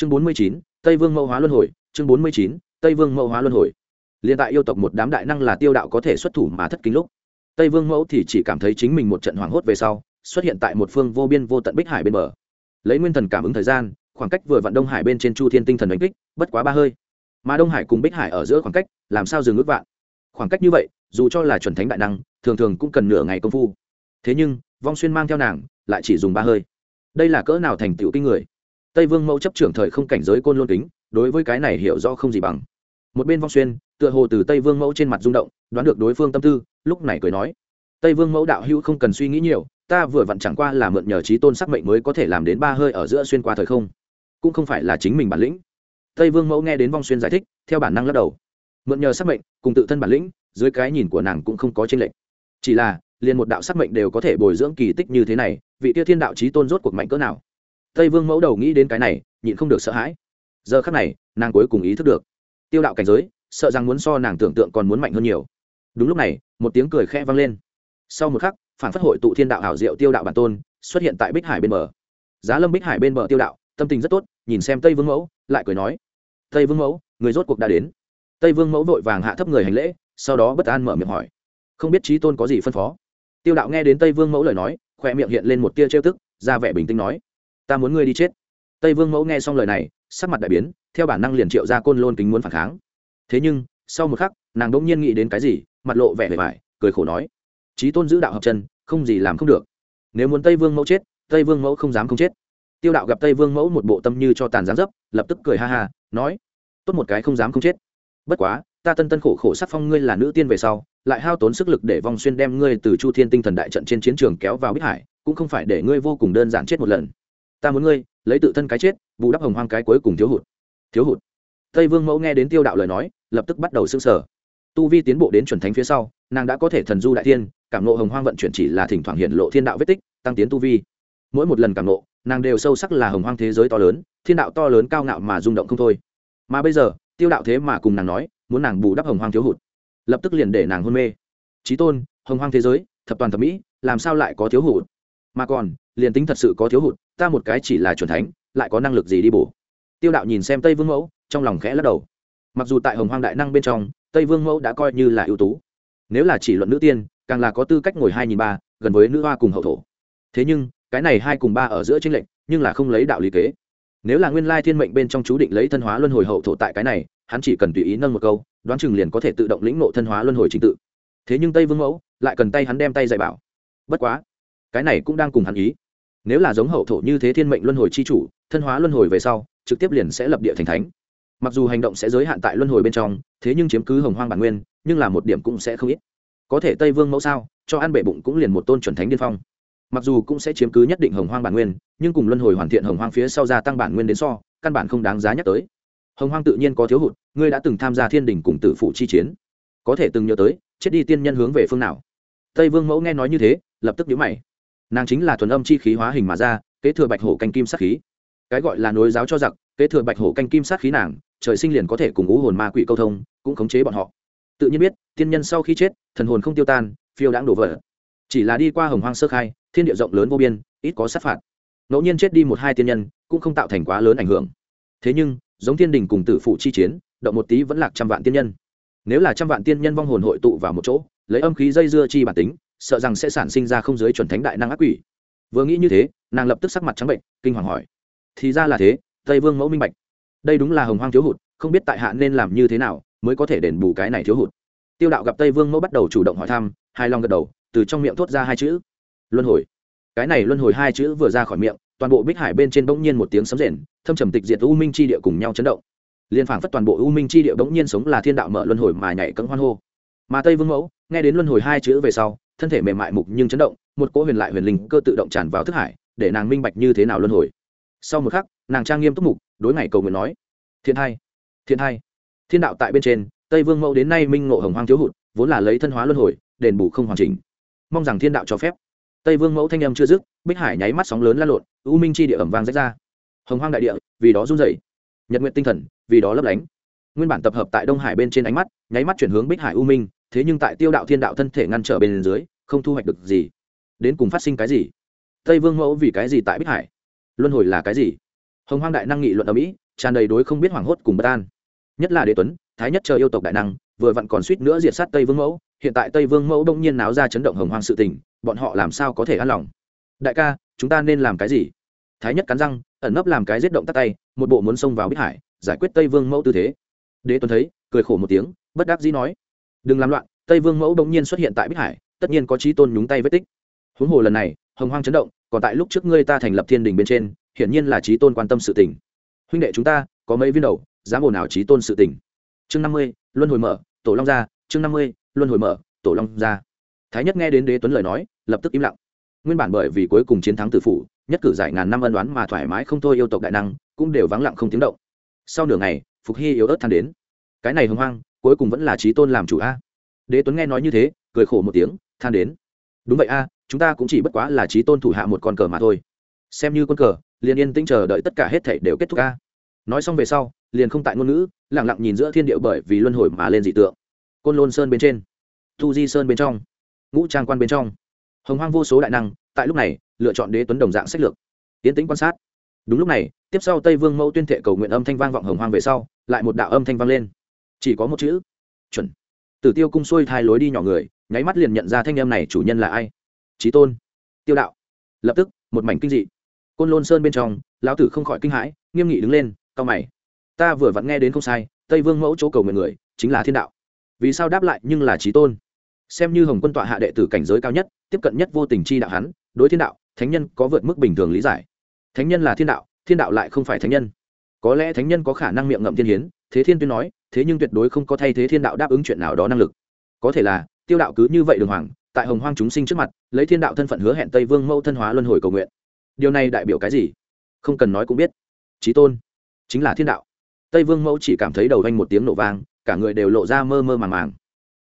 chương bốn mươi chín, tây vương mẫu hóa luân hồi, chương bốn mươi chín, tây vương mẫu hóa luân hồi. Liên tại yêu tộc một đám đại năng là tiêu đạo có thể xuất thủ mà thất kính lúc. Tây vương mẫu thì chỉ cảm thấy chính mình một trận hoảng hốt về sau, xuất hiện tại một phương vô biên vô tận bích hải bên bờ. Lấy nguyên thần cảm ứng thời gian, khoảng cách vừa vặn đông hải bên trên chu thiên tinh thần đánh kích, bất quá ba hơi. Mà đông hải cùng bích hải ở giữa khoảng cách, làm sao dừng ước vạn? Khoảng cách như vậy, dù cho là chuẩn thánh đại năng, thường thường cũng cần nửa ngày công phu. Thế nhưng, vong xuyên mang theo nàng, lại chỉ dùng ba hơi. Đây là cỡ nào thành tựu kinh người? Tây vương mẫu chấp trưởng thời không cảnh giới côn lôn kính, đối với cái này hiểu rõ không gì bằng. Một bên vong xuyên, tựa hồ từ tây vương mẫu trên mặt rung động, đoán được đối phương tâm tư, lúc này cười nói, tây vương mẫu đạo hữu không cần suy nghĩ nhiều, ta vừa vặn chẳng qua là mượn nhờ trí tôn sắc mệnh mới có thể làm đến ba hơi ở giữa xuyên qua thời không, cũng không phải là chính mình bản lĩnh. Tây vương mẫu nghe đến vong xuyên giải thích, theo bản năng lắc đầu. Mượn nhờ sắc mệnh, cùng tự thân bản lĩnh, dưới cái nhìn của nàng cũng không có tranh lệch. Chỉ là, liền một đạo sắc mệnh đều có thể bồi dưỡng kỳ tích như thế này, vị tiêu thiên đạo trí tôn rốt cuộc mạnh cỡ nào? Tây vương mẫu đầu nghĩ đến cái này, nhịn không được sợ hãi. Giờ khắc này, nàng cuối cùng ý thức được. Tiêu đạo cảnh giới, sợ rằng muốn so nàng tưởng tượng còn muốn mạnh hơn nhiều. Đúng lúc này, một tiếng cười khẽ vang lên. Sau một khắc, phản phát hội tụ thiên đạo hảo diệu tiêu đạo bản tôn, xuất hiện tại bích hải bên bờ. Giá lâm bích hải bên bờ tiêu đạo, tâm tình rất tốt, nhìn xem tây vương mẫu, lại cười nói, tây vương mẫu, người rốt cuộc đã đến. Tây vương mẫu vội vàng hạ thấp người hành lễ, sau đó bất an mở miệng hỏi, không biết trí tôn có gì phân phó? Tiêu đạo nghe đến tây vương mẫu lời nói khoe miệng hiện lên một tia trêu tức, ra vẻ bình tĩnh nói ta muốn ngươi đi chết. Tây vương mẫu nghe xong lời này, sắc mặt đại biến, theo bản năng liền triệu ra côn lôn kính muốn phản kháng. Thế nhưng, sau một khắc, nàng đ ỗ n g nhiên nghĩ đến cái gì, mặt lộ vẻ vẻ vải, cười khổ nói trí tôn giữ đạo hợp chân, không gì làm không được. Nếu muốn tây vương mẫu chết, tây vương mẫu không dám không chết. Tiêu đạo gặp tây vương mẫu một bộ tâm như cho tàn gián dấp, lập tức cười ha ha, nói, tốt một cái không dám không chết. Bất quá, ta tân tân khổ khổ sắc phong ngươi là nữ tiên về sau, lại hao tốn sức lực để vong xuyên đem ngươi từ chu thiên tinh thần đại trận trên chiến trường kéo vào bích hải, cũng không phải để ngươi vô cùng đơn giản chết một lần ta muốn ngươi, lấy tự thân cái chết, bù đắp hồng hoang cái cuối cùng thiếu hụt. Thiếu hụt. Tây vương mẫu nghe đến tiêu đạo lời nói, lập tức bắt đầu s ư n g sở tu vi tiến bộ đến chuẩn thánh phía sau, nàng đã có thể thần du đại thiên, cảm nộ hồng hoang vận chuyển chỉ là thỉnh thoảng hiện lộ thiên đạo vết tích, tăng tiến tu vi. Mỗi một lần cảm nộ nàng đều sâu sắc là hồng hoang thế giới to lớn, thiên đạo to lớn cao ngạo mà rung động không thôi. Mà bây giờ, tiêu đạo thế mà cùng nàng nói, muốn nàng bù đắp hồng hoang thiếu hụt. Lập tức liền để nàng hôn mê. Trí tôn, hồng hoang thế giới, thập toàn thập mỹ, làm sao lại có thiếu hụt? Mà còn, liền tính thật sự có thiếu hụt ta một cái chỉ là c h u ẩ n thánh, lại có năng lực gì đi bổ? Tiêu đạo nhìn xem tây vương mẫu, trong lòng khẽ lắc đầu. Mặc dù tại hồng hoang đại năng bên trong, tây vương mẫu đã coi như là ưu tú. Nếu là chỉ luận nữ tiên, càng là có tư cách ngồi hai nghìn ba, gần với nữ hoa cùng hậu thổ. Thế nhưng, cái này hai cùng ba ở giữa tranh lệnh nhưng là không lấy đạo lý kế. Nếu là nguyên lai thiên mệnh bên trong chú định lấy thân hóa luân hồi hậu thổ tại cái này, hắn chỉ cần tùy ý nâng một câu, đoán chừng liền có thể tự động lĩnh nộ thân hóa luân hồi trình tự. Thế nhưng tây vương mẫu lại cần tay hắn đem tay dạy bảo. Bất quá, cái này cũng đang cùng hắn ý nếu là giống hậu thổ như thế thiên mệnh luân hồi c h i chủ, thân hóa luân hồi về sau, trực tiếp liền sẽ lập địa thành thánh. Mặc dù hành động sẽ giới hạn tại luân hồi bên trong, thế nhưng chiếm cứ hồng hoang bản nguyên, nhưng là một điểm cũng sẽ không ít. Có thể tây vương mẫu sao, cho ăn bệ bụng cũng liền một tôn chuẩn thánh điên phong. Mặc dù cũng sẽ chiếm cứ nhất định hồng hoang bản nguyên, nhưng cùng luân hồi hoàn thiện hồng hoang phía sau gia tăng bản nguyên đến so, căn bản không đáng giá nhắc tới. Hồng hoang tự nhiên có thiếu hụt, ngươi đã từng tham gia thiên đình cùng tử phụ chi chiến. Có thể từng nhớ tới, chết đi tiên nhân hướng về phương nào. Tây vương mẫu nghe nói như thế, lập tức nhíu mày nàng chính là thuần âm chi khí hóa hình mà ra, kế thừa bạch hổ canh kim sát khí. Cái gọi là nối giáo cho giặc, kế thừa bạch hổ canh kim sát khí nàng, trời sinh liền có thể cùng ngũ hồn ma quỷ câu thông, cũng khống chế bọn họ. Tự nhiên biết, tiên nhân sau khi chết, thần hồn không tiêu tan, phiêu đãng đổ vỡ. Chỉ là đi qua hồng hoang sơ khai, thiên địa rộng lớn vô biên, ít có sát phạt. Ngẫu nhiên chết đi một hai tiên nhân, cũng không tạo thành quá lớn ảnh hưởng. Thế nhưng, giống thiên đình cùng tử phụ chi chiến, động một tí vẫn lạc trăm vạn tiên nhân. Nếu là trăm vạn tiên nhân vong hồn hội tụ vào một chỗ, lấy âm khí dây dưa chi bản tính sợ rằng sẽ sản sinh ra không giới chuẩn thánh đại năng ác quỷ. Vừa nghĩ như thế, nàng lập tức sắc mặt trắng bệnh, kinh hoàng hỏi. Thì ra là thế, tây vương mẫu minh bạch. Đây đúng là hồng hoang thiếu hụt, không biết tại hạ nên làm như thế nào mới có thể đền bù cái này thiếu hụt. Tiêu đạo gặp tây vương mẫu bắt đầu chủ động hỏi thăm hai long gật đầu, từ trong miệng thốt ra hai chữ. Luân hồi. Cái này luân hồi hai chữ vừa ra khỏi miệng, toàn bộ bích hải bên trên bỗng nhiên một tiếng sấm rền, thâm trầm tịch diệt u minh chi địa cùng nhau chấn động. Liên phảng phất toàn bộ u minh chi địa bỗng nhiên sống là thiên đạo mở luân hồi mà nhảy cấm hoan hô. Mà tây vương mẫu, nghe đến luân hồi hai chữ về sau thân thể mềm mại mục nhưng chấn động, một cỗ huyền lại huyền linh cơ tự động tràn vào thức hải, để nàng minh bạch như thế nào luân hồi. Sau một khắc, nàng trang nghiêm túc mục, đối ngày cầu nguyện nói thiên hai thiên hai. Thiên đạo tại bên trên, tây vương mẫu đến nay minh ngộ hồng hoang thiếu hụt, vốn là lấy thân hóa luân hồi, đền bù không hoàn chỉnh. Mong rằng thiên đạo cho phép. Tây vương mẫu thanh âm chưa dứt, bích hải nháy mắt sóng lớn lan lộn, u minh chi địa ẩm vang rách ra. Hồng hoang đại địa, vì đó run rẩy. Nhật nguyện tinh thần, vì đó lấp lánh. Nguyên bản tập hợp tại đông hải bên trên ánh mắt, nháy mắt chuyển hướng bích hải u minh thế nhưng tại tiêu đạo thiên đạo thân thể ngăn trở bên dưới, không thu hoạch được gì. Đến cùng phát sinh cái gì? Tây vương mẫu vì cái gì tại bích hải? Luân hồi là cái gì? Hồng hoang đại năng nghị luận ở mỹ, tràn đầy đối không biết hoảng hốt cùng bất an. Nhất là đế tuấn, thái nhất chờ yêu tộc đại năng, vừa vặn còn suýt nữa diệt sát tây vương mẫu. Hiện tại tây vương mẫu đông nhiên náo ra chấn động hồng hoang sự tình, bọn họ làm sao có thể an lòng? Đại ca, chúng ta nên làm cái gì? Thái nhất cắn răng, ẩn nấp làm cái giết động tắt tay, một bộ muốn xông vào bích hải, giải quyết tây vương mẫu tư thế. Đế tuấn thấy, cười khổ một tiếng, bất đắc dĩ nói đừng làm loạn, tây vương mẫu bỗng nhiên xuất hiện tại bích hải, tất nhiên có trí tôn nhúng tay vết tích. Huống hồ lần này, hồng hoang chấn động, còn tại lúc trước ngươi ta thành lập thiên đình bên trên, hiển nhiên là trí tôn quan tâm sự tình. Huynh đệ chúng ta, có mấy viên đầu, dám ồn ào trí tôn sự tình. Chương năm mươi, luân hồi mở, tổ long gia chương năm mươi, luân hồi mở, tổ long gia thái nhất nghe đến đế tuấn lời nói, lập tức im lặng. Nguyên bản bởi vì cuối cùng chiến thắng tử phủ, nhất cử giải ngàn năm ân đoán mà thoải mái không thôi yêu tộc đại năng, cũng đều vắng lặng không tiếng động. Sau nửa ngày, phục hy yếu ớt than đến. Cái này hưng hoang cuối cùng vẫn là trí tôn làm chủ a. Đế tuấn nghe nói như thế, cười khổ một tiếng, than đến. Đúng vậy a, chúng ta cũng chỉ bất quá là trí tôn thủ hạ một con cờ mà thôi. Xem như con cờ, liền yên tĩnh chờ đợi tất cả hết thảy đều kết thúc a. Nói xong về sau, liền không tại ngôn ngữ lẳng lặng nhìn giữa thiên địa bởi vì luân hồi mà lên dị tượng. Côn lôn sơn bên trên thu di sơn bên trong, ngũ trang quan bên trong. Hồng hoang vô số đại năng, tại lúc này, lựa chọn đế tuấn đồng dạng sách lược. Tiến tĩnh quan sát. Đúng lúc này, tiếp sau tây vương mẫu tuyên thệ cầu nguyện âm thanh vang vọng hồng hoang về sau, lại một đạo âm thanh vang lên chỉ có một chữ. Chuẩn. Tử tiêu cung xuôi thai lối đi nhỏ người, nháy mắt liền nhận ra thanh em này chủ nhân là ai. Trí tôn. Tiêu đạo. Lập tức, một mảnh kinh dị. Côn lôn sơn bên trong, lão tử không khỏi kinh hãi, nghiêm nghị đứng lên cao mày. Ta vừa vặn nghe đến không sai, tây vương mẫu chỗ cầu nguyện người, chính là thiên đạo. Vì sao đáp lại nhưng là trí tôn? Xem như hồng quân tọa hạ đệ tử cảnh giới cao nhất, tiếp cận nhất vô tình chi đạo hắn, đối thiên đạo, thánh nhân có vượt mức bình thường lý giải. Thánh nhân là thiên đạo thiên đạo lại không phải thánh nhân. Có lẽ thánh nhân có khả năng miệng ngậm thiên hiến thế thiên tuyên nói, thế nhưng tuyệt đối không có thay thế thiên đạo đáp ứng chuyện nào đó năng lực. Có thể là, tiêu đạo cứ như vậy đường hoàng, tại hồng hoang chúng sinh trước mặt, lấy thiên đạo thân phận hứa hẹn tây vương mẫu thân hóa luân hồi cầu nguyện. Điều này đại biểu cái gì? Không cần nói cũng biết. Trí tôn, chính là thiên đạo. Tây vương mẫu chỉ cảm thấy đầu vanh một tiếng nổ vang, cả người đều lộ ra mơ mơ màng màng.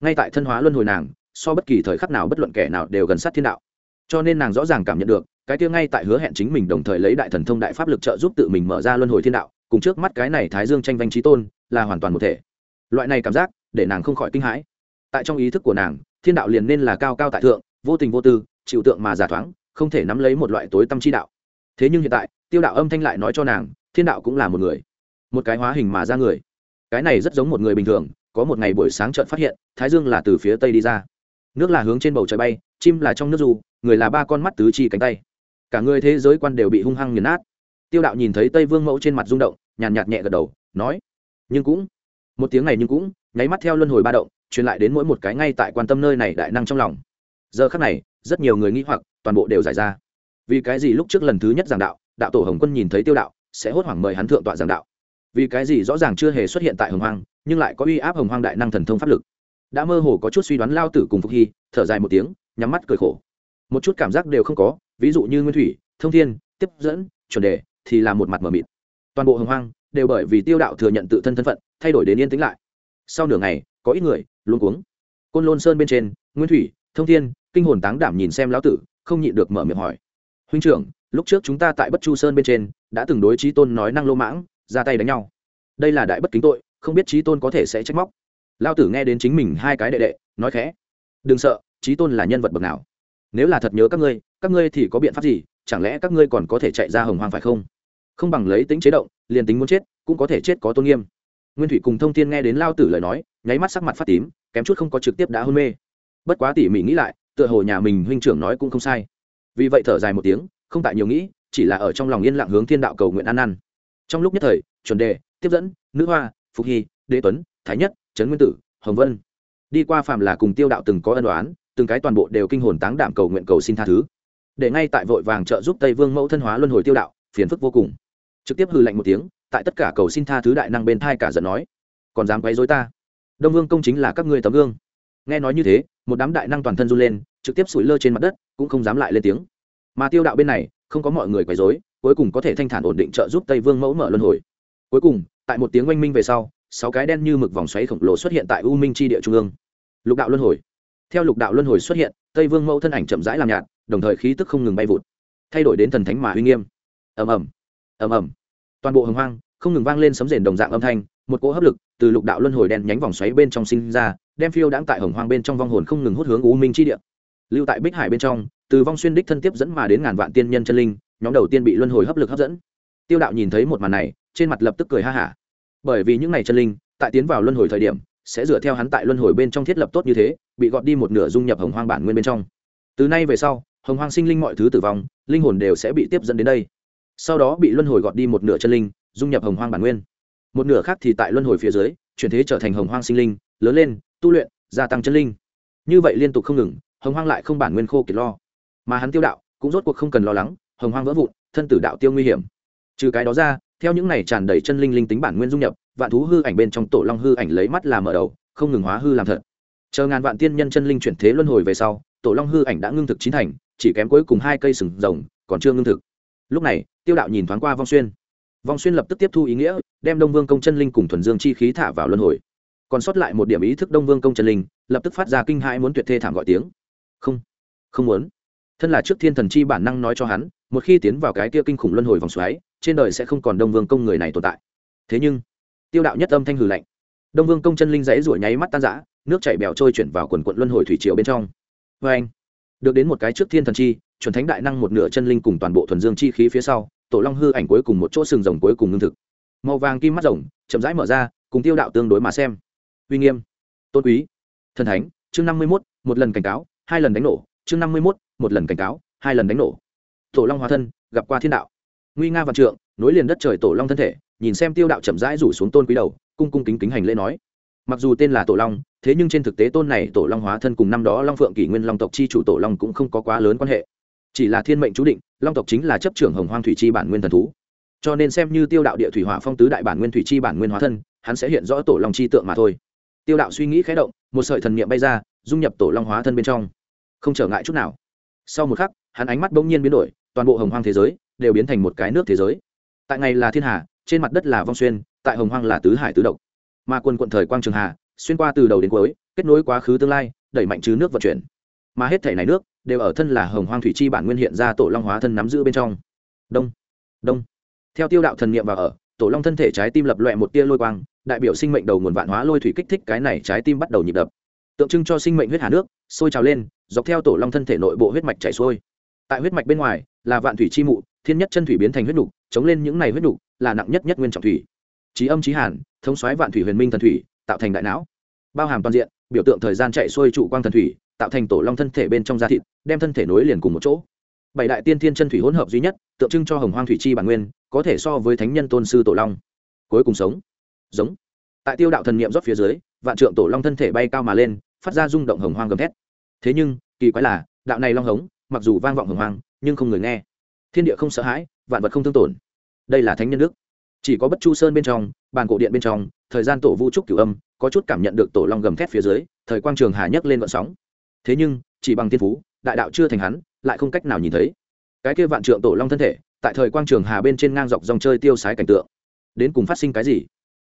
Ngay tại thân hóa luân hồi nàng, so bất kỳ thời khắc nào bất luận kẻ nào đều gần sát thiên đạo. Cho nên nàng rõ ràng cảm nhận được, cái kia ngay tại hứa hẹn chính mình đồng thời lấy đại thần thông đại pháp lực trợ giúp tự mình mở ra luân hồi thiên đạo cùng trước mắt cái này thái dương tranh vanh trí tôn, là hoàn toàn một thể. Loại này cảm giác, để nàng không khỏi kinh hãi. Tại trong ý thức của nàng, thiên đạo liền nên là cao cao tại thượng, vô tình vô tư, chịu tượng mà giả thoáng, không thể nắm lấy một loại tối tâm chi đạo. Thế nhưng hiện tại, tiêu đạo âm thanh lại nói cho nàng, thiên đạo cũng là một người. Một cái hóa hình mà ra người. Cái này rất giống một người bình thường, có một ngày buổi sáng trợn phát hiện, thái dương là từ phía tây đi ra. Nước là hướng trên bầu trời bay, chim là trong nước dù người là ba con mắt tứ chi cánh tay. Cả người thế giới quan đều bị hung hăng nghiền nát. Tiêu đạo nhìn thấy tây vương mẫu trên mặt rung động nhàn nhạt nhẹ gật đầu, nói, nhưng cũng, một tiếng này nhưng cũng, nháy mắt theo luân hồi ba động, truyền lại đến mỗi một cái ngay tại quan tâm nơi này đại năng trong lòng. Giờ khắc này, rất nhiều người nghĩ hoặc, toàn bộ đều giải ra. Vì cái gì lúc trước lần thứ nhất giảng đạo đạo tổ hồng quân nhìn thấy tiêu đạo, sẽ hốt hoảng mời hắn thượng tọa giảng đạo? Vì cái gì rõ ràng chưa hề xuất hiện tại hồng hoang, nhưng lại có uy áp hồng hoang đại năng thần thông pháp lực? Đã mơ hồ có chút suy đoán lao tử cùng phục hy, thở dài một tiếng, nhắm mắt cười khổ. Một chút cảm giác đều không có, ví dụ như nguyên thủy, thông thiên, tiếp dẫn, chuẩn đề, thì là một mặt mờ mịt toàn bộ hồng hoang đều bởi vì tiêu đạo thừa nhận tự thân thân phận, thay đổi đến yên tĩnh lại. Sau nửa ngày, có ít người luôn cuống. Côn lôn sơn bên trên, nguyên thủy, thông thiên, kinh hồn táng đảm nhìn xem lão tử, không nhịn được mở miệng hỏi. Huynh trưởng, lúc trước chúng ta tại bất chu sơn bên trên, đã từng đối trí tôn nói năng lô mãng, ra tay đánh nhau. Đây là đại bất kính tội, không biết trí tôn có thể sẽ trách móc. Lao tử nghe đến chính mình hai cái đệ đệ, nói khẽ. Đừng sợ trí tôn là nhân vật bậc nào? Nếu là thật nhớ các ngươi các ngươi thì có biện pháp gì? Chẳng lẽ các ngươi còn có thể chạy ra hồng hoang phải không? Không bằng lấy tính chế động, liền tính muốn chết, cũng có thể chết có tôn nghiêm. Nguyên thủy cùng thông tin nghe đến lao tử lời nói, nháy mắt sắc mặt phát tím, kém chút không có trực tiếp đã hôn mê. Bất quá tỉ mỉ nghĩ lại, tựa hồ nhà mình huynh trưởng nói cũng không sai. Vì vậy thở dài một tiếng, không tại nhiều nghĩ, chỉ là ở trong lòng yên lặng hướng thiên đạo cầu nguyện ăn ăn trong lúc nhất thời, chuẩn đề, tiếp dẫn, nữ hoa, phục hy, đế tuấn, thái nhất, trấn nguyên tử, hồng vân. Đi qua phàm là cùng tiêu đạo từng có ân đoán từng cái toàn bộ đều kinh hồn táng đạm cầu nguyện cầu xin tha thứ. Để ngay tại vội vàng trợ giúp tây vương mẫu thân hóa luân hồi tiêu đạo phiền phức vô cùng. Trực tiếp hư lạnh một tiếng, tại tất cả cầu xin tha thứ đại năng bên thai cả giận nói, còn dám quấy dối ta? Đông vương công chính là các ngươi tấm gương. Nghe nói như thế, một đám đại năng toàn thân run lên, trực tiếp sủi lơ trên mặt đất, cũng không dám lại lên tiếng. Mà tiêu đạo bên này, không có mọi người quấy dối cuối cùng có thể thanh thản ổn định trợ giúp tây vương mẫu mở luân hồi. Cuối cùng, tại một tiếng oanh minh về sau, sáu cái đen như mực vòng xoáy khổng lồ xuất hiện tại u minh tri địa trung ương. Lục đạo luân hồi. Theo lục đạo luân hồi xuất hiện, tây vương mẫu thân ảnh chậm rãi làm nhạt, đồng thời khí tức không ngừng bay vụt, thay đổi đến thần thánh mà uy nghiêm ầm ầm ầm ầm. Toàn bộ hồng hoang, không ngừng vang lên sấm rền đồng dạng âm thanh, một cỗ hấp lực từ lục đạo luân hồi đen nhánh vòng xoáy bên trong sinh ra, đem phiêu đãng tại hồng hoang bên trong vong hồn không ngừng hút hướng u minh chi địa. Lưu tại bích hải bên trong, từ vong xuyên đích thân tiếp dẫn mà đến ngàn vạn tiên nhân chân linh, nhóm đầu tiên bị luân hồi hấp lực hấp dẫn. Tiêu đạo nhìn thấy một màn này, trên mặt lập tức cười ha hả. Bởi vì những ngày chân linh, tại tiến vào luân hồi thời điểm, sẽ dựa theo hắn tại luân hồi bên trong thiết lập tốt như thế, bị gọt đi một nửa dung nhập hồng hoang bản nguyên bên trong. Từ nay về sau, hồng hoang sinh linh mọi thứ tử vong, linh hồn đều sẽ bị tiếp dẫn đến đây sau đó bị luân hồi gọt đi một nửa chân linh, dung nhập hồng hoang bản nguyên. Một nửa khác thì tại luân hồi phía dưới, chuyển thế trở thành hồng hoang sinh linh, lớn lên, tu luyện, gia tăng chân linh. Như vậy liên tục không ngừng, hồng hoang lại không bản nguyên khô kiệt lo. Mà hắn tiêu đạo, cũng rốt cuộc không cần lo lắng, hồng hoang vỡ vụn, thân tử đạo tiêu nguy hiểm. Trừ cái đó ra, theo những này tràn đầy chân linh linh tính bản nguyên dung nhập, vạn thú hư ảnh bên trong tổ long hư ảnh lấy mắt làm mở đầu, không ngừng hóa hư làm thật. Chờ ngàn vạn tiên nhân chân linh chuyển thế luân hồi về sau, tổ long hư ảnh đã ngưng thực chín thành, chỉ kém cuối cùng hai cây sừng rồng, còn chưa ngưng thực lúc này, tiêu đạo nhìn thoáng qua vong xuyên. Vong xuyên lập tức tiếp thu ý nghĩa, đem đông vương công chân linh cùng thuần dương chi khí thả vào luân hồi. Còn sót lại một điểm ý thức đông vương công chân linh, lập tức phát ra kinh hãi muốn tuyệt thê thảm gọi tiếng. Không không muốn. Thân là trước thiên thần chi bản năng nói cho hắn, một khi tiến vào cái kia kinh khủng luân hồi vòng xoáy, trên đời sẽ không còn đông vương công người này tồn tại. Thế nhưng, tiêu đạo nhất âm thanh hừ lạnh. Đông vương công chân linh dãy ruổi nháy mắt tan rã, nước chảy bèo trôi chuyển vào quần quận luân hồi thủy triều bên trong. Vê anh được đến một cái trước thiên thần chi, chuẩn thánh đại năng một nửa chân linh cùng toàn bộ thuần dương chi khí phía sau, tổ long hư ảnh cuối cùng một chỗ sừng rồng cuối cùng ngưng thực. Màu vàng kim mắt rồng, chậm rãi mở ra, cùng tiêu đạo tương đối mà xem. Uy nghiêm. Tôn quý. Thần thánh, chương năm mươi mốt, một lần cảnh cáo, hai lần đánh nổ, chương năm mươi mốt, một lần cảnh cáo, hai lần đánh nổ. Tổ long hóa thân, gặp qua thiên đạo. Nguy nga vạn trượng, nối liền đất trời tổ long thân thể, nhìn xem tiêu đạo chậm rãi rủ xuống tôn quý đầu, cung cung kính kính hành lễ nói mặc dù tên là tổ long, thế nhưng trên thực tế tôn này tổ long hóa thân cùng năm đó long phượng kỷ nguyên long tộc chi chủ tổ long cũng không có quá lớn quan hệ. Chỉ là thiên mệnh chú định, long tộc chính là chấp trưởng hồng hoang thủy chi bản nguyên thần thú. Cho nên xem như tiêu đạo địa thủy hỏa phong tứ đại bản nguyên thủy chi bản nguyên hóa thân, hắn sẽ hiện rõ tổ long chi tượng mà thôi. Tiêu đạo suy nghĩ khé động, một sợi thần niệm bay ra, dung nhập tổ long hóa thân bên trong. Không trở ngại chút nào. Sau một khắc, hắn ánh mắt bỗng nhiên biến đổi, toàn bộ hồng hoang thế giới đều biến thành một cái nước thế giới. Tại ngày là thiên hà, trên mặt đất là vong xuyên, tại hồng hoang là tứ hải tứ độc mà quần quận thời quang trường hà, xuyên qua từ đầu đến cuối, kết nối quá khứ tương lai, đẩy mạnh chứ nước vận chuyển. Mà hết thể này nước, đều ở thân là hồng hoang thủy chi bản nguyên hiện ra tổ long hóa thân nắm giữ bên trong. Đông đông. Theo tiêu đạo thần niệm vào ở, tổ long thân thể trái tim lập loẹ một tia lôi quang, đại biểu sinh mệnh đầu nguồn vạn hóa lôi thủy kích thích cái này trái tim bắt đầu nhịp đập. Tượng trưng cho sinh mệnh huyết hà nước, sôi trào lên, dọc theo tổ long thân thể nội bộ huyết mạch chảy xuôi. Tại huyết mạch bên ngoài, là vạn thủy chi mụ, thiên nhất chân thủy biến thành huyết nục, chống lên những này huyết nục, là nặng nhất nhất nguyên trọng thủy trí âm trí hàn, thống xoáy vạn thủy huyền minh thần thủy, tạo thành đại não. Bao hàm toàn diện, biểu tượng thời gian chạy xuôi trụ quang thần thủy, tạo thành tổ long thân thể bên trong da thịt, đem thân thể nối liền cùng một chỗ. Bảy đại tiên thiên chân thủy hỗn hợp duy nhất, tượng trưng cho hồng hoang thủy chi bản nguyên, có thể so với thánh nhân tôn sư tổ long. Cuối cùng sống. Giống. Tại tiêu đạo thần niệm rót phía dưới, vạn trượng tổ long thân thể bay cao mà lên, phát ra rung động hồng hoang gầm thét. Thế nhưng, kỳ quái là, đạo này long hống, mặc dù vang vọng hồng hoang, nhưng không người nghe. Thiên địa không sợ hãi, vạn vật không thương tổn. Đây là thánh nhân đức chỉ có bất chu sơn bên trong, bàn cổ điện bên trong, thời gian tổ vũ trúc cửu âm, có chút cảm nhận được tổ long gầm thét phía dưới, thời quang trường hà nhấc lên vận sóng. Thế nhưng, chỉ bằng tiên phú, đại đạo chưa thành hắn, lại không cách nào nhìn thấy. Cái kia vạn trượng tổ long thân thể, tại thời quang trường hà bên trên ngang dọc dòng chơi tiêu sái cảnh tượng. Đến cùng phát sinh cái gì?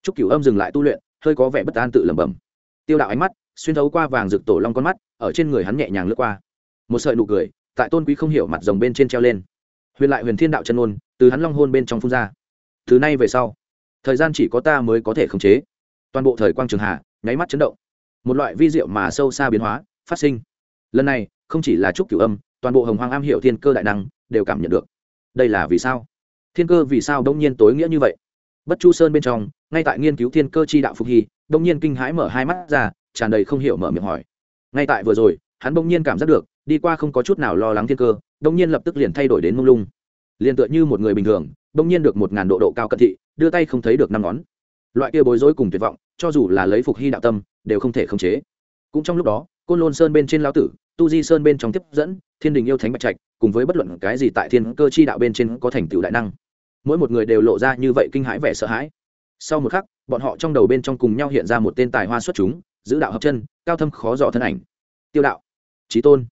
Trúc cửu âm dừng lại tu luyện, hơi có vẻ bất an tự lẩm bẩm. Tiêu đạo ánh mắt, xuyên thấu qua vàng rực tổ long con mắt, ở trên người hắn nhẹ nhàng lướt qua. Một sợi nụ cười, tại tôn quý không hiểu mặt rồng bên trên treo lên. Huyền lại huyền thiên đạo chân ôn từ hắn long hôn bên trong phun ra từ nay về sau. Thời gian chỉ có ta mới có thể khống chế. Toàn bộ thời quang trường hà, nháy mắt chấn động. Một loại vi diệu mà sâu xa biến hóa, phát sinh. Lần này, không chỉ là trúc cửu âm, toàn bộ hồng hoàng am hiệu thiên cơ đại năng đều cảm nhận được. Đây là vì sao? Thiên cơ vì sao đông nhiên tối nghĩa như vậy? Bất chu sơn bên trong, ngay tại nghiên cứu thiên cơ chi đạo phục hy, đông nhiên kinh hãi mở hai mắt ra, tràn đầy không hiểu mở miệng hỏi. Ngay tại vừa rồi, hắn bỗng nhiên cảm giác được, đi qua không có chút nào lo lắng thiên cơ, đông nhiên lập tức liền thay đổi đến mông lung. Liền tựa như một người bình thường đông nhiên được một ngàn độ độ cao cận thị, đưa tay không thấy được năm ngón. Loại kia bối rối cùng tuyệt vọng, cho dù là lấy phục hy đạo tâm, đều không thể khống chế. Cũng trong lúc đó, côn lôn sơn bên trên lao tử, tu di sơn bên trong tiếp dẫn, thiên đình yêu thánh bạch trạch, cùng với bất luận cái gì tại thiên cơ chi đạo bên trên có thành tựu đại năng. Mỗi một người đều lộ ra như vậy kinh hãi vẻ sợ hãi. Sau một khắc, bọn họ trong đầu bên trong cùng nhau hiện ra một tên tài hoa xuất chúng, giữ đạo hợp chân, cao thâm khó dò thân ảnh. Tiêu đạo trí tôn.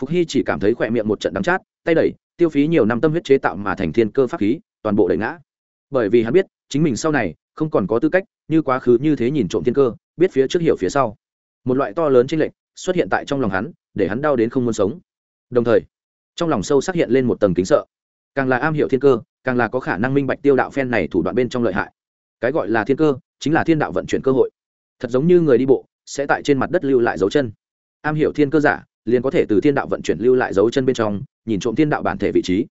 Phục hy chỉ cảm thấy khỏe miệng một trận đắng chát, tay đẩy, tiêu phí nhiều năm tâm huyết chế tạo mà thành thiên cơ pháp khí toàn bộ đẩy ngã. Bởi vì hắn biết, chính mình sau này không còn có tư cách như quá khứ như thế nhìn trộm thiên cơ, biết phía trước hiểu phía sau. Một loại to lớn chênh lệch xuất hiện tại trong lòng hắn, để hắn đau đến không muốn sống. Đồng thời, trong lòng sâu sắc hiện lên một tầng kính sợ. Càng là am hiểu thiên cơ, càng là có khả năng minh bạch tiêu đạo phen này thủ đoạn bên trong lợi hại. Cái gọi là thiên cơ, chính là thiên đạo vận chuyển cơ hội. Thật giống như người đi bộ sẽ tại trên mặt đất lưu lại dấu chân. Am hiểu thiên cơ giả liền có thể từ thiên đạo vận chuyển lưu lại dấu chân bên trong, nhìn trộm thiên đạo bản thể vị trí.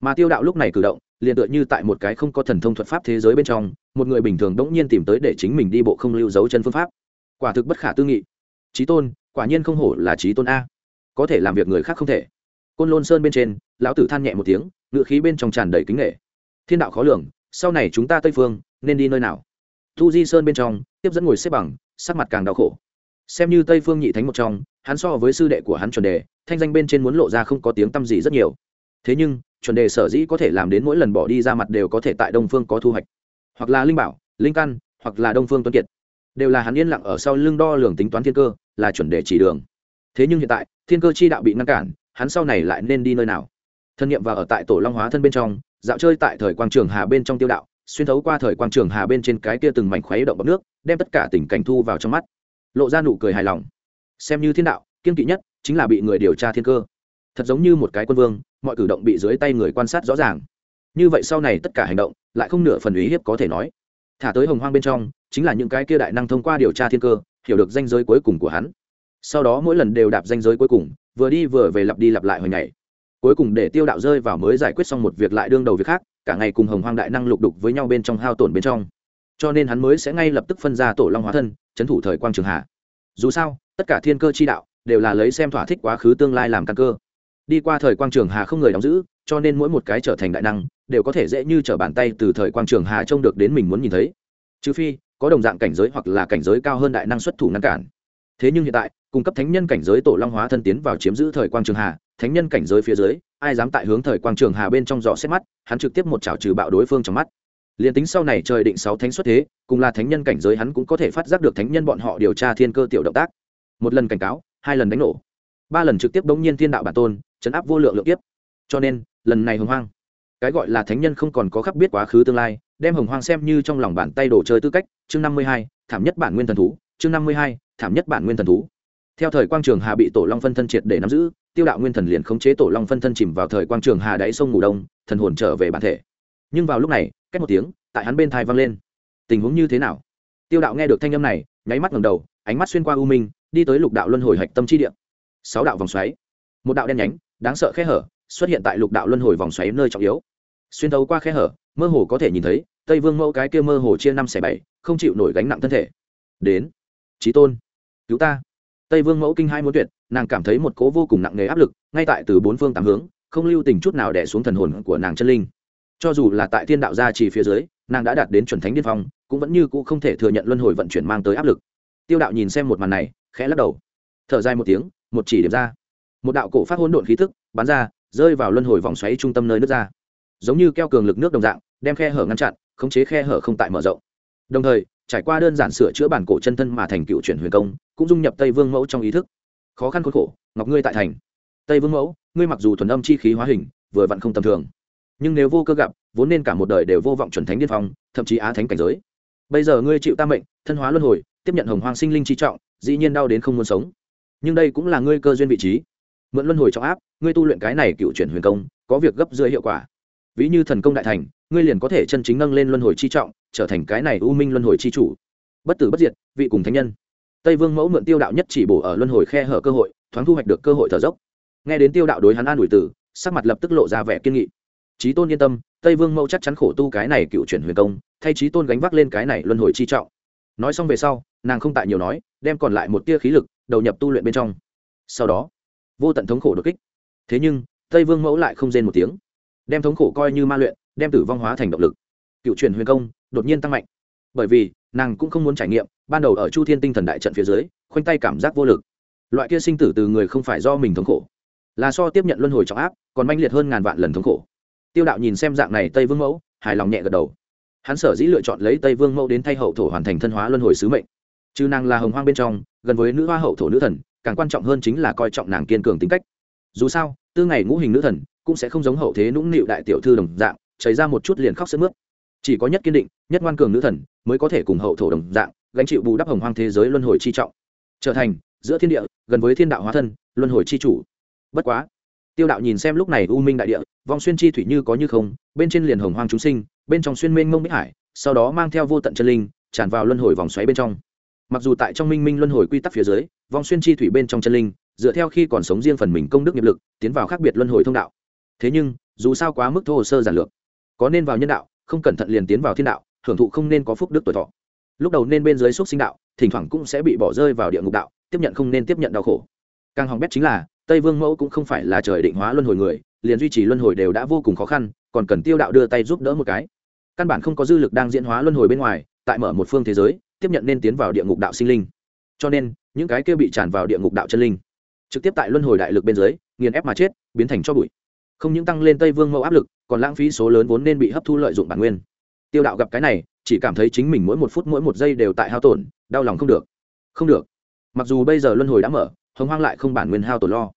Mà tiêu đạo lúc này cử động liền tựa như tại một cái không có thần thông thuật pháp thế giới bên trong, một người bình thường đỗng nhiên tìm tới để chính mình đi bộ không lưu dấu chân phương pháp. Quả thực bất khả tư nghị. Trí tôn, quả nhiên không hổ là trí tôn a. Có thể làm việc người khác không thể. Côn lôn sơn bên trên, lão tử than nhẹ một tiếng ngự khí bên trong tràn đầy kính nghệ. Thiên đạo khó lường, sau này chúng ta tây phương, nên đi nơi nào? Thu di sơn bên trong, tiếp dẫn ngồi xếp bằng, sắc mặt càng đau khổ. Xem như tây phương nhị thánh một trong, hắn so với sư đệ của hắn chuẩn đề, thanh danh bên trên muốn lộ ra không có tiếng tâm gì rất nhiều. Thế nhưng chuẩn đề sở dĩ có thể làm đến mỗi lần bỏ đi ra mặt đều có thể tại đông phương có thu hoạch. Hoặc là linh bảo, linh căn, hoặc là đông phương tuấn kiệt. Đều là hắn yên lặng ở sau lưng đo lường tính toán thiên cơ, là chuẩn đề chỉ đường. Thế nhưng hiện tại, thiên cơ chi đạo bị ngăn cản, hắn sau này lại nên đi nơi nào? Thân nhiệm và ở tại tổ long hóa thân bên trong, dạo chơi tại thời quang trường hà bên trong tiêu đạo, xuyên thấu qua thời quang trường hà bên trên cái kia từng mảnh khuấy động bọc nước, đem tất cả tình cảnh thu vào trong mắt. Lộ ra nụ cười hài lòng. Xem như thiên đạo, kiên kỵ nhất chính là bị người điều tra thiên cơ thật giống như một cái quân vương, mọi cử động bị dưới tay người quan sát rõ ràng. Như vậy sau này tất cả hành động, lại không nửa phần ý hiếp có thể nói. Thả tới hồng hoang bên trong, chính là những cái kia đại năng thông qua điều tra thiên cơ, hiểu được danh giới cuối cùng của hắn. Sau đó mỗi lần đều đạp danh giới cuối cùng, vừa đi vừa về lặp đi lặp lại hồi ngày cuối cùng để tiêu đạo rơi vào mới giải quyết xong một việc lại đương đầu việc khác, cả ngày cùng hồng hoang đại năng lục đục với nhau bên trong hao tổn bên trong. Cho nên hắn mới sẽ ngay lập tức phân ra tổ long hóa thân trấn thủ thời quang trường hạ. Dù sao, tất cả thiên cơ chi đạo đều là lấy xem thỏa thích quá khứ tương lai làm căn cơ đi qua thời quang trường hà không người đóng giữ, cho nên mỗi một cái trở thành đại năng, đều có thể dễ như trở bàn tay từ thời quang trường hà trông được đến mình muốn nhìn thấy. Trừ phi, có đồng dạng cảnh giới hoặc là cảnh giới cao hơn đại năng xuất thủ ngăn cản. Thế nhưng hiện tại, cung cấp thánh nhân cảnh giới tổ long hóa thân tiến vào chiếm giữ thời quang trường hà, thánh nhân cảnh giới phía dưới, ai dám tại hướng thời quang trường hà bên trong dò xét mắt, hắn trực tiếp một chảo trừ bạo đối phương trong mắt. Liền tính sau này trời định sáu thánh xuất thế, cùng là thánh nhân cảnh giới hắn cũng có thể phát giác được thánh nhân bọn họ điều tra thiên cơ tiểu động tác. Một lần cảnh cáo, hai lần đánh nổ. Ba lần trực tiếp bỗng nhiên thiên đạo bản tôn chấn áp vô lượng lượng tiếp cho nên, lần này hồng hoang, cái gọi là thánh nhân không còn có khắc biết quá khứ tương lai, đem hồng hoang xem như trong lòng bàn tay đồ chơi tư cách, chương năm mươi hai, thảm nhất bản nguyên thần thú, chương năm mươi hai, thảm nhất bản nguyên thần thú. Theo thời quang trường hà bị tổ long phân thân triệt để nắm giữ, tiêu đạo nguyên thần liền khống chế tổ long phân thân chìm vào thời quang trường hà đáy sông ngủ đông, thần hồn trở về bản thể. Nhưng vào lúc này cách một tiếng, tại hắn bên thai vang lên. Tình huống như thế nào? Tiêu đạo nghe được thanh âm này, nháy mắt ngầm đầu, ánh mắt xuyên qua u minh, đi tới lục đạo luân hồi hạch tâm chi địa. Sáu đạo vòng xoáy. Một đạo đen nhánh đáng sợ khe hở, xuất hiện tại lục đạo luân hồi vòng xoáy nơi trọng yếu. Xuyên thấu qua khe hở, mơ hồ có thể nhìn thấy, tây vương mẫu cái kia mơ hồ chia năm xẻ bảy, không chịu nổi gánh nặng thân thể. Đến trí tôn, cứu ta. Tây vương mẫu kinh hai muốn tuyệt, nàng cảm thấy một cố vô cùng nặng nề áp lực, ngay tại từ bốn phương tám hướng, không lưu tình chút nào đẻ xuống thần hồn của nàng chân linh. Cho dù là tại thiên đạo gia trì phía dưới, nàng đã đạt đến chuẩn thánh điên phong, cũng vẫn như cũ không thể thừa nhận luân hồi vận chuyển mang tới áp lực. Tiêu đạo nhìn xem một màn này, khẽ lắc đầu. Thở dài một tiếng, một chỉ điểm ra một đạo cổ phát hỗn độn khí thức bắn ra, rơi vào luân hồi vòng xoáy trung tâm nơi nước ra. Giống như keo cường lực nước đồng dạng, đem khe hở ngăn chặn, khống chế khe hở không tại mở rộng. Đồng thời, trải qua đơn giản sửa chữa bản cổ chân thân mà thành cựu chuyển huyền công, cũng dung nhập tây vương mẫu trong ý thức. Khó khăn khốn khổ, ngọc ngươi tại thành. Tây vương mẫu, ngươi mặc dù thuần âm chi khí hóa hình, vừa vặn không tầm thường. Nhưng nếu vô cơ gặp, vốn nên cả một đời đều vô vọng chuẩn thánh điên phong, thậm chí á thánh cảnh giới. Bây giờ ngươi chịu tam mệnh, thân hóa luân hồi, tiếp nhận hồng hoàng sinh linh chi trọng, dĩ nhiên đau đến không muốn sống. Nhưng đây cũng là ngươi cơ duyên vị trí mượn luân hồi trọng áp, ngươi tu luyện cái này cựu chuyển huyền công, có việc gấp dưới hiệu quả. Ví như thần công đại thành, ngươi liền có thể chân chính nâng lên luân hồi chi trọng, trở thành cái này u minh luân hồi chi chủ. Bất tử bất diệt, vị cùng thánh nhân. Tây vương mẫu mượn tiêu đạo nhất chỉ bổ ở luân hồi khe hở cơ hội, thoáng thu hoạch được cơ hội thở dốc. Nghe đến tiêu đạo đối hắn an ủi tử sắc mặt lập tức lộ ra vẻ kiên nghị. Trí tôn yên tâm, tây vương mẫu chắc chắn khổ tu cái này cựu chuyển huyền công, thay trí tôn gánh vác lên cái này luân hồi chi trọng. Nói xong về sau, nàng không tại nhiều nói, đem còn lại một tia khí lực, đầu nhập tu luyện bên trong. Sau đó vô tận thống khổ đột kích. Thế nhưng, tây vương mẫu lại không rên một tiếng. Đem thống khổ coi như ma luyện, đem tử vong hóa thành động lực. Cựu truyền huyền công, đột nhiên tăng mạnh. Bởi vì, nàng cũng không muốn trải nghiệm, ban đầu ở chu thiên tinh thần đại trận phía dưới, khoanh tay cảm giác vô lực. Loại kia sinh tử từ người không phải do mình thống khổ, là so tiếp nhận luân hồi trọng áp, còn manh liệt hơn ngàn vạn lần thống khổ. Tiêu đạo nhìn xem dạng này tây vương mẫu, hài lòng nhẹ gật đầu. Hắn sở dĩ lựa chọn lấy tây vương mẫu đến thay hậu thổ hoàn thành thân hóa luân hồi sứ mệnh. Chứ nàng là hồng hoang bên trong, gần với nữ hoa hậu thổ nữ thần càng quan trọng hơn chính là coi trọng nàng kiên cường tính cách. Dù sao, tư ngày ngũ hình nữ thần cũng sẽ không giống hậu thế nũng nịu đại tiểu thư đồng dạng, chảy ra một chút liền khóc sướt mướt. Chỉ có nhất kiên định, nhất ngoan cường nữ thần mới có thể cùng hậu thổ đồng dạng, gánh chịu bù đắp hồng hoang thế giới luân hồi chi trọng. Trở thành, giữa thiên địa, gần với thiên đạo hóa thân, luân hồi chi chủ. Bất quá, tiêu đạo nhìn xem lúc này u minh đại địa, vong xuyên chi thủy như có như không, bên trên liền hồng hoang chúng sinh, bên trong xuyên mênh mông bích hải, sau đó mang theo vô tận chân linh, tràn vào luân hồi vòng xoáy bên trong. Mặc dù tại trong minh minh luân hồi quy tắc phía dưới vong xuyên chi thủy bên trong chân linh, dựa theo khi còn sống riêng phần mình công đức nghiệp lực, tiến vào khác biệt luân hồi thông đạo. Thế nhưng, dù sao quá mức thô sơ giản lược, có nên vào nhân đạo, không cẩn thận liền tiến vào thiên đạo, hưởng thụ không nên có phúc đức tuổi thọ. Lúc đầu nên bên dưới xúc sinh đạo, thỉnh thoảng cũng sẽ bị bỏ rơi vào địa ngục đạo, tiếp nhận không nên tiếp nhận đau khổ. Càng hỏng bét chính là, tây vương mẫu cũng không phải là trời định hóa luân hồi người, liền duy trì luân hồi đều đã vô cùng khó khăn, còn cần tiêu đạo đưa tay giúp đỡ một cái. Căn bản không có dư lực đang diễn hóa luân hồi bên ngoài, tại mở một phương thế giới, tiếp nhận nên tiến vào địa ngục đạo sinh linh. Cho nên những cái kia bị tràn vào địa ngục đạo chân linh, trực tiếp tại luân hồi đại lực bên dưới, nghiền ép mà chết, biến thành cho bụi. Không những tăng lên tây vương mẫu áp lực, còn lãng phí số lớn vốn nên bị hấp thu lợi dụng bản nguyên. Tiêu đạo gặp cái này, chỉ cảm thấy chính mình mỗi một phút mỗi một giây đều tại hao tổn, đau lòng không được. Không được. Mặc dù bây giờ luân hồi đã mở, hồng hoang lại không bản nguyên hao tổn lo.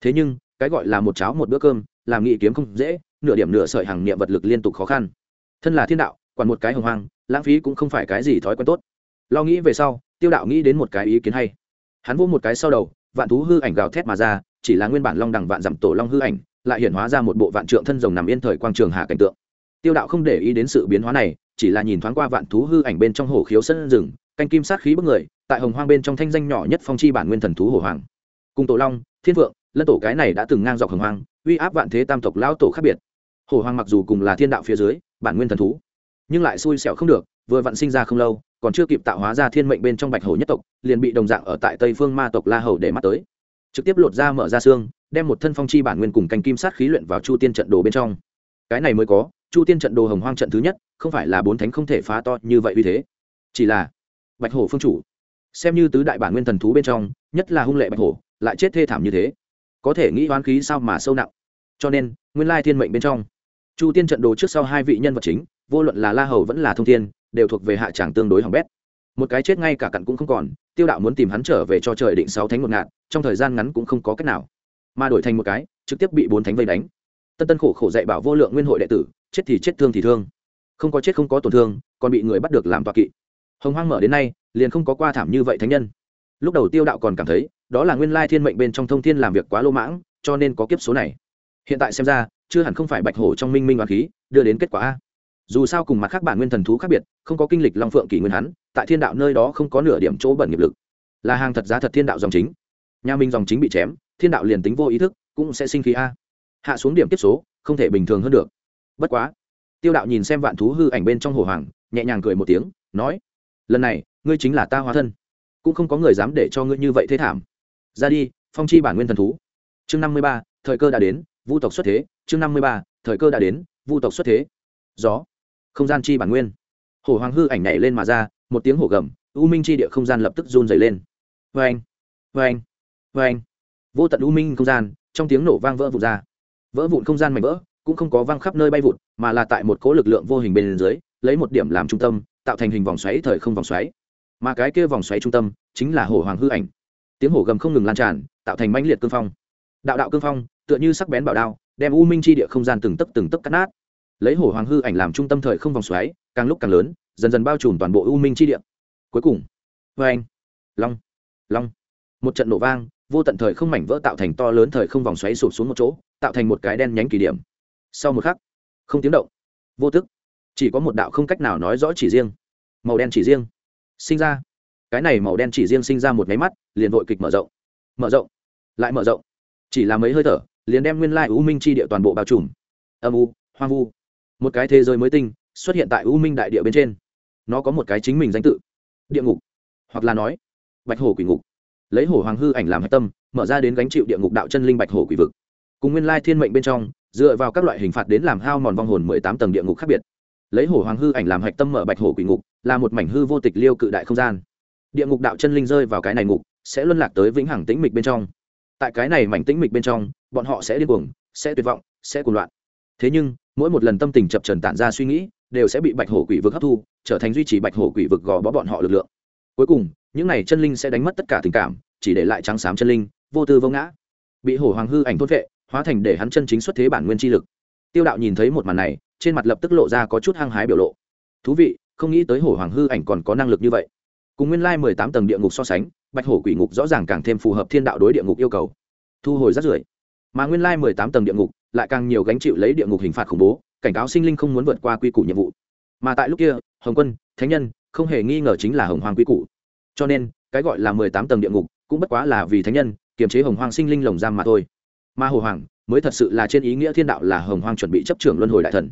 Thế nhưng, cái gọi là một cháo một bữa cơm, làm nghị kiếm không dễ, nửa điểm nửa sợi hàng niệm vật lực liên tục khó khăn. Thân là thiên đạo còn một cái hồng hoang, lãng phí cũng không phải cái gì thói quen tốt. Lo nghĩ về sau, tiêu đạo nghĩ đến một cái ý kiến hay hắn vỗ một cái sau đầu, vạn thú hư ảnh gào thét mà ra, chỉ là nguyên bản long đằng vạn dặm tổ long hư ảnh, lại hiện hóa ra một bộ vạn trượng thân rồng nằm yên thời quang trường hạ cảnh tượng. Tiêu đạo không để ý đến sự biến hóa này, chỉ là nhìn thoáng qua vạn thú hư ảnh bên trong hồ khiếu sân rừng, canh kim sát khí bức người, tại hồng hoang bên trong thanh danh nhỏ nhất phong chi bản nguyên thần thú hồ hoàng. Cùng tổ long, thiên vượng lân tổ cái này đã từng ngang dọc hồng hoang, uy áp vạn thế tam tộc lão tổ khác biệt. Hồ hoàng mặc dù cùng là thiên đạo phía dưới, bản nguyên thần thú, nhưng lại xui xẻo không được, vừa vặn sinh ra không lâu còn chưa kịp tạo hóa ra thiên mệnh bên trong bạch hổ nhất tộc, liền bị đồng dạng ở tại tây phương ma tộc la hầu để mắt tới. Trực tiếp lột ra mở ra xương, đem một thân phong chi bản nguyên cùng canh kim sát khí luyện vào chu tiên trận đồ bên trong. Cái này mới có, chu tiên trận đồ hồng hoang trận thứ nhất, không phải là bốn thánh không thể phá to như vậy uy thế. Chỉ là, bạch hổ phương chủ, xem như tứ đại bản nguyên thần thú bên trong, nhất là hung lệ bạch hổ, lại chết thê thảm như thế. Có thể nghĩ oán khí sao mà sâu nặng. Cho nên, nguyên lai thiên mệnh bên trong, chu tiên trận đồ trước sau hai vị nhân vật chính, vô luận là la hầu vẫn là thông thiên đều thuộc về hạ tràng tương đối hỏng bét. Một cái chết ngay cả cặn cũng không còn, tiêu đạo muốn tìm hắn trở về cho trời định sáu thánh một ngạn, trong thời gian ngắn cũng không có cách nào. Mà đổi thành một cái, trực tiếp bị bốn thánh vây đánh. Tân tân khổ khổ dạy bảo vô lượng nguyên hội đệ tử, chết thì chết, thương thì thương. Không có chết không có tổn thương, còn bị người bắt được làm tọa kỵ. Hồng hoang mở đến nay, liền không có qua thảm như vậy thánh nhân. Lúc đầu tiêu đạo còn cảm thấy, đó là nguyên lai thiên mệnh bên trong thông thiên làm việc quá lô mãng, cho nên có kiếp số này. Hiện tại xem ra, chưa hẳn không phải bạch hổ trong minh minh đoàn khí, đưa đến kết quả a dù sao cùng mặt khác bản nguyên thần thú khác biệt, không có kinh lịch long phượng kỷ nguyên hắn, tại thiên đạo nơi đó không có nửa điểm chỗ bẩn nghiệp lực. Là hàng thật giá thật thiên đạo dòng chính. Nhà minh dòng chính bị chém, thiên đạo liền tính vô ý thức, cũng sẽ sinh khí a. Hạ xuống điểm tiếp số, không thể bình thường hơn được. Bất quá, tiêu đạo nhìn xem vạn thú hư ảnh bên trong hồ hoàng, nhẹ nhàng cười một tiếng, nói, lần này, ngươi chính là ta hóa thân. Cũng không có người dám để cho ngươi như vậy thế thảm. Ra đi, phong chi bản nguyên thần thú. Chương năm mươi ba, thời cơ đã đến, vu tộc xuất thế. Chương năm mươi ba, thời cơ đã đến, vu tộc xuất thế. Gió không gian chi bản nguyên. Hổ hoàng hư ảnh nhảy lên mà ra, một tiếng hổ gầm, u minh chi địa không gian lập tức run dày lên. Vê anh vê anh vê anh vô tận u minh không gian, trong tiếng nổ vang vỡ vụt ra. Vỡ vụn không gian mảnh vỡ, cũng không có văng khắp nơi bay vụt, mà là tại một cố lực lượng vô hình bên dưới, lấy một điểm làm trung tâm, tạo thành hình vòng xoáy thời không vòng xoáy. Mà cái kia vòng xoáy trung tâm, chính là hổ hoàng hư ảnh. Tiếng hổ gầm không ngừng lan tràn, tạo thành mãnh liệt cương phong. Đạo đạo cương phong, tựa như sắc bén bảo đao, đem u minh chi địa không gian từng tấc từng tấc cắt nát lấy hổ hoàng hư ảnh làm trung tâm thời không vòng xoáy, càng lúc càng lớn, dần dần bao trùm toàn bộ u minh chi địa. Cuối cùng vê anh, long long. Một trận nổ vang, vô tận thời không mảnh vỡ tạo thành to lớn thời không vòng xoáy sụp xuống một chỗ, tạo thành một cái đen nhánh kỳ điểm. Sau một khắc, không tiếng động, vô tức chỉ có một đạo không cách nào nói rõ chỉ riêng. Màu đen chỉ riêng sinh ra. Cái này màu đen chỉ riêng sinh ra một máy mắt, liền vội kịch mở rộng. Mở rộng, lại mở rộng. Chỉ là mấy hơi thở, liền đem nguyên lai u minh chi địa toàn bộ bao trùm. Âm u, hoang vu một cái thế giới mới tinh xuất hiện tại u minh đại địa bên trên. Nó có một cái chính mình danh tự. Địa ngục. Hoặc là nói, bạch hổ quỷ ngục. Lấy hổ hoàng hư ảnh làm hạch tâm, mở ra đến gánh chịu địa ngục đạo chân linh bạch hổ quỷ vực. Cùng nguyên lai thiên mệnh bên trong, dựa vào các loại hình phạt đến làm hao mòn vong hồn mười tám tầng địa ngục khác biệt. Lấy hổ hoàng hư ảnh làm hạch tâm mở bạch hổ quỷ ngục, là một mảnh hư vô tịch liêu cự đại không gian. Địa ngục đạo chân linh rơi vào cái này ngục, sẽ luân lạc tới vĩnh hằng tĩnh mịch bên trong. Tại cái này mảnh tĩnh mịch bên trong, bọn họ sẽ điên cuồng, sẽ tuyệt vọng, sẽ cuồng loạn. Thế nhưng mỗi một lần tâm tình chập trần tản ra suy nghĩ, đều sẽ bị bạch hổ quỷ vực hấp thu, trở thành duy trì bạch hổ quỷ vực gò bó bọn họ lực lượng. Cuối cùng, những n à y chân linh sẽ đánh mất tất cả tình cảm, chỉ để lại trắng xám chân linh, vô tư vô ngã. Bị hổ hoàng hư ảnh thốt vệ, hóa thành để hắn chân chính xuất thế bản nguyên chi lực. Tiêu đạo nhìn thấy một màn này, trên mặt lập tức lộ ra có chút hăng hái biểu lộ. Thú vị, không nghĩ tới hổ hoàng hư ảnh còn có năng lực như vậy. Cùng nguyên lai mười tám tầng địa ngục so sánh, bạch hổ quỷ ngục rõ ràng càng thêm phù hợp thiên đạo đối địa ngục yêu cầu. Thu hồi rát rưởi. Mà nguyên lai mười tám tầng địa ngục lại càng nhiều gánh chịu lấy địa ngục hình phạt khủng bố, cảnh cáo sinh linh không muốn vượt qua quy củ nhiệm vụ. Mà tại lúc kia, hồng quân, thánh nhân, không hề nghi ngờ chính là hồng hoàng quy củ. Cho nên, cái gọi là mười tám tầng địa ngục cũng bất quá là vì thánh nhân, kiềm chế hồng hoàng sinh linh lồng giam mà thôi. Mà hồ hoàng mới thật sự là trên ý nghĩa thiên đạo là hồng hoàng chuẩn bị chấp trưởng luân hồi đại thần.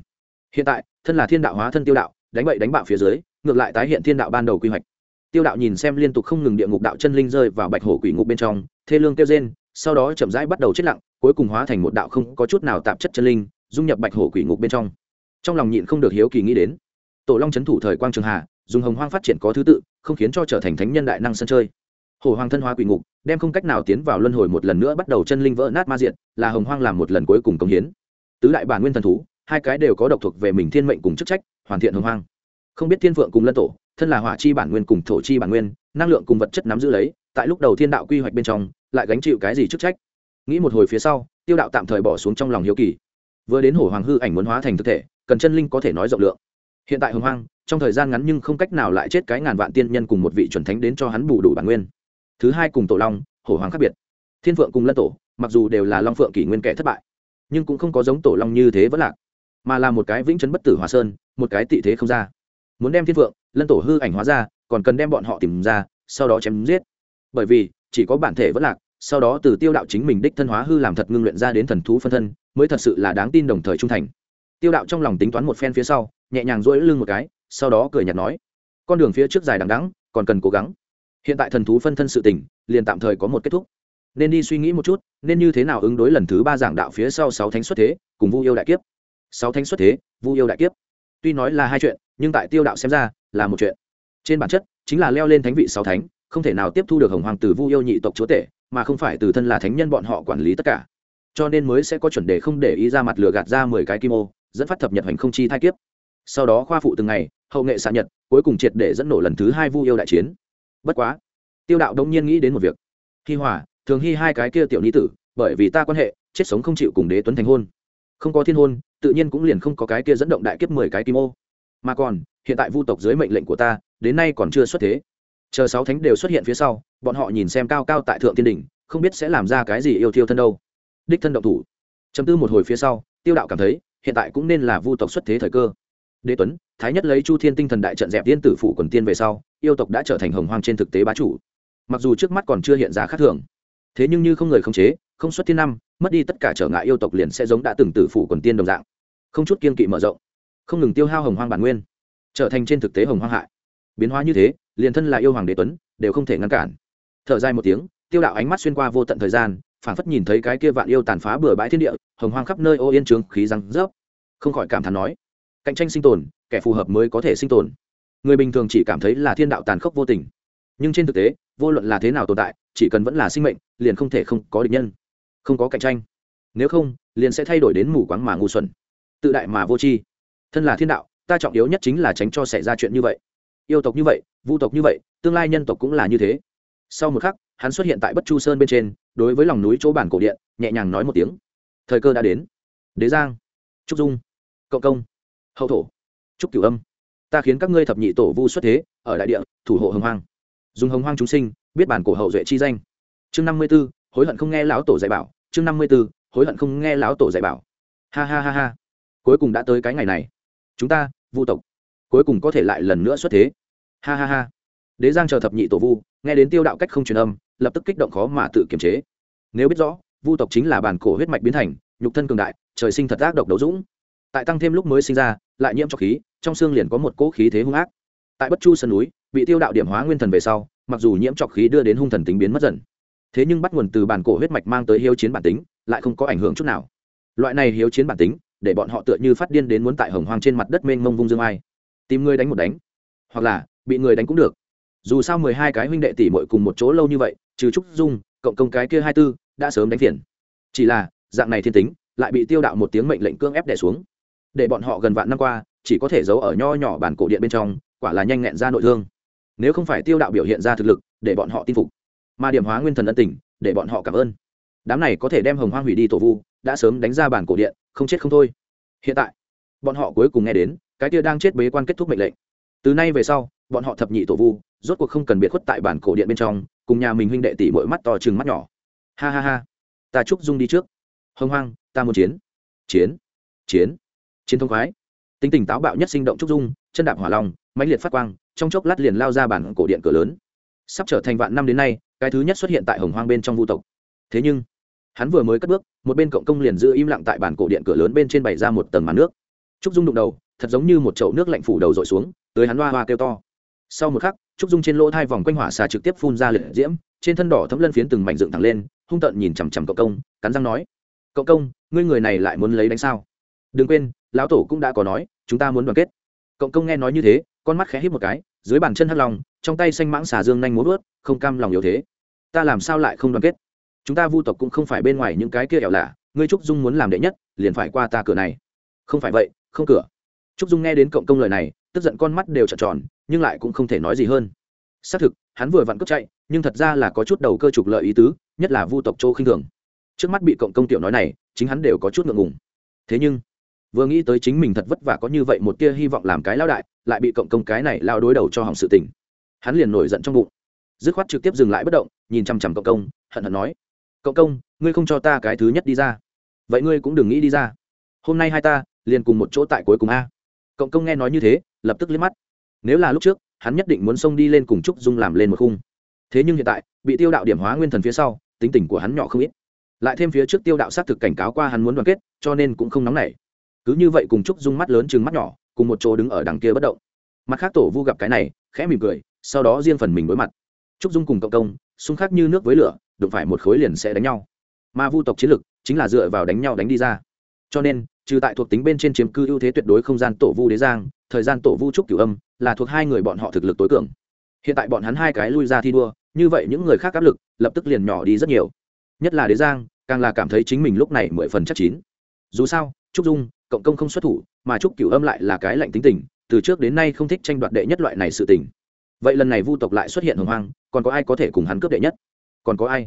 Hiện tại, thân là thiên đạo hóa thân tiêu đạo, đánh bậy đánh bạo phía dưới, ngược lại tái hiện thiên đạo ban đầu quy hoạch. Tiêu đạo nhìn xem liên tục không ngừng địa ngục đạo chân linh rơi vào bạch hổ quỷ ngục bên trong, thê lương kêu rên, sau đó chậm rãi bắt đầu chết lặng cuối cùng hóa thành một đạo không có chút nào tạp chất chân linh, dung nhập bạch hổ quỷ ngục bên trong. Trong lòng nhịn không được hiếu kỳ nghĩ đến, tổ long c h ấ n thủ thời quang trường hà, dùng hồng hoang phát triển có thứ tự, không khiến cho trở thành thánh nhân đại năng sân chơi. Hổ hoàng thân hóa quỷ ngục, đem không cách nào tiến vào luân hồi một lần nữa bắt đầu chân linh vỡ nát ma diện là hồng hoang làm một lần cuối cùng công hiến. Tứ đại bản nguyên thần thú, hai cái đều có độc thuộc về mình thiên mệnh cùng chức trách, hoàn thiện hồng hoang. Không biết thiên phượng cùng lân tổ, thân là hỏa chi bản nguyên cùng thổ chi bản nguyên, năng lượng cùng vật chất nắm giữ lấy, tại lúc đầu thiên đạo quy hoạch bên trong, lại gánh chịu cái gì chức trách? Nghĩ một hồi phía sau, tiêu đạo tạm thời bỏ xuống trong lòng hiếu kỳ. Vừa đến hổ hoàng hư ảnh muốn hóa thành thực thể, cần chân linh có thể nói rộng lượng. Hiện tại hồng hoang, trong thời gian ngắn nhưng không cách nào lại chết cái ngàn vạn tiên nhân cùng một vị chuẩn thánh đến cho hắn bù đủ bản nguyên. Thứ hai cùng tổ long, hổ hoàng khác biệt. Thiên phượng cùng lân tổ, mặc dù đều là long phượng kỷ nguyên kẻ thất bại, nhưng cũng không có giống tổ long như thế vẫn lạc, mà là một cái vĩnh chấn bất tử hòa sơn, một cái tị thế không ra. Muốn đem thiên phượng, lân tổ hư ảnh hóa ra, còn cần đem bọn họ tìm ra, sau đó chém giết. Bởi vì, chỉ có bản thể vẫn lạc sau đó từ tiêu đạo chính mình đích thân hóa hư làm thật ngưng luyện ra đến thần thú phân thân, mới thật sự là đáng tin đồng thời trung thành. Tiêu đạo trong lòng tính toán một phen phía sau, nhẹ nhàng rỗi lưng một cái, sau đó cười nhạt nói, con đường phía trước dài đằng đắng còn cần cố gắng. Hiện tại thần thú phân thân sự tỉnh liền tạm thời có một kết thúc. Nên đi suy nghĩ một chút, nên như thế nào ứng đối lần thứ ba giảng đạo phía sau sáu thánh xuất thế, cùng vu yêu đại kiếp. Sáu thánh xuất thế, vu yêu đại kiếp. Tuy nói là hai chuyện, nhưng tại tiêu đạo xem ra, là một chuyện. Trên bản chất, chính là leo lên thánh vị sáu thánh, không thể nào tiếp thu được hồng hoàng từ vu yêu nhị tộc chúa tể mà không phải từ thân là thánh nhân bọn họ quản lý tất cả. Cho nên mới sẽ có chuẩn đề không để ý ra mặt lừa gạt ra mười cái kim ô, dẫn phát thập nhật hành không chi thai kiếp. Sau đó khoa phụ từng ngày, hậu nghệ xạ nhật, cuối cùng triệt để dẫn nổ lần thứ hai vu yêu đại chiến. Bất quá, tiêu đạo đông nhiên nghĩ đến một việc. Hi hòa, thường hy hai cái kia tiểu ni tử, bởi vì ta quan hệ, chết sống không chịu cùng đế tuấn thành hôn. Không có thiên hôn, tự nhiên cũng liền không có cái kia dẫn động đại kiếp mười cái kim ô. Mà còn, hiện tại vu tộc dưới mệnh lệnh của ta, đến nay còn chưa xuất thế chờ sáu thánh đều xuất hiện phía sau, bọn họ nhìn xem cao cao tại thượng thiên đình không biết sẽ làm ra cái gì yêu thiêu thân đâu. Đích thân động thủ. Chấm tư một hồi phía sau, tiêu đạo cảm thấy, hiện tại cũng nên là vu tộc xuất thế thời cơ. Đế tuấn, thái nhất lấy chu thiên tinh thần đại trận dẹp tiên tử phủ quần tiên về sau, yêu tộc đã trở thành hồng hoang trên thực tế bá chủ. Mặc dù trước mắt còn chưa hiện ra khác thường, thế nhưng như không người không chế, không xuất thiên năm, mất đi tất cả trở ngại yêu tộc liền sẽ giống đã từng tử phủ quần tiên đồng dạng. Không chút kiên kỵ mở rộng, không ngừng tiêu hao hồng hoang bản nguyên, trở thành trên thực tế hồng hoang hại. Biến hóa như thế liền thân là yêu hoàng đế tuấn, đều không thể ngăn cản. Thở dài một tiếng, tiêu đạo ánh mắt xuyên qua vô tận thời gian, phảng phất nhìn thấy cái kia vạn yêu tàn phá bừa bãi thiên địa, hồng hoang khắp nơi ô yên trường khí răng rớp. Không khỏi cảm thán nói, cạnh tranh sinh tồn, kẻ phù hợp mới có thể sinh tồn. Người bình thường chỉ cảm thấy là thiên đạo tàn khốc vô tình. Nhưng trên thực tế, vô luận là thế nào tồn tại, chỉ cần vẫn là sinh mệnh, liền không thể không có địch nhân. Không có cạnh tranh. Nếu không, liền sẽ thay đổi đến mù quáng mà ngu xuẩn. Tự đại mà vô tri. Thân là thiên đạo, ta trọng yếu nhất chính là tránh cho xảy ra chuyện như vậy. Yêu tộc như vậy vu tộc như vậy, tương lai nhân tộc cũng là như thế. Sau một khắc, hắn xuất hiện tại bất chu sơn bên trên, đối với lòng núi chỗ bản cổ điện, nhẹ nhàng nói một tiếng. Thời cơ đã đến. Đế giang, trúc dung, cộng công, hậu thổ, trúc cửu âm. Ta khiến các ngươi thập nhị tổ vu xuất thế, ở đại địa, thủ hộ hồng hoang. Dùng hồng hoang chúng sinh, biết bản cổ hậu duệ chi danh. Chương năm mươi b ố hối hận không nghe lão tổ dạy bảo. Chương năm mươi b ố hối hận không nghe lão tổ dạy bảo. Ha ha ha ha. Cuối cùng đã tới cái ngày này. Chúng ta, vu tộc, cuối cùng có thể lại lần nữa xuất thế ha ha ha. Đế giang chờ thập nhị tổ vu, nghe đến tiêu đạo cách không truyền âm, lập tức kích động khó mà tự kiềm chế. Nếu biết rõ, vu tộc chính là bản cổ huyết mạch biến thành, nhục thân cường đại, trời sinh thật ác độc đấu dũng. Tại tăng thêm lúc mới sinh ra, lại nhiễm cho khí, trong xương liền có một cỗ khí thế hung ác. Tại bất chu sân núi, bị tiêu đạo điểm hóa nguyên thần về sau, mặc dù nhiễm trọc khí đưa đến hung thần tính biến mất dần. Thế nhưng bắt nguồn từ bản cổ huyết mạch mang tới hiếu chiến bản tính, lại không có ảnh hưởng chút nào. Loại này hiếu chiến bản tính, để bọn họ tựa như phát điên đến muốn tại hồng hoang trên mặt đất mênh mông vung dương ai. Tìm người đánh một đánh. Hoặc là bị người đánh cũng được. Dù sao mười hai cái huynh đệ tỷ mội cùng một chỗ lâu như vậy, trừ trúc dung, cộng công cái kia hai tư, đã sớm đánh phiền. Chỉ là, dạng này thiên tính, lại bị tiêu đạo một tiếng mệnh lệnh cương ép đẻ xuống. Để bọn họ gần vạn năm qua, chỉ có thể giấu ở nho nhỏ bản cổ điện bên trong, quả là nhanh nhẹn ra nội thương. Nếu không phải tiêu đạo biểu hiện ra thực lực, để bọn họ tin phục. Mà điểm hóa nguyên thần ân tình, để bọn họ cảm ơn. Đám này có thể đem hồng hoang hủy đi tổ vu, đã sớm đánh ra bản cổ điện, không chết không thôi. Hiện tại, bọn họ cuối cùng nghe đến, cái kia đang chết bế quan kết thúc mệnh lệnh. Từ nay về sau bọn họ thập nhị tổ vu, rốt cuộc không cần biệt khuất tại bản cổ điện bên trong, cùng nhà mình huynh đệ tỷ mỗi mắt to chừng mắt nhỏ. Ha ha ha. Ta chúc dung đi trước. Hông hoang, ta muốn chiến. Chiến. Chiến. Chiến thông khoái. Tính tình táo bạo nhất sinh động trúc dung, chân đạp hỏa long, mãnh liệt phát quang, trong chốc lát liền lao ra bản cổ điện cửa lớn. Sắp trở thành vạn năm đến nay, cái thứ nhất xuất hiện tại hồng hoang bên trong vu tộc. Thế nhưng, hắn vừa mới cất bước, một bên cộng công liền giữ im lặng tại bản cổ điện cửa lớn bên trên bày ra một tầng màn nước. Trúc dung đụng đầu, thật giống như một chậu nước lạnh phủ đầu dội xuống, tới hắn hoa hoa kêu to sau một khắc, trúc dung trên lỗ thai vòng quanh hỏa xà trực tiếp phun ra liệt diễm, trên thân đỏ thấm lân phiến từng mảnh dựng thẳng lên, hung tợn nhìn chằm chằm cậu công, cắn răng nói, cậu công, ngươi người này lại muốn lấy đánh sao? Đừng quên, lão tổ cũng đã có nói, chúng ta muốn đoàn kết. Cậu công nghe nói như thế, con mắt khẽ hít một cái, dưới bàn chân hắt lòng, trong tay xanh mãng xà dương nhanh muốn vớt, không cam lòng yếu thế. Ta làm sao lại không đoàn kết? Chúng ta vu tộc cũng không phải bên ngoài những cái kia ẻo lạ, ngươi trúc dung muốn làm đệ nhất, liền phải qua ta cửa này. Không phải vậy, không cửa. Trúc dung nghe đến cộng công lời này, tức giận con mắt đều trợn tròn nhưng lại cũng không thể nói gì hơn. Xác thực, hắn vừa vặn cướp chạy, nhưng thật ra là có chút đầu cơ trục lợi ý tứ, nhất là vu tộc châu khinh thường. Trước mắt bị cộng công tiểu nói này, chính hắn đều có chút ngượng ngùng. Thế nhưng, vừa nghĩ tới chính mình thật vất vả có như vậy một tia hy vọng làm cái lao đại, lại bị cộng công cái này lao đối đầu cho hỏng sự tình. Hắn liền nổi giận trong bụng. Dứt khoát trực tiếp dừng lại bất động, nhìn chằm chằm cộng công, hận hận nói, cộng công, ngươi không cho ta cái thứ nhất đi ra. Vậy ngươi cũng đừng nghĩ đi ra. Hôm nay hai ta liền cùng một chỗ tại cuối cùng a. Cộng công nghe nói như thế, lập tức liếc mắt nếu là lúc trước, hắn nhất định muốn xông đi lên cùng trúc dung làm lên một khung. Thế nhưng hiện tại, bị tiêu đạo điểm hóa nguyên thần phía sau, tính tình của hắn nhỏ không ít. Lại thêm phía trước tiêu đạo xác thực cảnh cáo qua hắn muốn đoàn kết, cho nên cũng không nóng nảy. Cứ như vậy cùng trúc dung mắt lớn chừng mắt nhỏ, cùng một chỗ đứng ở đằng kia bất động. Mặt khác tổ vu gặp cái này, khẽ mỉm cười, sau đó riêng phần mình đối mặt. Trúc dung cùng cộng công, xung khắc như nước với lửa, đụng phải một khối liền sẽ đánh nhau. Mà vu tộc chiến lực, chính là dựa vào đánh nhau đánh đi ra. Cho nên, trừ tại thuộc tính bên trên chiếm cư ưu thế tuyệt đối không gian tổ vu đế giang, thời gian tổ vu trúc cửu âm là thuộc hai người bọn họ thực lực tối cường. Hiện tại bọn hắn hai cái lui ra thi đua, như vậy những người khác áp lực, lập tức liền nhỏ đi rất nhiều. Nhất là đế giang, càng là cảm thấy chính mình lúc này mười phần chắc chín. Dù sao, trúc dung, cộng công không xuất thủ, mà trúc cửu âm lại là cái lạnh tính tình, từ trước đến nay không thích tranh đoạt đệ nhất loại này sự tình. Vậy lần này vu tộc lại xuất hiện hồng hoang, còn có ai có thể cùng hắn cướp đệ nhất? Còn có ai?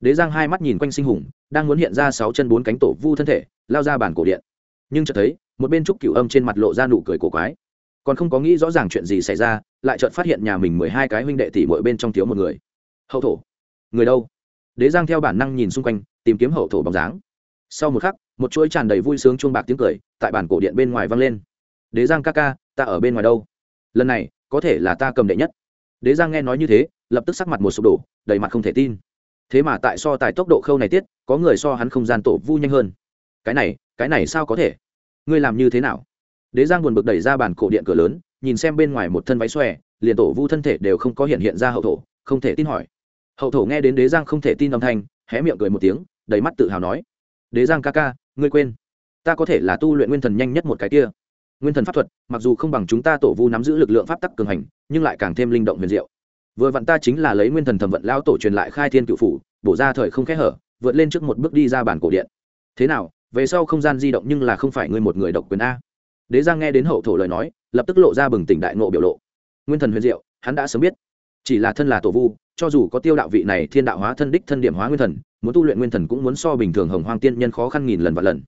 Đế giang hai mắt nhìn quanh sinh hùng, đang muốn hiện ra sáu chân bốn cánh tổ vu thân thể, lao ra bản cổ điện. Nhưng chợt thấy, một bên trúc cửu âm trên mặt lộ ra nụ cười cổ quái còn không có nghĩ rõ ràng chuyện gì xảy ra, lại chợt phát hiện nhà mình mười hai cái huynh đệ tỷ mỗi bên trong thiếu một người. Hậu thổ. Người đâu? Đế giang theo bản năng nhìn xung quanh, tìm kiếm hậu thổ bóng dáng. Sau một khắc, một chuỗi tràn đầy vui sướng chuông bạc tiếng cười, tại bản cổ điện bên ngoài vang lên. Đế giang ca ca, ta ở bên ngoài đâu? Lần này, có thể là ta cầm đệ nhất. Đế giang nghe nói như thế, lập tức sắc mặt một sụp đổ, đầy mặt không thể tin. Thế mà tại so tài tốc độ khâu này tiết, có người so hắn không gian tổ vu nhanh hơn. Cái này cái này sao có thể? Ngươi làm như thế nào? Đế giang buồn bực đẩy ra bàn cổ điện cửa lớn, nhìn xem bên ngoài một thân váy xòe, liền tổ vu thân thể đều không có hiện hiện ra hậu thổ, không thể tin hỏi. Hậu thổ nghe đến đế giang không thể tin âm thanh, hé miệng cười một tiếng, đầy mắt tự hào nói. Đế giang ca ca, ngươi quên. Ta có thể là tu luyện nguyên thần nhanh nhất một cái kia. Nguyên thần pháp thuật, mặc dù không bằng chúng ta tổ vu nắm giữ lực lượng pháp tắc cường hành, nhưng lại càng thêm linh động huyền diệu. Vừa vặn ta chính là lấy nguyên thần thẩm vận lao tổ truyền lại khai thiên cựu phủ, bổ ra thời không khẽ hở, vượt lên trước một bước đi ra bản cổ điện. Thế nào, về sau không gian di động nhưng là không phải ngươi một người độc quyền a? Đế giang nghe đến hậu thổ lời nói, lập tức lộ ra bừng tỉnh đại nộ biểu lộ. Nguyên thần huyền diệu, hắn đã sớm biết. Chỉ là thân là tổ vu, cho dù có tiêu đạo vị này thiên đạo hóa thân đích thân điểm hóa nguyên thần, muốn tu luyện nguyên thần cũng muốn so bình thường hồng hoang tiên nhân khó khăn nghìn lần và lần.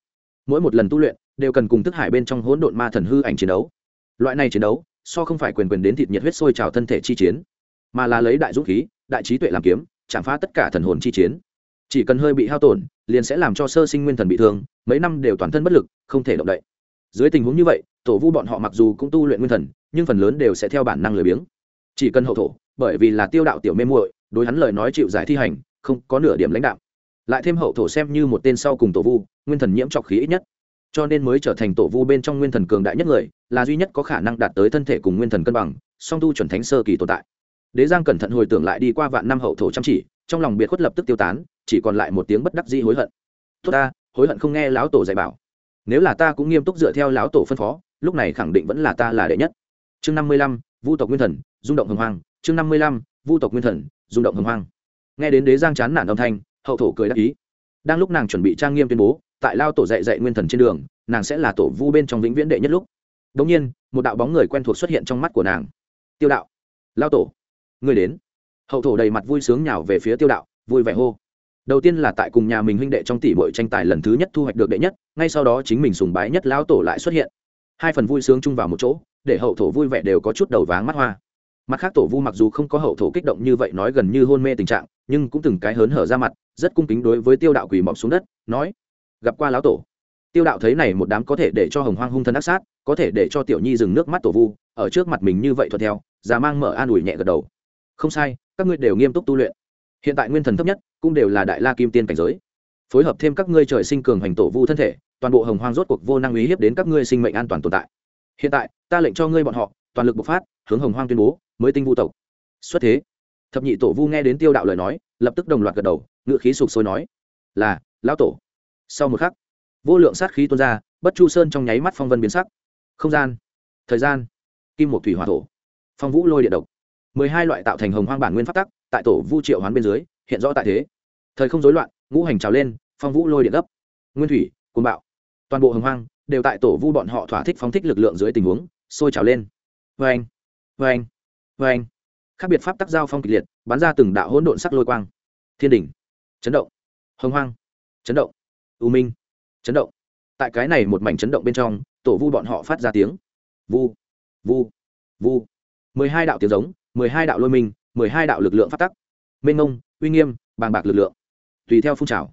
Mỗi một lần tu luyện, đều cần cùng thức hải bên trong hỗn độn ma thần hư ảnh chiến đấu. Loại này chiến đấu, so không phải quyền quyền đến thịt nhiệt huyết sôi trào thân thể chi chiến, mà là lấy đại dũng khí, đại trí tuệ làm kiếm, chạm phá tất cả thần hồn chi chiến. Chỉ cần hơi bị hao tổn, liền sẽ làm cho sơ sinh nguyên thần bị thương, mấy năm đều toàn thân bất lực, không thể động đậy dưới tình huống như vậy, tổ vu bọn họ mặc dù cũng tu luyện nguyên thần, nhưng phần lớn đều sẽ theo bản năng lười biếng. Chỉ cần hậu thổ, bởi vì là tiêu đạo tiểu mê muội, đối hắn lời nói chịu giải thi hành, không có nửa điểm lãnh đạo. Lại thêm hậu thổ xem như một tên sau cùng tổ vu, nguyên thần nhiễm trọc khí ít nhất. Cho nên mới trở thành tổ vu bên trong nguyên thần cường đại nhất người, là duy nhất có khả năng đạt tới thân thể cùng nguyên thần cân bằng, song tu chuẩn thánh sơ kỳ tồn tại. Đế giang cẩn thận hồi tưởng lại đi qua vạn năm hậu thổ chăm chỉ, trong lòng biệt khuất lập tức tiêu tán, chỉ còn lại một tiếng bất đắc di hối hận. Tốt ta, hối hận không nghe lão tổ dạy bảo nếu là ta cũng nghiêm túc dựa theo lão tổ phân phó, lúc này khẳng định vẫn là ta là đệ nhất. Chương năm mươi lăm, vu tộc nguyên thần, rung động hồng hoang. Chương năm mươi lăm, vu tộc nguyên thần, rung động hồng hoang. Nghe đến đế giang chán nản âm thanh, hậu thổ cười đáp ý. Đang lúc nàng chuẩn bị trang nghiêm tuyên bố, tại lao tổ dạy dạy nguyên thần trên đường, nàng sẽ là tổ vu bên trong vĩnh viễn đệ nhất lúc. Đ ỗ n g nhiên, một đạo bóng người quen thuộc xuất hiện trong mắt của nàng. Tiêu đạo. Lao tổ. Người đến. Hậu thổ đầy mặt vui sướng nhào về phía tiêu đạo, vui vẻ hô đầu tiên là tại cùng nhà mình huynh đệ trong tỷ bội tranh tài lần thứ nhất thu hoạch được đệ nhất, ngay sau đó chính mình sùng bái nhất lão tổ lại xuất hiện. Hai phần vui sướng chung vào một chỗ, để hậu thổ vui vẻ đều có chút đầu váng mắt hoa. Mặt khác tổ vu mặc dù không có hậu thổ kích động như vậy nói gần như hôn mê tình trạng, nhưng cũng từng cái hớn hở ra mặt, rất cung kính đối với tiêu đạo quỳ mọc xuống đất, nói, gặp qua lão tổ. Tiêu đạo thấy này một đám có thể để cho hồng hoang hung thân ác sát, có thể để cho tiểu nhi dừng nước mắt tổ vu, ở trước mặt mình như vậy thuận theo, già mang mở an ủi nhẹ gật đầu. Không sai, các ngươi đều nghiêm túc tu luyện. Hiện tại nguyên thần thấp nhất cũng đều là đại la kim tiên cảnh giới. Phối hợp thêm các ngươi trời sinh cường hành tổ vu thân thể, toàn bộ hồng hoang rốt cuộc vô năng uy hiếp đến các ngươi sinh mệnh an toàn tồn tại. Hiện tại, ta lệnh cho ngươi bọn họ, toàn lực bộc phát, hướng hồng hoang tuyên bố, mới tinh vu tộc. Xuất thế. Thập nhị tổ vu nghe đến tiêu đạo lời nói, lập tức đồng loạt gật đầu ngự khí sục sôi nói, là, lão tổ. Sau một khắc, vô lượng sát khí tuôn ra, bất chu sơn trong nháy mắt phong vân biến sắc. Không gian, thời gian, kim một thủy hỏa thổ, phong vũ lôi điện độc. Mười hai loại tạo thành hồng hoang bản nguyên phát tắc, tại tổ vu triệu hoán bên dưới hiện rõ tại thế. Thời không rối loạn, ngũ hành trào lên, phong vũ lôi điện gấp. Nguyên thủy côn bạo. Toàn bộ hồng hoang đều tại tổ vu bọn họ thỏa thích phóng thích lực lượng dưới tình huống, sôi trào lên. Vê anh vê anh vê anh khác biệt pháp tắc giao phong kịch liệt, bắn ra từng đạo hỗn độn sắc lôi quang. Thiên đỉnh, chấn động. Hồng hoang, chấn động. U minh, chấn động. Tại cái này một mảnh chấn động bên trong, tổ vu bọn họ phát ra tiếng. Vu vu vu. Mười hai đạo tiếng giống, mười hai đạo lôi minh, mười hai đạo lực lượng phát tắc. Mênh ngông uy nghiêm, bàng bạc lực lượng, tùy theo phun trào.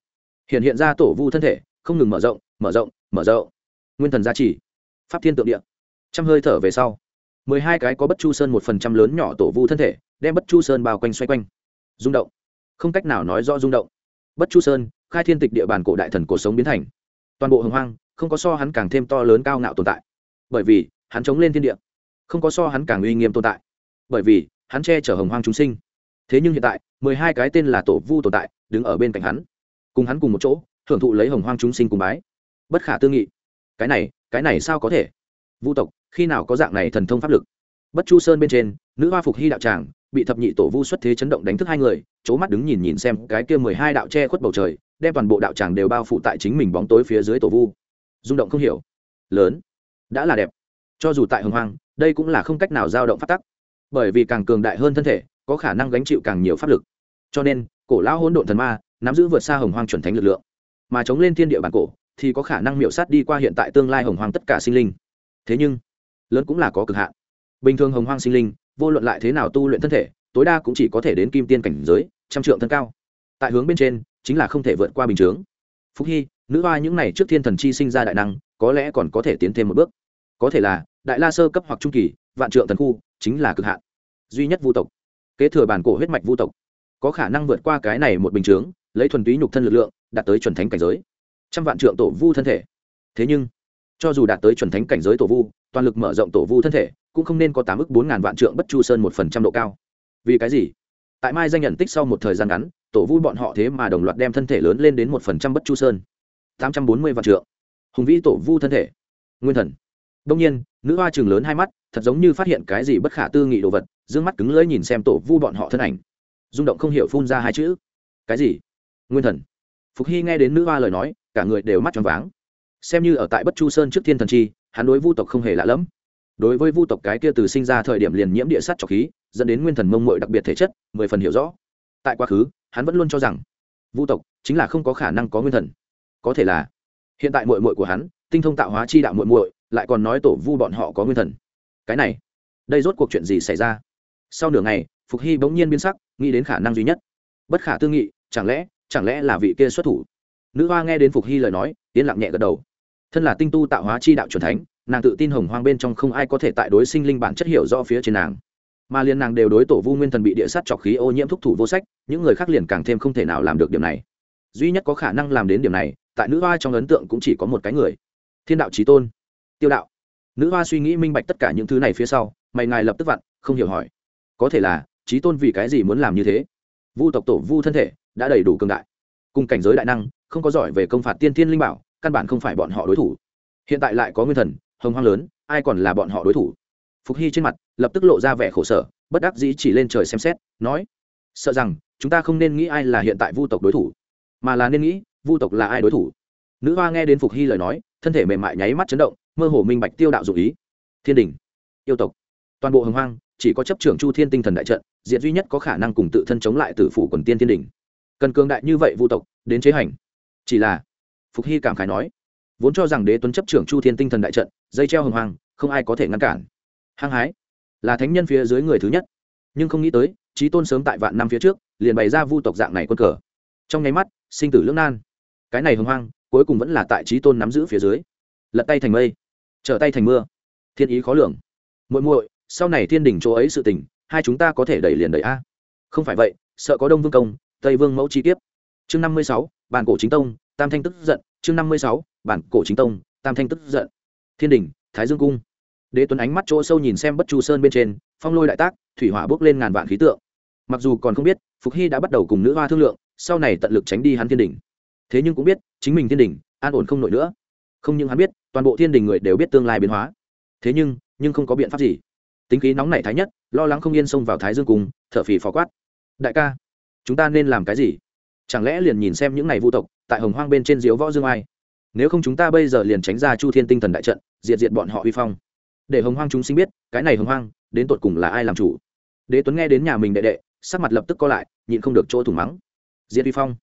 Hiện hiện ra tổ vu thân thể, không ngừng mở rộng mở rộng mở rộng. Nguyên thần gia trì, pháp thiên tượng địa. Trăm hơi thở về sau, mười hai cái có bất chu sơn một phần trăm lớn nhỏ tổ vu thân thể, đem bất chu sơn bao quanh xoay quanh. Rung động. Không cách nào nói rõ rung động. Bất chu sơn, khai thiên tịch địa bàn cổ đại thần cổ sống biến thành. Toàn bộ hồng hoang, không có so hắn càng thêm to lớn cao ngạo tồn tại. Bởi vì, hắn chống lên thiên địa. Không có so hắn càng uy nghiêm tồn tại. Bởi vì, hắn che chở hồng hoang chúng sinh thế nhưng hiện tại, mười hai cái tên là tổ vu tồn tại, đứng ở bên cạnh hắn. Cùng hắn cùng một chỗ, hưởng thụ lấy hồng hoang chúng sinh cùng bái. Bất khả tư nghị. Cái này cái này sao có thể? Vu tộc, khi nào có dạng này thần thông pháp lực? Bất chu sơn bên trên, nữ hoa phục hy đạo tràng, bị thập nhị tổ vu xuất thế chấn động đánh thức hai người c h ố mắt đứng nhìn nhìn xem cái kia mười hai đạo che khuất bầu trời, đem toàn bộ đạo tràng đều bao phủ tại chính mình bóng tối phía dưới tổ vu. Rung động không hiểu. Lớn. Đã là đẹp. Cho dù tại hồng hoang, đây cũng là không cách nào dao động phát tắc. Bởi vì càng cường đại hơn thân thể có khả năng gánh chịu càng nhiều pháp lực. Cho nên, cổ lão hỗn độn thần ma, nắm giữ vượt xa hồng hoang chuẩn thánh lực lượng. Mà chống lên thiên địa bản cổ, thì có khả năng miểu sát đi qua hiện tại tương lai hồng hoang tất cả sinh linh. Thế nhưng, lớn cũng là có cực hạn. Bình thường hồng hoang sinh linh, vô luận lại thế nào tu luyện thân thể, tối đa cũng chỉ có thể đến kim tiên cảnh giới, trăm trượng thân cao. Tại hướng bên trên, chính là không thể vượt qua bình chướng. Phúc hy, nữ hoa những này trước thiên thần chi sinh ra đại năng, có lẽ còn có thể tiến thêm một bước. Có thể là, đại la sơ cấp hoặc trung kỳ, vạn trượng thần khu, chính là cực hạn. Duy nhất vu tộc kế thừa bản cổ huyết mạch vu tộc, có khả năng vượt qua cái này một bình chướng, lấy thuần túy nhục thân lực lượng, đạt tới chuẩn thánh cảnh giới. Trăm vạn trượng tổ vu thân thể. Thế nhưng, cho dù đạt tới chuẩn thánh cảnh giới tổ vu, toàn lực mở rộng tổ vu thân thể, cũng không nên có tám ước bốn ngàn vạn trượng bất chu sơn một phần trăm độ cao. Vì cái gì? Tại mai danh nhận tích sau một thời gian ngắn, tổ vu bọn họ thế mà đồng loạt đem thân thể lớn lên đến một phần trăm bất chu sơn. Tám trăm bốn mươi vạn trượng. Hùng vĩ tổ vu thân thể. Nguyên thần. Đông nhiên, nữ hoa trường lớn hai mắt thật giống như phát hiện cái gì bất khả tư nghị đồ vật d ư ơ n g mắt cứng lưỡi nhìn xem tổ vu bọn họ thân ảnh. Rung động không hiểu phun ra hai chữ. Cái gì? Nguyên thần. Phục hy nghe đến nữ hoa lời nói, cả người đều mắt tròn váng. Xem như ở tại bất chu sơn trước thiên thần chi, hắn đối vu tộc không hề lạ lẫm. Đối với vu tộc cái kia từ sinh ra thời điểm liền nhiễm địa sắt trọc khí, dẫn đến nguyên thần mông mội đặc biệt thể chất, mười phần hiểu rõ. Tại quá khứ, hắn vẫn luôn cho rằng, vu tộc chính là không có khả năng có nguyên thần. Có thể là, hiện tại mội mội của hắn, tinh thông tạo hóa chi đạo mội mội lại còn nói tổ vu bọn họ có nguyên thần cái này, đây rốt cuộc chuyện gì xảy ra? Sau nửa ngày, phục hy bỗng nhiên biến sắc, nghĩ đến khả năng duy nhất. Bất khả tư nghị, chẳng lẽ chẳng lẽ là vị kia xuất thủ? Nữ hoa nghe đến phục hy lời nói, yên lặng nhẹ gật đầu. Thân là tinh tu tạo hóa chi đạo c thánh, nàng tự tin hồng hoang bên trong không ai có thể tại đối sinh linh bản chất hiểu do phía trên nàng. Mà liền nàng đều đối tổ vu nguyên thần bị địa sát trọc khí ô nhiễm thúc thủ vô sách, những người khác liền càng thêm không thể nào làm được điểm này. Duy nhất có khả năng làm đến điểm này, tại nữ hoa trong ấn tượng cũng chỉ có một cái người. Thiên đạo trí tôn. Tiêu đạo nữ hoa suy nghĩ minh bạch tất cả những thứ này phía sau, mày ngài lập tức vặn, không hiểu hỏi. Có thể là, trí tôn vì cái gì muốn làm như thế? Vu tộc tổ, vu thân thể, đã đầy đủ cường đại. Cùng cảnh giới đại năng, không có giỏi về công phạt tiên thiên linh bảo, căn bản không phải bọn họ đối thủ. Hiện tại lại có nguyên thần, hồng hoang lớn, ai còn là bọn họ đối thủ? Phục hy trên mặt lập tức lộ ra vẻ khổ sở, bất đắc dĩ chỉ lên trời xem xét, nói, sợ rằng, chúng ta không nên nghĩ ai là hiện tại vu tộc đối thủ, mà là nên nghĩ, vu tộc là ai đối thủ. Nữ hoa nghe đến phục hy lời nói, thân thể mềm mại nháy mắt chấn động mơ hồ minh bạch tiêu đạo dụ ý. Thiên đình, yêu tộc. Toàn bộ hồng hoang, chỉ có chấp trưởng chu thiên tinh thần đại trận, diện duy nhất có khả năng cùng tự thân chống lại tử phủ quần tiên thiên đình. Cần cường đại như vậy vu tộc, đến chế hành. Chỉ là, phục hy cảm khái nói, vốn cho rằng đế tuấn chấp trưởng chu thiên tinh thần đại trận, dây treo hồng hoang, không ai có thể ngăn cản. Hăng hái, là thánh nhân phía dưới người thứ nhất. Nhưng không nghĩ tới trí tôn sớm tại vạn năm phía trước, liền bày ra vu tộc dạng này quân cờ. Trong nháy mắt, sinh tử lưỡng nan. Cái này hồng hoang, cuối cùng vẫn là tại trí tôn nắm giữ phía dưới. Lật tay thành mây trở tay thành mưa. Thiên ý khó lường. Muội muội, sau này thiên đình chỗ ấy sự tình, hai chúng ta có thể đẩy liền đẩy a. Không phải vậy, sợ có đông vương công, tây vương mẫu chi tiếp. chương năm mươi sáu, bản cổ chính tông, tam thanh tức giận. Chương năm mươi sáu, bản cổ chính tông, tam thanh tức giận. Thiên đình thái dương cung. Đế tuấn ánh mắt chỗ sâu nhìn xem bất chu sơn bên trên, phong lôi đại tác, thủy hỏa bước lên ngàn vạn khí tượng. Mặc dù còn không biết, phục hy đã bắt đầu cùng nữ hoa thương lượng, sau này tận lực tránh đi hắn thiên đình thế nhưng cũng biết, chính mình thiên đình an ổn không nổi nữa không những hắn biết, toàn bộ thiên đình người đều biết tương lai biến hóa. Thế nhưng nhưng không có biện pháp gì. Tính khí nóng nảy thái nhất, lo lắng không yên xông vào thái dương cùng, thở phì phò quát. Đại ca, chúng ta nên làm cái gì? Chẳng lẽ liền nhìn xem những ngày vu tộc, tại hồng hoang bên trên diếu võ dương ai? Nếu không chúng ta bây giờ liền tránh ra chu thiên tinh thần đại trận, diệt diệt bọn họ uy phong. Để hồng hoang chúng sinh biết, cái này hồng hoang, đến tột cùng là ai làm chủ? Đế tuấn nghe đến nhà mình đệ đệ, sắc mặt lập tức co lại, nhịn không được chỗ thủng mắng. Diệt uy phong.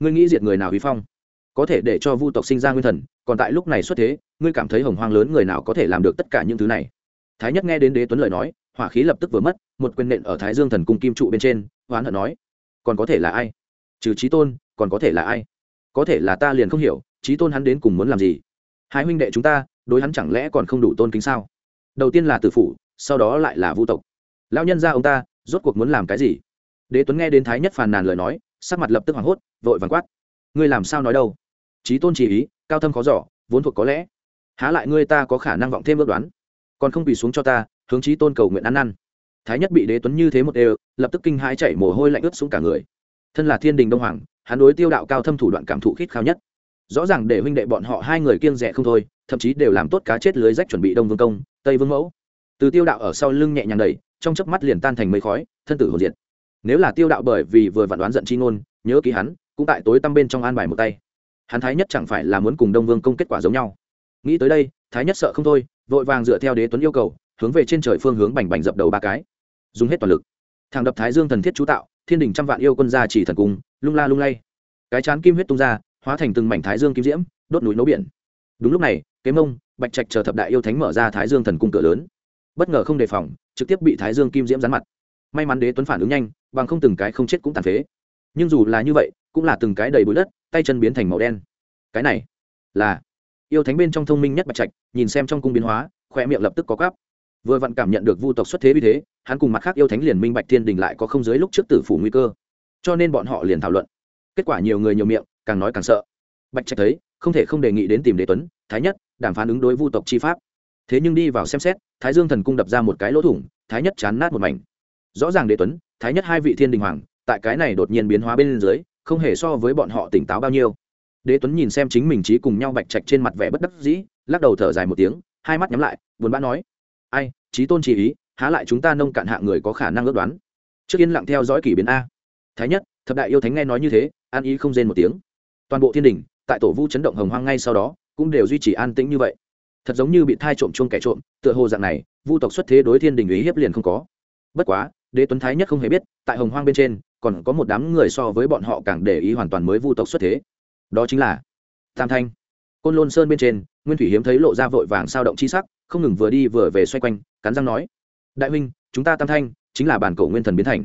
Ngươi nghĩ diệt người nào uy phong? Có thể để cho vu tộc sinh ra nguyên thần, còn tại lúc này xuất thế, ngươi cảm thấy hồng hoang lớn người nào có thể làm được tất cả những thứ này? Thái nhất nghe đến đế tuấn lời nói, hỏa khí lập tức vừa mất, một quyền nện ở thái dương thần cung kim trụ bên trên hoán hận nói, còn có thể là ai? Trừ trí tôn, còn có thể là ai? Có thể là ta liền không hiểu trí tôn hắn đến cùng muốn làm gì? Hai huynh đệ chúng ta, đối hắn chẳng lẽ còn không đủ tôn kính sao? Đầu tiên là tử phủ, sau đó lại là vu tộc. Lão nhân ra ông ta, rốt cuộc muốn làm cái gì? Đế tuấn nghe đến thái nhất phàn nàn lời nói, sắc mặt lập tức hoảng hốt, vội vàng quát, ngươi làm sao nói đâu? Trí tôn chỉ ý, cao thâm khó giỏ vốn thuộc có lẽ. Há lại ngươi ta có khả năng vọng thêm ước đoán? Còn không quỳ xuống cho ta, hướng trí tôn cầu nguyện ăn năn. Thái nhất bị đế tuấn như thế một đều, lập tức kinh hãi chảy mồ hôi lạnh ướt xuống cả người. Thân là thiên đình đông hoàng, hắn đối tiêu đạo cao thâm thủ đoạn cảm thụ khít khao nhất. Rõ ràng để huynh đệ bọn họ hai người kiêng rẻ không thôi, thậm chí đều làm tốt cá chết lưới rách chuẩn bị đông vương công, tây vương mẫu. Từ tiêu đạo ở sau lưng nhẹ nhàng đẩy, trong chớp mắt liền tan thành mây khói, thân tử hồn diệt. Nếu là tiêu đạo bởi vì vừa vặn đoán giận chi ngôn, nhớ ký hắn, cũng tại tối tăm bên trong an bài một tay hắn thái nhất chẳng phải là muốn cùng đông vương công kết quả giống nhau nghĩ tới đây thái nhất sợ không thôi vội vàng dựa theo đế tuấn yêu cầu hướng về trên trời phương hướng bành bành dập đầu ba cái dùng hết toàn lực thằng đập thái dương thần thiết chú tạo thiên đình trăm vạn yêu quân gia chỉ thần cung lung la lung lay cái chán kim huyết tung ra hóa thành từng mảnh thái dương kim diễm đốt núi nấu biển đúng lúc này kế mông bạch trạch chờ thập đại yêu thánh mở ra thái dương thần cung cửa lớn bất ngờ không đề phòng trực tiếp bị thái dương kim diễm rán mặt may mắn đế tuấn phản ứng nhanh bằng không từng cái không chết cũng tàn phế nhưng dù là như vậy cũng là từng cái đầy bụi đất tay chân biến thành màu đen. Cái này là yêu thánh bên trong thông minh nhất bạch trạch, nhìn xem trong cung biến hóa khoe miệng lập tức có cắp vừa vặn cảm nhận được vu tộc xuất thế vì thế, hắn cùng mặt khác yêu thánh liền minh bạch thiên đình lại có không dưới lúc trước tử phủ nguy cơ. Cho nên bọn họ liền thảo luận. Kết quả nhiều người nhiều miệng, càng nói càng sợ. Bạch trạch thấy, không thể không đề nghị đến tìm đế tuấn, thái nhất, đàm phán ứng đối vu tộc chi pháp. Thế nhưng đi vào xem xét, thái dương thần cung đập ra một cái lỗ thủng, thái nhất chán nát một mảnh. Rõ ràng đế tuấn, thái nhất hai vị thiên đình hoàng, tại cái này đột nhiên biến hóa bên dưới không hề so với bọn họ tỉnh táo bao nhiêu. Đế tuấn nhìn xem chính mình trí cùng nhau bạch trạch trên mặt vẻ bất đắc dĩ, lắc đầu thở dài một tiếng, hai mắt nhắm lại, buồn bã nói, ai, trí tôn chỉ ý, há lại chúng ta nông cạn hạ người có khả năng ước đoán? Trước yên lặng theo dõi kỷ biến a. Thái nhất, thập đại yêu thánh nghe nói như thế, an ý không rên một tiếng. Toàn bộ thiên đình, tại tổ vu chấn động hồng hoang ngay sau đó, cũng đều duy trì an tĩnh như vậy. Thật giống như bị thai trộm chuông kẻ trộm, tựa hồ dạng này, vu tộc xuất thế đối thiên đình ý hiếp liền không có. Bất quá, đế tuấn thái nhất không hề biết, tại hồng hoang bên trên còn có một đám người so với bọn họ càng để ý hoàn toàn mới vu tộc xuất thế. Đó chính là tam thanh. Côn lôn sơn bên trên, nguyên thủy hiếm thấy lộ ra vội vàng sao động chi sắc, không ngừng vừa đi vừa về xoay quanh, cắn răng nói, đại huynh, chúng ta tam thanh chính là bản cổ nguyên thần biến thành.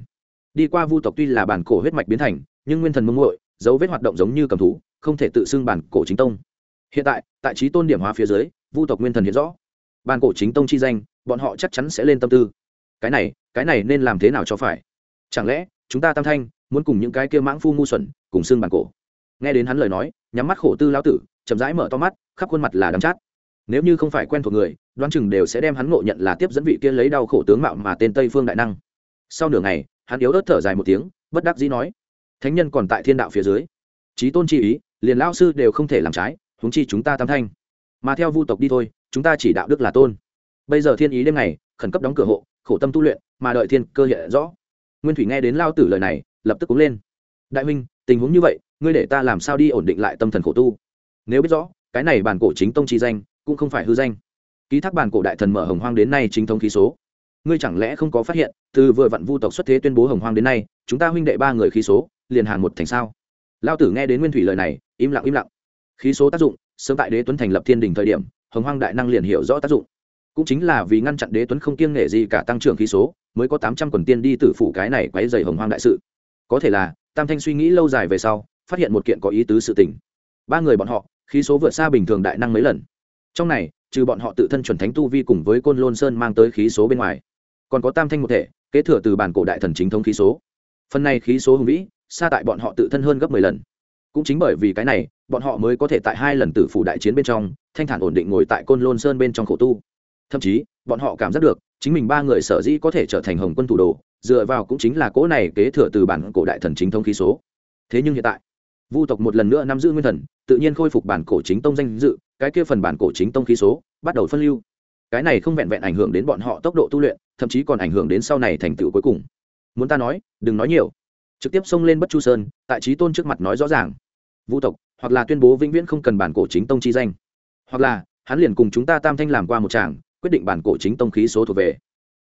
Đi qua vu tộc tuy là bản cổ huyết mạch biến thành, nhưng nguyên thần mông muội, dấu vết hoạt động giống như cầm thú, không thể tự xưng bản cổ chính tông. Hiện tại tại trí tôn điểm hóa phía dưới, vu tộc nguyên thần hiện rõ. Bản cổ chính tông chi danh, bọn họ chắc chắn sẽ lên tâm tư. Cái này cái này nên làm thế nào cho phải? Chẳng lẽ chúng ta tam thanh, muốn cùng những cái kia mãng phu ngu xuẩn cùng xương bản cổ. Nghe đến hắn lời nói, nhắm mắt khổ tư lão tử, chậm rãi mở to mắt, khắp khuôn mặt là đắm chát. Nếu như không phải quen thuộc người, đoán chừng đều sẽ đem hắn ngộ nhận là tiếp dẫn vị kia lấy đau khổ tướng mạo mà tên tây phương đại năng. Sau nửa ngày, hắn yếu ớt thở dài một tiếng, bất đắc dĩ nói, thánh nhân còn tại thiên đạo phía dưới trí tôn chi ý, liền lao sư đều không thể làm trái, huống chi chúng ta tam thanh. Mà theo vu tộc đi thôi, chúng ta chỉ đạo đức là tôn. Bây giờ thiên ý đêm này khẩn cấp đóng cửa hộ, khổ tâm tu luyện, mà đợi thiên cơ hiện rõ nguyên thủy nghe đến lao tử lời này, lập tức cúng lên. Đại huynh, tình huống như vậy, ngươi để ta làm sao đi ổn định lại tâm thần khổ tu? Nếu biết rõ, cái này bản cổ chính tông chi danh, cũng không phải hư danh. Ký thác bản cổ đại thần mở hồng hoang đến nay chính thống khí số. Ngươi chẳng lẽ không có phát hiện, từ vừa vặn vu tộc xuất thế tuyên bố hồng hoang đến nay, chúng ta huynh đệ ba người khí số, liền hàng một thành sao? Lao tử nghe đến nguyên thủy lời này, im lặng im lặng. Khí số tác dụng, sớm tại đế tuấn thành lập thiên đình thời điểm, hồng hoang đại năng liền hiểu rõ tác dụng. Cũng chính là vì ngăn chặn đế tuấn không kiêng nghệ gì cả tăng trưởng khí số mới có tám trăm quần tiên đi tử phủ cái này quấy dày hồng hoang đại sự. Có thể là, tam thanh suy nghĩ lâu dài về sau, phát hiện một kiện có ý tứ sự tình. Ba người bọn họ, khí số vượt xa bình thường đại năng mấy lần. Trong này, trừ bọn họ tự thân chuẩn thánh tu vi cùng với côn lôn sơn mang tới khí số bên ngoài, còn có tam thanh một thể, kế thừa từ bản cổ đại thần chính thống khí số. Phần này khí số hùng vĩ, xa tại bọn họ tự thân hơn gấp mười lần. Cũng chính bởi vì cái này, bọn họ mới có thể tại hai lần tử phủ đại chiến bên trong, thanh thản ổn định ngồi tại côn lôn sơn bên trong khổ tu. Thậm chí bọn họ cảm giác được, chính mình ba người sở dĩ có thể trở thành hồng quân thủ đồ, dựa vào cũng chính là cỗ này kế thừa từ bản cổ đại thần chính thông khí số. Thế nhưng hiện tại, vu tộc một lần nữa nắm giữ nguyên thần, tự nhiên khôi phục bản cổ chính tông danh dự, cái kia phần bản cổ chính tông khí số bắt đầu phân lưu. Cái này không vẹn vẹn ảnh hưởng đến bọn họ tốc độ tu luyện, thậm chí còn ảnh hưởng đến sau này thành tựu cuối cùng. Muốn ta nói, đừng nói nhiều. Trực tiếp xông lên bất chu sơn, tại trí tôn trước mặt nói rõ ràng. Vu tộc, hoặc là tuyên bố vĩnh viễn không cần bản cổ chính tông chi danh. Hoặc là, hắn liền cùng chúng ta tam thanh làm qua một tràng quyết định bản cổ chính tông khí số thuộc về.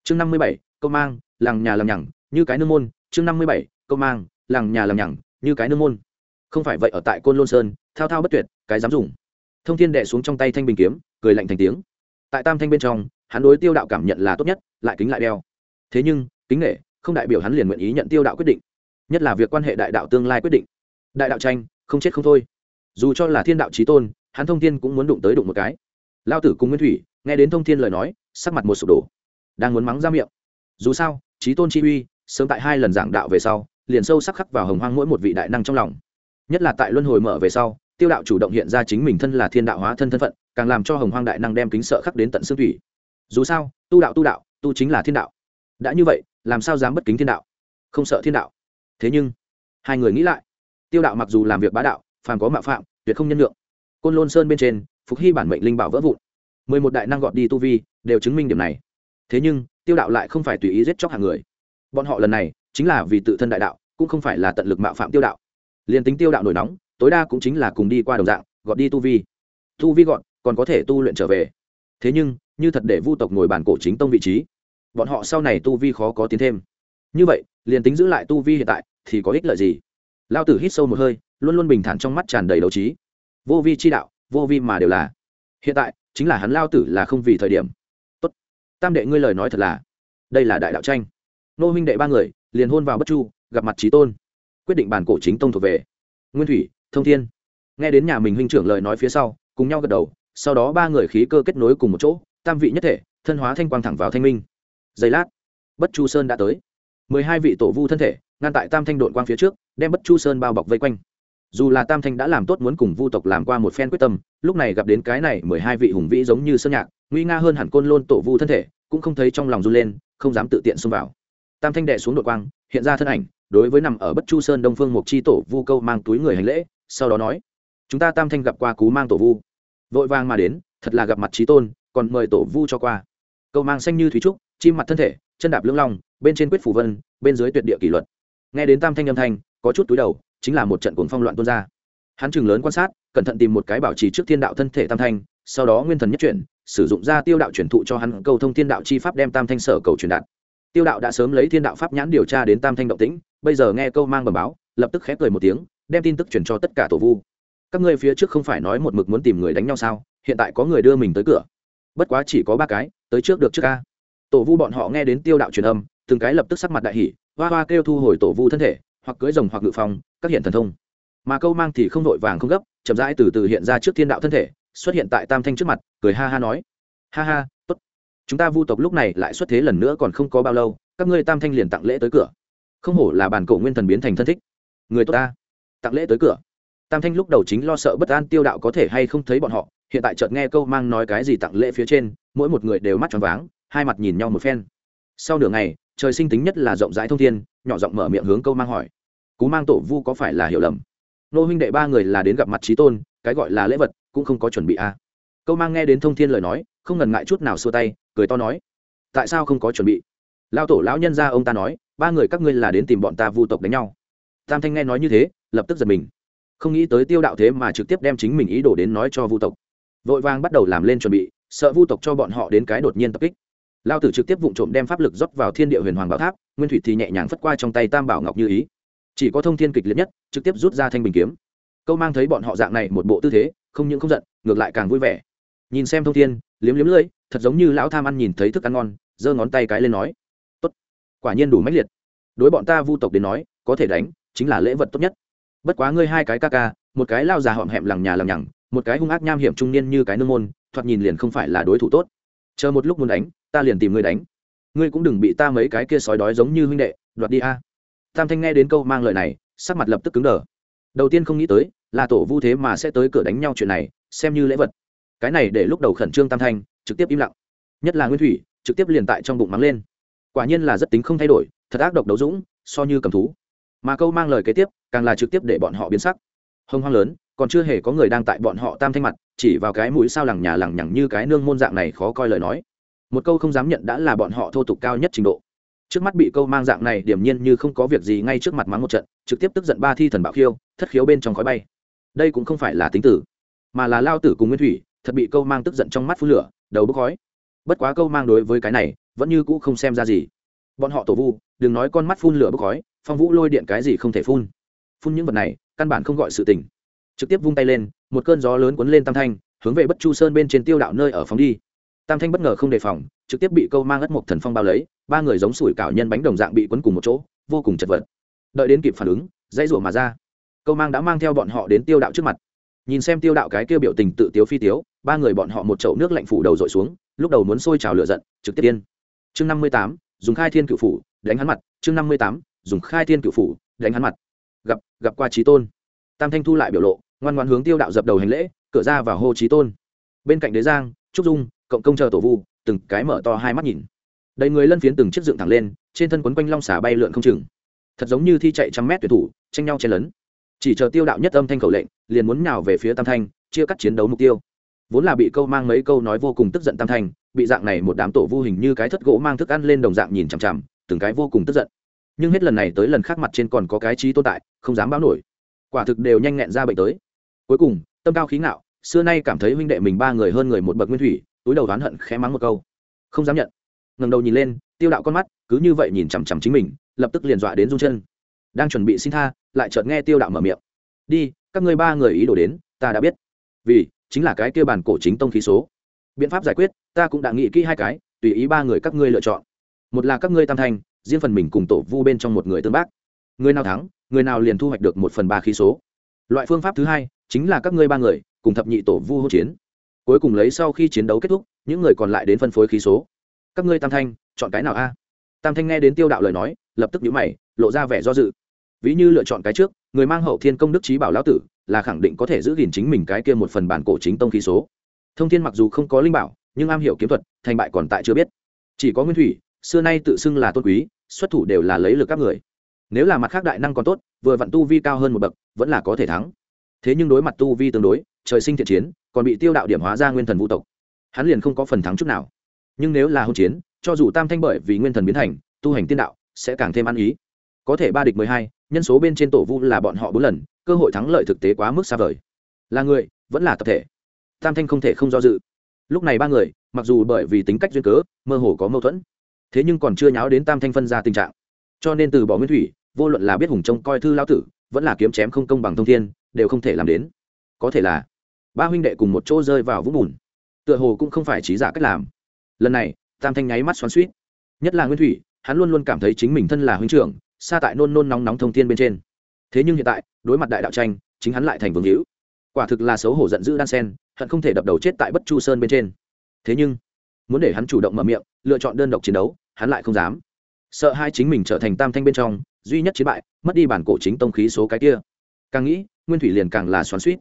Chương năm mươi bảy, câu mang, làng nhà làm nhằng, như cái nương môn. Chương năm mươi bảy, câu mang, làng nhà làm nhằng, như cái nương môn. Không phải vậy ở tại côn lôn sơn, thao thao bất tuyệt, cái dám dùng. Thông thiên đệ xuống trong tay thanh bình kiếm, cười lạnh thành tiếng. Tại tam thanh bên trong, hắn đối tiêu đạo cảm nhận là tốt nhất, lại kính lại đeo. Thế nhưng, kính nghệ không đại biểu hắn liền nguyện ý nhận tiêu đạo quyết định. Nhất là việc quan hệ đại đạo tương lai quyết định. Đại đạo tranh, không chết không thôi. Dù cho là thiên đạo trí tôn, hắn thông thiên cũng muốn đụng tới đụng một cái. Lao tử cùng nguyên thủy nghe đến thông thiên lời nói, sắc mặt một sụp đổ. Đang muốn mắng ra miệng. Dù sao trí tôn chi uy, sớm tại hai lần giảng đạo về sau, liền sâu sắc khắc vào hồng hoang mỗi một vị đại năng trong lòng. Nhất là tại luân hồi mở về sau, tiêu đạo chủ động hiện ra chính mình thân là thiên đạo hóa thân thân phận, càng làm cho hồng hoang đại năng đem kính sợ khắc đến tận xương thủy. Dù sao, tu đạo tu đạo, tu chính là thiên đạo. Đã như vậy, làm sao dám bất kính thiên đạo? Không sợ thiên đạo. Thế nhưng, hai người nghĩ lại, tiêu đạo mặc dù làm việc bá đạo, phàm có mạo phạm, tuyệt không nhân lượng côn lôn sơn bên trên, phục hy bản mệnh linh bảo vỡ vụn mười một đại năng gọt đi tu vi, đều chứng minh điểm này. Thế nhưng, tiêu đạo lại không phải tùy ý giết chóc hàng người. Bọn họ lần này, chính là vì tự thân đại đạo, cũng không phải là tận lực mạo phạm tiêu đạo. Liền tính tiêu đạo nổi nóng, tối đa cũng chính là cùng đi qua đồng dạng, gọt đi tu vi. Tu vi gọn còn có thể tu luyện trở về. Thế nhưng, như thật để vu tộc ngồi bàn cổ chính tông vị trí, bọn họ sau này tu vi khó có tiến thêm. Như vậy, liền tính giữ lại tu vi hiện tại, thì có ích lợi gì? Lao tử hít sâu một hơi, luôn luôn bình thản trong mắt tràn đầy đấu trí. Vô vi chi đạo, vô vi mà đều là hiện tại, chính là hắn lao tử là không vì thời điểm. Tốt. Tam đệ ngươi lời nói thật là, đây là đại đạo tranh. Nô huynh đệ ba người, liền hôn vào bất chu, gặp mặt trí tôn. Quyết định bản cổ chính tông thuộc về. Nguyên thủy, thông thiên. Nghe đến nhà mình huynh trưởng lời nói phía sau, cùng nhau gật đầu, sau đó ba người khí cơ kết nối cùng một chỗ, tam vị nhất thể, thân hóa thanh quang thẳng vào thanh minh. Giây lát, bất chu sơn đã tới. Mười hai vị tổ vu thân thể, ngăn tại tam thanh đội quang phía trước, đem bất chu sơn bao bọc vây quanh dù là tam thanh đã làm tốt muốn cùng vu tộc làm qua một phen quyết tâm, lúc này gặp đến cái này mười hai vị hùng vĩ giống như sơn nhạc, nguy nga hơn hẳn côn lôn tổ vu thân thể, cũng không thấy trong lòng run lên, không dám tự tiện xông vào. Tam thanh đệ xuống đội quang, hiện ra thân ảnh, đối với nằm ở bất chu sơn đông phương mục chi tổ vu câu mang túi người hành lễ, sau đó nói, chúng ta tam thanh gặp qua cú mang tổ vu. Vội vàng mà đến, thật là gặp mặt trí tôn, còn mời tổ vu cho qua. Câu mang xanh như thúy trúc, chim mặt thân thể, chân đạp lưỡng long, bên trên quyết phủ vân, bên dưới tuyệt địa kỷ luật. Nghe đến tam thanh âm thanh, có chút túi đầu chính là một trận cuồng phong loạn tuôn ra. Hắn chừng lớn quan sát, cẩn thận tìm một cái bảo trì trước thiên đạo thân thể tam thanh, sau đó nguyên thần nhất chuyển, sử dụng ra tiêu đạo chuyển thụ cho hắn câu thông thiên đạo chi pháp đem tam thanh sở cầu truyền đạt. Tiêu đạo đã sớm lấy thiên đạo pháp nhãn điều tra đến tam thanh động tĩnh, bây giờ nghe câu mang bầm báo, lập tức khép cười một tiếng, đem tin tức chuyển cho tất cả tổ vu. Các ngươi phía trước không phải nói một mực muốn tìm người đánh nhau sao? Hiện tại có người đưa mình tới cửa. Bất quá chỉ có ba cái, tới trước được trước ca. Tổ vu bọn họ nghe đến tiêu đạo truyền âm, từng cái lập tức sắc mặt đại hỷ hoa hoa kêu thu hồi tổ vu thân thể hoặc cưỡi rồng hoặc ngự phong, các hiện thần thông. Mà câu mang thì không vội vàng không gấp, chậm rãi từ từ hiện ra trước thiên đạo thân thể, xuất hiện tại tam thanh trước mặt, cười ha ha nói. Ha ha, tốt. Chúng ta vu tộc lúc này lại xuất thế lần nữa còn không có bao lâu, các ngươi tam thanh liền tặng lễ tới cửa. Không hổ là bản cổ nguyên thần biến thành thân thích. Người tốt ta. Tặng lễ tới cửa. Tam thanh lúc đầu chính lo sợ bất an tiêu đạo có thể hay không thấy bọn họ, hiện tại chợt nghe câu mang nói cái gì tặng lễ phía trên, mỗi một người đều mắt tròn váng, hai mặt nhìn nhau một phen. Sau nửa ngày, trời sinh tính nhất là rộng rãi thông thiên, nhỏ giọng mở miệng hướng câu mang hỏi cú mang tổ vu có phải là hiểu lầm? Nô huynh đệ ba người là đến gặp mặt trí tôn, cái gọi là lễ vật cũng không có chuẩn bị a à. câu mang nghe đến thông thiên lời nói, không ngần ngại chút nào xua tay, cười to nói, tại sao không có chuẩn bị? Lao tổ lão nhân ra ông ta nói, ba người các ngươi là đến tìm bọn ta vu tộc đánh nhau. Tam thanh nghe nói như thế, lập tức giật mình. Không nghĩ tới tiêu đạo thế mà trực tiếp đem chính mình ý đồ đến nói cho vu tộc. Vội vàng bắt đầu làm lên chuẩn bị, sợ vu tộc cho bọn họ đến cái đột nhiên tập kích. Lao tử trực tiếp vụng trộm đem pháp lực rót vào thiên địa huyền hoàng bảo tháp, nguyên thủy thì nhẹ nhàng phất qua trong tay tam bảo ngọc như ý chỉ có thông thiên kịch liệt nhất, trực tiếp rút ra thanh bình kiếm. Câu mang thấy bọn họ dạng này một bộ tư thế, không những không giận, ngược lại càng vui vẻ. Nhìn xem thông thiên, liếm liếm lưỡi, thật giống như lão tham ăn nhìn thấy thức ăn ngon, giơ ngón tay cái lên nói, tốt, quả nhiên đủ mãnh liệt. Đối bọn ta vu tộc đến nói, có thể đánh, chính là lễ vật tốt nhất. Bất quá ngươi hai cái ca ca, một cái lao già họm hẹm lằng nhà lằng nhằng, một cái hung ác nham hiểm trung niên như cái nương môn, thoạt nhìn liền không phải là đối thủ tốt. Chờ một lúc muốn đánh, ta liền tìm ngươi đánh. Ngươi cũng đừng bị ta mấy cái kia sói đói giống như huynh đệ, đoạt đi a tam thanh nghe đến câu mang lời này, sắc mặt lập tức cứng đờ. Đầu tiên không nghĩ tới, là tổ vu thế mà sẽ tới cửa đánh nhau chuyện này, xem như lễ vật. Cái này để lúc đầu khẩn trương tam thanh, trực tiếp im lặng. Nhất là nguyên thủy, trực tiếp liền tại trong bụng mắng lên. Quả nhiên là rất tính không thay đổi, thật ác độc đấu dũng, so như cầm thú. Mà câu mang lời kế tiếp, càng là trực tiếp để bọn họ biến sắc. Hông hoang lớn, còn chưa hề có người đang tại bọn họ tam thanh mặt, chỉ vào cái mũi sao lằng nhà lằng nhằng như cái nương môn dạng này khó coi lời nói. Một câu không dám nhận đã là bọn họ thô tục cao nhất trình độ trước mắt bị câu mang dạng này điểm nhiên như không có việc gì ngay trước mặt mắng một trận, trực tiếp tức giận ba thi thần bạo khiêu, thất khiếu bên trong khói bay. Đây cũng không phải là tính tử, mà là lao tử cùng nguyên thủy, thật bị câu mang tức giận trong mắt phun lửa, đầu bốc khói. Bất quá câu mang đối với cái này, vẫn như cũ không xem ra gì. Bọn họ tổ vu, đừng nói con mắt phun lửa bốc khói, phong vũ lôi điện cái gì không thể phun. Phun những vật này, căn bản không gọi sự tình. Trực tiếp vung tay lên, một cơn gió lớn cuốn lên tam thanh, hướng về bất chu sơn bên trên tiêu đạo nơi ở phóng đi tam thanh bất ngờ không đề phòng, trực tiếp bị câu mang ất mộc thần phong bao lấy, ba người giống sủi cảo nhân bánh đồng dạng bị quấn cùng một chỗ, vô cùng chật vật. Đợi đến kịp phản ứng, dãy rủa mà ra. Câu mang đã mang theo bọn họ đến tiêu đạo trước mặt. Nhìn xem tiêu đạo cái kia biểu tình tự tiếu phi tiếu, ba người bọn họ một chậu nước lạnh phủ đầu dội xuống, lúc đầu muốn sôi trào lửa giận, trực tiếp tiên chương năm mươi tám, dùng khai thiên cự phủ, đánh hắn mặt. Chương năm mươi tám, dùng khai thiên cự phủ, đánh hắn mặt. Gặp gặp qua trí tôn. Tam thanh thu lại biểu lộ, ngoan ngoan hướng tiêu đạo dập đầu hành lễ, cửa ra vào hô trí tôn. Bên cạnh đế giang, trúc dung cộng công chờ tổ vu, từng cái mở to hai mắt nhìn. Đầy người lân phiến từng chiếc dựng thẳng lên, trên thân quấn quanh long xả bay lượn không chừng. Thật giống như thi chạy trăm mét tuyển thủ, tranh nhau chen lấn. Chỉ chờ tiêu đạo nhất âm thanh khẩu lệnh, liền muốn nào về phía tam thanh, chia cắt chiến đấu mục tiêu. Vốn là bị câu mang mấy câu nói vô cùng tức giận tam thanh, bị dạng này một đám tổ vu hình như cái thất gỗ mang thức ăn lên đồng dạng nhìn chằm chằm, từng cái vô cùng tức giận. Nhưng hết lần này tới lần khác mặt trên còn có cái trí tồn tại, không dám báo nổi. Quả thực đều nhanh nghẹn ra bệnh tới. Cuối cùng, tâm cao khí ngạo, xưa nay cảm thấy huynh đệ mình ba người hơn người một bậc nguyên thủy túi đầu oán hận khẽ mắng một câu. Không dám nhận. Ngầm đầu nhìn lên, tiêu đạo con mắt cứ như vậy nhìn chằm chằm chính mình, lập tức liền dọa đến run chân. Đang chuẩn bị xin tha, lại chợt nghe tiêu đạo mở miệng. Đi, các ngươi ba người ý đồ đến, ta đã biết. Vì, chính là cái kia bản cổ chính tông khí số. Biện pháp giải quyết, ta cũng đã nghĩ kỹ hai cái, tùy ý ba người các ngươi lựa chọn. Một là các ngươi tam thanh riêng phần mình cùng tổ vu bên trong một người tương bác. Người nào thắng, người nào liền thu hoạch được một phần ba khí số. Loại phương pháp thứ hai, chính là các ngươi ba người, cùng thập nhị tổ vu hỗn chiến cuối cùng lấy sau khi chiến đấu kết thúc, những người còn lại đến phân phối khí số. Các ngươi tam thanh, chọn cái nào a? Tam thanh nghe đến tiêu đạo lời nói, lập tức nhíu mày, lộ ra vẻ do dự. Ví như lựa chọn cái trước, người mang hậu thiên công đức trí bảo lão tử, là khẳng định có thể giữ gìn chính mình cái kia một phần bản cổ chính tông khí số. Thông thiên mặc dù không có linh bảo, nhưng am hiểu kiếm thuật, thành bại còn tại chưa biết. Chỉ có nguyên thủy, xưa nay tự xưng là tôn quý, xuất thủ đều là lấy lực các người. Nếu là mặt khác đại năng còn tốt, vừa vặn tu vi cao hơn một bậc, vẫn là có thể thắng. Thế nhưng đối mặt tu vi tương đối trời sinh thiện chiến, còn bị tiêu đạo điểm hóa ra nguyên thần vũ tộc. Hắn liền không có phần thắng chút nào. Nhưng nếu là hôn chiến, cho dù tam thanh bởi vì nguyên thần biến thành, tu hành tiên đạo, sẽ càng thêm ăn ý. Có thể ba địch mười hai, nhân số bên trên tổ vu là bọn họ bốn lần, cơ hội thắng lợi thực tế quá mức xa vời. Là người, vẫn là tập thể. Tam thanh không thể không do dự. Lúc này ba người, mặc dù bởi vì tính cách duyên cớ, mơ hồ có mâu thuẫn, thế nhưng còn chưa nháo đến tam thanh phân ra tình trạng. Cho nên từ bỏ nguyên thủy, vô luận là biết hùng trông coi thư lao tử, vẫn là kiếm chém không công bằng thông thiên, đều không thể làm đến. Có thể là ba huynh đệ cùng một chỗ rơi vào vũng bùn. Tựa hồ cũng không phải trí giả cách làm. Lần này, tam thanh nháy mắt xoắn suýt nhất là nguyên thủy, hắn luôn luôn cảm thấy chính mình thân là huynh trưởng, xa tại nôn nôn nóng nóng thông thiên bên trên. Thế nhưng hiện tại, đối mặt đại đạo tranh, chính hắn lại thành vương hữu. Quả thực là xấu hổ giận dữ đan sen, hận không thể đập đầu chết tại bất chu sơn bên trên. Thế nhưng, muốn để hắn chủ động mở miệng, lựa chọn đơn độc chiến đấu, hắn lại không dám. Sợ hai chính mình trở thành tam thanh bên trong, duy nhất chiến bại, mất đi bản cổ chính tông khí số cái kia. Càng nghĩ, nguyên thủy liền càng là xoắn suýt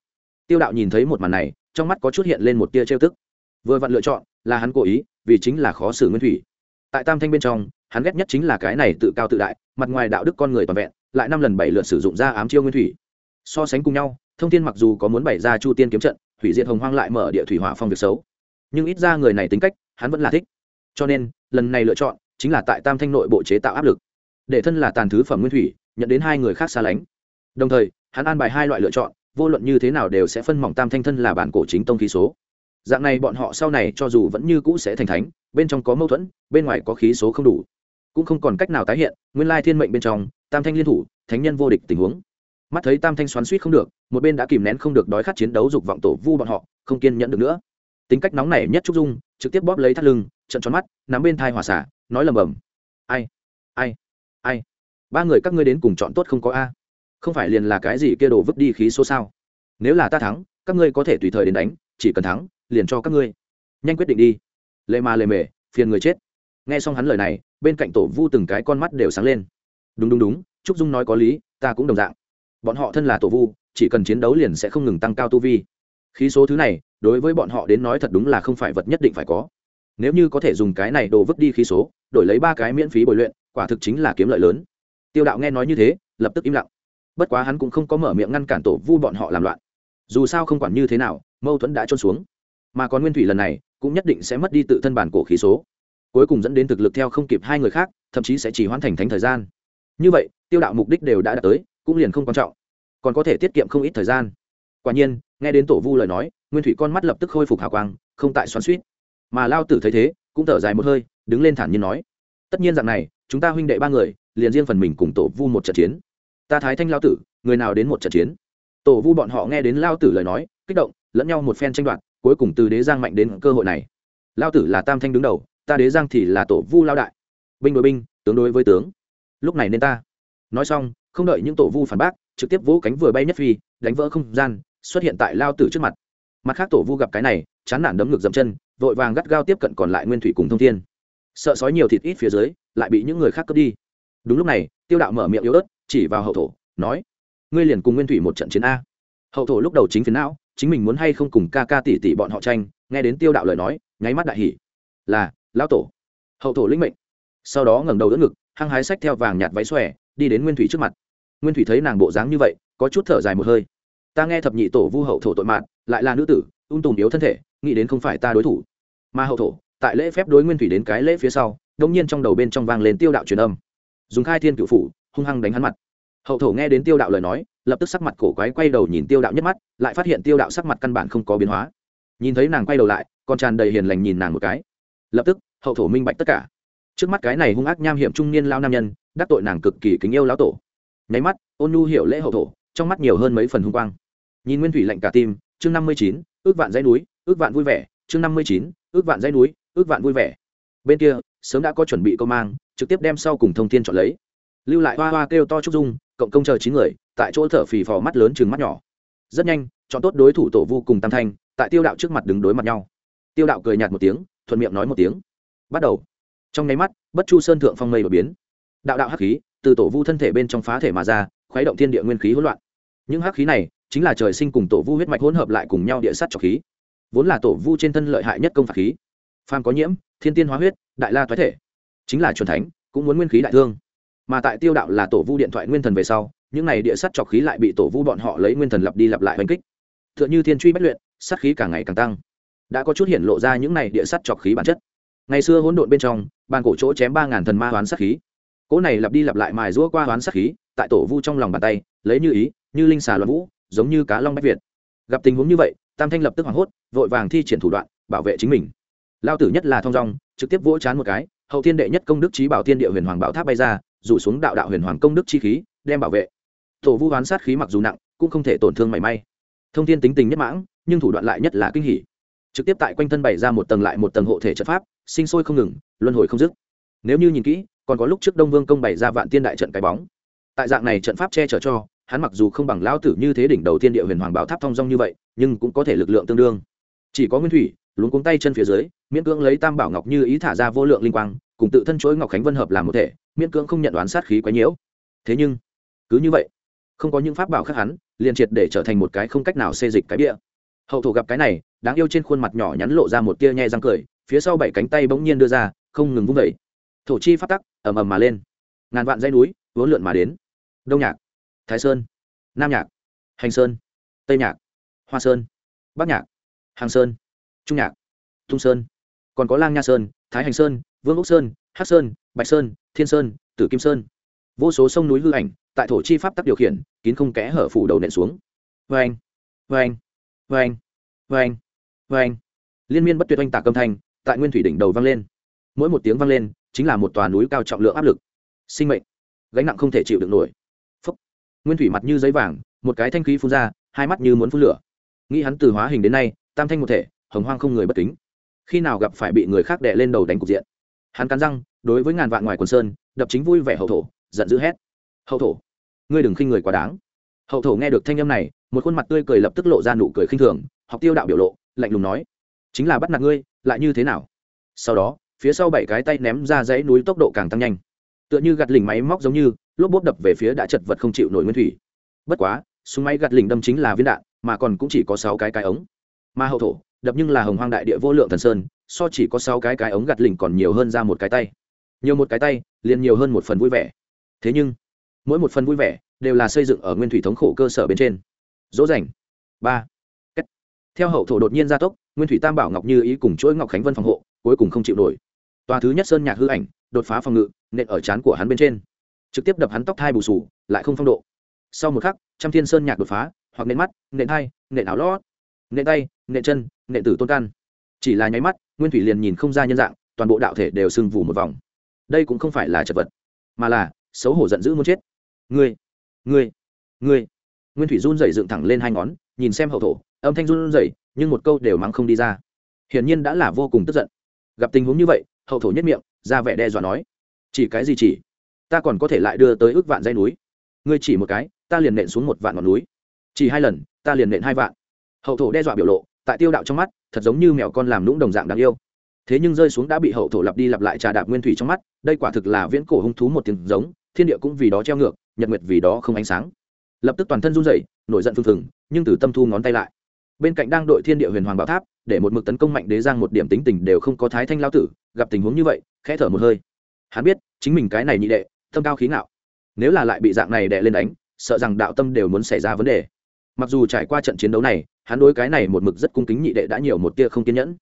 tiêu đạo nhìn thấy một màn này, trong mắt có chút hiện lên một tia trêu tức. Vừa vặn lựa chọn là hắn cố ý, vì chính là khó xử nguyên thủy. Tại tam thanh bên trong, hắn ghét nhất chính là cái này tự cao tự đại, mặt ngoài đạo đức con người toàn vẹn, lại năm lần bảy lượt sử dụng ra ám chiêu nguyên thủy. So sánh cùng nhau, thông tin mặc dù có muốn bày ra chu tiên kiếm trận, hủy diệt hồng hoang lại mở địa thủy hỏa phong việc xấu. Nhưng ít ra người này tính cách, hắn vẫn là thích. Cho nên, lần này lựa chọn chính là tại tam thanh nội bộ chế tạo áp lực. Để thân là tàn thứ phẩm nguyên thủy, nhận đến hai người khác xa lánh. Đồng thời, hắn an bài hai loại lựa chọn vô luận như thế nào đều sẽ phân mỏng tam thanh thân là bản cổ chính tông khí số. Dạng này bọn họ sau này cho dù vẫn như cũ sẽ thành thánh, bên trong có mâu thuẫn, bên ngoài có khí số không đủ. Cũng không còn cách nào tái hiện, nguyên lai thiên mệnh bên trong, tam thanh liên thủ, thánh nhân vô địch tình huống. Mắt thấy tam thanh xoắn suýt không được, một bên đã kìm nén không được đói khát chiến đấu dục vọng tổ vu bọn họ, không kiên nhẫn được nữa. Tính cách nóng này nhất trúc dung, trực tiếp bóp lấy thắt lưng trận tròn mắt, nắm bên thai hòa xả, nói lầm bầm. Ai ai ai, ba người các ngươi đến cùng chọn tốt không có a không phải liền là cái gì kia đồ vứt đi khí số sao? Nếu là ta thắng, các ngươi có thể tùy thời đến đánh, chỉ cần thắng, liền cho các ngươi. Nhanh quyết định đi. Lệ mà lệ mề, phiền người chết. Nghe xong hắn lời này, bên cạnh tổ vu từng cái con mắt đều sáng lên. Đúng đúng đúng, trúc dung nói có lý, ta cũng đồng dạng. Bọn họ thân là tổ vu, chỉ cần chiến đấu liền sẽ không ngừng tăng cao tu vi. Khí số thứ này, đối với bọn họ đến nói thật đúng là không phải vật nhất định phải có. Nếu như có thể dùng cái này đồ vứt đi khí số, đổi lấy ba cái miễn phí bồi luyện, quả thực chính là kiếm lợi lớn. Tiêu đạo nghe nói như thế, lập tức im lặng bất quá hắn cũng không có mở miệng ngăn cản tổ vu bọn họ làm loạn. Dù sao không quản như thế nào, mâu thuẫn đã trôn xuống. Mà còn nguyên thủy lần này, cũng nhất định sẽ mất đi tự thân bản cổ khí số. Cuối cùng dẫn đến thực lực theo không kịp hai người khác, thậm chí sẽ chỉ hoãn thành thánh thời gian. Như vậy, tiêu đạo mục đích đều đã đạt tới, cũng liền không quan trọng. Còn có thể tiết kiệm không ít thời gian. Quả nhiên, nghe đến tổ vu lời nói, nguyên thủy con mắt lập tức khôi phục hào quang, không tại xoắn suýt mà lao tử thấy thế, cũng thở dài một hơi, đứng lên thản nhiên nói, tất nhiên dạng này, chúng ta huynh đệ ba người, liền riêng phần mình cùng tổ vu một trận chiến ta thái thanh lao tử, người nào đến một trận chiến? Tổ vu bọn họ nghe đến lao tử lời nói, kích động, lẫn nhau một phen tranh đoạt, cuối cùng từ đế giang mạnh đến cơ hội này. Lao tử là tam thanh đứng đầu, ta đế giang thì là tổ vu lao đại. Binh đối binh, tướng đối với tướng. Lúc này nên ta. Nói xong, không đợi những tổ vu phản bác, trực tiếp vỗ cánh vừa bay nhất phi, đánh vỡ không gian, xuất hiện tại lao tử trước mặt. Mặt khác tổ vu gặp cái này, chán nản đấm ngực dậm chân, vội vàng gắt gao tiếp cận còn lại nguyên thủy cùng thông thiên. Sợ sói nhiều thịt ít phía dưới, lại bị những người khác cướp đi đúng lúc này, tiêu đạo mở miệng yếu ớt, chỉ vào hậu thổ, nói, ngươi liền cùng nguyên thủy một trận chiến a. Hậu thổ lúc đầu chính phiến não, chính mình muốn hay không cùng ca ca tỷ tỷ bọn họ tranh, nghe đến tiêu đạo lời nói, nháy mắt đại hỉ. Là, lão tổ. Hậu thổ lĩnh mệnh. Sau đó ngẩng đầu đỡ ngực, hăng hái sách theo vàng nhạt váy xòe, đi đến nguyên thủy trước mặt. Nguyên thủy thấy nàng bộ dáng như vậy, có chút thở dài một hơi. Ta nghe thập nhị tổ vu hậu thổ tội mạn, lại là nữ tử, ung tùm yếu thân thể, nghĩ đến không phải ta đối thủ. Mà hậu thổ, tại lễ phép đối nguyên thủy đến cái lễ phía sau, đông nhiên trong đầu bên trong vang lên tiêu đạo truyền âm dùng khai thiên cựu phủ, hung hăng đánh hắn mặt. Hậu thổ nghe đến tiêu đạo lời nói, lập tức sắc mặt cổ quái quay đầu nhìn tiêu đạo nhất mắt, lại phát hiện tiêu đạo sắc mặt căn bản không có biến hóa. Nhìn thấy nàng quay đầu lại, còn tràn đầy hiền lành nhìn nàng một cái. Lập tức, hậu thổ minh bạch tất cả. Trước mắt cái này hung ác nham hiểm trung niên lao nam nhân, đắc tội nàng cực kỳ kính yêu lão tổ. Nháy mắt, ôn nhu hiểu lễ hậu thổ, trong mắt nhiều hơn mấy phần hung quang. Nhìn nguyên thủy lạnh cả tim, chương năm mươi chín, ước vạn dãy núi, ước vạn vui vẻ, chương năm mươi chín, ước vạn dãy núi, ước vạn vui vẻ bên kia, sớm đã có chuẩn bị công mang, trực tiếp đem sau cùng thông tin chọn lấy. Lưu lại hoa hoa kêu to trúc dung, cộng công chờ chín người, tại chỗ thở phì phò mắt lớn chừng mắt nhỏ. Rất nhanh, chọn tốt đối thủ tổ vô cùng tam thanh, tại tiêu đạo trước mặt đứng đối mặt nhau. Tiêu đạo cười nhạt một tiếng, thuận miệng nói một tiếng. Bắt đầu. Trong nháy mắt, bất chu sơn thượng phong mây đột biến. Đạo đạo hắc khí, từ tổ vu thân thể bên trong phá thể mà ra, khuấy động thiên địa nguyên khí hỗn loạn. Những hắc khí này, chính là trời sinh cùng tổ vu huyết mạch hỗn hợp lại cùng nhau địa sắt trọc khí. Vốn là tổ vu trên thân lợi hại nhất công phạt khí phàm có nhiễm, thiên tiên hóa huyết, đại la thoái thể. Chính là truyền thánh, cũng muốn nguyên khí đại thương. Mà tại tiêu đạo là tổ vu điện thoại nguyên thần về sau, những này địa sắt trọc khí lại bị tổ vu bọn họ lấy nguyên thần lặp đi lặp lại oanh kích. T h ư ợ n h ư thiên truy bất luyện sắt khí càng ngày càng tăng. Đã có chút hiện lộ ra những này địa sắt trọc khí bản chất. Ngày xưa hỗn độn bên trong, bàn cổ chỗ chém ba ngàn thần ma hoán sát khí. Cỗ này lặp đi lặp lại mài rũa qua hoán sát khí, tại tổ vu trong lòng bàn tay, lấy như ý, như linh xà loạn vũ, giống như cá long bách việt. Gặp tình huống như vậy, tam thanh lập tức hoảng hốt, vội vàng thi triển thủ đoạn, bảo vệ chính mình lao tử nhất là thong dong, trực tiếp vỗ chán một cái, hậu thiên đệ nhất công đức trí bảo thiên địa huyền hoàng bảo tháp bay ra, rủ xuống đạo đạo huyền hoàng công đức chi khí, đem bảo vệ. Tổ vu hoán sát khí mặc dù nặng, cũng không thể tổn thương mảy may. Thông thiên tính tình nhất mãng, nhưng thủ đoạn lại nhất là kinh hỉ. Trực tiếp tại quanh thân bày ra một tầng lại một tầng hộ thể trận pháp, sinh sôi không ngừng, luân hồi không dứt. Nếu như nhìn kỹ, còn có lúc trước đông vương công bày ra vạn tiên đại trận cái bóng. Tại dạng này trận pháp che chở cho, hắn mặc dù không bằng lão tử như thế đỉnh đầu tiên địa huyền hoàng bảo tháp thong dong như vậy, nhưng cũng có thể lực lượng tương đương. Chỉ có nguyên thủy, luống cuống tay chân phía dưới miễn cưỡng lấy tam bảo ngọc như ý thả ra vô lượng linh quang, cùng tự thân chuỗi ngọc khánh vân hợp làm một thể, miễn cưỡng không nhận đoán sát khí quấy nhiễu. Thế nhưng, cứ như vậy, không có những pháp bảo khác hắn, liền triệt để trở thành một cái không cách nào xê dịch cái bia hậu thổ gặp cái này, đáng yêu trên khuôn mặt nhỏ nhắn lộ ra một tia nhe răng cười, phía sau bảy cánh tay bỗng nhiên đưa ra, không ngừng vung vẩy thổ chi phát tắc, ầm ầm mà lên. Ngàn vạn dây núi, vốn lượn mà đến. Đông nhạc, thái sơn, nam nhạc, hành sơn, tây nhạc, hoa sơn, bắc nhạc, hàng sơn, trung nhạc, tung sơn còn có lang nha sơn, thái hành sơn, vương ốc sơn, hắc sơn, bạch sơn, thiên sơn, tử kim sơn. Vô số sông núi hư ảnh, tại thổ chi pháp tắc điều khiển, kín không kẽ hở phủ đầu nện xuống. Vê anh vê anh vê anh vê anh vê anh liên miên bất tuyệt oanh tạc âm thanh, tại nguyên thủy đỉnh đầu vang lên. Mỗi một tiếng vang lên, chính là một tòa núi cao trọng lượng áp lực. Sinh mệnh, gánh nặng không thể chịu được nổi. Phúc. nguyên thủy mặt như giấy vàng, một cái thanh khí phun ra, hai mắt như muốn phun lửa. Nghĩ hắn từ hóa hình đến nay, tam thanh một thể, hồng hoang không người bất kính khi nào gặp phải bị người khác đè lên đầu đánh cục diện. Hắn cắn răng, đối với ngàn vạn ngoài quần sơn, đập chính vui vẻ hậu thổ, giận dữ hét. Hậu thổ, ngươi đừng khinh người quá đáng. Hậu thổ nghe được thanh âm này, một khuôn mặt tươi cười lập tức lộ ra nụ cười khinh thường, học tiêu đạo biểu lộ, lạnh lùng nói, chính là bắt nạt ngươi, lại như thế nào? Sau đó, phía sau bảy cái tay ném ra dãy núi tốc độ càng tăng nhanh. Tựa như gạt lình máy móc giống như, lốp bốp đập về phía đã chật vật không chịu nổi nguyên thủy. Bất quá, súng máy gạt lình đâm chính là viên đạn, mà còn cũng chỉ có sáu cái cái ống mà hậu thổ, đập nhưng là hồng hoang đại địa vô lượng thần sơn, so chỉ có sáu cái cái ống gạt lỉnh còn nhiều hơn ra một cái tay. Nhiều một cái tay, liền nhiều hơn một phần vui vẻ. Thế nhưng, mỗi một phần vui vẻ đều là xây dựng ở nguyên thủy thống khổ cơ sở bên trên. Dỗ dành. Ba. Theo hậu thổ đột nhiên gia tốc, nguyên thủy tam bảo ngọc như ý cùng chuỗi ngọc khánh vân phòng hộ, cuối cùng không chịu nổi. Tòa thứ nhất sơn nhạc hư ảnh, đột phá phòng ngự, nện ở trán của hắn bên trên. Trực tiếp đập hắn tóc thai bù sù, lại không phong độ. Sau một khắc, trăm thiên sơn nhạc đột phá, hoặc nện mắt, nện hai, nện áo lót. Nện tay nệ chân nệ tử tôn căn chỉ là nháy mắt, nguyên thủy liền nhìn không ra nhân dạng, toàn bộ đạo thể đều sưng vù một vòng. Đây cũng không phải là chật vật, mà là xấu hổ giận dữ muốn chết. Ngươi ngươi ngươi. Nguyên thủy run rẩy dựng thẳng lên hai ngón, nhìn xem hậu thổ, âm thanh run rẩy, nhưng một câu đều mắng không đi ra. Hiển nhiên đã là vô cùng tức giận. Gặp tình huống như vậy, hậu thổ nhất miệng, ra vẻ đe dọa nói, chỉ cái gì chỉ? Ta còn có thể lại đưa tới ước vạn dây núi. Ngươi chỉ một cái, ta liền nện xuống một vạn ngọn núi. Chỉ hai lần, ta liền nện hai vạn. Hậu thổ đe dọa biểu lộ tại tiêu đạo trong mắt, thật giống như mèo con làm lũng đồng dạng đáng yêu. Thế nhưng rơi xuống đã bị hậu thổ lặp đi lặp lại trà đạp nguyên thủy trong mắt, đây quả thực là viễn cổ hung thú một tiếng giống, thiên địa cũng vì đó treo ngược, nhật nguyệt vì đó không ánh sáng. Lập tức toàn thân run rẩy, nổi giận phừng phừng, nhưng từ tâm thu ngón tay lại. Bên cạnh đang đội thiên địa huyền hoàng bảo tháp, để một mực tấn công mạnh đế giang một điểm tính tình đều không có thái thanh lao tử, gặp tình huống như vậy, khẽ thở một hơi. Hắn biết, chính mình cái này nhị đệ, tâm cao khí ngạo. Nếu là lại bị dạng này đệ lên đánh, sợ rằng đạo tâm đều muốn xảy ra vấn đề. Mặc dù trải qua trận chiến đấu này hắn đối cái này một mực rất cung kính nhị đệ đã nhiều một tia không kiên nhẫn.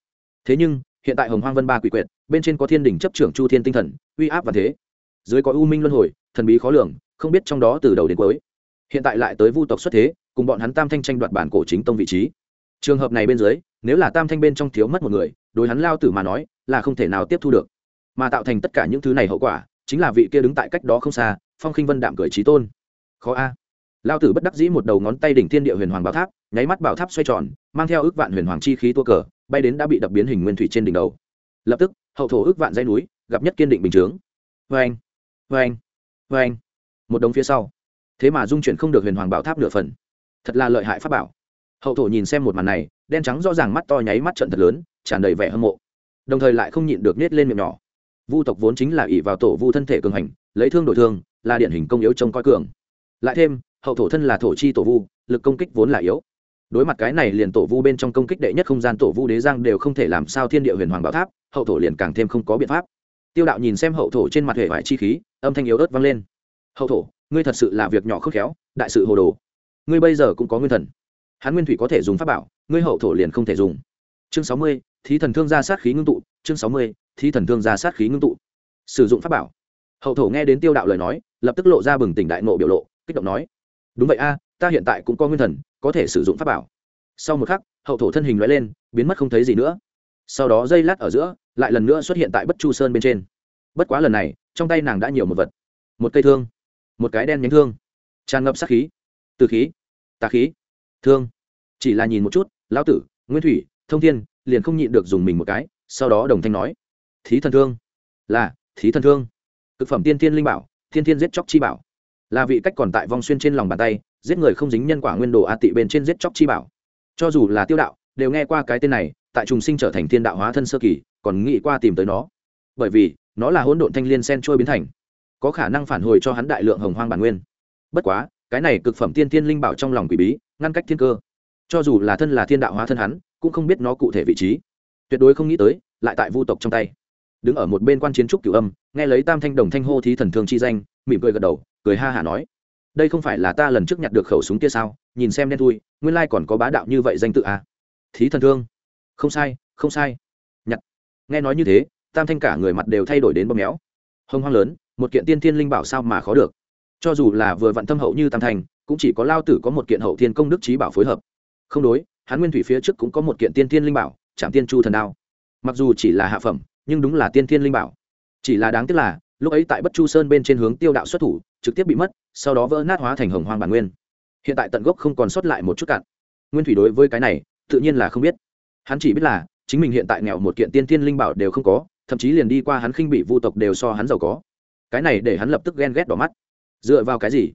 Thế nhưng, hiện tại hồng hoang vân ba quỷ quyệt, bên trên có thiên đình chấp trưởng chu thiên tinh thần, uy áp và thế. Dưới có u minh luân hồi, thần bí khó lường, không biết trong đó từ đầu đến cuối. Hiện tại lại tới vu tộc xuất thế, cùng bọn hắn tam thanh tranh đoạt bản cổ chính tông vị trí. Trường hợp này bên dưới, nếu là tam thanh bên trong thiếu mất một người, đối hắn lao tử mà nói, là không thể nào tiếp thu được. Mà tạo thành tất cả những thứ này hậu quả, chính là vị kia đứng tại cách đó không xa, phong khinh vân đạm cười trí tôn. Khó a lao tử bất đắc dĩ một đầu ngón tay đỉnh thiên địa huyền hoàng bảo tháp, nháy mắt bảo tháp xoay tròn, mang theo ước vạn huyền hoàng chi khí tua cờ, bay đến đã bị đập biến hình nguyên thủy trên đỉnh đầu. Lập tức, hậu thổ ước vạn dây núi, gặp nhất kiên định bình chướng. Vê anh vê anh vê anh một đống phía sau. Thế mà dung chuyển không được huyền hoàng bảo tháp nửa phần. Thật là lợi hại pháp bảo. Hậu thổ nhìn xem một màn này, đen trắng rõ ràng mắt to nháy mắt trận thật lớn, tràn đầy vẻ hâm mộ. Đồng thời lại không nhịn được nết lên miệng nhỏ. Vu tộc vốn chính là ỷ vào tổ vu thân thể cường hành, lấy thương đổi thương, là điển hình công yếu trông coi cường. Lại thêm hậu thổ thân là thổ chi tổ vu, lực công kích vốn là yếu. Đối mặt cái này liền tổ vu bên trong công kích đệ nhất không gian tổ vu đế giang đều không thể làm sao thiên địa huyền hoàng bảo tháp, hậu thổ liền càng thêm không có biện pháp. Tiêu đạo nhìn xem hậu thổ trên mặt hệ vải chi khí, âm thanh yếu ớt vang lên. Hậu thổ, ngươi thật sự là việc nhỏ khớp khéo, đại sự hồ đồ. Ngươi bây giờ cũng có nguyên thần. Hán nguyên thủy có thể dùng pháp bảo, ngươi hậu thổ liền không thể dùng. Chương sáu mươi, thí thần thương ra sát khí ngưng tụ. Chương sáu mươi, thí thần thương ra sát khí ngưng tụ. Sử dụng pháp bảo. Hậu thổ nghe đến tiêu đạo lời nói, lập tức lộ ra bừng tỉnh đại nộ biểu lộ, kích động nói đúng vậy a, ta hiện tại cũng có nguyên thần, có thể sử dụng pháp bảo. Sau một khắc, hậu thổ thân hình loại lên, biến mất không thấy gì nữa. Sau đó dây lát ở giữa, lại lần nữa xuất hiện tại bất chu sơn bên trên. Bất quá lần này, trong tay nàng đã nhiều một vật. Một cây thương, một cái đen nhánh thương. Tràn ngập sát khí. Từ khí, tà khí, thương. Chỉ là nhìn một chút, lão tử, nguyên thủy, thông thiên, liền không nhịn được dùng mình một cái, sau đó đồng thanh nói, thí thần thương. Là, thí thần thương. Thực phẩm tiên thiên linh bảo, thiên thiên giết chóc chi bảo là vị cách còn tại vong xuyên trên lòng bàn tay, giết người không dính nhân quả nguyên đồ a tị bên trên giết chóc chi bảo. Cho dù là tiêu đạo, đều nghe qua cái tên này, tại trùng sinh trở thành thiên đạo hóa thân sơ kỳ, còn nghĩ qua tìm tới nó. Bởi vì, nó là hỗn độn thanh liên sen trôi biến thành. Có khả năng phản hồi cho hắn đại lượng hồng hoang bản nguyên. Bất quá, cái này cực phẩm tiên thiên linh bảo trong lòng quỷ bí, ngăn cách thiên cơ. Cho dù là thân là thiên đạo hóa thân hắn, cũng không biết nó cụ thể vị trí. Tuyệt đối không nghĩ tới, lại tại vu tộc trong tay. Đứng ở một bên quan chiến trúc cửu âm, nghe lấy tam thanh đồng thanh hô thí thần thương chi danh, mỉm cười gật đầu cười ha hả nói, đây không phải là ta lần trước nhặt được khẩu súng kia sao? Nhìn xem đen thui, nguyên lai còn có bá đạo như vậy danh tự à. thí thần thương. Không sai không sai. Nhặt. Nghe nói như thế, tam thanh cả người mặt đều thay đổi đến bơm méo. Hông hoang lớn, một kiện tiên thiên linh bảo sao mà khó được. Cho dù là vừa vặn thâm hậu như tam thanh, cũng chỉ có lao tử có một kiện hậu thiên công đức trí bảo phối hợp. Không đối, hắn nguyên thủy phía trước cũng có một kiện tiên thiên linh bảo trạm tiên chu thần đao. Mặc dù chỉ là hạ phẩm, nhưng đúng là tiên thiên linh bảo. Chỉ là đáng tiếc là, lúc ấy tại bất chu sơn bên trên hướng tiêu đạo xuất thủ trực tiếp bị mất, sau đó vỡ nát hóa thành hồng hoang bản nguyên. Hiện tại tận gốc không còn sót lại một chút cạn. Nguyên thủy đối với cái này, tự nhiên là không biết. Hắn chỉ biết là, chính mình hiện tại nghèo một kiện tiên thiên linh bảo đều không có, thậm chí liền đi qua hắn khinh bị vu tộc đều so hắn giàu có. Cái này để hắn lập tức ghen ghét đỏ mắt. Dựa vào cái gì?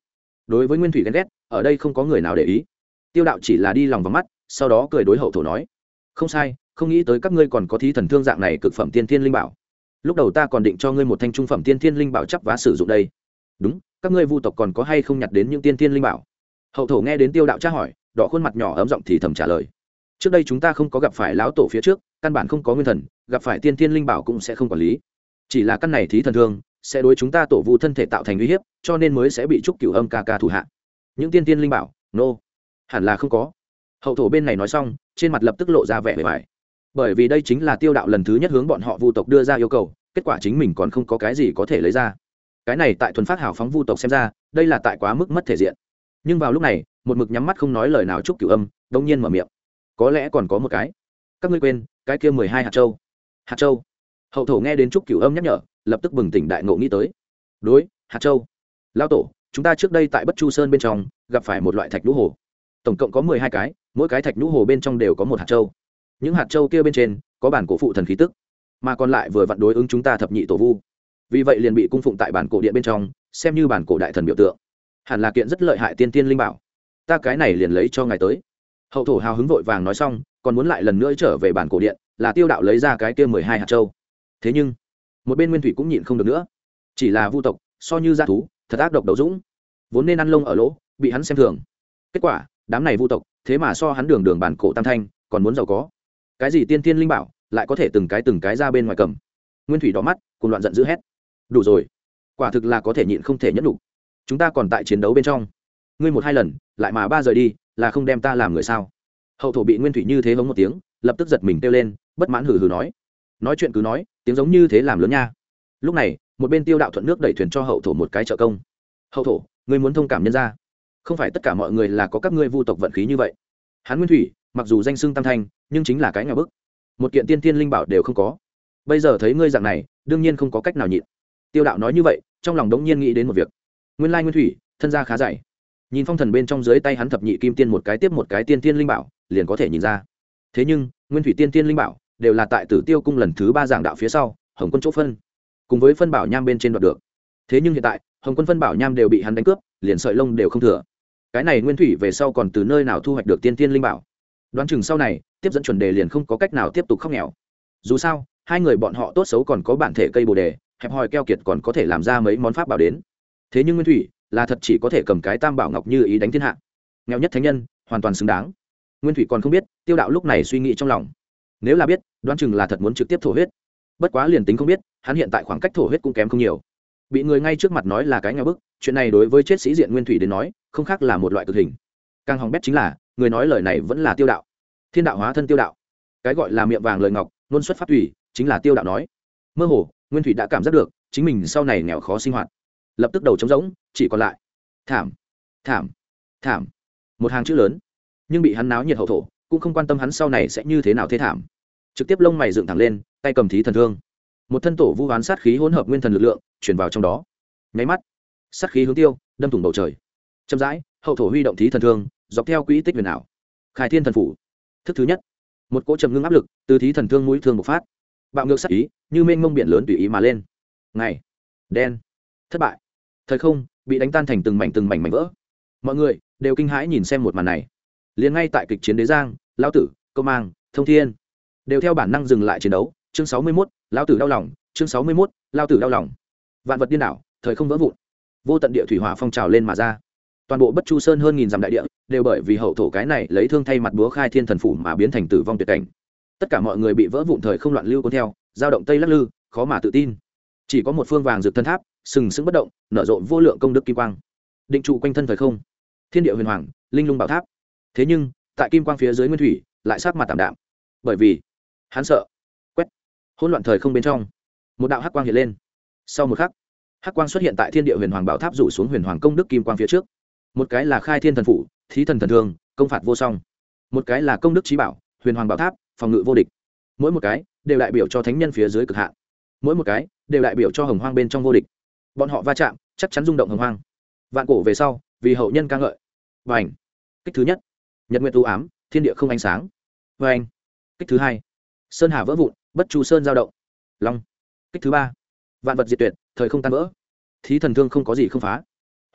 Đối với nguyên thủy ghen ghét, ở đây không có người nào để ý. Tiêu đạo chỉ là đi lòng vào mắt, sau đó cười đối hậu thổ nói, không sai, không nghĩ tới các ngươi còn có thí thần thương dạng này cực phẩm tiên thiên linh bảo. Lúc đầu ta còn định cho ngươi một thanh trung phẩm tiên thiên linh bảo chấp vá sử dụng đây. Đúng các ngươi vu tộc còn có hay không nhặt đến những tiên thiên linh bảo? Hậu thổ nghe đến tiêu đạo tra hỏi, đỏ khuôn mặt nhỏ ấm giọng thì thầm trả lời. Trước đây chúng ta không có gặp phải lão tổ phía trước, căn bản không có nguyên thần, gặp phải tiên tiên linh bảo cũng sẽ không quản lý. Chỉ là căn này thí thần thương, sẽ đối chúng ta tổ vu thân thể tạo thành uy hiếp, cho nên mới sẽ bị trúc cửu âm ca ca thủ hạ. Những tiên tiên linh bảo? Nô、no. hẳn là không có. Hậu thổ bên này nói xong, trên mặt lập tức lộ ra vẻ bề bài bởi vì đây chính là tiêu đạo lần thứ nhất hướng bọn họ vu tộc đưa ra yêu cầu, kết quả chính mình còn không có cái gì có thể lấy ra cái này tại thuần phát hảo phóng vu tộc xem ra, đây là tại quá mức mất thể diện. Nhưng vào lúc này, một mực nhắm mắt không nói lời nào chúc cửu âm đông nhiên mở miệng. Có lẽ còn có một cái. Các ngươi quên, cái kia mười hai hạt châu. Hạt châu. Hậu thổ nghe đến chúc cửu âm nhắc nhở, lập tức bừng tỉnh đại ngộ nghĩ tới. Đối, hạt châu. Lao tổ, chúng ta trước đây tại bất chu sơn bên trong, gặp phải một loại thạch nhũ hồ. Tổng cộng có mười hai cái, mỗi cái thạch nhũ hồ bên trong đều có một hạt châu. Những hạt châu kia bên trên, có bản cổ phụ thần khí tức, mà còn lại vừa vặn đối ứng chúng ta thập nhị tổ vu vì vậy liền bị cung phụng tại bản cổ điện bên trong, xem như bản cổ đại thần biểu tượng. Hẳn là kiện rất lợi hại tiên tiên linh bảo. Ta cái này liền lấy cho ngài tới. Hậu thổ hào hứng vội vàng nói xong, còn muốn lại lần nữa trở về bản cổ điện, là tiêu đạo lấy ra cái kia mười hai hạt châu. Thế nhưng, một bên nguyên thủy cũng nhịn không được nữa. Chỉ là vu tộc, so như g thú, thật ác độc đầu dũng. Vốn nên ăn lông ở lỗ, bị hắn xem thường. Kết quả, đám này vu tộc, thế mà so hắn đường đường bản cổ tam thanh, còn muốn giàu có. Cái gì tiên tiên linh bảo, lại có thể từng cái từng cái ra bên ngoài cầm. Nguyên thủy đỏ mắt cùng loạn giận dữ hét đủ rồi. Quả thực là có thể nhịn không thể nhẫn đủ chúng ta còn tại chiến đấu bên trong. Ngươi một hai lần, lại mà ba rời đi, là không đem ta làm người sao? Hậu thổ bị nguyên thủy như thế hống một tiếng, lập tức giật mình kêu lên, bất mãn hừ hừ nói. Nói chuyện cứ nói, tiếng giống như thế làm lớn nha. Lúc này, một bên tiêu đạo thuận nước đẩy thuyền cho hậu thổ một cái trợ công. Hậu thổ, ngươi muốn thông cảm nhân ra không phải tất cả mọi người là có các ngươi vu tộc vận khí như vậy. Hán nguyên thủy, mặc dù danh xưng tam thanh, nhưng chính là cái nhà bức. Một kiện tiên tiên linh bảo đều không có. Bây giờ thấy ngươi dạng này, đương nhiên không có cách nào nhịn tiêu đạo nói như vậy, trong lòng đống nhiên nghĩ đến một việc. Nguyên lai nguyên thủy, thân gia khá dày. Nhìn phong thần bên trong dưới tay hắn thập nhị kim tiên một cái tiếp một cái tiên tiên linh bảo, liền có thể nhìn ra. Thế nhưng, nguyên thủy tiên tiên linh bảo đều là tại tử tiêu cung lần thứ ba giảng đạo phía sau, hồng quân chỗ phân. Cùng với phân bảo nham bên trên đoạt được. Thế nhưng hiện tại, hồng quân phân bảo nham đều bị hắn đánh cướp, liền sợi lông đều không thừa. Cái này nguyên thủy về sau còn từ nơi nào thu hoạch được tiên tiên linh bảo? Đoán chừng sau này, tiếp dẫn chuẩn đề liền không có cách nào tiếp tục khóc nghèo. Dù sao, hai người bọn họ tốt xấu còn có bản thể cây bồ đề hẹp hòi keo kiệt còn có thể làm ra mấy món pháp bảo đến. Thế nhưng nguyên thủy là thật chỉ có thể cầm cái tam bảo ngọc như ý đánh thiên hạ. Nghèo nhất thánh nhân, hoàn toàn xứng đáng. Nguyên thủy còn không biết, tiêu đạo lúc này suy nghĩ trong lòng. Nếu là biết, đoán chừng là thật muốn trực tiếp thổ huyết. Bất quá liền tính không biết, hắn hiện tại khoảng cách thổ huyết cũng kém không nhiều. Bị người ngay trước mặt nói là cái nghèo bức, chuyện này đối với chết sĩ diện nguyên thủy đến nói, không khác là một loại cực hình. Càng hỏng bét chính là, người nói lời này vẫn là tiêu đạo. Thiên đạo hóa thân tiêu đạo. Cái gọi là miệng vàng lời ngọc luôn xuất phát thủy, chính là tiêu đạo nói. Mơ hồ nguyên thủy đã cảm giác được chính mình sau này nghèo khó sinh hoạt lập tức đầu trống rỗng chỉ còn lại thảm thảm thảm một hàng chữ lớn nhưng bị hắn náo nhiệt hậu thổ cũng không quan tâm hắn sau này sẽ như thế nào thế thảm trực tiếp lông mày dựng thẳng lên tay cầm thí thần thương một thân tổ vu hoán sát khí hỗn hợp nguyên thần lực lượng chuyển vào trong đó nháy mắt sát khí hướng tiêu đâm thủng bầu trời chậm rãi hậu thổ huy động thí thần thương dọc theo quỹ tích huyền ảo khai thiên thần phủ thức thứ nhất một cỗ trầm ngưng áp lực từ thí thần thương mũi thương bộc phát bạo ngược sắc ý như mênh mông biển lớn tùy ý mà lên. Ngày đen thất bại. Thời không bị đánh tan thành từng mảnh từng mảnh mảnh vỡ. Mọi người đều kinh hãi nhìn xem một màn này. Liền ngay tại kịch chiến đế giang lao tử công mang thông thiên đều theo bản năng dừng lại chiến đấu. Chương sáu mươi 61, lao tử đau lòng. Chương sáu mươi 61, lao tử đau lòng. Vạn vật điên đảo thời không vỡ vụn. Vô tận địa thủy hỏa phong trào lên mà ra. Toàn bộ bất chu sơn hơn nghìn dặm đại địa đều bởi vì hậu thổ cái này lấy thương thay mặt búa khai thiên thần phủ mà biến thành tử vong tuyệt cảnh tất cả mọi người bị vỡ vụn thời không loạn lưu cuốn theo, dao động tây lắc lư, khó mà tự tin. Chỉ có một phương vàng rực thân tháp, sừng sững bất động, nở rộ vô lượng công đức kim quang. Định trụ quanh thân thời không. Thiên địa huyền hoàng, linh lung bảo tháp. Thế nhưng, tại kim quang phía dưới nguyên thủy, lại sát mặt tạm đạm. Bởi vì, hắn sợ, quét, hỗn loạn thời không bên trong, một đạo hắc quang hiện lên. Sau một khắc, hắc quang xuất hiện tại thiên địa huyền hoàng bảo tháp rủ xuống huyền hoàng công đức kim quang phía trước. Một cái là khai thiên thần phủ, thí thần thần thường, công phạt vô song. Một cái là công đức trí bảo, huyền hoàng bảo tháp phòng ngự vô địch. Mỗi một cái đều đại biểu cho thánh nhân phía dưới cực hạn. Mỗi một cái đều đại biểu cho hồng hoang bên trong vô địch. Bọn họ va chạm, chắc chắn rung động hồng hoang. Vạn cổ về sau, vì hậu nhân ca ngợi. Và ảnh kích thứ nhất. Nhật nguyện ưu ám, thiên địa không ánh sáng. Và ảnh kích thứ hai. Sơn hà vỡ vụn, bất chu sơn giao động. Long. Kích thứ ba. Vạn vật diệt tuyệt, thời không tan vỡ. Thí thần thương không có gì không phá.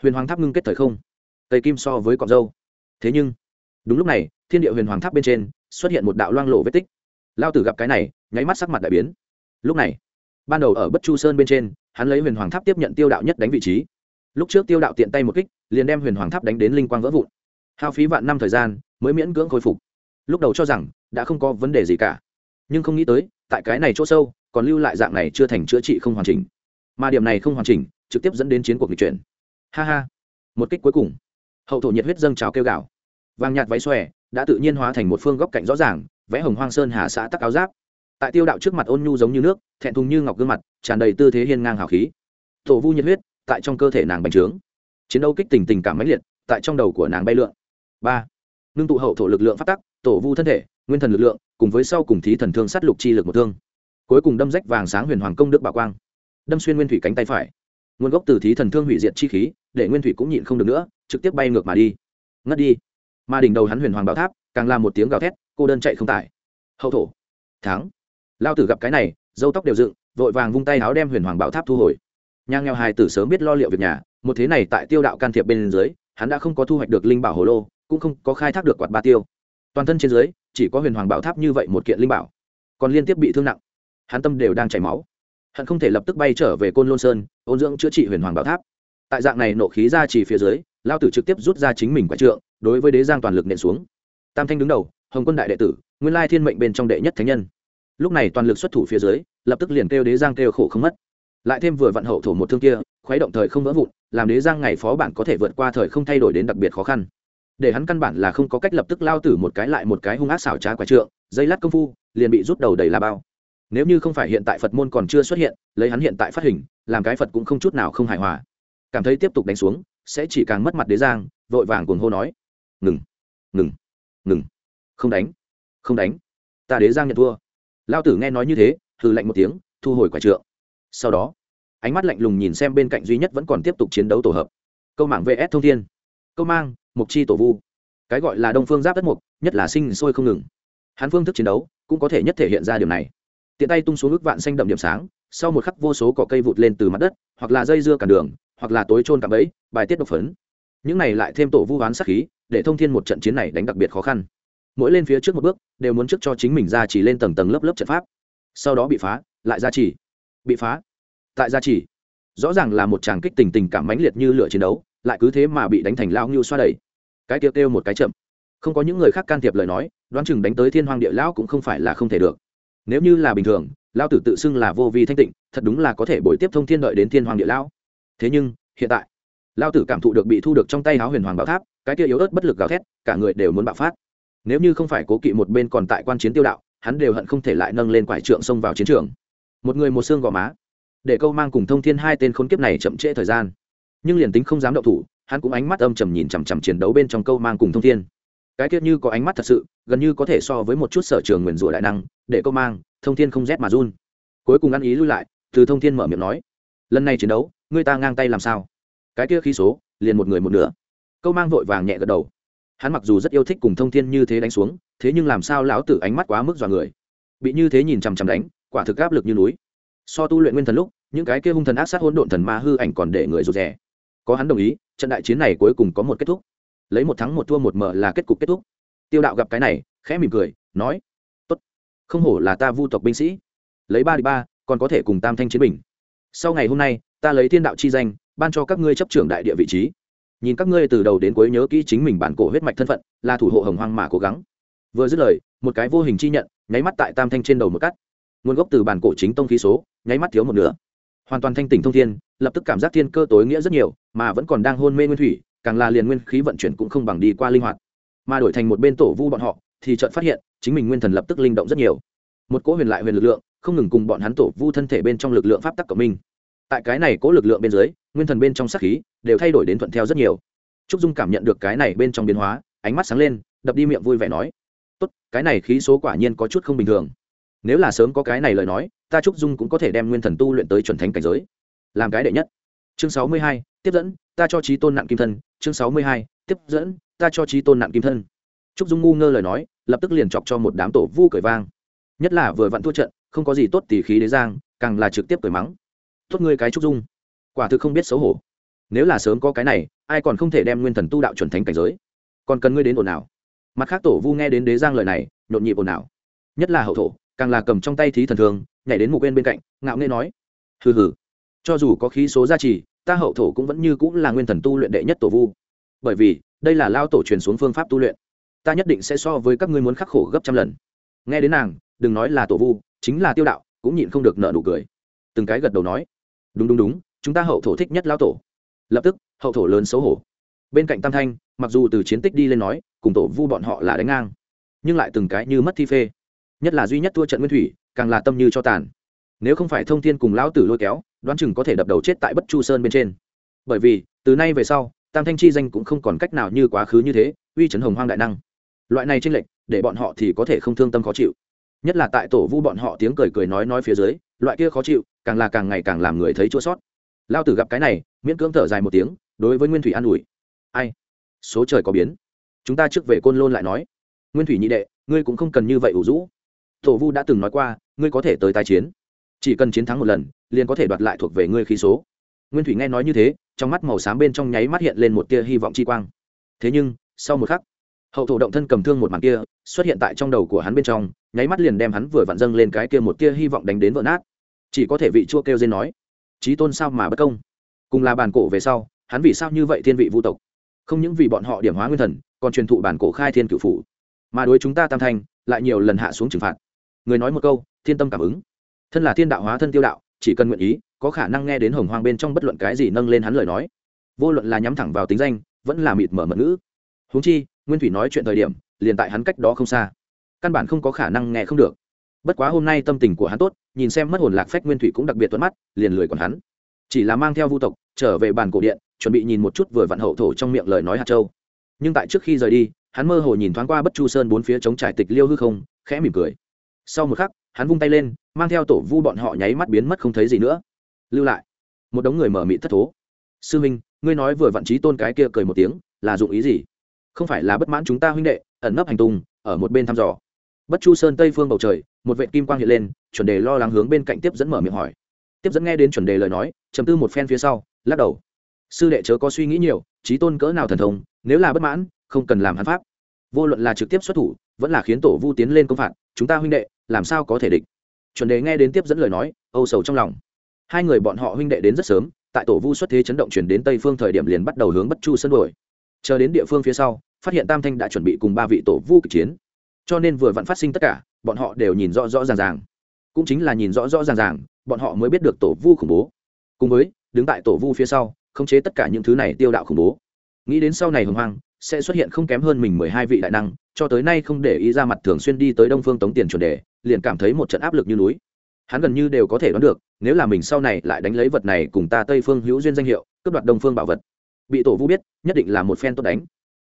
Huyền hoàng tháp ngưng kết thời không. Tây kim so với cọc dâu. Thế nhưng, đúng lúc này, thiên địa huyền hoàng tháp bên trên xuất hiện một đạo loang lộ vết tích. Lao tử gặp cái này, nháy mắt sắc mặt đại biến. Lúc này, ban đầu ở bất chu sơn bên trên, hắn lấy huyền hoàng tháp tiếp nhận tiêu đạo nhất đánh vị trí. Lúc trước tiêu đạo tiện tay một kích, liền đem huyền hoàng tháp đánh đến linh quang vỡ vụn. Hao phí vạn năm thời gian, mới miễn cưỡng khôi phục. Lúc đầu cho rằng, đã không có vấn đề gì cả. Nhưng không nghĩ tới, tại cái này chỗ sâu, còn lưu lại dạng này chưa thành chữa trị không hoàn chỉnh. Mà điểm này không hoàn chỉnh, trực tiếp dẫn đến chiến cuộc lịch chuyển. Ha ha. Một kích cuối cùng. Hậu thổ nhiệt huyết dâng trào kêu gạo vàng nhạt váy xòe đã tự nhiên hóa thành một phương góc cạnh rõ ràng, vẽ hồng hoang sơn hà xã tắc áo giáp. Tại tiêu đạo trước mặt ôn nhu giống như nước, thẹn thùng như ngọc gương mặt, tràn đầy tư thế hiên ngang hào khí. Tổ vu nhiệt huyết, tại trong cơ thể nàng bành trướng. Chiến đấu kích tình tình cảm mãnh liệt, tại trong đầu của nàng bay lượn. Ba nương tụ hậu thổ lực lượng phát tắc, tổ vu thân thể, nguyên thần lực lượng, cùng với sau cùng thí thần thương sát lục chi lực một thương. Cuối cùng đâm rách vàng sáng huyền hoàng công đức bảo quang. Đâm xuyên nguyên thủy cánh tay phải. Nguồn gốc từ thí thần thương hủy diệt chi khí, để nguyên thủy cũng nhịn không được nữa, trực tiếp bay ngược mà đi. Ngất đi mà đỉnh đầu hắn huyền hoàng bảo tháp càng làm một tiếng gào thét, cô đơn chạy không tải. Hậu thổ, thắng. Lao tử gặp cái này, dâu tóc đều dựng, vội vàng vung tay áo đem huyền hoàng bảo tháp thu hồi. Nhà nghèo hài tử sớm biết lo liệu việc nhà, một thế này tại tiêu đạo can thiệp bên dưới, hắn đã không có thu hoạch được linh bảo hồ lô, cũng không có khai thác được quạt ba tiêu. Toàn thân trên dưới, chỉ có huyền hoàng bảo tháp như vậy một kiện linh bảo. Còn liên tiếp bị thương nặng. Hắn tâm đều đang chảy máu. Hắn không thể lập tức bay trở về côn lôn sơn, ôn dưỡng chữa trị huyền hoàng bảo tháp. Tại dạng này nộ khí ra chỉ phía dưới lao tử trực tiếp rút ra chính mình quả trượng, đối với đế giang toàn lực nện xuống. Tam thanh đứng đầu, hồng quân đại đệ tử, nguyên lai thiên mệnh bên trong đệ nhất thánh nhân. Lúc này toàn lực xuất thủ phía dưới, lập tức liền kêu đế giang kêu khổ không mất. Lại thêm vừa vận hậu thổ một thương kia, khuấy động thời không vỡ vụn, làm đế giang ngày phó bản có thể vượt qua thời không thay đổi đến đặc biệt khó khăn. Để hắn căn bản là không có cách lập tức lao tử một cái lại một cái hung ác xảo trá quả trượng, dây lát công phu, liền bị rút đầu đầy là bao. Nếu như không phải hiện tại phật môn còn chưa xuất hiện, lấy hắn hiện tại phát hình, làm cái phật cũng không chút nào không hài hòa. Cảm thấy tiếp tục đánh xuống sẽ chỉ càng mất mặt đế giang, vội vàng cuồng hô nói. Ngừng ngừng ngừng. Không đánh không đánh. Ta đế giang nhận thua. Lao tử nghe nói như thế, hừ lạnh một tiếng, thu hồi quả trượng. Sau đó, ánh mắt lạnh lùng nhìn xem bên cạnh duy nhất vẫn còn tiếp tục chiến đấu tổ hợp. Câu mạng vs thông thiên. Câu mang mục chi tổ vu. Cái gọi là đông phương giáp đất mục, nhất là sinh sôi không ngừng. Hắn phương thức chiến đấu cũng có thể nhất thể hiện ra điều này. Tiện tay tung xuống ước vạn xanh đậm điểm sáng, sau một khắc vô số cỏ cây vụt lên từ mặt đất, hoặc là dây dưa cản đường hoặc là tối trôn cạm bẫy, bài tiết độc phấn. Những này lại thêm tổ vu hoán sát khí, để thông thiên một trận chiến này đánh đặc biệt khó khăn. Mỗi lên phía trước một bước, đều muốn trước cho chính mình ra chỉ lên tầng tầng lớp lớp trận pháp. Sau đó bị phá, lại ra chỉ. Bị phá, tại ra chỉ. Rõ ràng là một tràng kích tình tình cảm mãnh liệt như lửa chiến đấu, lại cứ thế mà bị đánh thành lao ngưu xoa đẩy cái tiêu kêu một cái chậm. Không có những người khác can thiệp lời nói, đoán chừng đánh tới thiên hoàng địa lão cũng không phải là không thể được. Nếu như là bình thường lao tử tự xưng là vô vi thanh tịnh, thật đúng là có thể bồi tiếp thông thiên đợi đến thiên hoàng địa lão thế nhưng, hiện tại, lao tử cảm thụ được bị thu được trong tay Háo huyền hoàng bảo tháp, cái kia yếu ớt bất lực gào thét, cả người đều muốn bạo phát. Nếu như không phải cố kỵ một bên còn tại quan chiến tiêu đạo, hắn đều hận không thể lại nâng lên quải trượng xông vào chiến trường. Một người một xương gò má, để câu mang cùng thông thiên hai tên khốn kiếp này chậm trễ thời gian. Nhưng liền tính không dám động thủ, hắn cũng ánh mắt âm trầm nhìn chằm chằm chiến đấu bên trong câu mang cùng thông thiên. Cái kiết như có ánh mắt thật sự, gần như có thể so với một chút sở trường nguyền rủa đại năng, để câu mang, thông thiên không rét mà run. Cuối cùng ăn ý lui lại, từ thông thiên mở miệng nói, lần này chiến đấu Ngươi ta ngang tay làm sao? Cái kia khí số, liền một người một nửa. Câu mang vội vàng nhẹ gật đầu. Hắn mặc dù rất yêu thích cùng thông thiên như thế đánh xuống, thế nhưng làm sao lão tử ánh mắt quá mức dọa người? Bị như thế nhìn chằm chằm đánh, quả thực áp lực như núi. So tu luyện nguyên thần lúc, những cái kia hung thần ác sát hỗn độn thần ma hư ảnh còn để người rụt rè. Có hắn đồng ý, trận đại chiến này cuối cùng có một kết thúc. Lấy một thắng một thua một mở là kết cục kết thúc. Tiêu đạo gặp cái này, khẽ mỉm cười, nói, tốt. Không hổ là ta vu tộc binh sĩ. Lấy ba đi ba, còn có thể cùng tam thanh chiến bình sau ngày hôm nay ta lấy thiên đạo chi danh, ban cho các ngươi chấp trưởng đại địa vị trí. Nhìn các ngươi từ đầu đến cuối nhớ kỹ chính mình bản cổ huyết mạch thân phận, là thủ hộ hồng hoang mà cố gắng. Vừa dứt lời, một cái vô hình chi nhận, nháy mắt tại tam thanh trên đầu một cắt. Nguồn gốc từ bản cổ chính tông khí số, nháy mắt thiếu một nửa. Hoàn toàn thanh tỉnh thông thiên, lập tức cảm giác thiên cơ tối nghĩa rất nhiều, mà vẫn còn đang hôn mê nguyên thủy, càng là liền nguyên khí vận chuyển cũng không bằng đi qua linh hoạt. Mà đổi thành một bên tổ vu bọn họ, thì chợt phát hiện, chính mình nguyên thần lập tức linh động rất nhiều. Một cỗ huyền lại huyền lực lượng, không ngừng cùng bọn hắn tổ vu thân thể bên trong lực lượng pháp tắc của mình tại cái này cố lực lượng bên dưới, nguyên thần bên trong sắc khí đều thay đổi đến thuận theo rất nhiều. Trúc dung cảm nhận được cái này bên trong biến hóa, ánh mắt sáng lên, đập đi miệng vui vẻ nói, tốt, cái này khí số quả nhiên có chút không bình thường. Nếu là sớm có cái này lời nói, ta trúc dung cũng có thể đem nguyên thần tu luyện tới chuẩn thánh cảnh giới. Làm cái đệ nhất. Chương sáu mươi hai, tiếp dẫn, ta cho trí tôn nặng kim thân. Chương sáu mươi hai, tiếp dẫn, ta cho trí tôn nặng kim thân. Trúc dung ngu ngơ lời nói, lập tức liền chọc cho một đám tổ vu cởi vang. Nhất là vừa vặn thua trận, không có gì tốt tỉ khí đế giang, càng là trực tiếp cởi mắng tốt ngươi cái trúc dung. Quả thực không biết xấu hổ. Nếu là sớm có cái này, ai còn không thể đem nguyên thần tu đạo chuẩn thánh cảnh giới? Còn cần ngươi đến ồn ào. Mặt khác tổ vu nghe đến đế giang lời này, nhộn nhịp ồn ào. Nhất là hậu thổ, càng là cầm trong tay thí thần thường, nhảy đến mục bên bên cạnh, ngạo nghê nói, hừ hừ, cho dù có khí số gia trì, ta hậu thổ cũng vẫn như cũng là nguyên thần tu luyện đệ nhất tổ vu. Bởi vì, đây là lao tổ truyền xuống phương pháp tu luyện. Ta nhất định sẽ so với các ngươi muốn khắc khổ gấp trăm lần. Nghe đến nàng, đừng nói là tổ vu, chính là tiêu đạo, cũng nhịn không được nợ nụ cười. Từng cái gật đầu nói đúng đúng đúng, chúng ta hậu thổ thích nhất lao tổ. Lập tức, hậu thổ lớn xấu hổ. Bên cạnh tam thanh, mặc dù từ chiến tích đi lên nói, cùng tổ vu bọn họ là đánh ngang, nhưng lại từng cái như mất thi phê. Nhất là duy nhất thua trận nguyên thủy, càng là tâm như cho tàn. Nếu không phải thông thiên cùng lão tử lôi kéo, đoán chừng có thể đập đầu chết tại bất chu sơn bên trên. Bởi vì, từ nay về sau, tam thanh chi danh cũng không còn cách nào như quá khứ như thế, uy chấn hồng hoang đại năng. Loại này tranh lệch, để bọn họ thì có thể không thương tâm khó chịu. Nhất là tại tổ vu bọn họ tiếng cười cười nói nói phía dưới, loại kia khó chịu càng là càng ngày càng làm người thấy chua sót. Lao tử gặp cái này, miễn cưỡng thở dài một tiếng, đối với nguyên thủy an ủi. Ai? Số trời có biến. Chúng ta trước về côn lôn lại nói. Nguyên thủy nhị đệ, ngươi cũng không cần như vậy ủ rũ. Tổ vu đã từng nói qua, ngươi có thể tới tái chiến. Chỉ cần chiến thắng một lần, liền có thể đoạt lại thuộc về ngươi khí số. Nguyên thủy nghe nói như thế, trong mắt màu xám bên trong nháy mắt hiện lên một tia hy vọng chi quang. Thế nhưng, sau một khắc, hậu thổ động thân cầm thương một màn kia xuất hiện tại trong đầu của hắn bên trong, nháy mắt liền đem hắn vừa vặn dâng lên cái kia một tia hy vọng đánh đến vỡ nát chỉ có thể vị chua kêu dên nói trí tôn sao mà bất công? Cùng là bản cổ về sau, hắn vì sao như vậy thiên vị vũ tộc? Không những vì bọn họ điểm hóa nguyên thần, còn truyền thụ bản cổ khai thiên cựu phủ. Mà đối chúng ta tam thanh, lại nhiều lần hạ xuống trừng phạt. Người nói một câu, thiên tâm cảm ứng. Thân là thiên đạo hóa thân tiêu đạo, chỉ cần nguyện ý, có khả năng nghe đến hồng hoang bên trong bất luận cái gì nâng lên hắn lời nói. Vô luận là nhắm thẳng vào tính danh, vẫn là mịt mở mật ngữ. Huống chi, nguyên thủy nói chuyện thời điểm, liền tại hắn cách đó không xa. Căn bản không có khả năng nghe không được. Bất quá hôm nay tâm tình của hắn tốt nhìn xem mất hồn lạc phách nguyên thủy cũng đặc biệt tuấn mắt, liền lười còn hắn. Chỉ là mang theo vu tộc, trở về bàn cổ điện, chuẩn bị nhìn một chút vừa vặn hậu thổ trong miệng lời nói hạt châu. Nhưng tại trước khi rời đi, hắn mơ hồ nhìn thoáng qua bất chu sơn bốn phía chống trải tịch liêu hư không, khẽ mỉm cười. Sau một khắc, hắn vung tay lên, mang theo tổ vu bọn họ nháy mắt biến mất không thấy gì nữa. Lưu lại. Một đống người mở mị thất thố. Sư minh, ngươi nói vừa vặn trí tôn cái kia cười một tiếng, là dụng ý gì? Không phải là bất mãn chúng ta huynh đệ, ẩn nấp hành tung, ở một bên thăm dò. Bất chu sơn tây phương bầu trời một vệ kim quang hiện lên, chuẩn đề lo lắng hướng bên cạnh tiếp dẫn mở miệng hỏi. Tiếp dẫn nghe đến chuẩn đề lời nói chấm tư một phen phía sau, lắc đầu. Sư đệ chớ có suy nghĩ nhiều, trí tôn cỡ nào thần thông, nếu là bất mãn, không cần làm hắn pháp. Vô luận là trực tiếp xuất thủ, vẫn là khiến tổ vu tiến lên công phạt, chúng ta huynh đệ, làm sao có thể địch? Chuẩn đề nghe đến tiếp dẫn lời nói, âu sầu trong lòng. Hai người bọn họ huynh đệ đến rất sớm, tại tổ vu xuất thế chấn động chuyển đến tây phương thời điểm liền bắt đầu hướng bất chu sân đổi chờ đến địa phương phía sau, phát hiện tam thanh đã chuẩn bị cùng ba vị tổ vu kịch chiến cho nên vừa vặn phát sinh tất cả, bọn họ đều nhìn rõ rõ ràng ràng. Cũng chính là nhìn rõ rõ ràng ràng, bọn họ mới biết được tổ vu khủng bố. Cùng với, đứng tại tổ vu phía sau, khống chế tất cả những thứ này tiêu đạo khủng bố. Nghĩ đến sau này hồng hoang, sẽ xuất hiện không kém hơn mình mười hai vị đại năng, cho tới nay không để ý ra mặt thường xuyên đi tới đông phương tống tiền chuẩn đề, liền cảm thấy một trận áp lực như núi. Hắn gần như đều có thể đoán được, nếu là mình sau này lại đánh lấy vật này cùng ta tây phương hữu duyên danh hiệu, cướp đoạt đông phương bảo vật, bị tổ vu biết, nhất định là một phen tốt đánh.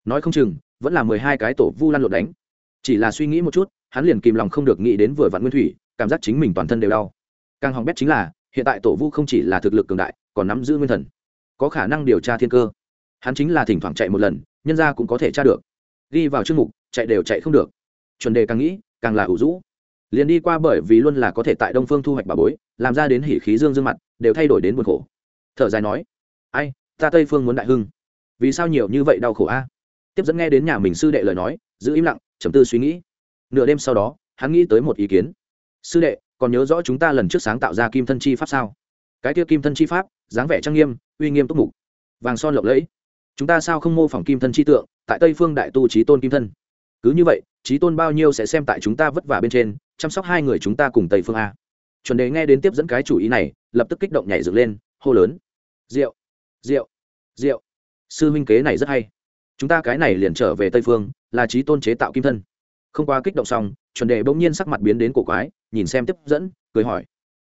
Nói không chừng, vẫn là mười hai cái tổ vu lan lộn đánh chỉ là suy nghĩ một chút, hắn liền kìm lòng không được nghĩ đến vừa vặn nguyên thủy, cảm giác chính mình toàn thân đều đau. Càng hỏng bét chính là, hiện tại tổ vu không chỉ là thực lực cường đại, còn nắm giữ nguyên thần. Có khả năng điều tra thiên cơ. Hắn chính là thỉnh thoảng chạy một lần, nhân ra cũng có thể tra được. Ghi vào chương mục, chạy đều chạy không được. Chuẩn đề càng nghĩ, càng là ủ rũ. Liền đi qua bởi vì luôn là có thể tại đông phương thu hoạch bà bối, làm ra đến hỉ khí dương dương mặt, đều thay đổi đến buồn khổ. Thở dài nói, ai, ta tây phương muốn đại hưng. Vì sao nhiều như vậy đau khổ a? Tiếp dẫn nghe đến nhà mình sư đệ lời nói, giữ im lặng chấm tư suy nghĩ. Nửa đêm sau đó, hắn nghĩ tới một ý kiến. Sư đệ, còn nhớ rõ chúng ta lần trước sáng tạo ra kim thân chi pháp sao? Cái kia kim thân chi pháp, dáng vẻ trang nghiêm, uy nghiêm túc mục. Vàng son lộng lẫy. Chúng ta sao không mô phỏng kim thân chi tượng, tại tây phương đại tu trí tôn kim thân? Cứ như vậy trí tôn bao nhiêu sẽ xem tại chúng ta vất vả bên trên, chăm sóc hai người chúng ta cùng tây phương a. Chuẩn đề nghe đến tiếp dẫn cái chủ ý này, lập tức kích động nhảy dựng lên, hô lớn. Rượu rượu rượu sư minh kế này rất hay. Chúng ta cái này liền trở về tây phương là trí tôn chế tạo kim thân. Không qua kích động xong, chuẩn đề bỗng nhiên sắc mặt biến đến cổ quái, nhìn xem tiếp dẫn, cười hỏi.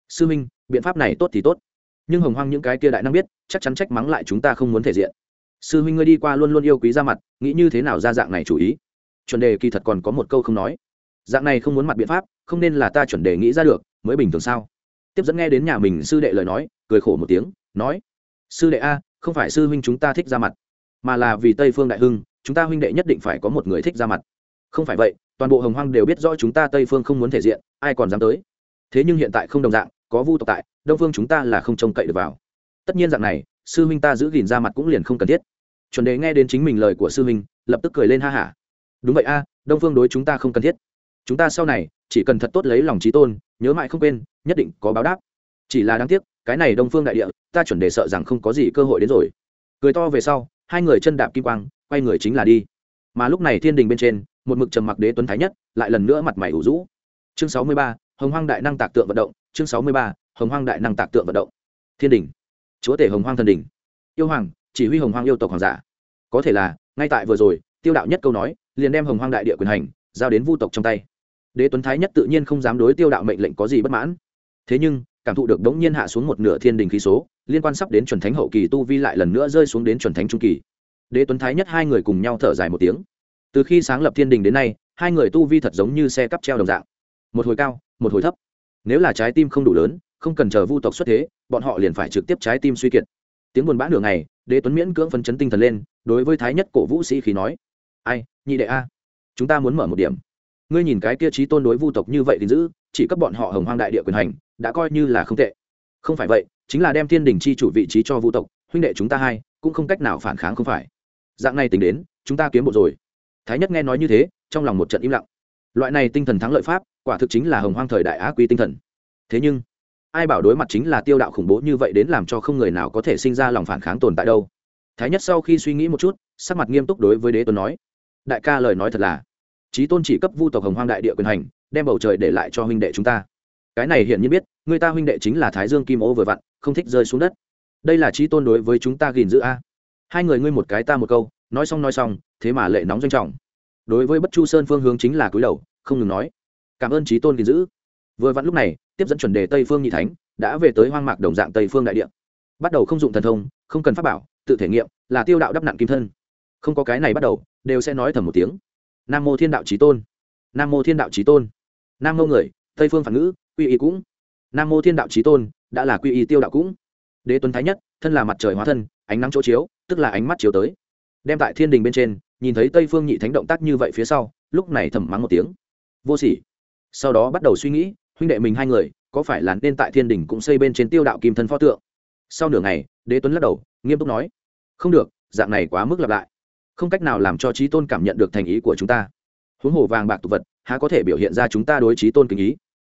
Sư minh, biện pháp này tốt thì tốt. Nhưng hồng hoang những cái kia đại năng biết, chắc chắn trách mắng lại chúng ta không muốn thể diện. Sư huynh ngươi đi qua luôn luôn yêu quý ra mặt, nghĩ như thế nào ra dạng này chủ ý? Chuẩn đề kỳ thật còn có một câu không nói. Dạng này không muốn mặt biện pháp, không nên là ta chuẩn đề nghĩ ra được, mới bình thường sao? Tiếp dẫn nghe đến nhà mình sư đệ lời nói, cười khổ một tiếng, nói. Sư đệ a, không phải sư huynh chúng ta thích ra mặt, mà là vì tây phương đại hưng chúng ta huynh đệ nhất định phải có một người thích ra mặt. Không phải vậy, toàn bộ hồng hoang đều biết rõ chúng ta tây phương không muốn thể diện, ai còn dám tới. Thế nhưng hiện tại không đồng dạng, có vu tộc tại, đông phương chúng ta là không trông cậy được vào. Tất nhiên dạng này, sư huynh ta giữ gìn ra mặt cũng liền không cần thiết. Chuẩn đề nghe đến chính mình lời của sư huynh, lập tức cười lên ha hả. Đúng vậy a, đông phương đối chúng ta không cần thiết. Chúng ta sau này, chỉ cần thật tốt lấy lòng trí tôn, nhớ mãi không quên, nhất định có báo đáp. Chỉ là đáng tiếc, cái này đông phương đại địa, ta chuẩn đề sợ rằng không có gì cơ hội đến rồi. Cười to về sau, hai người chân đạp kim quang quay người chính là đi. Mà lúc này thiên đình bên trên, một mực trầm mặc đế tuấn thái nhất, lại lần nữa mặt mày ủ rũ. Chương sáu mươi ba, hồng hoang đại năng tạc tượng vận động. Chương sáu mươi ba, hồng hoang đại năng tạc tượng vận động. Thiên đình. Chúa tể hồng hoang thần đình. Yêu hoàng, chỉ huy hồng hoang yêu tộc hoàng giả. Có thể là, ngay tại vừa rồi, tiêu đạo nhất câu nói, liền đem hồng hoang đại địa quyền hành, giao đến vu tộc trong tay. Đế tuấn thái nhất tự nhiên không dám đối tiêu đạo mệnh lệnh có gì bất mãn. Thế nhưng, cảm thụ được đống nhiên hạ xuống một nửa thiên đình khí số, liên quan sắp đến chuẩn thánh hậu kỳ tu vi lại lần nữa rơi xuống đến chuẩn thánh trung kỳ đế tuấn thái nhất hai người cùng nhau thở dài một tiếng. Từ khi sáng lập thiên đình đến nay, hai người tu vi thật giống như xe cắp treo đồng dạng. Một hồi cao, một hồi thấp. Nếu là trái tim không đủ lớn, không cần chờ vu tộc xuất thế, bọn họ liền phải trực tiếp trái tim suy kiệt. Tiếng buồn bã nửa ngày, đế tuấn miễn cưỡng phấn chấn tinh thần lên, đối với thái nhất cổ vũ sĩ khí nói, ai, nhị đệ a, chúng ta muốn mở một điểm. Ngươi nhìn cái kia trí tôn đối vu tộc như vậy thì giữ, chỉ cấp bọn họ hồng hoang đại địa quyền hành, đã coi như là không tệ. Không phải vậy, chính là đem thiên đình chi chủ vị trí cho vu tộc, huynh đệ chúng ta hai, cũng không cách nào phản kháng không phải dạng này tính đến, chúng ta kiếm bộ rồi. Thái nhất nghe nói như thế, trong lòng một trận im lặng. Loại này tinh thần thắng lợi pháp, quả thực chính là hồng hoang thời đại á quy tinh thần. Thế nhưng, ai bảo đối mặt chính là tiêu đạo khủng bố như vậy đến làm cho không người nào có thể sinh ra lòng phản kháng tồn tại đâu? Thái nhất sau khi suy nghĩ một chút, sắc mặt nghiêm túc đối với đế tuấn nói, đại ca lời nói thật là trí tôn chỉ cấp vu tộc hồng hoang đại địa quyền hành, đem bầu trời để lại cho huynh đệ chúng ta. Cái này hiện nhiên biết, người ta huynh đệ chính là thái dương kim ô vừa vặn, không thích rơi xuống đất. Đây là trí tôn đối với chúng ta gìn giữ a hai người ngươi một cái ta một câu, nói xong nói xong, thế mà lệ nóng doanh trọng. Đối với bất chu sơn phương hướng chính là cúi đầu, không ngừng nói. Cảm ơn trí tôn gìn giữ. Vừa vặn lúc này, tiếp dẫn chuẩn đề tây phương nhị thánh, đã về tới hoang mạc đồng dạng tây phương đại địa. Bắt đầu không dụng thần thông, không cần pháp bảo, tự thể nghiệm, là tiêu đạo đắp nặng kim thân. Không có cái này bắt đầu, đều sẽ nói thầm một tiếng. Nam mô thiên đạo trí tôn. Nam mô thiên đạo trí tôn. Nam mô người, tây phương phản ngữ, quy y cũng. Nam mô thiên đạo trí tôn, đã là quy y tiêu đạo cũng. Đế tuấn thái nhất, thân là mặt trời hóa thân, ánh nắng chỗ chiếu tức là ánh mắt chiếu tới. Đem tại thiên đình bên trên, nhìn thấy tây phương nhị thánh động tác như vậy phía sau, lúc này thầm mắng một tiếng. Vô sỉ. Sau đó bắt đầu suy nghĩ, huynh đệ mình hai người, có phải là nên tại thiên đình cũng xây bên trên tiêu đạo kim thân pho tượng? Sau nửa ngày, đế tuấn lắc đầu, nghiêm túc nói. Không được, dạng này quá mức lặp lại. Không cách nào làm cho trí tôn cảm nhận được thành ý của chúng ta. Huống hồ vàng bạc tục vật, há có thể biểu hiện ra chúng ta đối trí tôn kính ý?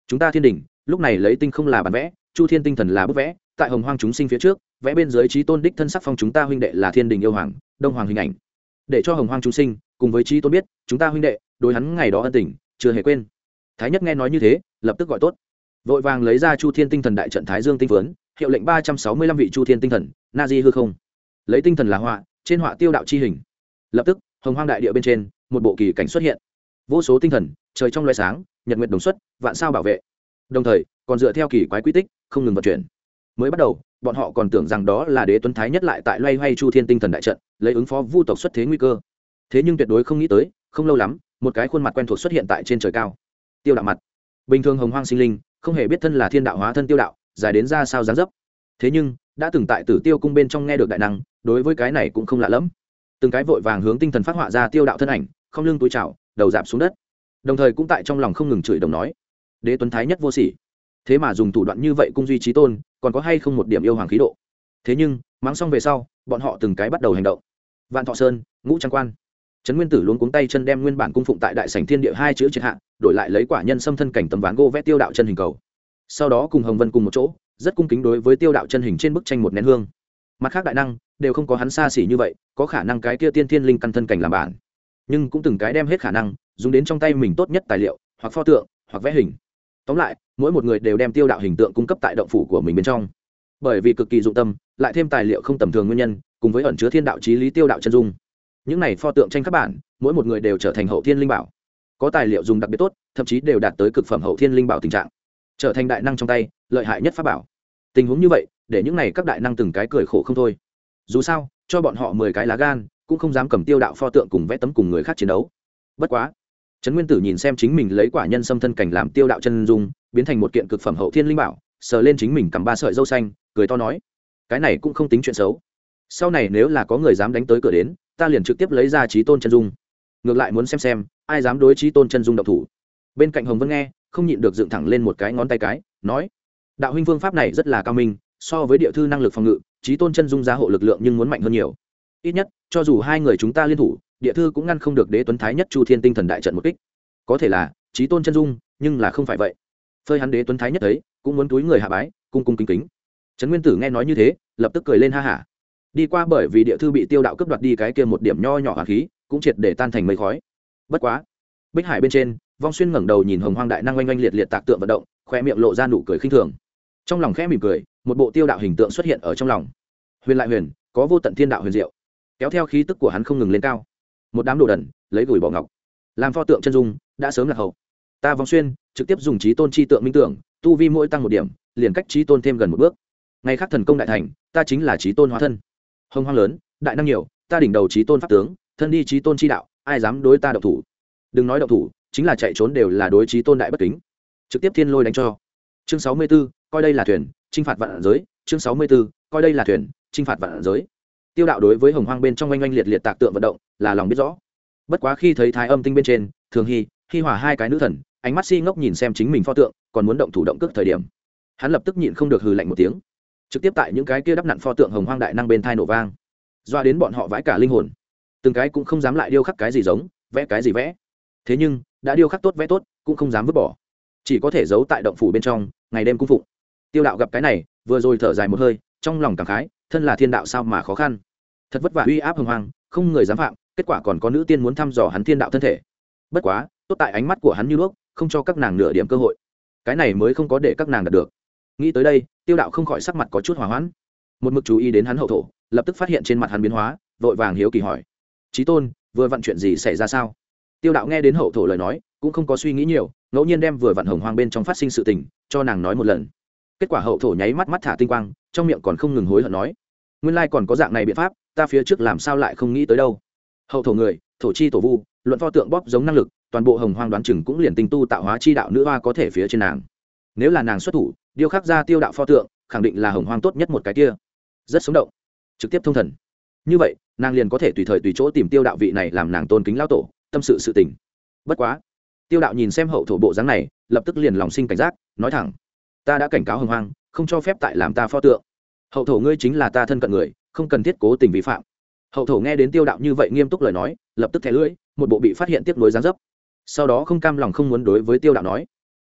Chúng ta thiên đình, lúc này lấy tinh không là bản vẽ, chu thiên tinh thần là bức vẽ, tại hồng hoang chúng sinh phía trước vẽ bên dưới trí tôn đích thân sắc phong chúng ta huynh đệ là thiên đình yêu hoàng, đông hoàng hình ảnh. Để cho hồng hoang chúng sinh, cùng với trí tôn biết, chúng ta huynh đệ, đối hắn ngày đó ân tình, chưa hề quên. Thái nhất nghe nói như thế, lập tức gọi tốt. Vội vàng lấy ra chu thiên tinh thần đại trận thái dương tinh vớn hiệu lệnh ba trăm sáu mươi lăm vị chu thiên tinh thần, na di hư không. Lấy tinh thần là họa, trên họa tiêu đạo chi hình. Lập tức, hồng hoang đại địa bên trên, một bộ kỳ cảnh xuất hiện. Vô số tinh thần, trời trong loài sáng, nhật nguyệt đồng xuất, vạn sao bảo vệ. Đồng thời, còn dựa theo kỳ quái quy tích, không ngừng vận chuyển. Mới bắt đầu bọn họ còn tưởng rằng đó là đế tuấn thái nhất lại tại loay hoay chu thiên tinh thần đại trận, lấy ứng phó vu tộc xuất thế nguy cơ. Thế nhưng tuyệt đối không nghĩ tới, không lâu lắm, một cái khuôn mặt quen thuộc xuất hiện tại trên trời cao. Tiêu đạo mặt. Bình thường hồng hoang sinh linh, không hề biết thân là thiên đạo hóa thân tiêu đạo, dài đến ra sao dáng dấp. Thế nhưng, đã từng tại tử tiêu cung bên trong nghe được đại năng, đối với cái này cũng không lạ lẫm. Từng cái vội vàng hướng tinh thần phát họa ra tiêu đạo thân ảnh, không lưng túi trào đầu giảm xuống đất. Đồng thời cũng tại trong lòng không ngừng chửi đồng nói, đế tuấn thái nhất vô sỉ. Thế mà dùng thủ đoạn như vậy cung duy trí tôn còn có hay không một điểm yêu hoàng khí độ. Thế nhưng, mắng xong về sau, bọn họ từng cái bắt đầu hành động. Vạn thọ sơn, ngũ trang quan. Trấn nguyên tử luôn cuống tay chân đem nguyên bản cung phụng tại đại sảnh thiên địa hai chữ triệt hạ, đổi lại lấy quả nhân xâm thân cảnh tấm ván gỗ vẽ tiêu đạo chân hình cầu. Sau đó cùng hồng vân cùng một chỗ, rất cung kính đối với tiêu đạo chân hình trên bức tranh một nén hương. Mặt khác đại năng, đều không có hắn xa xỉ như vậy, có khả năng cái kia tiên thiên linh căn thân cảnh làm bản nhưng cũng từng cái đem hết khả năng, dùng đến trong tay mình tốt nhất tài liệu, hoặc pho tượng, hoặc vẽ hình tóm lại, mỗi một người đều đem tiêu đạo hình tượng cung cấp tại động phủ của mình bên trong. Bởi vì cực kỳ dụng tâm, lại thêm tài liệu không tầm thường nguyên nhân, cùng với ẩn chứa thiên đạo trí lý tiêu đạo chân dung. Những này pho tượng tranh các bản, mỗi một người đều trở thành hậu thiên linh bảo. Có tài liệu dùng đặc biệt tốt, thậm chí đều đạt tới cực phẩm hậu thiên linh bảo tình trạng. Trở thành đại năng trong tay, lợi hại nhất pháp bảo. Tình huống như vậy, để những này các đại năng từng cái cười khổ không thôi. Dù sao, cho bọn họ mười cái lá gan, cũng không dám cầm tiêu đạo pho tượng cùng vẽ tấm cùng người khác chiến đấu. Bất quá trấn nguyên tử nhìn xem chính mình lấy quả nhân xâm thân cảnh làm tiêu đạo chân dung, biến thành một kiện cực phẩm hậu thiên linh bảo, sờ lên chính mình cầm ba sợi dâu xanh, cười to nói, cái này cũng không tính chuyện xấu. Sau này nếu là có người dám đánh tới cửa đến, ta liền trực tiếp lấy ra trí tôn chân dung. Ngược lại muốn xem xem, ai dám đối trí tôn chân dung độc thủ. Bên cạnh hồng vân nghe, không nhịn được dựng thẳng lên một cái ngón tay cái, nói, đạo huynh phương pháp này rất là cao minh, so với địa thư năng lực phòng ngự trí tôn chân dung giá hộ lực lượng nhưng muốn mạnh hơn nhiều. Ít nhất, cho dù hai người chúng ta liên thủ địa thư cũng ngăn không được đế tuấn thái nhất chu thiên tinh thần đại trận một kích. Có thể là trí tôn chân dung, nhưng là không phải vậy. Phơi hắn đế tuấn thái nhất thấy, cũng muốn túi người hạ bái, cung cung kính kính. Trấn nguyên tử nghe nói như thế, lập tức cười lên ha hả. Đi qua bởi vì địa thư bị tiêu đạo cướp đoạt đi cái kia một điểm nho nhỏ hỏa khí, cũng triệt để tan thành mây khói. Bất quá, bích hải bên trên, vong xuyên ngẩng đầu nhìn hồng hoang đại năng oanh oanh liệt liệt tạc tượng vận động khoe miệng lộ ra nụ cười khinh thường. Trong lòng khẽ mỉm cười, một bộ tiêu đạo hình tượng xuất hiện ở trong lòng. Huyền lại huyền, có vô tận thiên đạo huyền diệu. Kéo theo khí tức của hắn không ngừng lên cao một đám đồ đần, lấy gửi bỏ ngọc. Làm pho tượng chân dung, đã sớm là hậu. Ta vòng xuyên, trực tiếp dùng trí tôn chi tượng minh tưởng, tu vi mỗi tăng một điểm, liền cách trí tôn thêm gần một bước. Ngày khác thần công đại thành, ta chính là trí tôn hóa thân. Hông hoang lớn, đại năng nhiều, ta đỉnh đầu trí tôn pháp tướng, thân đi trí tôn chi đạo, ai dám đối ta độc thủ? Đừng nói độc thủ, chính là chạy trốn đều là đối trí tôn đại bất kính. Trực tiếp thiên lôi đánh cho. Chương sáu mươi b ố coi đây là thuyền t r i n h phạt vạn giới. Chương sáu mươi b ố coi đây là thuyền t r i n h phạt vạn giới tiêu đạo đối với hồng hoang bên trong oanh oanh liệt liệt tạc tượng vận động là lòng biết rõ. Bất quá khi thấy thái âm tinh bên trên, thường hy hy hỏa hai cái nữ thần, ánh mắt si ngốc nhìn xem chính mình pho tượng, còn muốn động thủ động cước thời điểm, hắn lập tức nhịn không được hừ lạnh một tiếng. Trực tiếp tại những cái kia đắp nặn pho tượng hồng hoang đại năng bên thai nổ vang, doa đến bọn họ vãi cả linh hồn. Từng cái cũng không dám lại điêu khắc cái gì giống, vẽ cái gì vẽ. Thế nhưng, đã điêu khắc tốt vẽ tốt, cũng không dám vứt bỏ. Chỉ có thể giấu tại động phủ bên trong, ngày đêm cung phụng. Tiêu đạo gặp cái này, vừa rồi thở dài một hơi, trong lòng cảm khái, thân là thiên đạo sao mà khó khăn thật vất vả uy áp hồng hoang, không người dám phạm, kết quả còn có nữ tiên muốn thăm dò hắn thiên đạo thân thể. Bất quá, tốt tại ánh mắt của hắn như đuốc, không cho các nàng nửa điểm cơ hội. Cái này mới không có để các nàng đạt được. Nghĩ tới đây, tiêu đạo không khỏi sắc mặt có chút hỏa hoãn. Một mực chú ý đến hắn hậu thổ, lập tức phát hiện trên mặt hắn biến hóa, vội vàng hiếu kỳ hỏi. Trí tôn, vừa vặn chuyện gì xảy ra sao? Tiêu đạo nghe đến hậu thổ lời nói, cũng không có suy nghĩ nhiều, ngẫu nhiên đem vừa vặn hồng hoang bên trong phát sinh sự tình, cho nàng nói một lần. Kết quả hậu thổ nháy mắt mắt thả tinh quang, trong miệng còn không ngừng hối hận nói. Nguyên lai còn có dạng này biện pháp ta phía trước làm sao lại không nghĩ tới đâu. Hậu thổ người, thổ chi tổ vu, luận pho tượng bóp giống năng lực, toàn bộ hồng hoang đoán chừng cũng liền tinh tu tạo hóa chi đạo nữ hoa có thể phía trên nàng. Nếu là nàng xuất thủ, điêu khắc ra tiêu đạo pho tượng, khẳng định là hồng hoang tốt nhất một cái kia. Rất sống động. Trực tiếp thông thần. Như vậy, nàng liền có thể tùy thời tùy chỗ tìm tiêu đạo vị này làm nàng tôn kính lao tổ, tâm sự sự tình. Bất quá, tiêu đạo nhìn xem hậu thổ bộ dáng này, lập tức liền lòng sinh cảnh giác, nói thẳng. Ta đã cảnh cáo hồng hoang, không cho phép tại làm ta pho tượng. Hậu thổ ngươi chính là ta thân cận người không cần thiết cố tình vi phạm. Hậu thổ nghe đến tiêu đạo như vậy nghiêm túc lời nói, lập tức thẻ lưỡi, một bộ bị phát hiện tiếp nối gián dấp. Sau đó không cam lòng không muốn đối với tiêu đạo nói,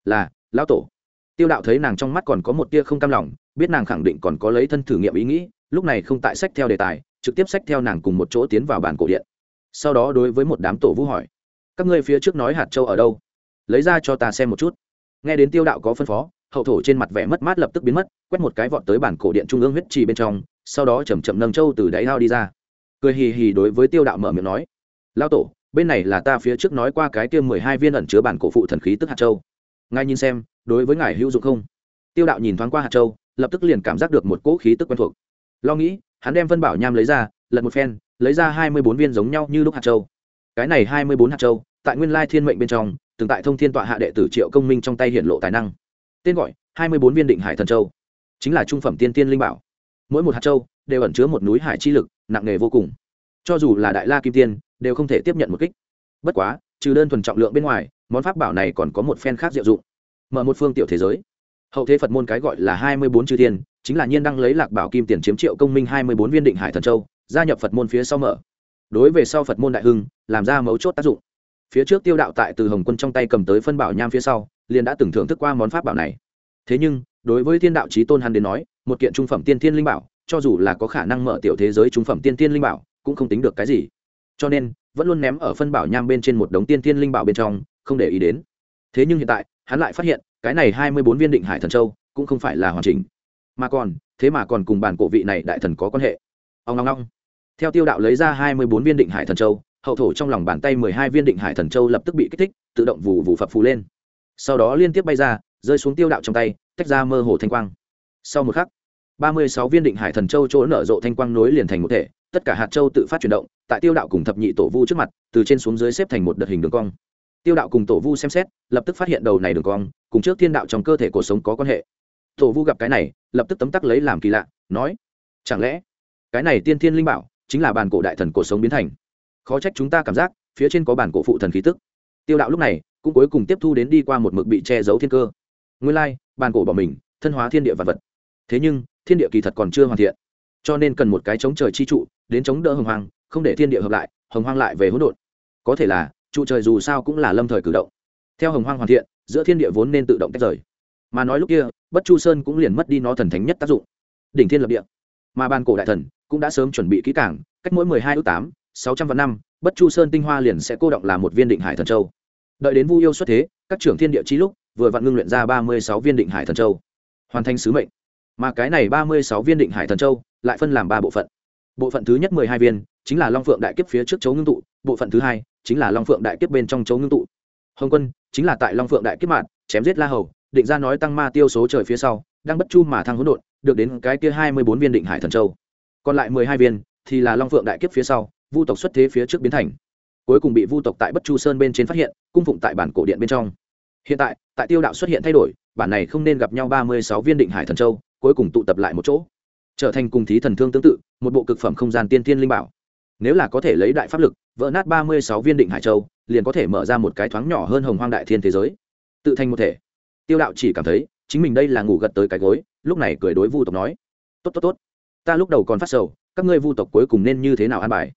là, lão tổ. Tiêu đạo thấy nàng trong mắt còn có một tia không cam lòng, biết nàng khẳng định còn có lấy thân thử nghiệm ý nghĩ, lúc này không tại sách theo đề tài, trực tiếp sách theo nàng cùng một chỗ tiến vào bản cổ điện. Sau đó đối với một đám tổ vũ hỏi, các ngươi phía trước nói hạt châu ở đâu? Lấy ra cho ta xem một chút. Nghe đến tiêu đạo có phân phó, hậu thổ trên mặt vẻ mất mát lập tức biến mất, quét một cái vọt tới bản cổ điện trung ương huyết trì bên trong sau đó chầm chậm nâng châu từ đáy ao đi ra. Cười hì hì đối với tiêu đạo mở miệng nói lao tổ, bên này là ta phía trước nói qua cái kia mười hai viên ẩn chứa bản cổ phụ thần khí tức hạt châu. Ngài nhìn xem, đối với ngài hữu dụng không? Tiêu đạo nhìn thoáng qua hạt châu, lập tức liền cảm giác được một cỗ khí tức quen thuộc. Lo nghĩ, hắn đem vân bảo nham lấy ra, lật một phen, lấy ra hai mươi bốn viên giống nhau như lúc hạt châu. Cái này hai mươi bốn hạt châu, tại nguyên lai thiên mệnh bên trong, từng tại thông thiên tọa hạ đệ tử triệu công minh trong tay hiện lộ tài năng. Tên gọi, hai mươi bốn viên định hải thần châu. Chính là trung phẩm tiên tiên linh bảo mỗi một hạt châu đều ẩn chứa một núi hải chi lực, nặng nề vô cùng. Cho dù là đại la kim tiên, đều không thể tiếp nhận một kích. Bất quá, trừ đơn thuần trọng lượng bên ngoài, món pháp bảo này còn có một phen khác diệu dụng. Mở một phương tiểu thế giới. Hậu thế phật môn cái gọi là hai mươi bốn chư tiên chính là nhiên đăng lấy lạc bảo kim tiền chiếm triệu công minh hai mươi bốn viên định hải thần châu, gia nhập phật môn phía sau mở. Đối về sau phật môn đại hưng, làm ra mấu chốt tác dụng. Phía trước tiêu đạo tại từ hồng quân trong tay cầm tới phân bảo nham phía sau, liền đã từng thưởng thức qua món pháp bảo này. Thế nhưng, đối với thiên đạo trí tôn hắn đến nói một kiện trung phẩm tiên thiên linh bảo, cho dù là có khả năng mở tiểu thế giới trung phẩm tiên thiên linh bảo, cũng không tính được cái gì. Cho nên, vẫn luôn ném ở phân bảo nham bên trên một đống tiên thiên linh bảo bên trong, không để ý đến. Thế nhưng hiện tại, hắn lại phát hiện, cái này hai mươi bốn viên định hải thần châu, cũng không phải là hoàn chỉnh. Mà còn, thế mà còn cùng bản cổ vị này đại thần có quan hệ. Ông ngong ngong theo tiêu đạo lấy ra hai mươi bốn viên định hải thần châu, hậu thổ trong lòng bàn tay mười hai viên định hải thần châu lập tức bị kích thích, tự động vù vù phập phù lên. Sau đó liên tiếp bay ra, rơi xuống tiêu đạo trong tay, tách ra mơ hồ thanh quang. Sau một khắc ba mươi sáu viên định hải thần châu chỗ nở rộ thanh quang nối liền thành một thể, tất cả hạt châu tự phát chuyển động, tại tiêu đạo cùng thập nhị tổ vu trước mặt, từ trên xuống dưới xếp thành một đợt hình đường cong. Tiêu đạo cùng tổ vu xem xét, lập tức phát hiện đầu này đường cong, cùng trước thiên đạo trong cơ thể cuộc sống có quan hệ. Tổ vu gặp cái này, lập tức tấm tắc lấy làm kỳ lạ, nói, chẳng lẽ, cái này tiên thiên linh bảo chính là bàn cổ đại thần cổ sống biến thành? Khó trách chúng ta cảm giác, phía trên có bản cổ phụ thần khí tức. Tiêu đạo lúc này, cũng cuối cùng tiếp thu đến đi qua một mực bị che giấu thiên cơ. Nguyên lai bàn cổ bỏ mình, thân hóa thiên địa vật vật. Thế nhưng thiên địa kỳ thật còn chưa hoàn thiện. Cho nên cần một cái chống trời chi trụ, đến chống đỡ hồng hoang, không để thiên địa hợp lại, hồng hoang lại về hỗn độn. Có thể là, trụ trời dù sao cũng là lâm thời cử động. Theo hồng hoang hoàn thiện, giữa thiên địa vốn nên tự động tách rời. Mà nói lúc kia, bất chu sơn cũng liền mất đi nó thần thánh nhất tác dụng. Đỉnh thiên lập địa. Mà ban cổ đại thần cũng đã sớm chuẩn bị kỹ cảng cách mỗi mười hai ước tám, sáu trăm vạn năm, bất chu sơn tinh hoa liền sẽ cô động là một viên định hải thần châu. Đợi đến vu yêu xuất thế, các trưởng thiên địa chi lúc, vừa vặn ngưng luyện ra ba mươi sáu viên định hải thần châu. Hoàn thành sứ mệnh mà cái này ba mươi sáu viên định hải thần châu lại phân làm ba bộ phận. Bộ phận thứ nhất mười hai viên chính là long phượng đại kiếp phía trước chấu ngưng tụ, bộ phận thứ hai chính là long phượng đại kiếp bên trong chấu ngưng tụ. Hồng quân chính là tại long phượng đại kiếp mạn, chém giết la hầu, định ra nói tăng ma tiêu số trời phía sau, đang bất chu mà thăng hỗn độn, được đến cái kia hai mươi bốn viên định hải thần châu. Còn lại mười hai viên thì là long phượng đại kiếp phía sau, vu tộc xuất thế phía trước biến thành. Cuối cùng bị vu tộc tại bất chu sơn bên trên phát hiện, cung phụng tại bản cổ điện bên trong. Hiện tại tại tiêu đạo xuất hiện thay đổi, bản này không nên gặp nhau ba mươi sáu viên định hải thần châu cuối cùng tụ tập lại một chỗ, trở thành cùng thí thần thương tương tự, một bộ cực phẩm không gian tiên tiên linh bảo. Nếu là có thể lấy đại pháp lực, vỡ nát ba mươi sáu viên định hải châu, liền có thể mở ra một cái thoáng nhỏ hơn hồng hoang đại thiên thế giới. Tự thành một thể. Tiêu đạo chỉ cảm thấy, chính mình đây là ngủ gật tới cái gối, lúc này cười đối vu tộc nói, tốt tốt tốt. Ta lúc đầu còn phát sầu, các ngươi vu tộc cuối cùng nên như thế nào an bài?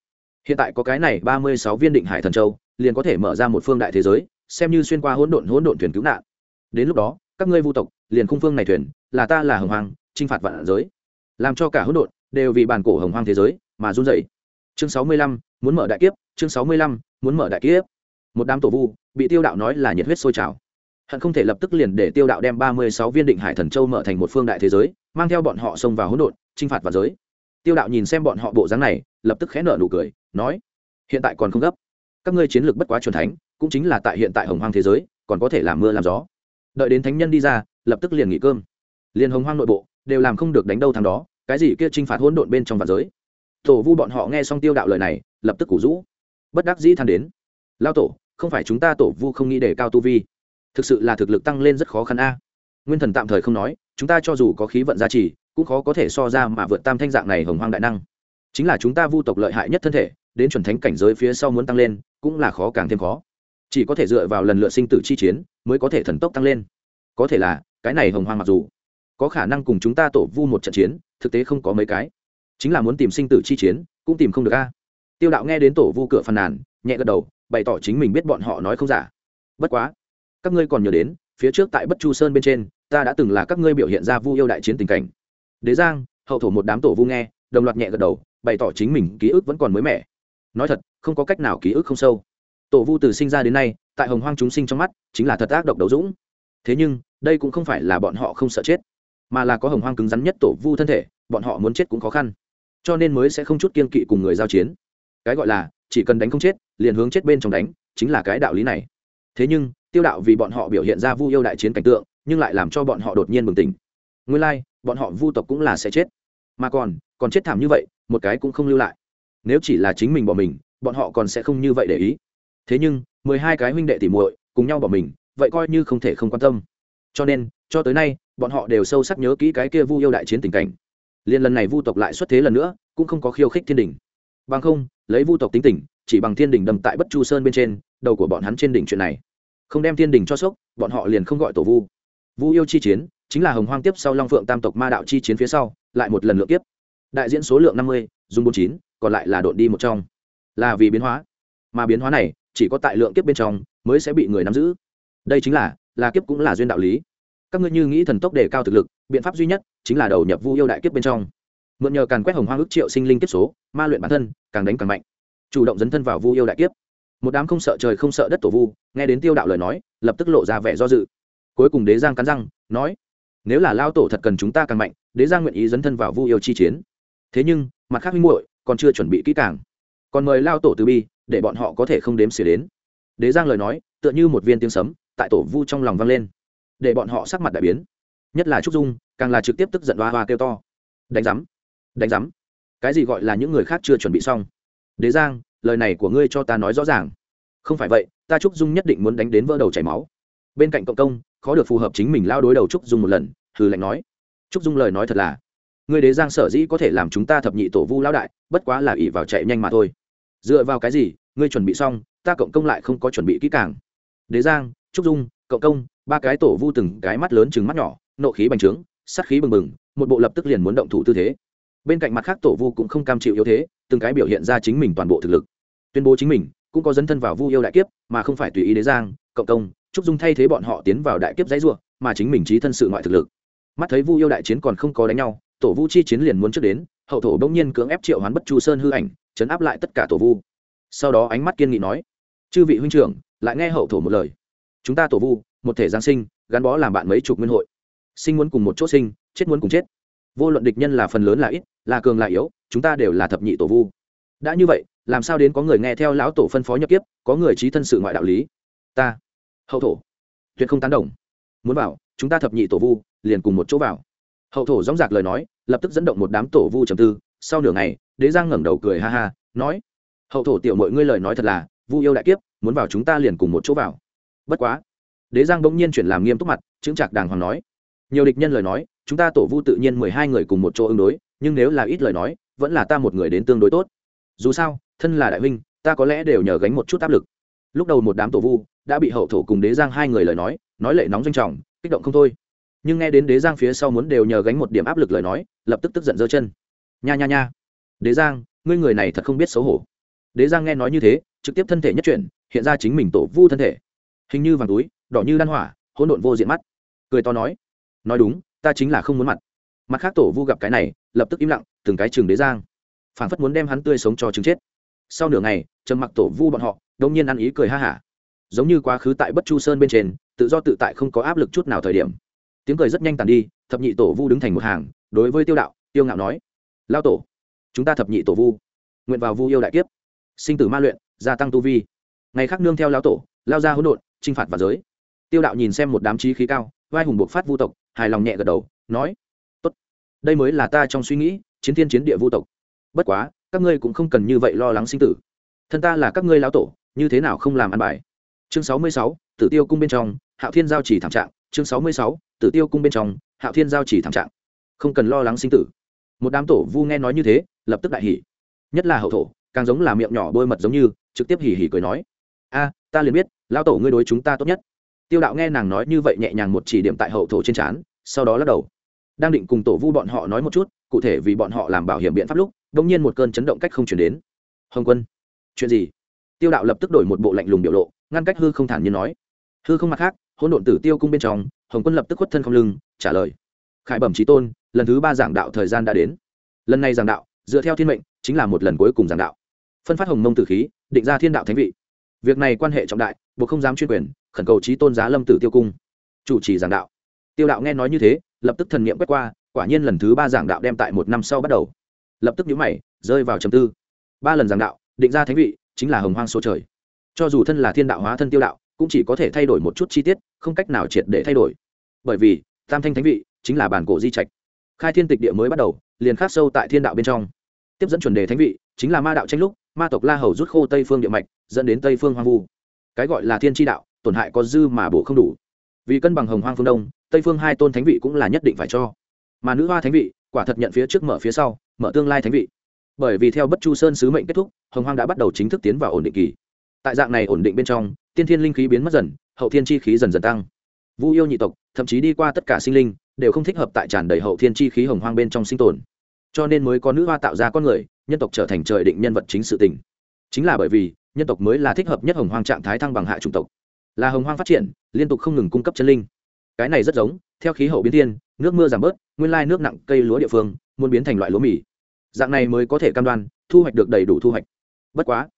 Hiện tại có cái này ba mươi sáu viên định hải thần châu, liền có thể mở ra một phương đại thế giới, xem như xuyên qua hỗn độn hỗn độn thuyền cứu nạn. Đến lúc đó các ngươi vu tộc, liền khung phương này thuyền, là ta là hồng hoang, chinh phạt vạn giới. Làm cho cả hỗn độn đều vì bản cổ hồng hoang thế giới mà run rẩy. Chương sáu mươi lăm, muốn mở đại kiếp, chương sáu mươi lăm, muốn mở đại kiếp. Một đám tổ vu bị tiêu đạo nói là nhiệt huyết sôi trào. Hận không thể lập tức liền để tiêu đạo đem ba mươi sáu viên định hải thần châu mở thành một phương đại thế giới, mang theo bọn họ xông vào hỗn độn, chinh phạt vào giới. Tiêu đạo nhìn xem bọn họ bộ dáng này, lập tức khẽ nở nụ cười, nói, hiện tại còn không gấp. Các ngươi chiến lược bất quá truyền thánh, cũng chính là tại hiện tại hồng hoang thế giới, còn có thể làm mưa làm gió đợi đến thánh nhân đi ra, lập tức liền nghỉ cơm. Liền hồng hoang nội bộ đều làm không được đánh đâu thằng đó, cái gì kia chinh phạt hỗn độn bên trong vạn giới. Tổ vu bọn họ nghe xong tiêu đạo lời này, lập tức củ rũ. Bất đắc dĩ than đến. Lao tổ, không phải chúng ta tổ vu không nghĩ để cao tu vi. Thực sự là thực lực tăng lên rất khó khăn a. Nguyên thần tạm thời không nói, chúng ta cho dù có khí vận gia trì, cũng khó có thể so ra mà vượt tam thanh dạng này hồng hoang đại năng. Chính là chúng ta vu tộc lợi hại nhất thân thể, đến chuẩn thánh cảnh giới phía sau muốn tăng lên, cũng là khó càng thêm khó. Chỉ có thể dựa vào lần lựa sinh tử chi chiến mới có thể thần tốc tăng lên. Có thể là, cái này hồng hoang mặc dù có khả năng cùng chúng ta tổ vu một trận chiến, thực tế không có mấy cái. Chính là muốn tìm sinh tử chi chiến, cũng tìm không được a. Tiêu đạo nghe đến tổ vu cửa phàn nàn, nhẹ gật đầu, bày tỏ chính mình biết bọn họ nói không giả. Bất quá, các ngươi còn nhớ đến, phía trước tại bất chu sơn bên trên, ta đã từng là các ngươi biểu hiện ra vu yêu đại chiến tình cảnh. Đế giang, hậu thổ một đám tổ vu nghe, đồng loạt nhẹ gật đầu, bày tỏ chính mình ký ức vẫn còn mới mẻ. Nói thật, không có cách nào ký ức không sâu. Tổ vu từ sinh ra đến nay tại hồng hoang chúng sinh trong mắt chính là thật ác độc đấu dũng. Thế nhưng đây cũng không phải là bọn họ không sợ chết mà là có hồng hoang cứng rắn nhất tổ vu thân thể bọn họ muốn chết cũng khó khăn. Cho nên mới sẽ không chút kiên kỵ cùng người giao chiến. Cái gọi là chỉ cần đánh không chết liền hướng chết bên trong đánh chính là cái đạo lý này. Thế nhưng tiêu đạo vì bọn họ biểu hiện ra vu yêu đại chiến cảnh tượng nhưng lại làm cho bọn họ đột nhiên bừng tỉnh. Nguyên lai、like, bọn họ vu tộc cũng là sẽ chết. Mà còn còn chết thảm như vậy một cái cũng không lưu lại. Nếu chỉ là chính mình bỏ mình bọn họ còn sẽ không như vậy để ý thế nhưng, mười hai cái huynh đệ tỉ muội cùng nhau bỏ mình, vậy coi như không thể không quan tâm. Cho nên, cho tới nay, bọn họ đều sâu sắc nhớ kỹ cái kia vu yêu đại chiến tình cảnh. Liên lần này vu tộc lại xuất thế lần nữa, cũng không có khiêu khích thiên đình bằng không, lấy vu tộc tính tình, chỉ bằng thiên đình đầm tại bất chu sơn bên trên, đầu của bọn hắn trên đỉnh chuyện này. Không đem thiên đình cho sốc, bọn họ liền không gọi tổ vu. Vu yêu chi chiến, chính là hồng hoang tiếp sau long phượng tam tộc ma đạo chi chiến phía sau, lại một lần lượt tiếp. Đại diễn số lượng năm mươi, dùng bốn chín, còn lại là đội đi một trong. Là vì biến hóa. Mà biến hóa này chỉ có tại lượng kiếp bên trong mới sẽ bị người nắm giữ. Đây chính là là kiếp cũng là duyên đạo lý. Các ngươi như nghĩ thần tốc đề cao thực lực, biện pháp duy nhất chính là đầu nhập vu yêu đại kiếp bên trong. Mượn nhờ càn quét hồng hoang ước triệu sinh linh kiếp số, ma luyện bản thân, càng đánh càng mạnh. Chủ động dấn thân vào vu yêu đại kiếp. Một đám không sợ trời không sợ đất tổ vu, nghe đến tiêu đạo lời nói, lập tức lộ ra vẻ do dự. Cuối cùng đế giang cắn răng, nói, nếu là lao tổ thật cần chúng ta càng mạnh, đế giang nguyện ý dấn thân vào vu yêu chi chiến. Thế nhưng, mặt khác huynh muội còn chưa chuẩn bị kỹ càng. Còn mời lao tổ từ bi để bọn họ có thể không đếm xỉa đến. Đế giang lời nói, tựa như một viên tiếng sấm, tại tổ vu trong lòng vang lên. Để bọn họ sắc mặt đại biến. Nhất là trúc dung, càng là trực tiếp tức giận hoa hoa kêu to. Đánh giám đánh giám. Cái gì gọi là những người khác chưa chuẩn bị xong? Đế giang, lời này của ngươi cho ta nói rõ ràng. Không phải vậy, ta trúc dung nhất định muốn đánh đến vỡ đầu chảy máu. Bên cạnh cộng công, khó được phù hợp chính mình lao đối đầu trúc dung một lần, hừ lạnh nói. Trúc dung lời nói thật là, ngươi đế giang sở dĩ có thể làm chúng ta thập nhị tổ vu lão đại, bất quá là ỷ vào chạy nhanh mà thôi dựa vào cái gì? Ngươi chuẩn bị xong, ta cộng công lại không có chuẩn bị kỹ càng. Đế giang, trúc dung, cộng công, ba cái tổ vu từng cái mắt lớn chừng mắt nhỏ, nộ khí bành trướng, sát khí bừng bừng, một bộ lập tức liền muốn động thủ tư thế. Bên cạnh mặt khác tổ vu cũng không cam chịu yếu thế, từng cái biểu hiện ra chính mình toàn bộ thực lực. Tuyên bố chính mình, cũng có dấn thân vào vu yêu đại kiếp, mà không phải tùy ý đế giang, cộng công, trúc dung thay thế bọn họ tiến vào đại kiếp giấy ruộng mà chính mình trí thân sự ngoại thực lực. Mắt thấy vu yêu đại chiến còn không có đánh nhau, tổ vu chi chiến liền muốn trước đến, hậu thổ đông nhiên cưỡng ép triệu hoán bất chu sơn hư ảnh chấn áp lại tất cả tổ vu. Sau đó ánh mắt kiên nghị nói, chư vị huynh trưởng, lại nghe hậu thổ một lời. Chúng ta tổ vu, một thể giáng sinh, gắn bó làm bạn mấy chục nguyên hội. Sinh muốn cùng một chỗ sinh, chết muốn cùng chết. Vô luận địch nhân là phần lớn là ít, là cường là yếu, chúng ta đều là thập nhị tổ vu. Đã như vậy, làm sao đến có người nghe theo lão tổ phân phó nhập kiếp, có người trí thân sự ngoại đạo lý? Ta, hậu thổ, tuyệt không tán đồng. Muốn vào, chúng ta thập nhị tổ vu, liền cùng một chỗ vào. Hậu thổ dóng dạc lời nói, lập tức dẫn động một đám tổ vu trầm tư. Sau nửa ngày đế giang ngẩng đầu cười ha ha, nói, hậu thổ tiểu mọi ngươi lời nói thật là, vu yêu đại kiếp, muốn vào chúng ta liền cùng một chỗ vào. Bất quá. Đế giang bỗng nhiên chuyển làm nghiêm túc mặt chứng trạc đàng hoàng nói, nhiều địch nhân lời nói, chúng ta tổ vu tự nhiên mười hai người cùng một chỗ ứng đối, nhưng nếu là ít lời nói, vẫn là ta một người đến tương đối tốt. Dù sao, thân là đại huynh, ta có lẽ đều nhờ gánh một chút áp lực. Lúc đầu một đám tổ vu đã bị hậu thổ cùng đế giang hai người lời nói nói lệ nóng danh trọng, kích động không thôi. Nhưng nghe đến đế giang phía sau muốn đều nhờ gánh một điểm áp lực lời nói, lập tức tức giận giơ chân. Nha nha nha đế giang, ngươi người này thật không biết xấu hổ. Đế giang nghe nói như thế, trực tiếp thân thể nhất chuyển, hiện ra chính mình tổ vu thân thể. Hình như vàng túi, đỏ như đan hỏa, hỗn độn vô diện mắt. Cười to nói nói đúng, ta chính là không muốn mặt. Mặt khác tổ vu gặp cái này, lập tức im lặng, từng cái trường đế giang. Phản phất muốn đem hắn tươi sống cho chứng chết. Sau nửa ngày, trầm mặc tổ vu bọn họ, đông nhiên ăn ý cười ha hả. Giống như quá khứ tại bất chu sơn bên trên, tự do tự tại không có áp lực chút nào thời điểm. Tiếng cười rất nhanh tàn đi, thập nhị tổ vu đứng thành một hàng, đối với tiêu đạo, tiêu ngạo nói, lao tổ chúng ta thập nhị tổ vu. Nguyện vào vu yêu đại kiếp. Sinh tử ma luyện, gia tăng tu vi. Ngày khác nương theo lao tổ, lao ra hỗn độn t r i n h phạt và giới. Tiêu đạo nhìn xem một đám trí khí cao, vai hùng buộc phát vu tộc, hài lòng nhẹ gật đầu, nói, tốt. Đây mới là ta trong suy nghĩ, chiến thiên chiến địa vu tộc. Bất quá, các ngươi cũng không cần như vậy lo lắng sinh tử. Thân ta là các ngươi lao tổ, như thế nào không làm ăn bài? Chương sáu mươi sáu, tử tiêu cung bên trong, hạo thiên giao chỉ thảm trạng. Chương sáu mươi sáu, tử tiêu cung bên trong, hạo thiên giao chỉ thảm trạng. Không cần lo lắng sinh tử. Một đám tổ vu nghe nói như thế lập tức đại hỉ. Nhất là hậu thổ, càng giống là miệng nhỏ bôi mật giống như, trực tiếp hỉ hỉ cười nói. A, ta liền biết, lão tổ ngươi đối chúng ta tốt nhất. Tiêu đạo nghe nàng nói như vậy nhẹ nhàng một chỉ điểm tại hậu thổ trên trán, sau đó lắc đầu. Đang định cùng tổ vu bọn họ nói một chút, cụ thể vì bọn họ làm bảo hiểm biện pháp lúc đông nhiên một cơn chấn động cách không chuyển đến. Hồng quân, chuyện gì? Tiêu đạo lập tức đổi một bộ lạnh lùng biểu lộ, ngăn cách hư không thản nhiên nói. Hư không mặt khác, hỗn độn tử tiêu cung bên trong, hồng quân lập tức khuất thân không lưng, trả lời. Khải bẩm trí tôn, lần thứ ba giảng đạo thời gian đã đến. Lần này giảng đạo dựa theo thiên mệnh, chính là một lần cuối cùng giảng đạo. Phân phát hồng mông tử khí, định ra thiên đạo thánh vị. Việc này quan hệ trọng đại, buộc không dám chuyên quyền, khẩn cầu trí tôn giá lâm tử tiêu cung. Chủ trì giảng đạo. Tiêu đạo nghe nói như thế, lập tức thần nghiệm quét qua, quả nhiên lần thứ ba giảng đạo đem tại một năm sau bắt đầu. Lập tức nhũ mày, rơi vào trầm tư. Ba lần giảng đạo, định ra thánh vị, chính là hồng hoang số trời. Cho dù thân là thiên đạo hóa thân tiêu đạo, cũng chỉ có thể thay đổi một chút chi tiết, không cách nào triệt để thay đổi. Bởi vì, tam thanh thánh vị, chính là bản cổ di trạch. Khai thiên tịch địa mới bắt đầu liền khắc sâu tại thiên đạo bên trong. Tiếp dẫn chuẩn đề thánh vị, chính là ma đạo tranh lúc, ma tộc la hầu rút khô tây phương địa mạch, dẫn đến tây phương hoang vu. Cái gọi là thiên tri đạo, tổn hại có dư mà bổ không đủ. Vì cân bằng hồng hoang phương đông, tây phương hai tôn thánh vị cũng là nhất định phải cho. Mà nữ hoa thánh vị, quả thật nhận phía trước mở phía sau, mở tương lai thánh vị. Bởi vì theo bất chu sơn sứ mệnh kết thúc, hồng hoang đã bắt đầu chính thức tiến vào ổn định kỳ. Tại dạng này ổn định bên trong, tiên thiên linh khí biến mất dần, hậu thiên chi khí dần dần tăng. Vu yêu nhị tộc, thậm chí đi qua tất cả sinh linh, đều không thích hợp tại tràn đầy hậu thiên chi khí hồng hoang bên trong sinh tồn cho nên mới có nữ hoa tạo ra con người, nhân tộc trở thành trời định nhân vật chính sự tình. Chính là bởi vì, nhân tộc mới là thích hợp nhất hồng hoang trạng thái thăng bằng hạ chủng tộc. Là hồng hoang phát triển, liên tục không ngừng cung cấp chân linh. Cái này rất giống, theo khí hậu biến thiên, nước mưa giảm bớt, nguyên lai nước nặng cây lúa địa phương, muốn biến thành loại lúa mì. Dạng này mới có thể cam đoan, thu hoạch được đầy đủ thu hoạch. Bất quá,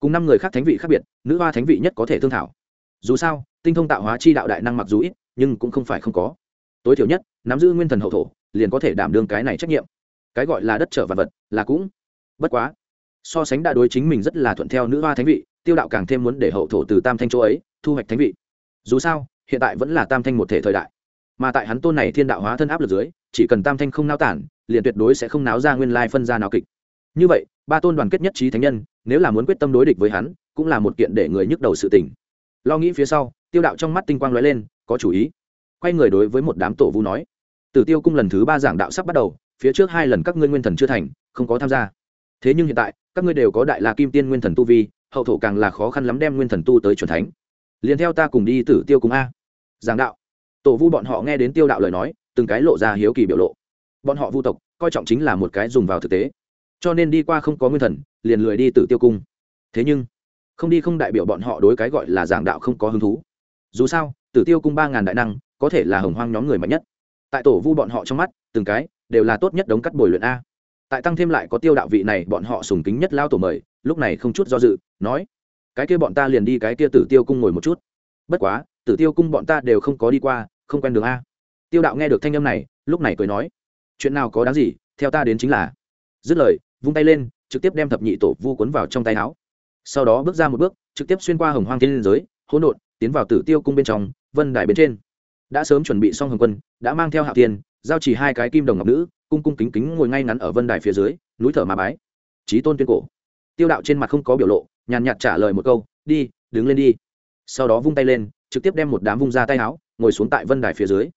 cùng năm người khác thánh vị khác biệt, nữ hoa thánh vị nhất có thể thương thảo. Dù sao, tinh thông tạo hóa chi đạo đại năng mặc dù ít, nhưng cũng không phải không có. Tối thiểu nhất, nắm giữ nguyên thần hậu thổ, liền có thể đảm đương cái này trách nhiệm cái gọi là đất trở vật vật, là cũng. Bất quá, so sánh đã đối chính mình rất là thuận theo nữ hoa thánh vị, tiêu đạo càng thêm muốn để hậu thổ từ tam thanh chỗ ấy thu hoạch thánh vị. Dù sao, hiện tại vẫn là tam thanh một thể thời đại. Mà tại hắn tôn này thiên đạo hóa thân áp lực dưới, chỉ cần tam thanh không náo tản, liền tuyệt đối sẽ không náo ra nguyên lai phân ra nào kịch. Như vậy, ba tôn đoàn kết nhất trí thánh nhân, nếu là muốn quyết tâm đối địch với hắn, cũng là một kiện để người nhức đầu sự tình. Lo nghĩ phía sau, tiêu đạo trong mắt tinh quang lóe lên, có chủ ý. Quay người đối với một đám tổ vu nói, tử tiêu cung lần thứ ba giảng đạo sắp bắt đầu phía trước hai lần các ngươi nguyên thần chưa thành, không có tham gia. Thế nhưng hiện tại, các ngươi đều có đại la kim tiên nguyên thần tu vi, hậu thổ càng là khó khăn lắm đem nguyên thần tu tới c thánh. Liền theo ta cùng đi tử tiêu cùng a. Giảng đạo. Tổ vu bọn họ nghe đến tiêu đạo lời nói, từng cái lộ ra hiếu kỳ biểu lộ. Bọn họ vu tộc, coi trọng chính là một cái dùng vào thực tế. Cho nên đi qua không có nguyên thần, liền lười đi tử tiêu cung. Thế nhưng, không đi không đại biểu bọn họ đối cái gọi là giảng đạo không có hứng thú. Dù sao, tử tiêu cung ba ngàn đại năng, có thể là hồng hoang nhóm người mạnh nhất. Tại tổ vu bọn họ trong mắt, từng cái đều là tốt nhất đống cắt bồi luyện a. Tại tăng thêm lại có tiêu đạo vị này, bọn họ sùng kính nhất lao tổ mời, lúc này không chút do dự, nói, cái kia bọn ta liền đi cái kia tử tiêu cung ngồi một chút. Bất quá, tử tiêu cung bọn ta đều không có đi qua, không quen đường a. Tiêu đạo nghe được thanh âm này, lúc này cười nói, chuyện nào có đáng gì, theo ta đến chính là. Dứt lời, vung tay lên, trực tiếp đem thập nhị tổ vu cuốn vào trong tay áo. Sau đó bước ra một bước, trực tiếp xuyên qua hồng hoang thiên liên giới, hỗn độn, tiến vào tử tiêu cung bên trong, vân đài bên trên. Đã sớm chuẩn bị xong hồng quân, đã mang theo hạ tiền giao chỉ hai cái kim đồng ngọc nữ, cung cung kính kính ngồi ngay ngắn ở vân đài phía dưới, núi thở mà bái. Trí tôn tuyên cổ. Tiêu đạo trên mặt không có biểu lộ, nhàn nhạt trả lời một câu, đi, đứng lên đi. Sau đó vung tay lên, trực tiếp đem một đám vung ra tay áo, ngồi xuống tại vân đài phía dưới.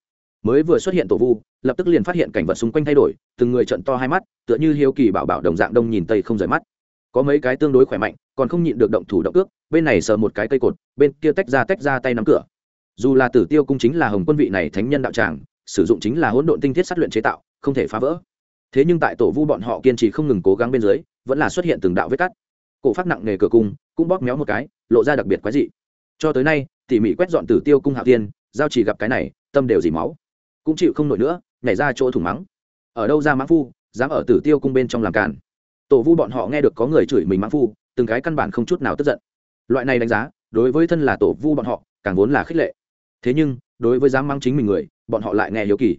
Mới vừa xuất hiện tổ vu, lập tức liền phát hiện cảnh vật xung quanh thay đổi, từng người trận to hai mắt, tựa như hiếu kỳ bảo bảo đồng dạng đông nhìn tây không rời mắt. Có mấy cái tương đối khỏe mạnh, còn không nhịn được động thủ động cước, bên này sờ một cái cây cột, bên kia tách ra tách ra tay nắm cửa. Dù là tử tiêu cung chính là hồng quân vị này thánh nhân đạo tràng sử dụng chính là hỗn độn tinh thiết sát luyện chế tạo, không thể phá vỡ. Thế nhưng tại tổ vu bọn họ kiên trì không ngừng cố gắng bên dưới, vẫn là xuất hiện từng đạo vết cắt. Cổ phát nặng nề cửa cung, cũng bóp méo một cái, lộ ra đặc biệt quái dị. Cho tới nay, tỉ mỉ quét dọn tử tiêu cung hạo tiên giao chỉ gặp cái này, tâm đều dỉ máu. Cũng chịu không nổi nữa, nhảy ra chỗ thủng mắng. Ở đâu ra mãng phu, dám ở tử tiêu cung bên trong làm càn. Tổ vu bọn họ nghe được có người chửi mình mãng phu, từng cái căn bản không chút nào tức giận. Loại này đánh giá, đối với thân là tổ vu bọn họ, càng vốn là khích lệ. Thế nhưng, đối với dám mang chính mình người bọn họ lại nghe hiếu kỳ.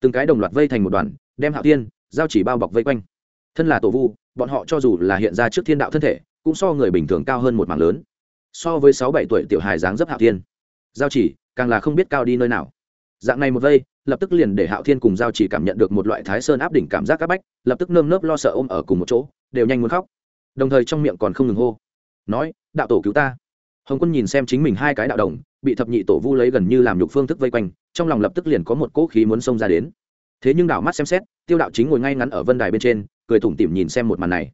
Từng cái đồng loạt vây thành một đoàn, đem hạo tiên giao chỉ bao bọc vây quanh. Thân là tổ vu, bọn họ cho dù là hiện ra trước thiên đạo thân thể, cũng so người bình thường cao hơn một mảng lớn. So với sáu bảy tuổi tiểu hài dáng dấp hạo thiên, giao chỉ càng là không biết cao đi nơi nào. Dạng này một vây, lập tức liền để hạo thiên cùng giao chỉ cảm nhận được một loại thái sơn áp đỉnh cảm giác áp bách, lập tức nơm nớp lo sợ ôm ở cùng một chỗ, đều nhanh muốn khóc. Đồng thời trong miệng còn không ngừng hô, nói, đạo tổ cứu ta. Hồng quân nhìn xem chính mình hai cái đạo đồng bị thập nhị tổ vu lấy gần như làm nhục phương thức vây quanh, trong lòng lập tức liền có một cỗ khí muốn xông ra đến. Thế nhưng đảo mắt xem xét, tiêu đạo chính ngồi ngay ngắn ở vân đài bên trên, cười thủng tỉm nhìn xem một màn này.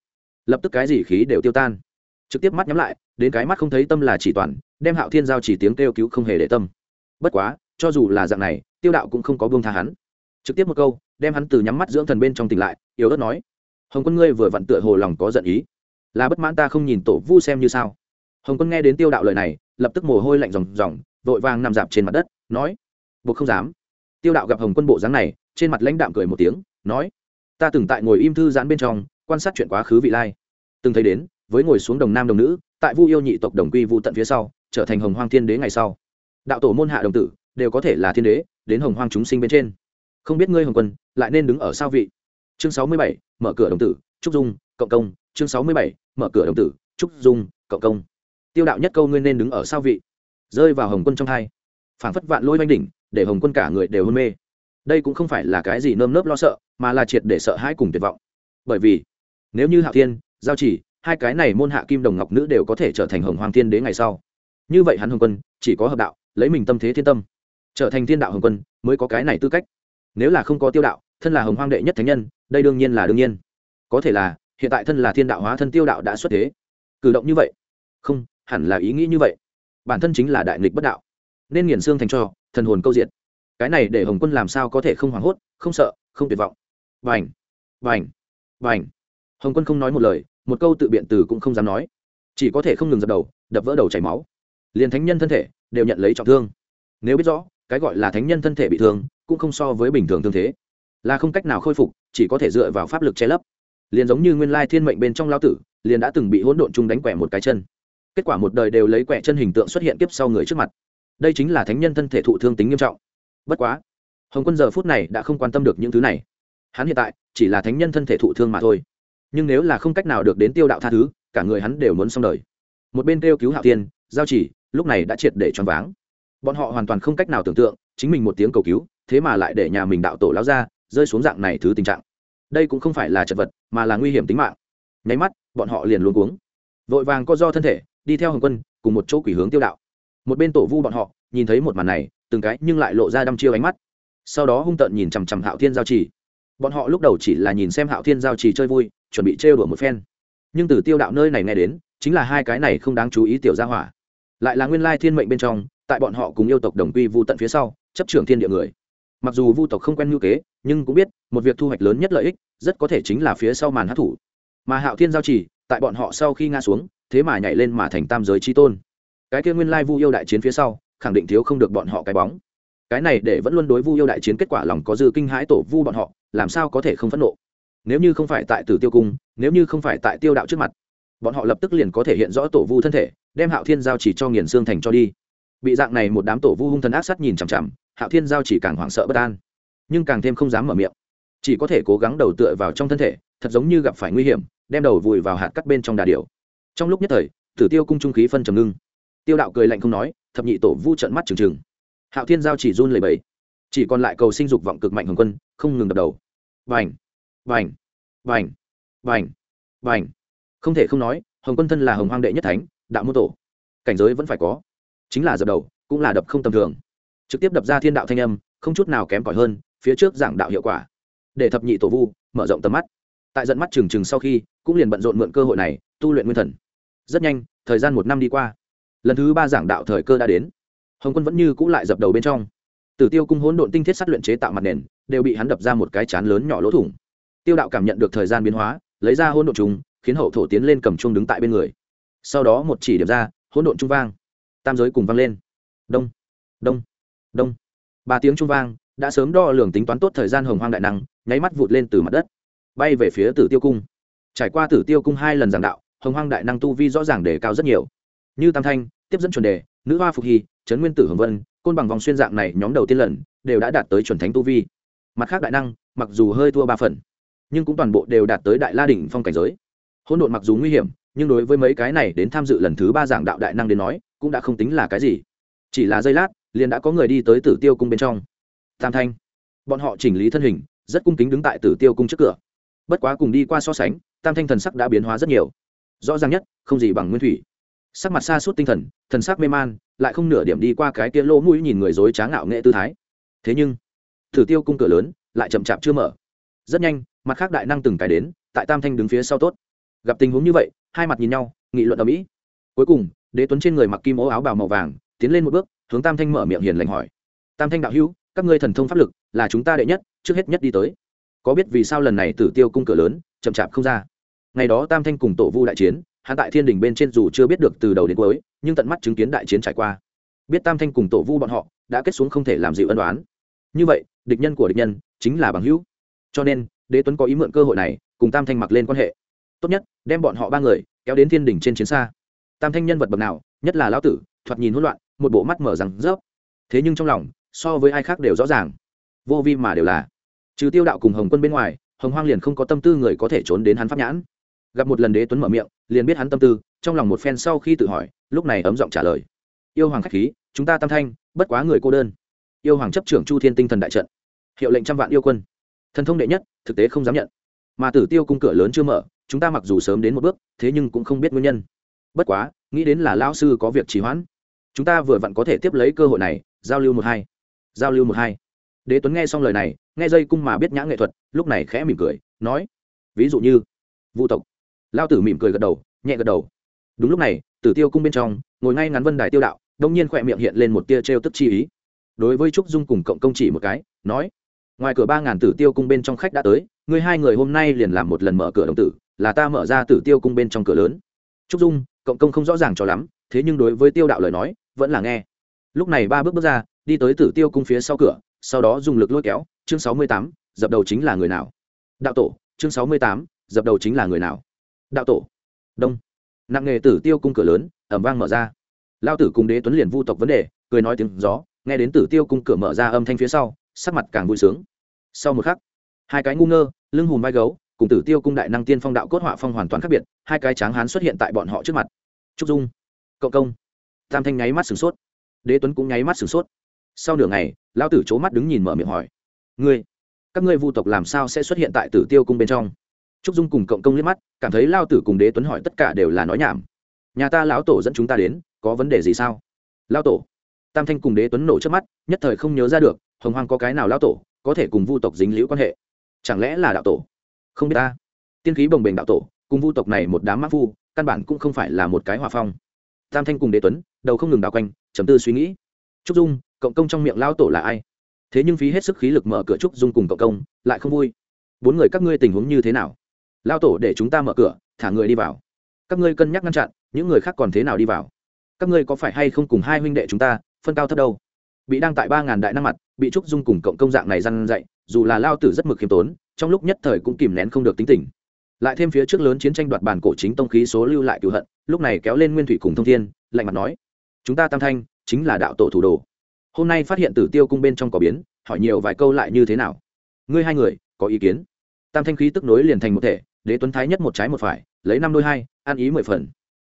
Lập tức cái gì khí đều tiêu tan. Trực tiếp mắt nhắm lại, đến cái mắt không thấy tâm là chỉ toàn, đem hạo thiên giao chỉ tiếng kêu cứu không hề để tâm. Bất quá, cho dù là dạng này, tiêu đạo cũng không có buông tha hắn. Trực tiếp một câu, đem hắn từ nhắm mắt dưỡng thần bên trong tỉnh lại, yếu ớt nói, hồng quân ngươi vừa vặn tựa hồ lòng có giận ý. Là bất mãn ta không nhìn tổ vu xem như sao? Hồng quân nghe đến tiêu đạo lời này, lập tức mồ hôi lạnh ròng ròng, vội vàng nằm dạp trên mặt đất, nói, buộc không dám. Tiêu đạo gặp hồng quân bộ dáng này, trên mặt lãnh đạm cười một tiếng, nói, ta từng tại ngồi im thư giãn bên trong, quan sát chuyện quá khứ vị lai. Từng thấy đến, với ngồi xuống đồng nam đồng nữ, tại vu yêu nhị tộc đồng quy vu tận phía sau, trở thành hồng hoang thiên đế ngày sau. Đạo tổ môn hạ đồng tử, đều có thể là thiên đế, đến hồng hoang chúng sinh bên trên. Không biết ngươi hồng quân, lại nên đứng ở sao vị? Chương sáu mươi bảy, mở cửa đồng tử trúc dung, cộng công. Chương sáu mươi bảy, mở cửa đồng tử trúc dung, cộng công tiêu đạo nhất câu ngươi nên đứng ở sao vị? Rơi vào hồng quân trong hai phảng phất vạn lôi oanh đỉnh, để hồng quân cả người đều hôn mê. Đây cũng không phải là cái gì nơm nớp lo sợ, mà là triệt để sợ hãi cùng tuyệt vọng. Bởi vì, nếu như hạo thiên, giao chỉ, hai cái này môn hạ kim đồng ngọc nữ đều có thể trở thành hồng hoàng thiên đế ngày sau, như vậy hắn hồng quân chỉ có hợp đạo, lấy mình tâm thế thiên tâm, trở thành thiên đạo hồng quân mới có cái này tư cách. Nếu là không có tiêu đạo, thân là hồng hoang đệ nhất thánh nhân, đây đương nhiên là đương nhiên. Có thể là, hiện tại thân là thiên đạo hóa thân tiêu đạo đã xuất thế. Cử động như vậy. Không hẳn là ý nghĩ như vậy. Bản thân chính là đại nghịch bất đạo. Nên nghiền xương thành cho, thần hồn câu diện cái này để hồng quân làm sao có thể không hoảng hốt, không sợ, không tuyệt vọng. Vành vành vành hồng quân không nói một lời, một câu tự biện từ cũng không dám nói. Chỉ có thể không ngừng dập đầu, đập vỡ đầu chảy máu. Liền thánh nhân thân thể đều nhận lấy trọng thương. Nếu biết rõ, cái gọi là thánh nhân thân thể bị thương, cũng không so với bình thường thương thế. Là không cách nào khôi phục, chỉ có thể dựa vào pháp lực che lấp. Liền giống như nguyên lai thiên mệnh bên trong lao tử, liền đã từng bị hỗn độn chung đánh quẻ một cái chân kết quả một đời đều lấy quẻ chân hình tượng xuất hiện tiếp sau người trước mặt. Đây chính là thánh nhân thân thể thụ thương tính nghiêm trọng. Bất quá, hồng quân giờ phút này đã không quan tâm được những thứ này. Hắn hiện tại chỉ là thánh nhân thân thể thụ thương mà thôi. Nhưng nếu là không cách nào được đến tiêu đạo tha thứ, cả người hắn đều muốn xong đời. Một bên kêu cứu hạo tiên giao chỉ, lúc này đã triệt để choáng váng. Bọn họ hoàn toàn không cách nào tưởng tượng, chính mình một tiếng cầu cứu, thế mà lại để nhà mình đạo tổ lao ra, rơi xuống dạng này thứ tình trạng. Đây cũng không phải là chật vật, mà là nguy hiểm tính mạng. Nháy mắt, bọn họ liền luôn cuống. Vội vàng co do thân thể đi theo hồng quân, cùng một chỗ quỷ hướng tiêu đạo. Một bên tổ vu bọn họ nhìn thấy một màn này, từng cái nhưng lại lộ ra đăm chiêu ánh mắt. Sau đó hung tợn nhìn chằm chằm hạo thiên giao trì. Bọn họ lúc đầu chỉ là nhìn xem hạo thiên giao trì chơi vui, chuẩn bị trêu đùa một phen. Nhưng từ tiêu đạo nơi này nghe đến, chính là hai cái này không đáng chú ý tiểu gia hỏa. Lại là nguyên lai thiên mệnh bên trong, tại bọn họ cùng yêu tộc đồng quy vu tận phía sau, chấp trưởng thiên địa người. Mặc dù vu tộc không quen ngữ kế, nhưng cũng biết, một việc thu hoạch lớn nhất lợi ích, rất có thể chính là phía sau màn hát thủ mà hạo thiên giao trì, tại bọn họ sau khi ngã xuống thế mà nhảy lên mà thành tam giới chi tôn. Cái kia nguyên lai vu yêu đại chiến phía sau, khẳng định thiếu không được bọn họ cái bóng. Cái này để vẫn luôn đối vu yêu đại chiến kết quả lòng có dư kinh hãi tổ vu bọn họ, làm sao có thể không phẫn nộ? Nếu như không phải tại tử tiêu cung, nếu như không phải tại tiêu đạo trước mặt, bọn họ lập tức liền có thể hiện rõ tổ vu thân thể, đem hạo thiên giao chỉ cho nghiền xương thành cho đi. Bị dạng này một đám tổ vu hung thần ác sát nhìn chằm chằm, hạo thiên giao chỉ càng hoảng sợ bất an, nhưng càng thêm không dám mở miệng. Chỉ có thể cố gắng đầu tựa vào trong thân thể, thật giống như gặp phải nguy hiểm, đem đầu vùi vào hạt cắt bên trong đà điều trong lúc nhất thời, tử tiêu cung trung khí phân trầm ngưng. Tiêu đạo cười lạnh không nói, thập nhị tổ vu trận mắt trừng trừng. Hạo thiên giao chỉ run lầy bẫy chỉ còn lại cầu sinh dục vọng cực mạnh hồng quân, không ngừng đập đầu. Vành vành vành vành vành. Không thể không nói, hồng quân thân là hồng hoang đệ nhất thánh, đạo mô tổ. Cảnh giới vẫn phải có. Chính là dập đầu, cũng là đập không tầm thường. Trực tiếp đập ra thiên đạo thanh âm, không chút nào kém cỏi hơn, phía trước giảng đạo hiệu quả. Để thập nhị tổ vu mở rộng tầm mắt. Tại dẫn mắt trừng trừng sau khi, cũng liền bận rộn mượn cơ hội này, tu luyện nguyên thần rất nhanh, thời gian một năm đi qua. Lần thứ ba giảng đạo thời cơ đã đến. Hồng quân vẫn như cũ lại dập đầu bên trong. Tử tiêu cung hỗn độn tinh thiết sát luyện chế tạo mặt nền, đều bị hắn đập ra một cái chán lớn nhỏ lỗ thủng. Tiêu đạo cảm nhận được thời gian biến hóa, lấy ra hỗn độn chúng khiến hậu thổ tiến lên cầm chuông đứng tại bên người. Sau đó một chỉ điểm ra, hỗn độn trung vang. Tam giới cùng vang lên. Đông đông đông. Ba tiếng trung vang, đã sớm đo lường tính toán tốt thời gian hồng hoang đại năng, nháy mắt vụt lên từ mặt đất, bay về phía tử tiêu cung. Trải qua tử tiêu cung hai lần giảng đạo hồng hoang đại năng tu vi rõ ràng đề cao rất nhiều. Như tam thanh, tiếp dẫn chuẩn đề, nữ hoa phục hy, trấn nguyên tử hồng vân, côn bằng vòng xuyên dạng này nhóm đầu tiên lần, đều đã đạt tới chuẩn thánh tu vi. Mặt khác đại năng, mặc dù hơi thua ba phần, nhưng cũng toàn bộ đều đạt tới đại la đỉnh phong cảnh giới. Hỗn độn mặc dù nguy hiểm, nhưng đối với mấy cái này đến tham dự lần thứ ba giảng đạo đại năng đến nói, cũng đã không tính là cái gì. Chỉ là giây lát, liền đã có người đi tới tử tiêu cung bên trong. Tam thanh, bọn họ chỉnh lý thân hình, rất cung kính đứng tại tử tiêu cung trước cửa. Bất quá cùng đi qua so sánh, tam thanh thần sắc đã biến hóa rất nhiều rõ ràng nhất, không gì bằng nguyên thủy. Sắc mặt xa suốt tinh thần thần sắc mê man, lại không nửa điểm đi qua cái kia lỗ mũi nhìn người dối trá ngạo nghệ tư thái. Thế nhưng tử tiêu cung cửa lớn, lại chậm chạp chưa mở. Rất nhanh, mặt khác đại năng từng cái đến, tại tam thanh đứng phía sau tốt. Gặp tình huống như vậy, hai mặt nhìn nhau, nghị luận ở mỹ cuối cùng, đế tuấn trên người mặc kim ố áo bào màu vàng, tiến lên một bước, hướng tam thanh mở miệng hiền lành hỏi. Tam thanh đạo hữu, các ngươi thần thông pháp lực là chúng ta đệ nhất, trước hết nhất đi tới. Có biết vì sao lần này tử tiêu cung cửa lớn, chậm chạp không ra? Ngày đó tam thanh cùng tổ vu đại chiến, hắn tại thiên đình bên trên dù chưa biết được từ đầu đến cuối, nhưng tận mắt chứng kiến đại chiến trải qua. Biết tam thanh cùng tổ vu bọn họ đã kết xuống không thể làm dịu ân đoán như vậy, địch nhân của địch nhân chính là bằng hữu. Cho nên, đế tuấn có ý mượn cơ hội này cùng tam thanh mặc lên quan hệ. Tốt nhất, đem bọn họ ba người kéo đến thiên đình trên chiến xa. Tam thanh nhân vật bậc nào, nhất là lão tử, thoạt nhìn hỗn loạn, một bộ mắt mở rằng rớp. Thế nhưng trong lòng, so với ai khác đều rõ ràng. Vô vi mà đều là. Trừ tiêu đạo cùng hồng quân bên ngoài, hồng hoang liền không có tâm tư người có thể trốn đến hắn pháp nhãn gặp một lần đế tuấn mở miệng, liền biết hắn tâm tư, trong lòng một phen sau khi tự hỏi, lúc này ấm giọng trả lời. Yêu hoàng k h á c h khí, chúng ta tam thanh, bất quá người cô đơn. Yêu hoàng chấp trưởng chu thiên tinh thần đại trận. Hiệu lệnh trăm vạn yêu quân. Thần thông đệ nhất, thực tế không dám nhận. Mà tử tiêu cung cửa lớn chưa mở, chúng ta mặc dù sớm đến một bước, thế nhưng cũng không biết nguyên nhân. Bất quá, nghĩ đến là lão sư có việc trì hoãn. Chúng ta vừa vặn có thể tiếp lấy cơ hội này, giao lưu một hai. Giao lưu một hai. Đế tuấn nghe xong lời này, nghe dây cung mà biết nhã nghệ thuật, lúc này khẽ mỉm cười, nói, ví dụ như, vu tộc lao tử mỉm cười gật đầu, nhẹ gật đầu. Đúng lúc này, tử tiêu cung bên trong, ngồi ngay ngắn vân đài tiêu đạo, đông nhiên khỏe miệng hiện lên một tia t r e o tức chi ý. Đối với trúc dung cùng cộng công chỉ một cái, nói, ngoài cửa ba ngàn tử tiêu cung bên trong khách đã tới, ngươi hai người hôm nay liền làm một lần mở cửa đồng tử, là ta mở ra tử tiêu cung bên trong cửa lớn. Trúc dung, cộng công không rõ ràng cho lắm, thế nhưng đối với tiêu đạo lời nói, vẫn là nghe. Lúc này ba bước bước ra, đi tới tử tiêu cung phía sau cửa, sau đó dùng lực lôi kéo, chương sáu mươi tám, dập đầu chính là người nào? Đạo tổ, chương sáu mươi tám, dập đầu chính là người nào? Đạo tổ. Đông. Nặng nghề tử tiêu cung cửa lớn ẩm vang mở ra. Lao tử cùng đế tuấn liền vu tộc vấn đề, cười nói tiếng gió, nghe đến tử tiêu cung cửa mở ra âm thanh phía sau, sắc mặt càng vui sướng. Sau một khắc, hai cái ngu ngơ, lưng hùm vai gấu, cùng tử tiêu cung đại năng tiên phong đạo cốt họa phong hoàn toàn khác biệt, hai cái tráng hán xuất hiện tại bọn họ trước mặt. Trúc dung, cộng công. Tam thanh nháy mắt sửng sốt. Đế tuấn cũng nháy mắt sửng sốt. Sau nửa ngày, lao tử c h ố mắt đứng nhìn mở miệng hỏi. Ngươi, các ngươi vu tộc làm sao sẽ xuất hiện tại tử tiêu cung bên trong? Trúc dung cùng cộng công liếc mắt, cảm thấy lao tử cùng đế tuấn hỏi tất cả đều là nói nhảm. Nhà ta lão tổ dẫn chúng ta đến, có vấn đề gì sao? Lao tổ. Tam thanh cùng đế tuấn nổ trước mắt, nhất thời không nhớ ra được, hồng hoang có cái nào lao tổ, có thể cùng vu tộc dính liễu quan hệ? Chẳng lẽ là đạo tổ? Không biết ta. Tiên khí bồng bềnh đạo tổ, cùng vu tộc này một đám mắc vu căn bản cũng không phải là một cái hòa phong. Tam thanh cùng đế tuấn, đầu không ngừng đào quanh chấm tư suy nghĩ. Trúc dung, cộng công trong miệng lao tổ là ai? Thế nhưng phí hết sức khí lực mở cửa trúc dung cùng cộng công, lại không vui. Bốn người các ngươi tình huống như thế nào? Lao tổ để chúng ta mở cửa, thả người đi vào. Các ngươi cân nhắc ngăn chặn, những người khác còn thế nào đi vào? Các ngươi có phải hay không cùng hai huynh đệ chúng ta, phân cao thấp đâu? Bị đăng tại ba ngàn đại năng mặt, bị trúc dung cùng cộng công dạng này răn dậy dù là lao tử rất mực khiêm tốn, trong lúc nhất thời cũng kìm nén không được tính tình. Lại thêm phía trước lớn chiến tranh đoạt bản cổ chính tông khí số lưu lại cựu hận, lúc này kéo lên nguyên thủy cùng thông thiên, lạnh mặt nói, chúng ta tam thanh, chính là đạo tổ thủ đồ. Hôm nay phát hiện tử tiêu cung bên trong cỏ biến, hỏi nhiều vài câu lại như thế nào? Ngươi hai người, có ý kiến? Tam thanh khí tức nối liền thành một thể đế tuấn thái nhất một trái một phải, lấy năm đôi hai, ăn ý mười phần.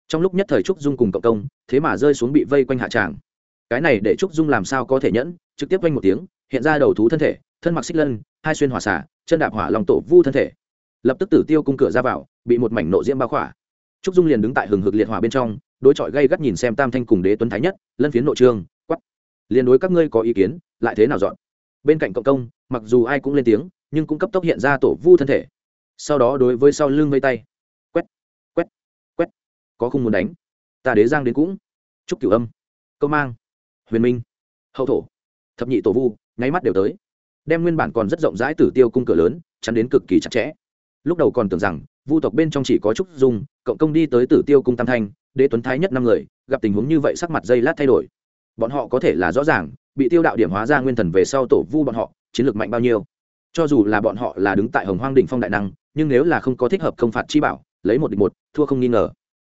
Trong lúc nhất thời trúc dung cùng cộng công, thế mà rơi xuống bị vây quanh hạ tràng. Cái này để trúc dung làm sao có thể nhẫn, trực tiếp quanh một tiếng, hiện ra đầu thú thân thể, thân mặc xích lân, hai xuyên hỏa xả, chân đạp hỏa lòng tổ vu thân thể. Lập tức tử tiêu cung cửa ra vào, bị một mảnh nộ diễm bao khỏa. Trúc dung liền đứng tại hừng hực liệt hỏa bên trong, đối chọi gây gắt nhìn xem tam thanh cùng đế tuấn thái nhất, lân phiến nội trương quắp liền đối các ngươi có ý kiến, lại thế nào dọn? Bên cạnh cộng công, mặc dù ai cũng lên tiếng, nhưng cũng cấp tốc hiện ra tổ vu thân thể sau đó đối với sau lưng vây tay. Quét quét quét. Có không muốn đánh. Ta đế giang đến cũng. Chúc cửu âm. Câu mang. Huyền minh. Hậu thổ. Thập nhị tổ vu, nháy mắt đều tới. Đem nguyên bản còn rất rộng rãi tử tiêu cung cửa lớn, chắn đến cực kỳ chặt chẽ. Lúc đầu còn tưởng rằng, vu tộc bên trong chỉ có trúc dung, cộng công đi tới tử tiêu cung tam thanh, đế tuấn thái nhất năm người, gặp tình huống như vậy sắc mặt dây lát thay đổi. Bọn họ có thể là rõ ràng, bị tiêu đạo điểm hóa ra nguyên thần về sau tổ vu bọn họ, chiến lược mạnh bao nhiêu cho dù là bọn họ là đứng tại hồng hoang đỉnh phong đại năng, nhưng nếu là không có thích hợp công phạt chi bảo, lấy một địch một, thua không nghi ngờ.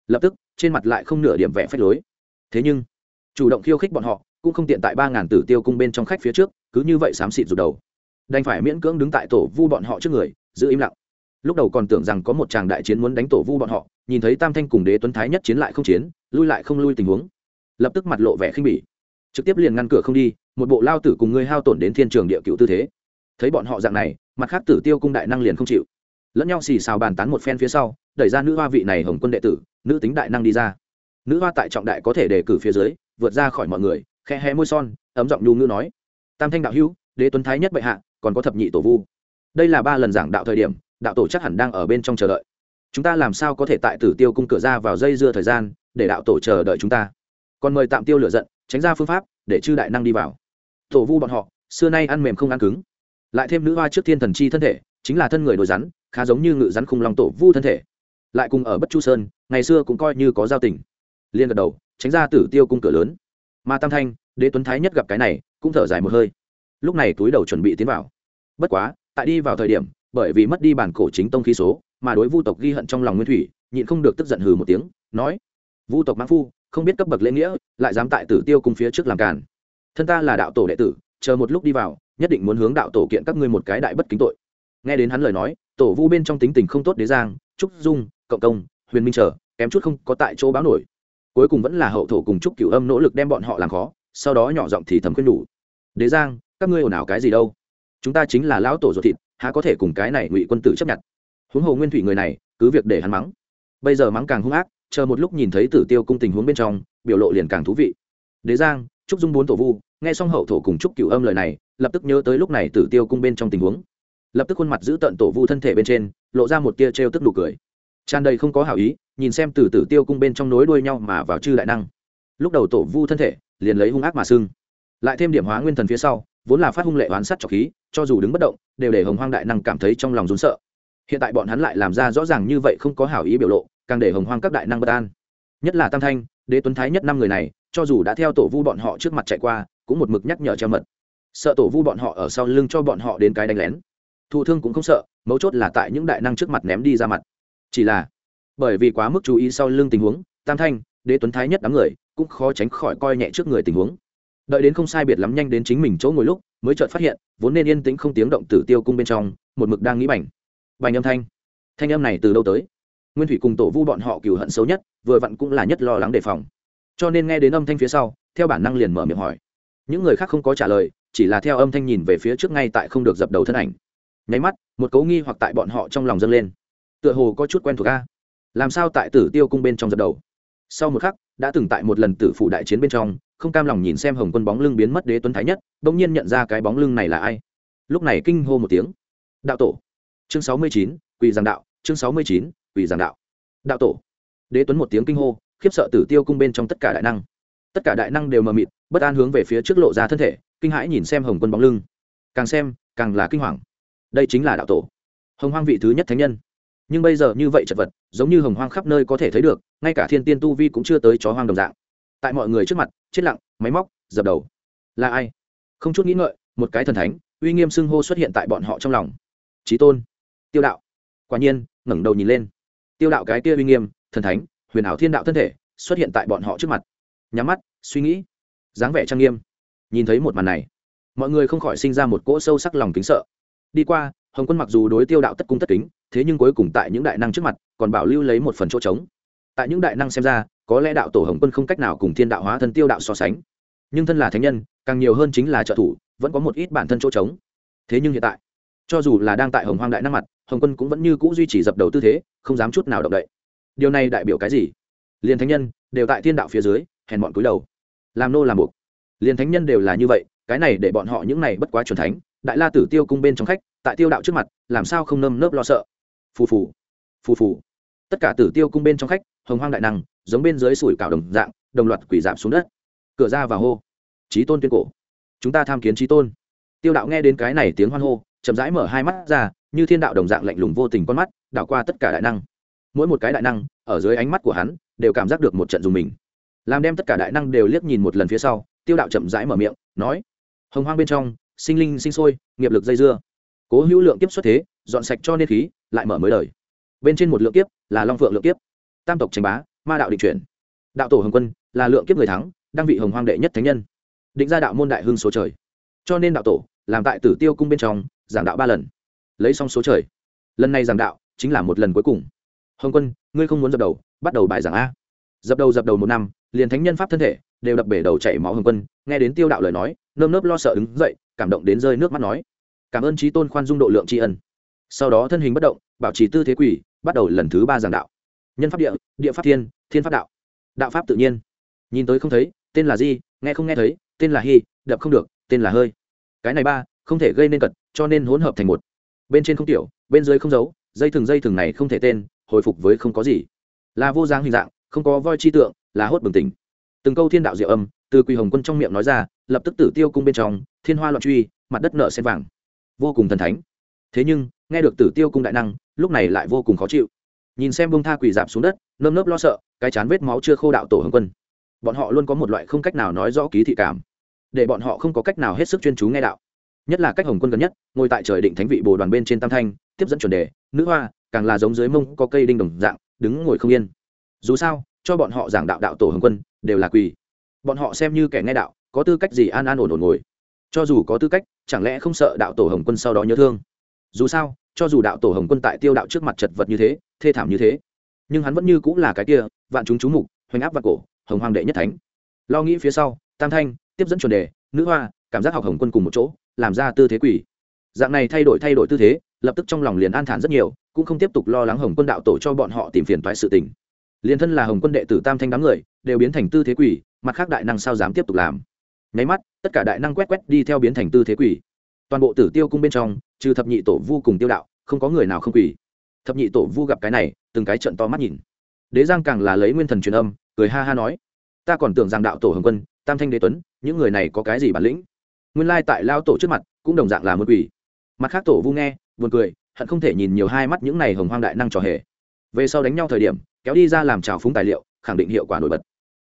Lập tức, trên mặt lại không nửa điểm vẽ phách lối. Thế nhưng, chủ động khiêu khích bọn họ, cũng không tiện tại ba ngàn tử tiêu cung bên trong khách phía trước, cứ như vậy xám xịt rụt đầu. Đành phải miễn cưỡng đứng tại tổ vu bọn họ trước người, giữ im lặng. Lúc đầu còn tưởng rằng có một tràng đại chiến muốn đánh tổ vu bọn họ, nhìn thấy tam thanh cùng đế tuấn thái nhất chiến lại không chiến, lui lại không lui tình huống. Lập tức mặt lộ vẻ khinh bỉ. Trực tiếp liền ngăn cửa không đi, một bộ lao tử cùng ngươi hao tổn đến thiên trường địa cựu tư thế thấy bọn họ dạng này, mặt khác tử tiêu cung đại năng liền không chịu. Lẫn nhau xì xào bàn tán một phen phía sau, đẩy ra nữ hoa vị này hồng quân đệ tử, nữ tính đại năng đi ra. Nữ hoa tại trọng đại có thể đề cử phía dưới, vượt ra khỏi mọi người, khe hé môi son, ấm giọng nhu ngữ nói, tam thanh đạo hữu, đế tuấn thái nhất bệ hạ, còn có thập nhị tổ vu. Đây là ba lần giảng đạo thời điểm, đạo tổ chắc hẳn đang ở bên trong chờ đợi. Chúng ta làm sao có thể tại tử tiêu cung cửa ra vào dây dưa thời gian, để đạo tổ chờ đợi chúng ta? Còn mời tạm tiêu lửa giận, tránh ra phương pháp, để chư đại năng đi vào. Tổ vu bọn họ, xưa nay ăn mềm không ăn cứng lại thêm nữ hoa trước thiên thần chi thân thể, chính là thân người đồi rắn, khá giống như ngự rắn khung lòng tổ vu thân thể. Lại cùng ở bất chu sơn, ngày xưa cũng coi như có giao tình. Liên gật đầu, tránh ra tử tiêu cung cửa lớn. Mà tam thanh, đế tuấn thái nhất gặp cái này, cũng thở dài một hơi. Lúc này túi đầu chuẩn bị tiến vào. Bất quá, tại đi vào thời điểm, bởi vì mất đi bản cổ chính tông khí số, mà đối vu tộc ghi hận trong lòng nguyên thủy, nhịn không được tức giận hừ một tiếng, nói vu tộc mãn phu, không biết cấp bậc lễ nghĩa, lại dám tại tử tiêu cung phía trước làm càn. Thân ta là đạo tổ đệ tử, chờ một lúc đi vào nhất định muốn hướng đạo tổ kiện các ngươi một cái đại bất kính tội. Nghe đến hắn lời nói, tổ vu bên trong tính tình không tốt đế giang, trúc dung, cộng công, huyền minh chờ, kém chút không có tại chỗ báo nổi. Cuối cùng vẫn là hậu thổ cùng trúc cửu âm nỗ lực đem bọn họ làm khó, sau đó nhỏ giọng thì thầm khuyên đủ đế giang, các ngươi ồn ào cái gì đâu? Chúng ta chính là lão tổ ruột thịt, há có thể cùng cái này ngụy quân tử chấp nhận? Huống hồ nguyên thủy người này, cứ việc để hắn mắng. Bây giờ mắng càng hung ác, chờ một lúc nhìn thấy tử tiêu cung tình huống bên trong, biểu lộ liền càng thú vị. Đế giang, trúc dung bốn tổ vu, nghe xong hậu thổ cùng trúc cửu âm lời này lập tức nhớ tới lúc này tử tiêu cung bên trong tình huống. Lập tức khuôn mặt giữ tận tổ vu thân thể bên trên, lộ ra một tia trêu tức nụ cười. Tràn đầy không có hảo ý, nhìn xem từ tử tiêu cung bên trong nối đuôi nhau mà vào chư đại năng. Lúc đầu tổ vu thân thể, liền lấy hung ác mà sưng lại thêm điểm hóa nguyên thần phía sau, vốn là phát hung lệ oán sắt trọc khí, cho dù đứng bất động, đều để hồng hoang đại năng cảm thấy trong lòng rốn sợ. Hiện tại bọn hắn lại làm ra rõ ràng như vậy không có hảo ý biểu lộ, càng để hồng hoang các đại năng bất an. Nhất là tam thanh, đế tuấn thái nhất năm người này, cho dù đã theo tổ vu bọn họ trước mặt chạy qua, cũng một mực nhắc nhở treo mật sợ tổ vu bọn họ ở sau lưng cho bọn họ đến cái đánh lén. Thụ thương cũng không sợ, mấu chốt là tại những đại năng trước mặt ném đi ra mặt. Chỉ là, bởi vì quá mức chú ý sau lưng tình huống, tam thanh, đế tuấn thái nhất đám người, cũng khó tránh khỏi coi nhẹ trước người tình huống. Đợi đến không sai biệt lắm nhanh đến chính mình chỗ ngồi lúc, mới chợt phát hiện, vốn nên yên tĩnh không tiếng động tử tiêu cung bên trong, một mực đang nghĩ bành. Bành âm thanh. Thanh âm này từ đâu tới? Nguyên thủy cùng tổ vu bọn họ cừu hận xấu nhất, vừa vặn cũng là nhất lo lắng đề phòng. Cho nên nghe đến âm thanh phía sau, theo bản năng liền mở miệng hỏi. Những người khác không có trả lời chỉ là theo âm thanh nhìn về phía trước ngay tại không được dập đầu thân ảnh. Nháy mắt, một cấu nghi hoặc tại bọn họ trong lòng dâng lên. Tựa hồ có chút quen thuộc a. Làm sao tại tử tiêu cung bên trong dập đầu? Sau một khắc, đã từng tại một lần tử phụ đại chiến bên trong, không cam lòng nhìn xem hồng quân bóng lưng biến mất đế tuấn thái nhất, bỗng nhiên nhận ra cái bóng lưng này là ai. Lúc này kinh hô một tiếng. Đạo tổ. Chương sáu mươi chín quỳ giảng đạo, chương sáu mươi chín quỳ giảng đạo. Đạo tổ. Đế tuấn một tiếng kinh hô, khiếp sợ tử tiêu cung bên trong tất cả đại năng. Tất cả đại năng đều mờ mịt, bất an hướng về phía trước lộ ra thân thể kinh hãi nhìn xem hồng quân bóng lưng. Càng xem, càng là kinh hoàng. Đây chính là đạo tổ. Hồng hoang vị thứ nhất thánh nhân. Nhưng bây giờ như vậy chật vật, giống như hồng hoang khắp nơi có thể thấy được, ngay cả thiên tiên tu vi cũng chưa tới chó hoang đồng dạng. Tại mọi người trước mặt, chết lặng, máy móc, dập đầu. Là ai? Không chút nghĩ ngợi, một cái thần thánh, uy nghiêm xưng hô xuất hiện tại bọn họ trong lòng. Trí tôn. Tiêu đạo. Quả nhiên, ngẩng đầu nhìn lên. Tiêu đạo cái kia uy nghiêm, thần thánh, huyền ảo thiên đạo thân thể, xuất hiện tại bọn họ trước mặt. Nhắm mắt, suy nghĩ. Dáng vẻ trang nghiêm nhìn thấy một màn này, mọi người không khỏi sinh ra một cỗ sâu sắc lòng kính sợ. Đi qua, hồng quân mặc dù đối tiêu đạo tất cung tất kính, thế nhưng cuối cùng tại những đại năng trước mặt, còn bảo lưu lấy một phần chỗ trống. Tại những đại năng xem ra, có lẽ đạo tổ hồng quân không cách nào cùng thiên đạo hóa thân tiêu đạo so sánh. Nhưng thân là thánh nhân, càng nhiều hơn chính là trợ thủ, vẫn có một ít bản thân chỗ trống. Thế nhưng hiện tại, cho dù là đang tại hồng hoang đại năng mặt, hồng quân cũng vẫn như c ũ duy trì dập đầu tư thế, không dám chút nào động đậy. Điều này đại biểu cái gì? Liền thánh nhân đều tại thiên đạo phía dưới, hèn bọn cúi đầu. Làm nô làm buộc liền thánh nhân đều là như vậy, cái này để bọn họ những này bất quá c thánh, đại la tử tiêu cung bên trong khách, tại tiêu đạo trước mặt, làm sao không nơm nớp lo sợ? Phù phù phù phù. Tất cả tử tiêu cung bên trong khách, hồng hoang đại năng, giống bên dưới sủi cảo đồng dạng, đồng loạt quỷ giảm xuống đất. Cửa ra và hô trí tôn tuyên cổ, chúng ta tham kiến trí tôn. Tiêu đạo nghe đến cái này tiếng hoan hô, chậm rãi mở hai mắt ra, như thiên đạo đồng dạng lạnh lùng vô tình con mắt, đảo qua tất cả đại năng. Mỗi một cái đại năng, ở dưới ánh mắt của hắn, đều cảm giác được một trận dùng mình. Làm đem tất cả đại năng đều liếc nhìn một lần phía sau tiêu đạo chậm rãi mở miệng, nói, hồng hoang bên trong, sinh linh sinh sôi, nghiệp lực dây dưa. Cố hữu lượng kiếp xuất thế, dọn sạch cho nên khí, lại mở mới đời. Bên trên một lượng kiếp là long phượng lượng kiếp. Tam tộc tranh bá, ma đạo định chuyển. Đạo tổ hồng quân là lượng kiếp người thắng, đang vị hồng hoang đệ nhất thánh nhân. Định ra đạo môn đại hưng số trời. Cho nên đạo tổ làm tại tử tiêu cung bên trong, giảng đạo ba lần. Lấy xong số trời. Lần này giảng đạo chính là một lần cuối cùng. Hồng quân, ngươi không muốn dập đầu, bắt đầu bài giảng a. Dập đầu dập đầu một năm, liền thánh nhân pháp thân thể đều đập bể đầu chảy máu hồng quân, nghe đến tiêu đạo lời nói, nơm nớp lo sợ đứng dậy, cảm động đến rơi nước mắt nói. Cảm ơn trí tôn khoan dung độ lượng tri ân. Sau đó thân hình bất động, bảo trì tư thế quỷ bắt đầu lần thứ ba giảng đạo. Nhân pháp địa địa pháp thiên thiên pháp đạo. Đạo pháp tự nhiên. Nhìn tới không thấy, tên là di, nghe không nghe thấy, tên là hy đập không được, tên là hơi. Cái này ba, không thể gây nên cật, cho nên hỗn hợp thành một. Bên trên không tiểu, bên dưới không giấu dây thừng dây thừng này không thể tên, hồi phục với không có gì. Là vô dáng hình dạng, không có voi chi tượng, là hốt bừng tỉnh từng câu thiên đạo diệu âm, từ quỳ hồng quân trong miệng nói ra, lập tức tử tiêu cung bên trong, thiên hoa loạn truy, mặt đất nợ sen vàng. Vô cùng thần thánh. Thế nhưng, nghe được tử tiêu cung đại năng, lúc này lại vô cùng khó chịu. Nhìn xem bông tha quỳ dạp xuống đất, nơm nớp lo sợ, cái chán vết máu chưa khô đạo tổ hồng quân. Bọn họ luôn có một loại không cách nào nói rõ ký thị cảm. Để bọn họ không có cách nào hết sức chuyên chú nghe đạo. Nhất là cách hồng quân gần nhất, ngồi tại trời định thánh vị bồ đoàn bên trên tam thanh, tiếp dẫn chuẩn đề, nữ hoa, càng là giống dưới mông có cây đinh đồng dạng, đứng ngồi không yên. Dù sao, cho bọn họ giảng đạo đạo tổ hồng quân đều là quỳ. Bọn họ xem như kẻ nghe đạo, có tư cách gì an an ổn ổn ngồi? Cho dù có tư cách, chẳng lẽ không sợ đạo tổ hồng quân sau đó nhớ thương? Dù sao, cho dù đạo tổ hồng quân tại tiêu đạo trước mặt chật vật như thế, thê thảm như thế, nhưng hắn vẫn như cũng là cái kia, vạn chúng chú mục, hoành áp vạn cổ, hồng hoàng đệ nhất thánh. Lo nghĩ phía sau, tam thanh, tiếp dẫn chuẩn đề, nữ hoa, cảm giác học hồng quân cùng một chỗ, làm ra tư thế quỷ dạng này thay đổi thay đổi tư thế, lập tức trong lòng liền an thản rất nhiều, cũng không tiếp tục lo lắng hồng quân đạo tổ cho bọn họ tìm phiền toái sự tình liền thân là hồng quân đệ tử tam thanh đám người, đều biến thành tư thế quỷ, mặt khác đại năng sao dám tiếp tục làm? Nháy mắt, tất cả đại năng quét quét đi theo biến thành tư thế quỷ. Toàn bộ tử tiêu cung bên trong, trừ thập nhị tổ vu cùng tiêu đạo, không có người nào không quỷ. Thập nhị tổ vu gặp cái này, từng cái trận to mắt nhìn. Đế giang càng là lấy nguyên thần truyền âm, cười ha ha nói, ta còn tưởng rằng đạo tổ hồng quân, tam thanh đế tuấn, những người này có cái gì bản lĩnh? Nguyên lai tại lao tổ trước mặt, cũng đồng dạng là một quỷ. Mặt khác tổ vu nghe, buồn cười, hận không thể nhìn nhiều hai mắt những này hồng hoang đại năng trò hề. Về sau đánh nhau thời điểm kéo đi ra làm trào phúng tài liệu, khẳng định hiệu quả nổi bật.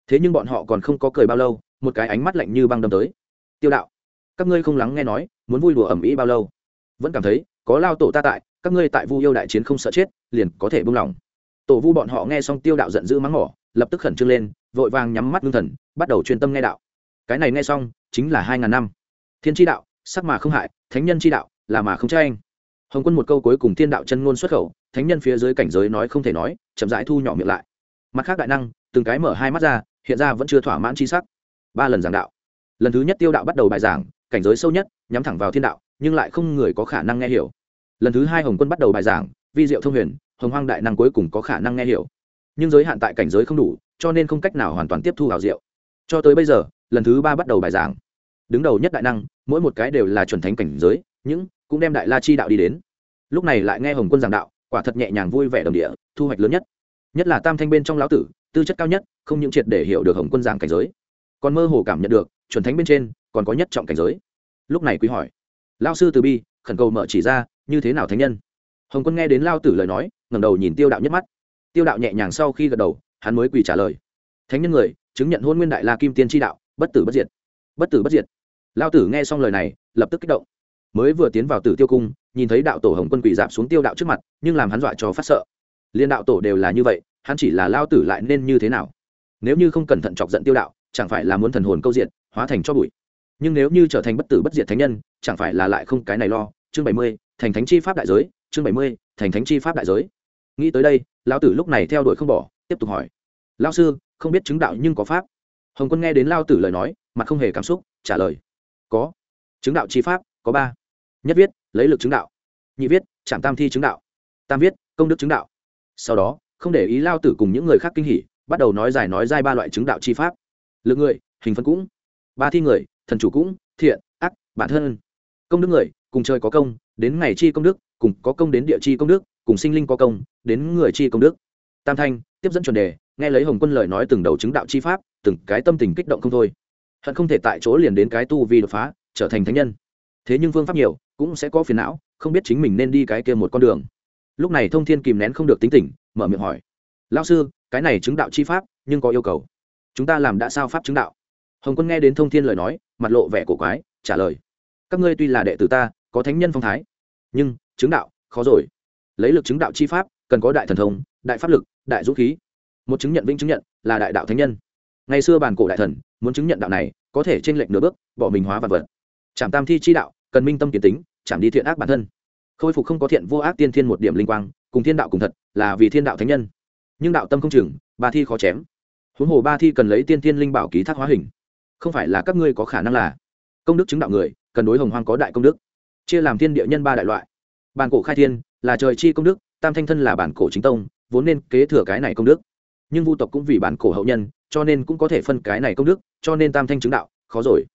Thế nhưng bọn họ còn không có cười bao lâu, một cái ánh mắt lạnh như băng đâm tới. Tiêu đạo, các ngươi không lắng nghe nói, muốn vui đùa ẩm ý bao lâu? Vẫn cảm thấy, có lao tổ ta tại, các ngươi tại vu yêu đại chiến không sợ chết, liền có thể buông lỏng. Tổ vu bọn họ nghe xong tiêu đạo giận dữ mắng mỏ, lập tức khẩn trương lên, vội vàng nhắm mắt ngưng thần, bắt đầu chuyên tâm nghe đạo. Cái này nghe xong, chính là hai ngàn năm. Thiên tri đạo, sắc mà không hại, thánh nhân tri đạo, là mà không tranh hồng quân một câu cuối cùng thiên đạo chân ngôn xuất khẩu, thánh nhân phía dưới cảnh giới nói không thể nói, chậm rãi thu nhỏ miệng lại. Mặt khác đại năng, từng cái mở hai mắt ra, hiện ra vẫn chưa thỏa mãn chi sắc. Ba lần giảng đạo. Lần thứ nhất tiêu đạo bắt đầu bài giảng, cảnh giới sâu nhất, nhắm thẳng vào thiên đạo, nhưng lại không người có khả năng nghe hiểu. Lần thứ hai hồng quân bắt đầu bài giảng, vi diệu thông huyền, hồng hoang đại năng cuối cùng có khả năng nghe hiểu. Nhưng giới hạn tại cảnh giới không đủ, cho nên không cách nào hoàn toàn tiếp thu hào diệu. Cho tới bây giờ, lần thứ ba bắt đầu bài giảng. Đứng đầu nhất đại năng, mỗi một cái đều là chuẩn thánh cảnh giới, những cũng đem đại la chi đạo đi đến. Lúc này lại nghe hồng quân giảng đạo, quả thật nhẹ nhàng vui vẻ đồng địa, thu hoạch lớn nhất. Nhất là tam thanh bên trong lão tử, tư chất cao nhất, không những triệt để hiểu được hồng quân giảng cảnh giới, còn mơ hồ cảm nhận được, chuẩn thánh bên trên, còn có nhất trọng cảnh giới. Lúc này quý hỏi lao sư từ bi, khẩn cầu mở chỉ ra, như thế nào thánh nhân? Hồng quân nghe đến lao tử lời nói, ngẩng đầu nhìn tiêu đạo nhất mắt. Tiêu đạo nhẹ nhàng sau khi gật đầu, hắn mới quỳ trả lời, thánh nhân người, chứng nhận hôn nguyên đại la kim tiên tri đạo, bất tử bất diệt. Bất tử bất diệt. Lao tử nghe xong lời này, lập tức kích động mới vừa tiến vào tử tiêu cung, nhìn thấy đạo tổ hồng quân quỷ dạp xuống tiêu đạo trước mặt, nhưng làm hắn dọa cho phát sợ. Liên đạo tổ đều là như vậy, hắn chỉ là lao tử lại nên như thế nào? Nếu như không cẩn thận chọc giận tiêu đạo, chẳng phải là muốn thần hồn câu diện hóa thành cho bụi. Nhưng nếu như trở thành bất tử bất diệt thánh nhân, chẳng phải là lại không cái này lo. Chương bảy mươi, thành thánh chi pháp đại giới, chương bảy mươi, thành thánh chi pháp đại giới. Nghĩ tới đây, lão tử lúc này theo đuổi không bỏ, tiếp tục hỏi. Lao sư, không biết chứng đạo nhưng có pháp? Hồng quân nghe đến lao tử lời nói, mặt không hề cảm xúc, trả lời. Có. Chứng đạo chi pháp, có ba nhất viết, lấy lực chứng đạo. Nhị viết chạm tam thi chứng đạo. Tam viết, công đức chứng đạo. Sau đó, không để ý lao tử cùng những người khác kinh hỉ, bắt đầu nói dài nói dai ba loại chứng đạo chi pháp. Lực người, hình phân cũng. Ba thi người, thần chủ cũng, thiện, ác, bản thân. Công đức người, cùng trời có công, đến ngày chi công đức, cùng có công đến địa chi công đức, cùng sinh linh có công, đến người chi công đức. Tam thanh, tiếp dẫn chuẩn đề, nghe lấy hồng quân lời nói từng đầu chứng đạo chi pháp, từng cái tâm tình kích động không thôi. Hận không thể tại chỗ liền đến cái tu vi đột phá, trở thành thánh nhân thế nhưng phương pháp nhiều, cũng sẽ có phiền não, không biết chính mình nên đi cái kia một con đường. Lúc này thông thiên kìm nén không được tính tỉnh mở miệng hỏi. Lao sư, cái này chứng đạo chi pháp, nhưng có yêu cầu. Chúng ta làm đã sao pháp chứng đạo? Hồng quân nghe đến thông thiên lời nói, mặt lộ vẻ cổ quái, trả lời. Các ngươi tuy là đệ tử ta, có thánh nhân phong thái, nhưng chứng đạo, khó rồi. Lấy lực chứng đạo chi pháp, cần có đại thần thông, đại pháp lực, đại dũng khí. Một chứng nhận vĩnh chứng nhận, là đại đạo thánh nhân. Ngày xưa bàn cổ đại thần, muốn chứng nhận đạo này, có thể t r ê n lệch nửa bước, bỏ mình hóa vật vật trảm tam thi chi đạo, cần minh tâm kiến tính chạm đi thiện ác bản thân. Khôi phục không có thiện vô ác tiên thiên một điểm linh quang, cùng thiên đạo cùng thật, là vì thiên đạo thánh nhân. Nhưng đạo tâm không chừng, ba thi khó chém. Huống hồ ba thi cần lấy tiên thiên linh bảo ký thác hóa hình. Không phải là các ngươi có khả năng là. Công đức chứng đạo người, cần đối hồng hoang có đại công đức. Chia làm thiên địa nhân ba đại loại. Bản cổ khai thiên, là trời chi công đức, tam thanh thân là bản cổ chính tông, vốn nên kế thừa cái này công đức. Nhưng vu tộc cũng vì bản cổ hậu nhân, cho nên cũng có thể phân cái này công đức, cho nên tam thanh chứng đạo, khó rồi.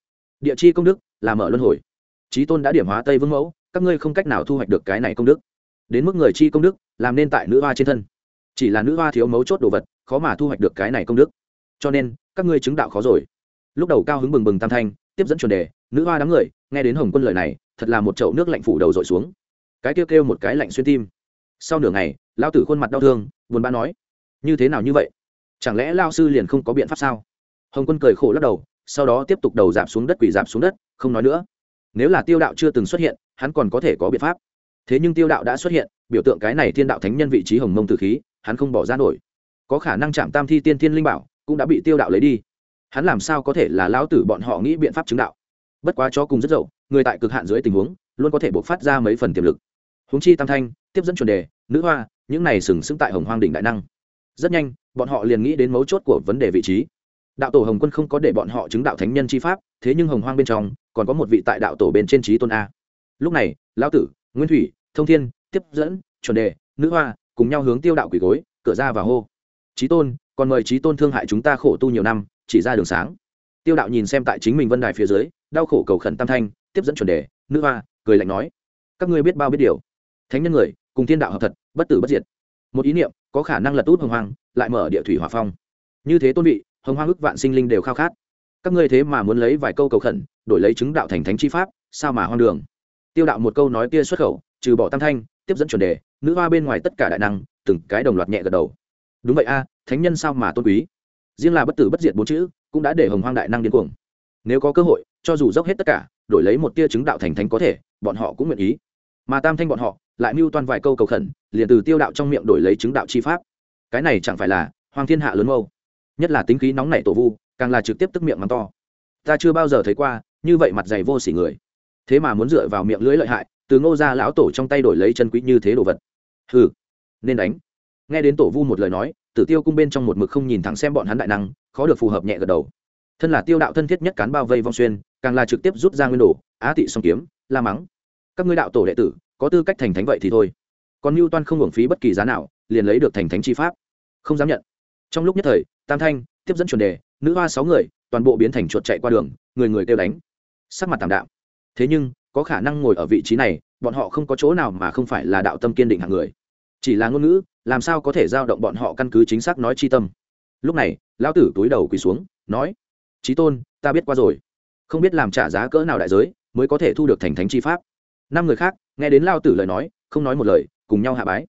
Địa chi công đức là mở luân hồi. Trí tôn đã điểm hóa tây vương mẫu, các ngươi không cách nào thu hoạch được cái này công đức. Đến mức người chi công đức, làm nên tại nữ hoa trên thân. Chỉ là nữ hoa thiếu mấu chốt đồ vật, khó mà thu hoạch được cái này công đức. Cho nên, các ngươi chứng đạo khó rồi. Lúc đầu cao hứng bừng bừng tam thanh, tiếp dẫn chuẩn đề, nữ hoa đám người, nghe đến hồng quân lời này, thật là một chậu nước lạnh phủ đầu dội xuống. Cái kêu kêu một cái lạnh xuyên tim. Sau nửa ngày lao tử khuôn mặt đau thương, buồn bã nói, như thế nào như vậy? Chẳng lẽ lao sư liền không có biện pháp sao? Hồng quân cười khổ lắc đầu sau đó tiếp tục đầu giảm xuống đất quỷ giảm xuống đất, không nói nữa. Nếu là tiêu đạo chưa từng xuất hiện, hắn còn có thể có biện pháp. Thế nhưng tiêu đạo đã xuất hiện, biểu tượng cái này thiên đạo thánh nhân vị trí hồng mông tử khí, hắn không bỏ ra nổi. Có khả năng chạm tam thi tiên thiên linh bảo, cũng đã bị tiêu đạo lấy đi. Hắn làm sao có thể là lão tử bọn họ nghĩ biện pháp chứng đạo? Bất quá cho cùng rất dậu, người tại cực hạn dưới tình huống, luôn có thể buộc phát ra mấy phần tiềm lực. Húng chi tam thanh, tiếp dẫn chuẩn đề, nữ hoa, những này sừng sững tại hồng hoang đỉnh đại năng. Rất nhanh, bọn họ liền nghĩ đến mấu chốt của vấn đề vị trí đạo tổ hồng quân không có để bọn họ chứng đạo thánh nhân chi pháp, thế nhưng hồng hoang bên trong còn có một vị tại đạo tổ bên trên trí tôn a. Lúc này, lão tử, nguyên thủy, thông thiên, tiếp dẫn, chuẩn đề, nữ hoa cùng nhau hướng tiêu đạo quỷ gối, cửa ra và hô. Trí tôn, còn mời trí tôn thương hại chúng ta khổ tu nhiều năm, chỉ ra đường sáng. Tiêu đạo nhìn xem tại chính mình vân đài phía dưới, đau khổ cầu khẩn tam thanh, tiếp dẫn chuẩn đề, nữ hoa, cười lạnh nói, các ngươi biết bao biết điều. Thánh nhân người, cùng thiên đạo hợp thật, bất tử bất diệt. Một ý niệm, có khả năng lật út hồng hoang, lại mở địa thủy hòa phong. Như thế tôn vị hồng hoang ức vạn sinh linh đều khao khát. Các ngươi thế mà muốn lấy vài câu cầu khẩn, đổi lấy chứng đạo thành thánh chi pháp, sao mà hoang đường? Tiêu đạo một câu nói kia xuất khẩu, trừ bỏ tam thanh, tiếp dẫn chuẩn đề, nữ hoa bên ngoài tất cả đại năng, từng cái đồng loạt nhẹ gật đầu. Đúng vậy a, thánh nhân sao mà tôn quý? Riêng là bất tử bất diệt bốn chữ, cũng đã để hồng hoang đại năng điên cuồng. Nếu có cơ hội, cho dù dốc hết tất cả, đổi lấy một tia chứng đạo thành thánh có thể, bọn họ cũng nguyện ý. Mà tam thanh bọn họ, lại mưu toan vài câu cầu khẩn, liền từ tiêu đạo trong miệng đổi lấy chứng đạo chi pháp. Cái này chẳng phải là hoàng thiên hạ lớn mâu? Nhất là tính khí nóng nảy tổ vu, càng là trực tiếp tức miệng mắng to. Ta chưa bao giờ thấy qua, như vậy mặt dày vô s ỉ người. Thế mà muốn dựa vào miệng lưới lợi hại, từ ngô ra lão tổ trong tay đổi lấy chân quý như thế đồ vật. Hừ, nên đánh. Nghe đến tổ vu một lời nói, tử tiêu cung bên trong một mực không nhìn thẳng xem bọn hắn đại năng, khó được phù hợp nhẹ gật đầu. Thân là tiêu đạo thân thiết nhất cán bao vây vong xuyên, càng là trực tiếp rút ra nguyên đồ, á tị song kiếm, la mắng. Các ngươi đạo tổ đệ tử, có tư cách thành thánh vậy thì thôi. Còn mưu toan không hưởng phí bất kỳ giá nào, liền lấy được thành thánh chi pháp. Không dám nhận. Trong lúc nhất thời tam thanh, tiếp dẫn chuẩn đề, nữ hoa sáu người, toàn bộ biến thành chuột chạy qua đường, người người kêu đánh. Sắc mặt tảm đạm. Thế nhưng, có khả năng ngồi ở vị trí này, bọn họ không có chỗ nào mà không phải là đạo tâm kiên định hạng người. Chỉ là ngôn ngữ, làm sao có thể giao động bọn họ căn cứ chính xác nói chi tâm? Lúc này, lão tử túi đầu quỳ xuống, nói trí tôn, ta biết qua rồi. Không biết làm trả giá cỡ nào đại giới, mới có thể thu được thành thánh chi pháp. Năm người khác, nghe đến lao tử lời nói, không nói một lời, cùng nhau hạ bái.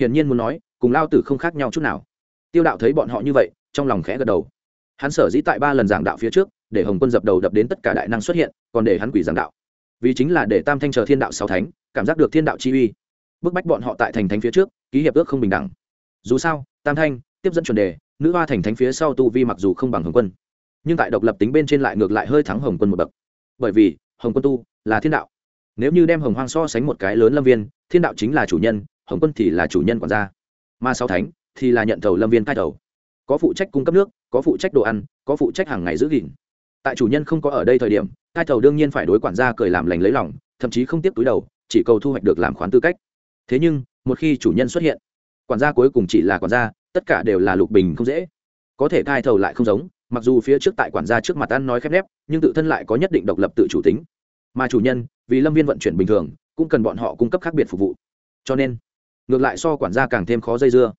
Hiển nhiên muốn nói, cùng lao tử không khác nhau chút nào. Tiêu đạo thấy bọn họ như vậy trong lòng khẽ gật đầu. Hắn sở dĩ tại ba lần giảng đạo phía trước, để hồng quân dập đầu đập đến tất cả đại năng xuất hiện, còn để hắn quỷ giảng đạo. Vì chính là để tam thanh chờ thiên đạo sáu thánh, cảm giác được thiên đạo chi uy. Bức bách bọn họ tại thành thánh phía trước, ký hiệp ước không bình đẳng. Dù sao, tam thanh, tiếp dẫn chuẩn đề, nữ hoa thành thánh phía sau tu vi mặc dù không bằng hồng quân, nhưng tại độc lập tính bên trên lại ngược lại hơi thắng hồng quân một bậc. Bởi vì, hồng quân tu là thiên đạo. Nếu như đem hồng hoang so sánh một cái lớn lâm viên, thiên đạo chính là chủ nhân, hồng quân thì là chủ nhân quản gia. Ma sáu thánh thì là nhận thầu lâm viên cai thầu có phụ trách cung cấp nước, có phụ trách đồ ăn, có phụ trách hàng ngày giữ gìn. Tại chủ nhân không có ở đây thời điểm cai thầu đương nhiên phải đối quản gia cười làm lành lấy lòng, thậm chí không tiếp túi đầu, chỉ cầu thu hoạch được làm khoán tư cách. Thế nhưng, một khi chủ nhân xuất hiện, quản gia cuối cùng chỉ là quản gia, tất cả đều là lục bình không dễ. Có thể thai thầu lại không giống, mặc dù phía trước tại quản gia trước mặt ăn nói khép nép, nhưng tự thân lại có nhất định độc lập tự chủ tính. Mà chủ nhân, vì lâm viên vận chuyển bình thường, cũng cần bọn họ cung cấp khác biệt phục vụ. Cho nên, ngược lại so quản gia càng thêm khó dây dưa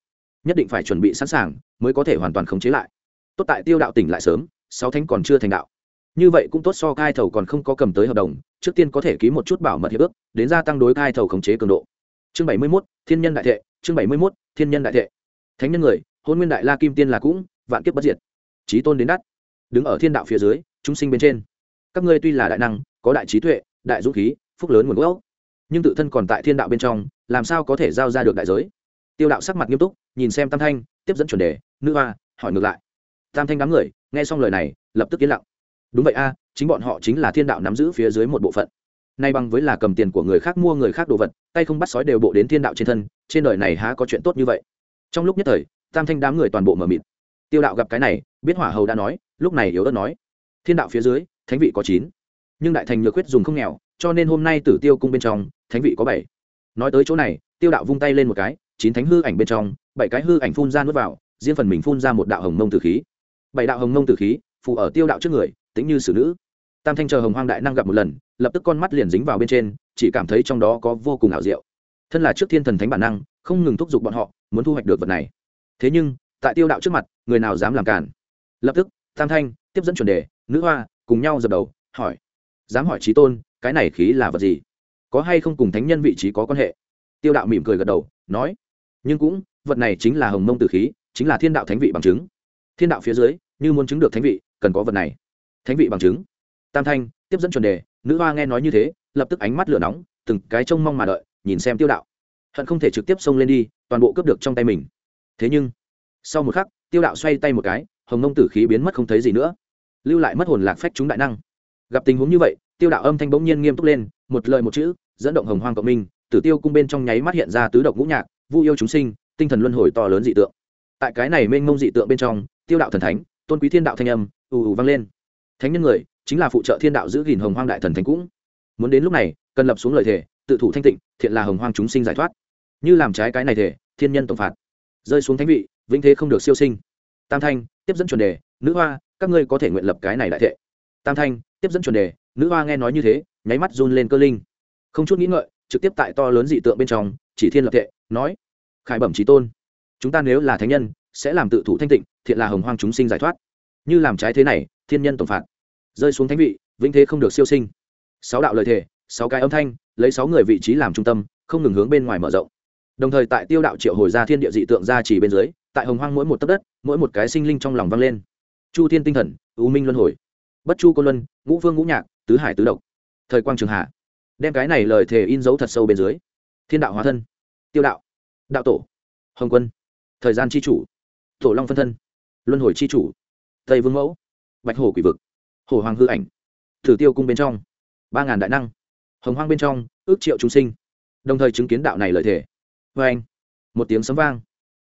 nhất định phải chuẩn bị sẵn sàng mới có thể hoàn toàn khống chế lại. Tốt tại tiêu đạo tỉnh lại sớm, sáu thánh còn chưa thành đạo. Như vậy cũng tốt so cai thầu còn không có cầm tới hợp đồng, trước tiên có thể ký một chút bảo mật hiệp ước, đến gia tăng đối cai thầu khống chế cường độ. Chương bảy mươi mốt, thiên nhân đại thệ, chương bảy mươi mốt, thiên nhân đại thệ. Thánh nhân người, hôn nguyên đại la kim tiên là cũng, vạn kiếp bất diệt. Trí tôn đến đắt. Đứng ở thiên đạo phía dưới, chúng sinh bên trên. Các ngươi tuy là đại năng, có đại trí tuệ, đại dũng khí, phúc lớn nguồn gốc, nhưng tự thân còn tại thiên đạo bên trong, làm sao có thể giao ra được đại giới? Tiêu đạo sắc mặt nghiêm túc, nhìn xem tam thanh, tiếp dẫn chuẩn đề, nữ hoa, hỏi ngược lại. Tam thanh đám người, nghe xong lời này, lập tức yên lặng. Đúng vậy a, chính bọn họ chính là thiên đạo nắm giữ phía dưới một bộ phận. Nay bằng với là cầm tiền của người khác mua người khác đồ vật, tay không bắt sói đều bộ đến thiên đạo trên thân, trên đời này há có chuyện tốt như vậy? Trong lúc nhất thời, tam thanh đám người toàn bộ mờ mịt. Tiêu đạo gặp cái này, biết hỏa hầu đã nói, lúc này yếu ớt nói, thiên đạo phía dưới, thánh vị có chín, nhưng đại thành nhược quyết dùng không nghèo, cho nên hôm nay tử tiêu cung bên trong, thánh vị có bảy. Nói tới chỗ này, tiêu đạo vung tay lên một cái chín thánh hư ảnh bên trong, bảy cái hư ảnh phun ra nuốt vào, riêng phần mình phun ra một đạo hồng mông tử khí. Bảy đạo hồng mông tử khí phụ ở tiêu đạo trước người, tính như xử nữ. Tam thanh chờ hồng hoang đại năng gặp một lần, lập tức con mắt liền dính vào bên trên, chỉ cảm thấy trong đó có vô cùng ảo diệu. Thân là trước thiên thần thánh bản năng, không ngừng thúc giục bọn họ, muốn thu hoạch được vật này. Thế nhưng, tại tiêu đạo trước mặt, người nào dám làm cản? Lập tức, tam thanh tiếp dẫn chuẩn đề, nữ hoa, cùng nhau dập đầu, hỏi. Dám hỏi trí tôn, cái này khí là vật gì? Có hay không cùng thánh nhân vị trí có quan hệ? Tiêu đạo mỉm cười gật đầu, nói nhưng cũng, vật này chính là hồng mông tử khí, chính là thiên đạo thánh vị bằng chứng. Thiên đạo phía dưới, như muốn chứng được thánh vị, cần có vật này. Thánh vị bằng chứng. Tam thanh, tiếp dẫn chuẩn đề, nữ hoa nghe nói như thế, lập tức ánh mắt lửa nóng, từng cái trông mong mà đợi, nhìn xem tiêu đạo. Hận không thể trực tiếp xông lên đi, toàn bộ cướp được trong tay mình. Thế nhưng, sau một khắc, tiêu đạo xoay tay một cái, hồng mông tử khí biến mất không thấy gì nữa. Lưu lại mất hồn lạc phách chúng đại năng. Gặp tình huống như vậy, tiêu đạo âm thanh bỗng nhiên nghiêm túc lên, một lời một chữ, dẫn động hồng hoang cộng minh, tử tiêu cung bên trong nháy mắt hiện ra tứ độc ngũ nhạc vu yêu chúng sinh, tinh thần luân hồi to lớn dị tượng. Tại cái này mênh mông dị tượng bên trong, tiêu đạo thần thánh, tôn quý thiên đạo thanh âm, ù ù vang lên. Thánh nhân người, chính là phụ trợ thiên đạo giữ gìn hồng hoang đại thần thánh cũng. Muốn đến lúc này, cần lập xuống lời thề, tự thủ thanh tịnh, thiện là hồng hoang chúng sinh giải thoát. Như làm trái cái này thể thiên nhân tổng phạt. Rơi xuống thánh vị, vĩnh thế không được siêu sinh. Tam thanh, tiếp dẫn chuẩn đề, nữ hoa, các ngươi có thể nguyện lập cái này đại thệ. Tam thanh, tiếp dẫn chuẩn đề, nữ hoa nghe nói như thế, nháy mắt run lên cơ linh. Không chút nghĩ ngợi trực tiếp tại to lớn dị tượng bên trong, chỉ thiên lập thệ, nói, khải bẩm trí tôn, chúng ta nếu là thánh nhân, sẽ làm tự thủ thanh tịnh, thiện là hồng hoang chúng sinh giải thoát. Như làm trái thế này, thiên nhân tổng phạt. Rơi xuống thánh vị, vĩnh thế không được siêu sinh. Sáu đạo lời thề, sáu cái âm thanh, lấy sáu người vị trí làm trung tâm, không ngừng hướng bên ngoài mở rộng. Đồng thời tại tiêu đạo triệu hồi ra thiên địa dị tượng ra chỉ bên dưới, tại hồng hoang mỗi một tấc đất, mỗi một cái sinh linh trong lòng vang lên. Chu thiên tinh thần ưu minh luân hồi. Bất chu cô luân, ngũ vương ngũ nhạc, tứ hải tứ độc. Thời quang trường hạ đem cái này lời thề in dấu thật sâu bên dưới. Thiên đạo hóa thân, tiêu đạo đạo tổ, hồng quân, thời gian c h i chủ, tổ long phân thân, luân hồi c h i chủ, tây vương mẫu, bạch hổ quỷ vực, hổ hoàng hư ảnh, thử tiêu cung bên trong, ba ngàn đại năng, hồng hoang bên trong, ước triệu chúng sinh, đồng thời chứng kiến đạo này lợi thể vê anh, một tiếng sấm vang,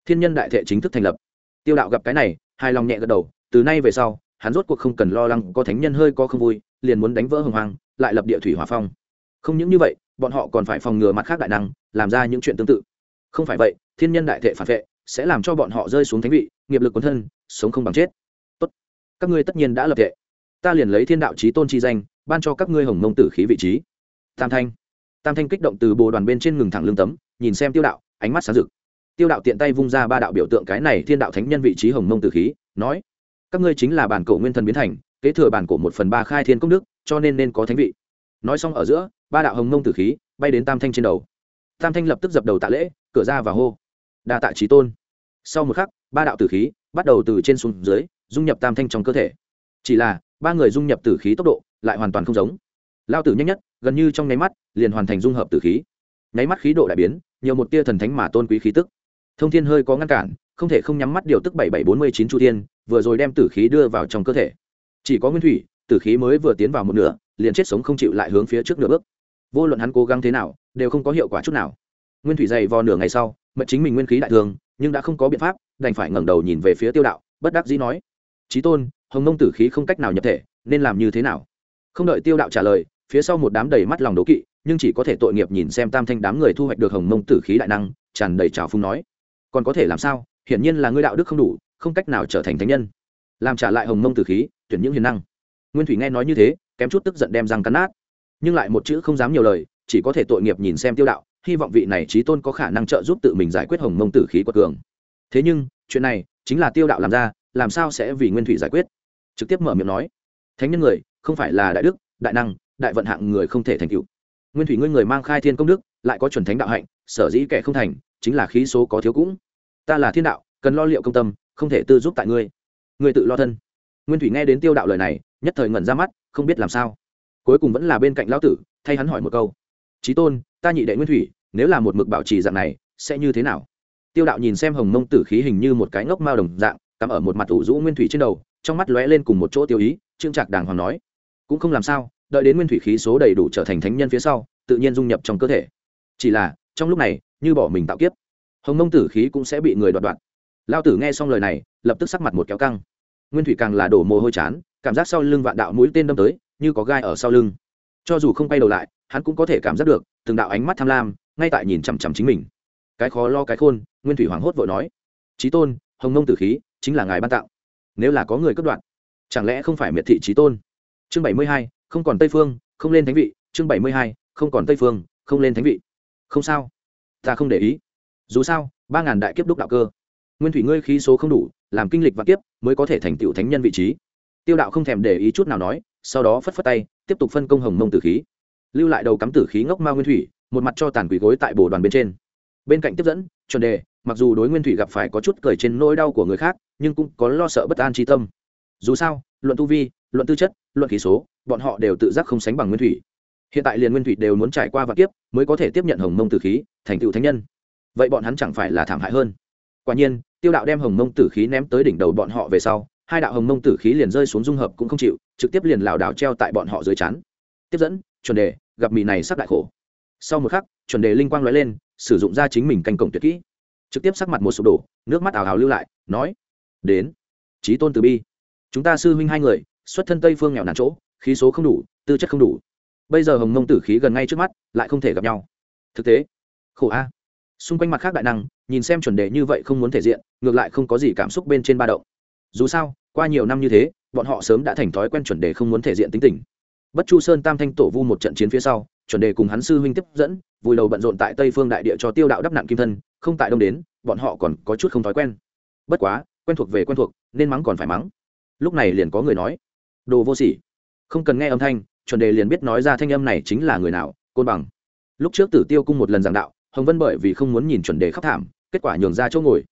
thiên nhân đại thệ chính thức thành lập. Tiêu đạo gặp cái này, hài lòng nhẹ gật đầu, từ nay về sau, hắn rốt cuộc không cần lo lắng có thánh nhân hơi có không vui, liền muốn đánh vỡ hồng hoang, lại lập địa thủy hòa phong không những như vậy, bọn họ còn phải phòng ngừa mặt khác đại năng, làm ra những chuyện tương tự. Không phải vậy, thiên nhân đại thệ phản vệ sẽ làm cho bọn họ rơi xuống thánh vị, nghiệp lực quấn thân, sống không bằng chết. Tốt. Các ngươi tất nhiên đã lập thệ ta liền lấy thiên đạo trí tôn chi danh, ban cho các ngươi hồng mông tử khí vị trí. Tam thanh. Tam thanh kích động từ bồ đoàn bên trên ngừng thẳng lương tấm, nhìn xem tiêu đạo, ánh mắt sáng rực. Tiêu đạo tiện tay vung ra ba đạo biểu tượng cái này thiên đạo thánh nhân vị trí hồng mông tử khí, nói, các ngươi chính là bản cổ nguyên thần biến thành, kế thừa bản cổ một phần ba khai thiên công đức, cho nên nên có thánh vị. Nói xong ở giữa ba đạo hồng mông tử khí bay đến tam thanh trên đầu tam thanh lập tức dập đầu tạ lễ cửa ra và hô đa tạ trí tôn sau một khắc ba đạo tử khí bắt đầu từ trên xuống dưới dung nhập tam thanh trong cơ thể chỉ là ba người dung nhập tử khí tốc độ lại hoàn toàn không giống lao tử nhanh nhất gần như trong nháy mắt liền hoàn thành dung hợp tử khí nháy mắt khí độ đại biến nhiều một tia thần thánh mà tôn quý khí tức thông thiên hơi có ngăn cản không thể không nhắm mắt điều tức bảy bảy bốn mươi chín chu thiên vừa rồi đem tử khí đưa vào trong cơ thể chỉ có nguyên thủy tử khí mới vừa tiến vào một nửa liền chết sống không chịu lại hướng phía trước nửa bước vô luận hắn cố gắng thế nào, đều không có hiệu quả chút nào. Nguyên thủy dày vò nửa ngày sau mật chính mình nguyên khí đại thường, nhưng đã không có biện pháp, đành phải ngẩng đầu nhìn về phía tiêu đạo, bất đắc dĩ nói trí tôn, hồng nông tử khí không cách nào nhập thể, nên làm như thế nào? Không đợi tiêu đạo trả lời, phía sau một đám đầy mắt lòng đố kỵ, nhưng chỉ có thể tội nghiệp nhìn xem tam thanh đám người thu hoạch được hồng mông tử khí đại năng, tràn đầy trào phung nói, còn có thể làm sao? Hiển nhiên là ngươi đạo đức không đủ, không cách nào trở thành thánh nhân. Làm trả lại hồng mông tử khí, tuyển những hiền năng. Nguyên thủy nghe nói như thế, kém chút tức giận đem răng cắn nát nhưng lại một chữ không dám nhiều lời, chỉ có thể tội nghiệp nhìn xem tiêu đạo, hy vọng vị này trí tôn có khả năng trợ giúp tự mình giải quyết hồng mông tử khí quật cường. Thế nhưng, chuyện này chính là tiêu đạo làm ra, làm sao sẽ vì nguyên thủy giải quyết? Trực tiếp mở miệng nói, thánh nhân người, không phải là đại đức, đại năng, đại vận hạng người không thể thành cựu nguyên thủy ngươi người mang khai thiên công đức, lại có chuẩn thánh đạo hạnh, sở dĩ kẻ không thành, chính là khí số có thiếu cũng. Ta là thiên đạo, cần lo liệu công tâm, không thể tư giúp tại ngươi. Ngươi tự lo thân. Nguyên thủy nghe đến tiêu đạo lời này, nhất thời ngẩn ra mắt, không biết làm sao cuối cùng vẫn là bên cạnh lão tử, thay hắn hỏi một câu. Trí tôn, ta nhị đệ nguyên thủy, nếu là một mực bảo trì dạng này, sẽ như thế nào? Tiêu đạo nhìn xem hồng mông tử khí hình như một cái ngốc mao đồng dạng, cắm ở một mặt ủ rũ nguyên thủy trên đầu, trong mắt lóe lên cùng một chỗ tiêu ý, trương trạc đàng hoàng nói, cũng không làm sao, đợi đến nguyên thủy khí số đầy đủ trở thành thánh nhân phía sau, tự nhiên dung nhập trong cơ thể. Chỉ là, trong lúc này, như bỏ mình tạo kiếp, hồng mông tử khí cũng sẽ bị người đoạt đoạt. Lao tử nghe xong lời này, lập tức sắc mặt một kéo căng. Nguyên thủy càng là đổ mồ hôi chán, cảm giác sau lưng vạn đạo mũi tên đâm tới như có gai ở sau lưng. Cho dù không quay đầu lại, hắn cũng có thể cảm giác được từng đạo ánh mắt tham lam, ngay tại nhìn chằm chằm chính mình. Cái khó lo cái khôn, nguyên thủy hoảng hốt vội nói trí tôn, hồng nông tử khí chính là ngài ban tạo nếu là có người cất đoạn, chẳng lẽ không phải miệt thị trí tôn? Chương bảy mươi hai, không còn tây phương, không lên thánh vị. Chương bảy mươi hai, không còn tây phương, không lên thánh vị. Không sao, ta không để ý. Dù sao, ba ngàn đại kiếp đúc đạo cơ. Nguyên thủy ngươi khí số không đủ, làm kinh lịch và kiếp mới có thể thành tựu thánh nhân vị trí. Tiêu đạo không thèm để ý chút nào nói sau đó phất phất tay, tiếp tục phân công hồng mông tử khí. Lưu lại đầu cắm tử khí ngốc ma nguyên thủy, một mặt cho tàn quỷ gối tại bồ đoàn bên trên. Bên cạnh tiếp dẫn, chuẩn đề, mặc dù đối nguyên thủy gặp phải có chút cười trên nỗi đau của người khác, nhưng cũng có lo sợ bất an tri tâm. Dù sao, luận tu vi, luận tư chất, luận khí số, bọn họ đều tự giác không sánh bằng nguyên thủy. Hiện tại liền nguyên thủy đều muốn trải qua vạn kiếp, mới có thể tiếp nhận hồng mông tử khí, thành tựu thánh nhân. Vậy bọn hắn chẳng phải là thảm hại hơn? Quả nhiên, tiêu đạo đem hồng mông tử khí ném tới đỉnh đầu bọn họ về sau hai đạo hồng mông tử khí liền rơi xuống dung hợp cũng không chịu, trực tiếp liền lảo đảo treo tại bọn họ dưới chán. Tiếp dẫn, chuẩn đề, gặp mì này sắp đại khổ. Sau một khắc, chuẩn đề linh quang lóe lên, sử dụng ra chính mình canh cổng tuyệt kỹ. Trực tiếp sắc mặt một sụp đổ, nước mắt ảo hào lưu lại, nói, đến trí tôn từ bi. Chúng ta sư huynh hai người, xuất thân tây phương nghèo nàn chỗ, khí số không đủ, tư chất không đủ. Bây giờ hồng mông tử khí gần ngay trước mắt, lại không thể gặp nhau. Thực tế, khổ a. Xung quanh mặt khác đại năng, nhìn xem chuẩn đề như vậy không muốn thể diện, ngược lại không có gì cảm xúc bên trên ba động dù sao, qua nhiều năm như thế, bọn họ sớm đã thành thói quen chuẩn đề không muốn thể diện tính tình. Bất chu sơn tam thanh tổ vu một trận chiến phía sau, chuẩn đề cùng hắn sư huynh tiếp dẫn, vùi đầu bận rộn tại tây phương đại địa cho tiêu đạo đắp nạn kim thân, không tại đông đến, bọn họ còn có chút không thói quen. Bất quá, quen thuộc về quen thuộc, nên mắng còn phải mắng. Lúc này liền có người nói, đồ vô sỉ. Không cần nghe âm thanh, chuẩn đề liền biết nói ra thanh âm này chính là người nào, côn bằng. Lúc trước tử tiêu cung một lần giảng đạo, hồng vân bởi vì không muốn nhìn chuẩn đề khắc thảm, kết quả nhường ra chỗ ngồi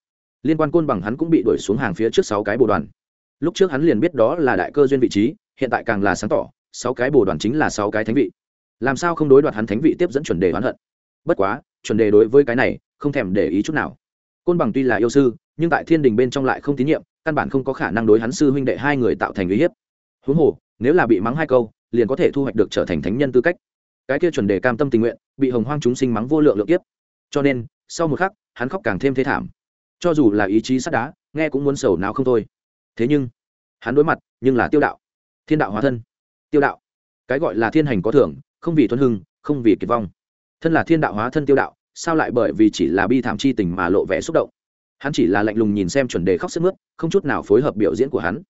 liên quan côn bằng hắn cũng bị đuổi xuống hàng phía trước sáu cái bồ đoàn. Lúc trước hắn liền biết đó là đại cơ duyên vị trí, hiện tại càng là sáng tỏ, sáu cái bồ đoàn chính là sáu cái thánh vị. Làm sao không đối đoạt hắn thánh vị tiếp dẫn chuẩn đề oán hận? Bất quá, chuẩn đề đối với cái này, không thèm để ý chút nào. Côn bằng tuy là yêu sư, nhưng tại thiên đình bên trong lại không tín nhiệm, căn bản không có khả năng đối hắn sư huynh đệ hai người tạo thành uy hiếp. Huống hồ, nếu là bị mắng hai câu, liền có thể thu hoạch được trở thành thánh nhân tư cách. Cái kia chuẩn đề cam tâm tình nguyện, bị hồng hoang chúng sinh mắng vô lượng lượng kiếp. Cho nên, sau một khắc, hắn khóc càng thêm thế thảm cho dù là ý chí sắt đá, nghe cũng muốn sầu nào không thôi. Thế nhưng, hắn đối mặt, nhưng là tiêu đạo. Thiên đạo hóa thân. Tiêu đạo. Cái gọi là thiên hành có thưởng, không vì thuần hưng, không vì kiệt vong. Thân là thiên đạo hóa thân tiêu đạo, sao lại bởi vì chỉ là bi thảm chi tình mà lộ vẻ xúc động? Hắn chỉ là lạnh lùng nhìn xem chuẩn đề khóc sức mướt, không chút nào phối hợp biểu diễn của hắn.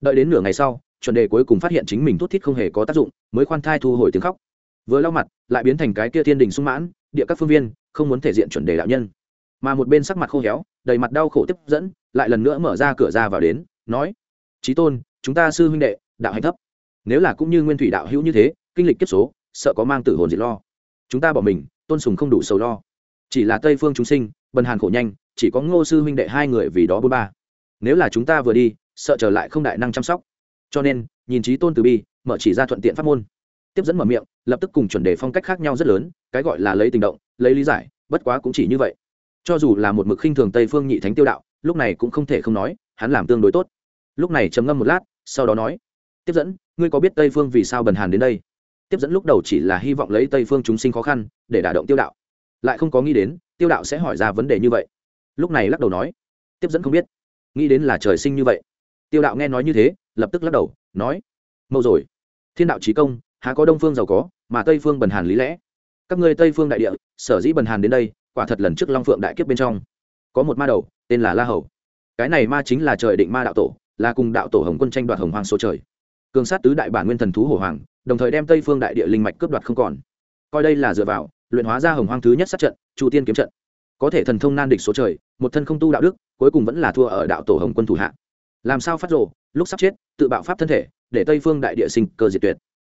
Đợi đến nửa ngày sau, chuẩn đề cuối cùng phát hiện chính mình thút thít không hề có tác dụng, mới khoan thai thu hồi tiếng khóc. Vừa lau mặt, lại biến thành cái kia thiên đình sung mãn, địa các phương viên, không muốn thể diện chuẩn đề đạo nhân mà một bên sắc mặt khô héo, đầy mặt đau khổ tiếp dẫn, lại lần nữa mở ra cửa ra vào đến, nói trí tôn, chúng ta sư huynh đệ, đạo hạnh thấp. Nếu là cũng như nguyên thủy đạo hữu như thế, kinh lịch kiếp số, sợ có mang tử hồn diệt lo. Chúng ta bỏ mình, tôn sùng không đủ sầu lo. Chỉ là tây phương chúng sinh, bần hàn khổ nhanh, chỉ có ngô sư huynh đệ hai người vì đó bốn ba. Nếu là chúng ta vừa đi, sợ trở lại không đại năng chăm sóc. Cho nên, nhìn trí tôn từ bi, mở chỉ ra thuận tiện pháp môn. Tiếp dẫn mở miệng, lập tức cùng chuẩn đề phong cách khác nhau rất lớn, cái gọi là lấy tình động, lấy lý giải, bất quá cũng chỉ như vậy cho dù là một mực khinh thường tây phương nhị thánh tiêu đạo, lúc này cũng không thể không nói, hắn làm tương đối tốt. Lúc này trầm ngâm một lát, sau đó nói, tiếp dẫn, ngươi có biết tây phương vì sao bần hàn đến đây? Tiếp dẫn lúc đầu chỉ là hy vọng lấy tây phương chúng sinh khó khăn để đả động tiêu đạo. Lại không có nghĩ đến, tiêu đạo sẽ hỏi ra vấn đề như vậy. Lúc này lắc đầu nói, tiếp dẫn không biết, nghĩ đến là trời sinh như vậy. Tiêu đạo nghe nói như thế, lập tức lắc đầu, nói, mâu rồi. Thiên đạo trí công, há có đông phương giàu có, mà tây phương bần hàn lý lẽ. Các ngươi tây phương đại địa, sở dĩ bần hàn đến đây quả thật lần trước long phượng đại kiếp bên trong, có một ma đầu, tên là la hầu. Cái này ma chính là trời định ma đạo tổ, là cùng đạo tổ hồng quân tranh đoạt hồng hoàng số trời. Cường sát tứ đại bản nguyên thần thú hổ hoàng, đồng thời đem tây phương đại địa linh mạch cướp đoạt không còn. Coi đây là dựa vào, luyện hóa ra hồng hoang thứ nhất sát trận, chu tiên kiếm trận. Có thể thần thông nan địch số trời, một thân không tu đạo đức, cuối cùng vẫn là thua ở đạo tổ hồng quân thủ hạ. Làm sao phát rồ, lúc sắp chết, tự bạo pháp thân thể, để tây phương đại địa sinh cơ diệt tuyệt.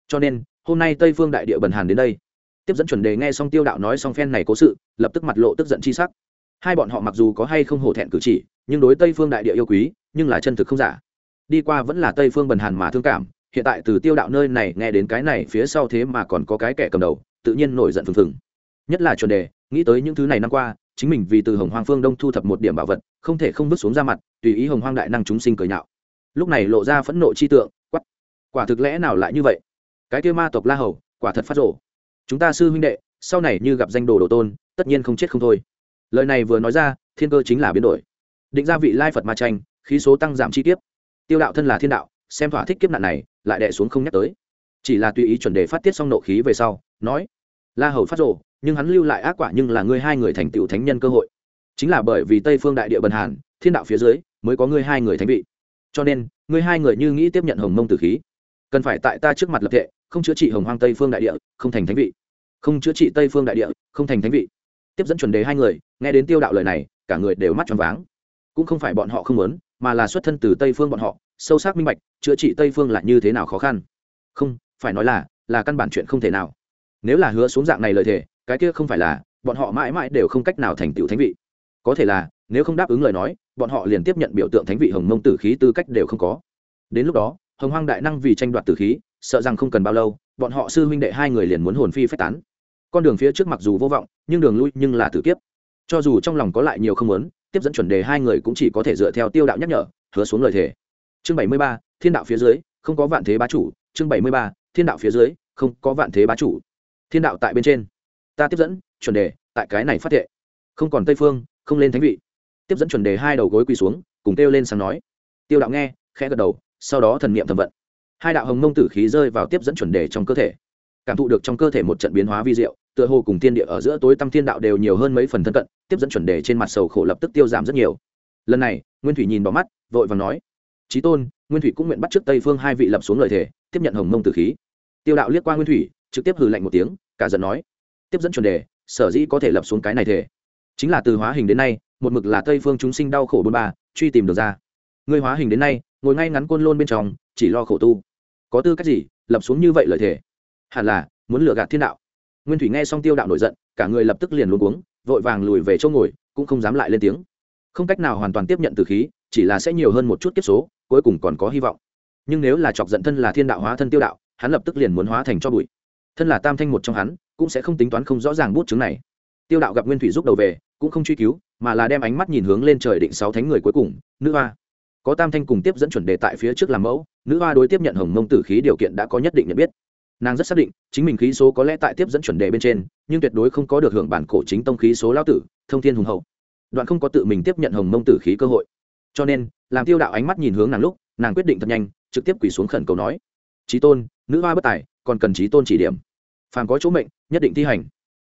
Cho nên, hôm nay tây phương đại địa bần hàn đến đây tiếp dẫn chuẩn đề nghe xong tiêu đạo nói xong phen này cố sự, lập tức mặt lộ tức giận chi sắc. Hai bọn họ mặc dù có hay không hổ thẹn cử chỉ, nhưng đối tây phương đại địa yêu quý, nhưng là chân thực không giả. Đi qua vẫn là tây phương bần hàn mà thương cảm, hiện tại từ tiêu đạo nơi này nghe đến cái này phía sau thế mà còn có cái kẻ cầm đầu, tự nhiên nổi giận phừng phừng. Nhất là chuẩn đề, nghĩ tới những thứ này năm qua, chính mình vì từ hồng hoang phương đông thu thập một điểm bảo vật, không thể không vứt xuống ra mặt, tùy ý hồng hoang đại năng chúng sinh cười nhạo. Lúc này lộ ra phẫn nộ chi tượng quắp quả thực lẽ nào lại như vậy? Cái kia ma tộc la hầu, quả thật phát rộ chúng ta sư huynh đệ, sau này như gặp danh đồ đồ tôn, tất nhiên không chết không thôi. Lời này vừa nói ra, thiên cơ chính là biến đổi. Định ra vị lai phật ma tranh khí số tăng giảm chi tiết. Tiêu đạo thân là thiên đạo, xem thỏa thích kiếp nạn này, lại đẻ xuống không nhắc tới. Chỉ là tùy ý chuẩn đề phát tiết xong nộ khí về sau, nói, la hầu phát rồ, nhưng hắn lưu lại ác quả nhưng là ngươi hai người thành tựu thánh nhân cơ hội. Chính là bởi vì tây phương đại địa bần hàn, thiên đạo phía dưới, mới có ngươi hai người thánh vị. Cho nên, ngươi hai người như nghĩ tiếp nhận hồng mông tử khí. Cần phải tại ta trước mặt lập thệ không chữa trị hồng hoang tây phương đại địa, không thành thánh vị. Không chữa trị tây phương đại địa, không thành thánh vị. Tiếp dẫn chuẩn đề hai người, nghe đến tiêu đạo lời này, cả người đều mắt tròn váng. Cũng không phải bọn họ không muốn, mà là xuất thân từ tây phương bọn họ, sâu sắc minh bạch, chữa trị tây phương là như thế nào khó khăn. Không, phải nói là là căn bản chuyện không thể nào. Nếu là hứa xuống dạng này lời thề, cái kia không phải là, bọn họ mãi mãi đều không cách nào thành tựu thánh vị. Có thể là, nếu không đáp ứng lời nói, bọn họ liền tiếp nhận biểu tượng thánh vị hồng mông tử khí tư cách đều không có. Đến lúc đó, hồng hoang đại năng vì tranh đoạt tử khí sợ rằng không cần bao lâu, bọn họ sư huynh đệ hai người liền muốn hồn phi phách tán. Con đường phía trước mặc dù vô vọng, nhưng đường lui nhưng là tử kiếp. Cho dù trong lòng có lại nhiều không muốn, tiếp dẫn chuẩn đề hai người cũng chỉ có thể dựa theo tiêu đạo nhắc nhở, hứa xuống lời thề. Chương bảy mươi ba, thiên đạo phía dưới, không có vạn thế bá chủ. Chương bảy mươi ba, thiên đạo phía dưới, không có vạn thế bá chủ. Thiên đạo tại bên trên. Ta tiếp dẫn, chuẩn đề, tại cái này phát thệ. Không còn tây phương, không lên thánh vị. Tiếp dẫn chuẩn đề hai đầu gối quỳ xuống, cùng kêu lên sáng nói. Tiêu đạo nghe, khẽ gật đầu, sau đó thần niệm thẩm vận hai đạo hồng mông tử khí rơi vào tiếp dẫn chuẩn đề trong cơ thể. Cảm thụ được trong cơ thể một trận biến hóa vi diệu, tựa hồ cùng thiên địa ở giữa tối tâm thiên đạo đều nhiều hơn mấy phần thân cận, tiếp dẫn chuẩn đề trên mặt sầu khổ lập tức tiêu giảm rất nhiều. Lần này, nguyên thủy nhìn vào mắt, vội và nói trí tôn, nguyên thủy cũng nguyện bắt trước tây phương hai vị lập xuống lời thề, tiếp nhận hồng mông tử khí. Tiêu đạo liếc qua nguyên thủy, trực tiếp hừ lạnh một tiếng, cả giận nói, tiếp dẫn chuẩn đề, sở dĩ có thể lập xuống cái này thể chính là từ hóa hình đến nay, một mực là tây phương chúng sinh đau khổ bôn ba, truy tìm được ra. Người hóa hình đến nay, ngồi ngay ngắn côn lôn bên trong, chỉ lo khổ tu có tư cách gì lập xuống như vậy lời thể hẳn là, muốn lừa gạt thiên đạo. Nguyên thủy nghe xong tiêu đạo nổi giận, cả người lập tức liền luôn cuống, vội vàng lùi về chỗ ngồi, cũng không dám lại lên tiếng. Không cách nào hoàn toàn tiếp nhận từ khí, chỉ là sẽ nhiều hơn một chút kiếp số, cuối cùng còn có hy vọng. Nhưng nếu là chọc giận thân là thiên đạo hóa thân tiêu đạo, hắn lập tức liền muốn hóa thành cho bụi. Thân là tam thanh một trong hắn, cũng sẽ không tính toán không rõ ràng bút chứng này. Tiêu đạo gặp nguyên thủy giúp đầu về, cũng không truy cứu, mà là đem ánh mắt nhìn hướng lên trời định sáu thánh người cuối cùng, nữ hoa có tam thanh cùng tiếp dẫn chuẩn đề tại phía trước làm mẫu, nữ hoa đối tiếp nhận hồng mông tử khí điều kiện đã có nhất định nhận biết. Nàng rất xác định, chính mình khí số có lẽ tại tiếp dẫn chuẩn đề bên trên, nhưng tuyệt đối không có được hưởng bản cổ chính tông khí số lao tử, thông thiên hùng hậu. Đoạn không có tự mình tiếp nhận hồng mông tử khí cơ hội. Cho nên, làm tiêu đạo ánh mắt nhìn hướng nàng lúc, nàng quyết định thật nhanh, trực tiếp quỳ xuống khẩn cầu nói trí tôn, nữ hoa bất tài, còn cần trí tôn chỉ điểm. Phàm có chỗ mệnh, nhất định thi hành.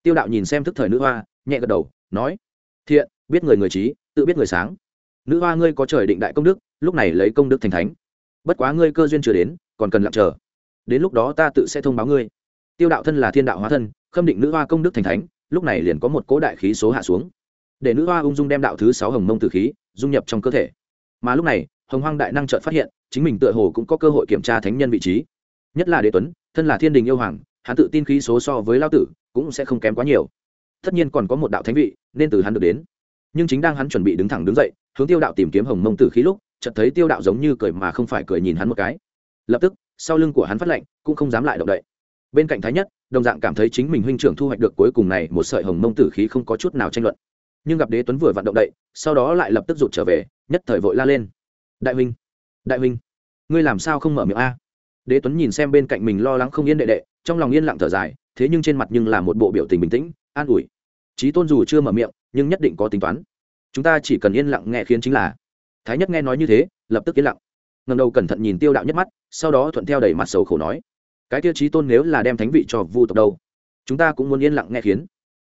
Tiêu đạo nhìn xem thức thời nữ hoa, nhẹ gật đầu, nói, thiện, biết người người trí, tự biết người sáng nữ hoa ngươi có trời định đại công đức, lúc này lấy công đức thành thánh. Bất quá ngươi cơ duyên chưa đến, còn cần lặng chờ. Đến lúc đó ta tự sẽ thông báo ngươi. Tiêu đạo thân là thiên đạo hóa thân, khâm định nữ hoa công đức thành thánh, lúc này liền có một cỗ đại khí số hạ xuống. Để nữ hoa ung dung đem đạo thứ sáu hồng mông tử khí, dung nhập trong cơ thể. Mà lúc này, hồng hoang đại năng trợt phát hiện, chính mình tựa hồ cũng có cơ hội kiểm tra thánh nhân vị trí. Nhất là đế tuấn, thân là thiên đình yêu hoàng, hắn tự tin khí số so với lao tử, cũng sẽ không kém quá nhiều. Tất nhiên còn có một đạo thánh vị, nên từ hắn được đến. Nhưng chính đang hắn chuẩn bị đứng thẳng đứng dậy hướng tiêu đạo tìm kiếm hồng mông tử khí lúc, chợt thấy tiêu đạo giống như cười mà không phải cười nhìn hắn một cái. Lập tức, sau lưng của hắn phát lệnh, cũng không dám lại động đậy. Bên cạnh thái nhất, đồng dạng cảm thấy chính mình huynh trưởng thu hoạch được cuối cùng này một sợi hồng mông tử khí không có chút nào tranh luận. Nhưng gặp đế tuấn vừa vặn động đậy, sau đó lại lập tức rụt trở về, nhất thời vội la lên. Đại huynh đại huynh, ngươi làm sao không mở miệng a? Đế tuấn nhìn xem bên cạnh mình lo lắng không yên đệ đệ, trong lòng yên lặng thở dài, thế nhưng trên mặt nhưng là một bộ biểu tình bình tĩnh, an ủi. Trí tôn dù chưa mở miệng, nhưng nhất định có tính toán chúng ta chỉ cần yên lặng nghe khiến chính là. Thái nhất nghe nói như thế, lập tức yên lặng. Ngầm đầu cẩn thận nhìn tiêu đạo nhất mắt, sau đó thuận theo đẩy mặt sầu khổ nói, cái tiêu chí tôn nếu là đem thánh vị cho vu tộc đâu? Chúng ta cũng muốn yên lặng nghe khiến.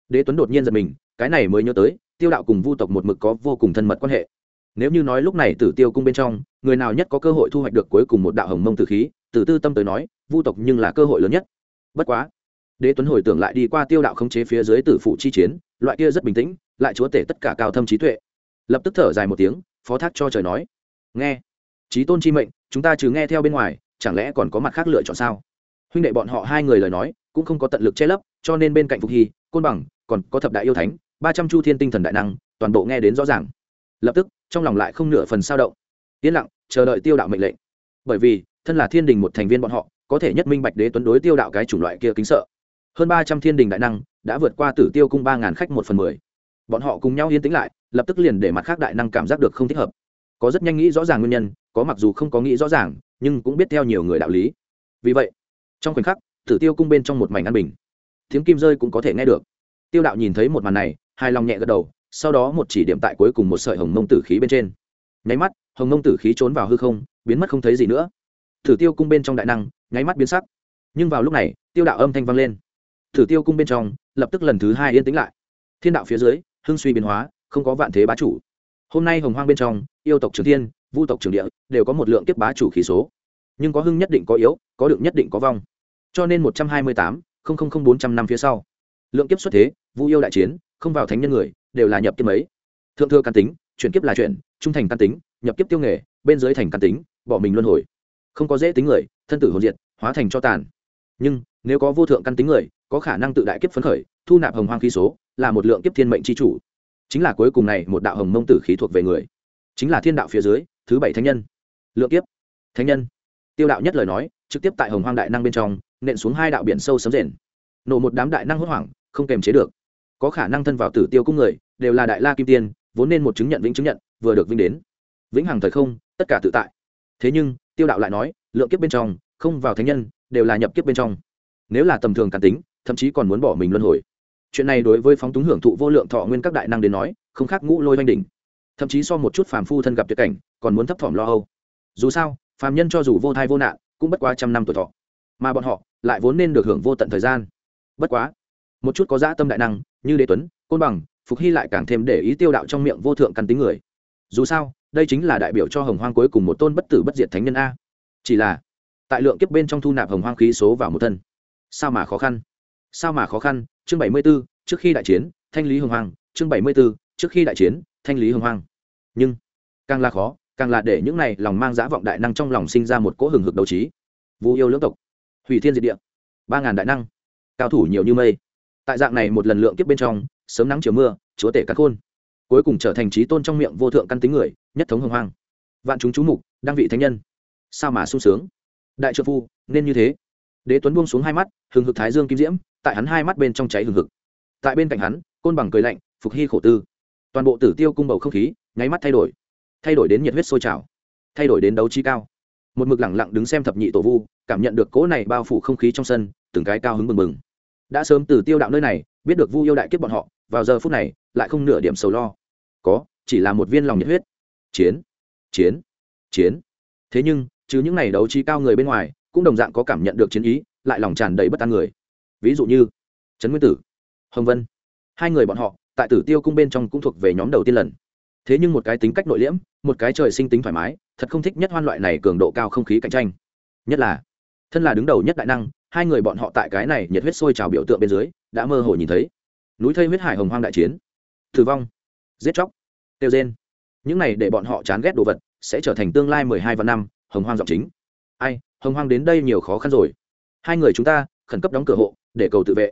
Đế tuấn đột nhiên giật mình, cái này mới nhớ tới, tiêu đạo cùng vu tộc một mực có vô cùng thân mật quan hệ. Nếu như nói lúc này tử tiêu cung bên trong, người nào nhất có cơ hội thu hoạch được cuối cùng một đạo hồng mông tử khí, từ tư tâm tới nói, vu tộc nhưng là cơ hội lớn nhất. Bất quá, đế tuấn hồi tưởng lại đi qua tiêu đạo khống chế phía dưới tử phụ chi chiến, loại kia rất bình tĩnh lại chúa tể tất cả cao thâm trí tuệ. Lập tức thở dài một tiếng, phó thác cho trời nói. Nghe. Trí tôn chi mệnh, chúng ta trừ nghe theo bên ngoài, chẳng lẽ còn có mặt khác lựa chọn sao? Huynh đệ bọn họ hai người lời nói, cũng không có tận lực che lấp, cho nên bên cạnh phục hy, côn bằng, còn có thập đại yêu thánh, ba trăm chu thiên tinh thần đại năng, toàn bộ nghe đến rõ ràng. Lập tức, trong lòng lại không nửa phần sao động. Yên lặng, chờ đợi tiêu đạo mệnh lệnh. Bởi vì, thân là thiên đình một thành viên bọn họ, có thể nhất minh bạch đế tuấn đối tiêu đạo cái chủng loại kia kính sợ. Hơn ba trăm thiên đình đại năng, đã vượt qua tử tiêu cung ba ngàn khách một phần mười bọn họ cùng nhau yên tĩnh lại, lập tức liền để mặt khác đại năng cảm giác được không thích hợp. Có rất nhanh nghĩ rõ ràng nguyên nhân, có mặc dù không có nghĩ rõ ràng, nhưng cũng biết theo nhiều người đạo lý. Vì vậy, trong khoảnh khắc, tử tiêu cung bên trong một mảnh an bình. Tiếng kim rơi cũng có thể nghe được. Tiêu đạo nhìn thấy một màn này hai lòng nhẹ gật đầu, sau đó một chỉ điểm tại cuối cùng một sợi hồng mông tử khí bên trên. Nháy mắt, hồng mông tử khí trốn vào hư không, biến mất không thấy gì nữa. Thử tiêu cung bên trong đại năng, nháy mắt biến sắc. Nhưng vào lúc này, tiêu đạo âm thanh vang lên. Thử tiêu cung bên trong, lập tức lần thứ hai yên tĩnh lại. Thiên đạo phía dưới hưng suy biến hóa, không có vạn thế bá chủ. Hôm nay hồng hoang bên trong, yêu tộc trường thiên, vu tộc trường địa đều có một lượng kiếp bá chủ khí số. Nhưng có hưng nhất định có yếu, có được nhất định có vong. Cho nên một trăm hai mươi tám bốn trăm năm phía sau, lượng kiếp xuất thế, vu yêu đại chiến, không vào thánh nhân người, đều là nhập kiếp ấy thượng thừa căn tính, chuyển kiếp là chuyện trung thành căn tính, nhập kiếp tiêu nghề, bên dưới thành căn tính, bỏ mình luân hồi. Không có dễ tính người, thân tử hồn diệt, hóa thành cho tàn. Nhưng, nếu có vô thượng căn tính người có khả năng tự đại kiếp phấn khởi, thu nạp hồng hoang khí số, là một lượng kiếp thiên mệnh c h i chủ. Chính là cuối cùng này một đạo hồng mông tử khí thuộc về người. Chính là thiên đạo phía dưới, thứ bảy thánh nhân. Lượng kiếp. Thánh nhân. Tiêu đạo nhất lời nói, trực tiếp tại hồng hoang đại năng bên trong, nện xuống hai đạo biển sâu sấm rền. Nổ một đám đại năng hốt hoảng, không kềm chế được. Có khả năng thân vào tử tiêu cung người, đều là đại la kim tiên, vốn nên một chứng nhận vĩnh chứng nhận, vừa được vinh đến. Vĩnh hằng thời không, tất cả tự tại. Thế nhưng, tiêu đạo lại nói, lượng kiếp bên trong, không vào thánh nhân, đều là nhập kiếp bên trong. Nếu là tầm thường càn tính thậm chí còn muốn bỏ mình luân hồi. Chuyện này đối với phóng túng hưởng thụ vô lượng thọ nguyên các đại năng đến nói, không khác ngũ lôi oanh đỉnh. Thậm chí so một chút phàm phu thân gặp tuyệt cảnh, còn muốn thấp thỏm lo âu. Dù sao, phàm nhân cho dù vô thai vô nạn, cũng bất quá trăm năm tuổi thọ. Mà bọn họ lại vốn nên được hưởng vô tận thời gian. Bất quá, một chút có dã tâm đại năng, như đế tuấn, côn bằng, phục hy lại càng thêm để ý tiêu đạo trong miệng vô thượng căn tính người. Dù sao, đây chính là đại biểu cho hồng hoang cuối cùng một tôn bất tử bất diệt thánh nhân a. Chỉ là, tại lượng kiếp bên trong thu nạp hồng hoang khí số vào một thân. Sao mà khó khăn? Sao mà khó khăn? Chương bảy mươi b ố trước khi đại chiến thanh lý hồng Hoàng, chương bảy mươi b ố trước khi đại chiến thanh lý hồng Hoàng. nhưng càng là khó càng là để những này lòng mang dã vọng đại năng trong lòng sinh ra một cỗ hừng hực đấu trí. Vũ yêu lưỡng tộc hủy thiên diệt địa ba ngàn đại năng cao thủ nhiều như mây. Tại dạng này một lần lượng kiếp bên trong sớm nắng chiều mưa chúa tể cắt khôn. Cuối cùng trở thành trí tôn trong miệng vô thượng căn tính người nhất thống hồng hoang. Vạn chúng chú mục đăng vị thánh nhân. Sao mà sung sướng? Đại trợ phu nên như thế. Đế tuấn buông xuống hai mắt hừng hực thái dương kim diễm tại hắn hai mắt bên trong cháy hừng hực. Tại bên cạnh hắn, côn bằng cười lạnh, phục hy khổ tư. Toàn bộ tử tiêu cung bầu không khí, nháy mắt thay đổi. Thay đổi đến nhiệt huyết sôi trào. Thay đổi đến đấu trí cao. Một mực lẳng lặng đứng xem thập nhị tổ vu, cảm nhận được cỗ này bao phủ không khí trong sân, từng cái cao hứng bừng bừng. Đã sớm từ tiêu đạo nơi này, biết được vu yêu đại kiếp bọn họ, vào giờ phút này, lại không nửa điểm sầu lo. Có, chỉ là một viên lòng nhiệt huyết. Chiến chiến chiến. Thế nhưng chứ những này đấu trí cao người bên ngoài, cũng đồng dạng có cảm nhận được chiến ý, lại lòng tràn đầy bất an người ví dụ như, trấn nguyên tử, hồng vân, hai người bọn họ, tại tử tiêu cung bên trong cũng thuộc về nhóm đầu tiên lần. Thế nhưng một cái tính cách nội liễm, một cái trời sinh tính thoải mái, thật không thích nhất hoan loại này cường độ cao không khí cạnh tranh. Nhất là, thân là đứng đầu nhất đại năng, hai người bọn họ tại cái này nhiệt huyết sôi trào biểu tượng bên dưới, đã mơ hồ nhìn thấy. Núi thây huyết hải hồng hoang đại chiến thử vong, giết chóc, tiêu rên những này để bọn họ chán ghét đồ vật, sẽ trở thành tương lai mười hai và năm, hồng hoang giọng chính. Ai, hồng hoang đến đây nhiều khó khăn rồi. Hai người chúng ta, khẩn cấp đóng cửa hộ để cầu tự vệ.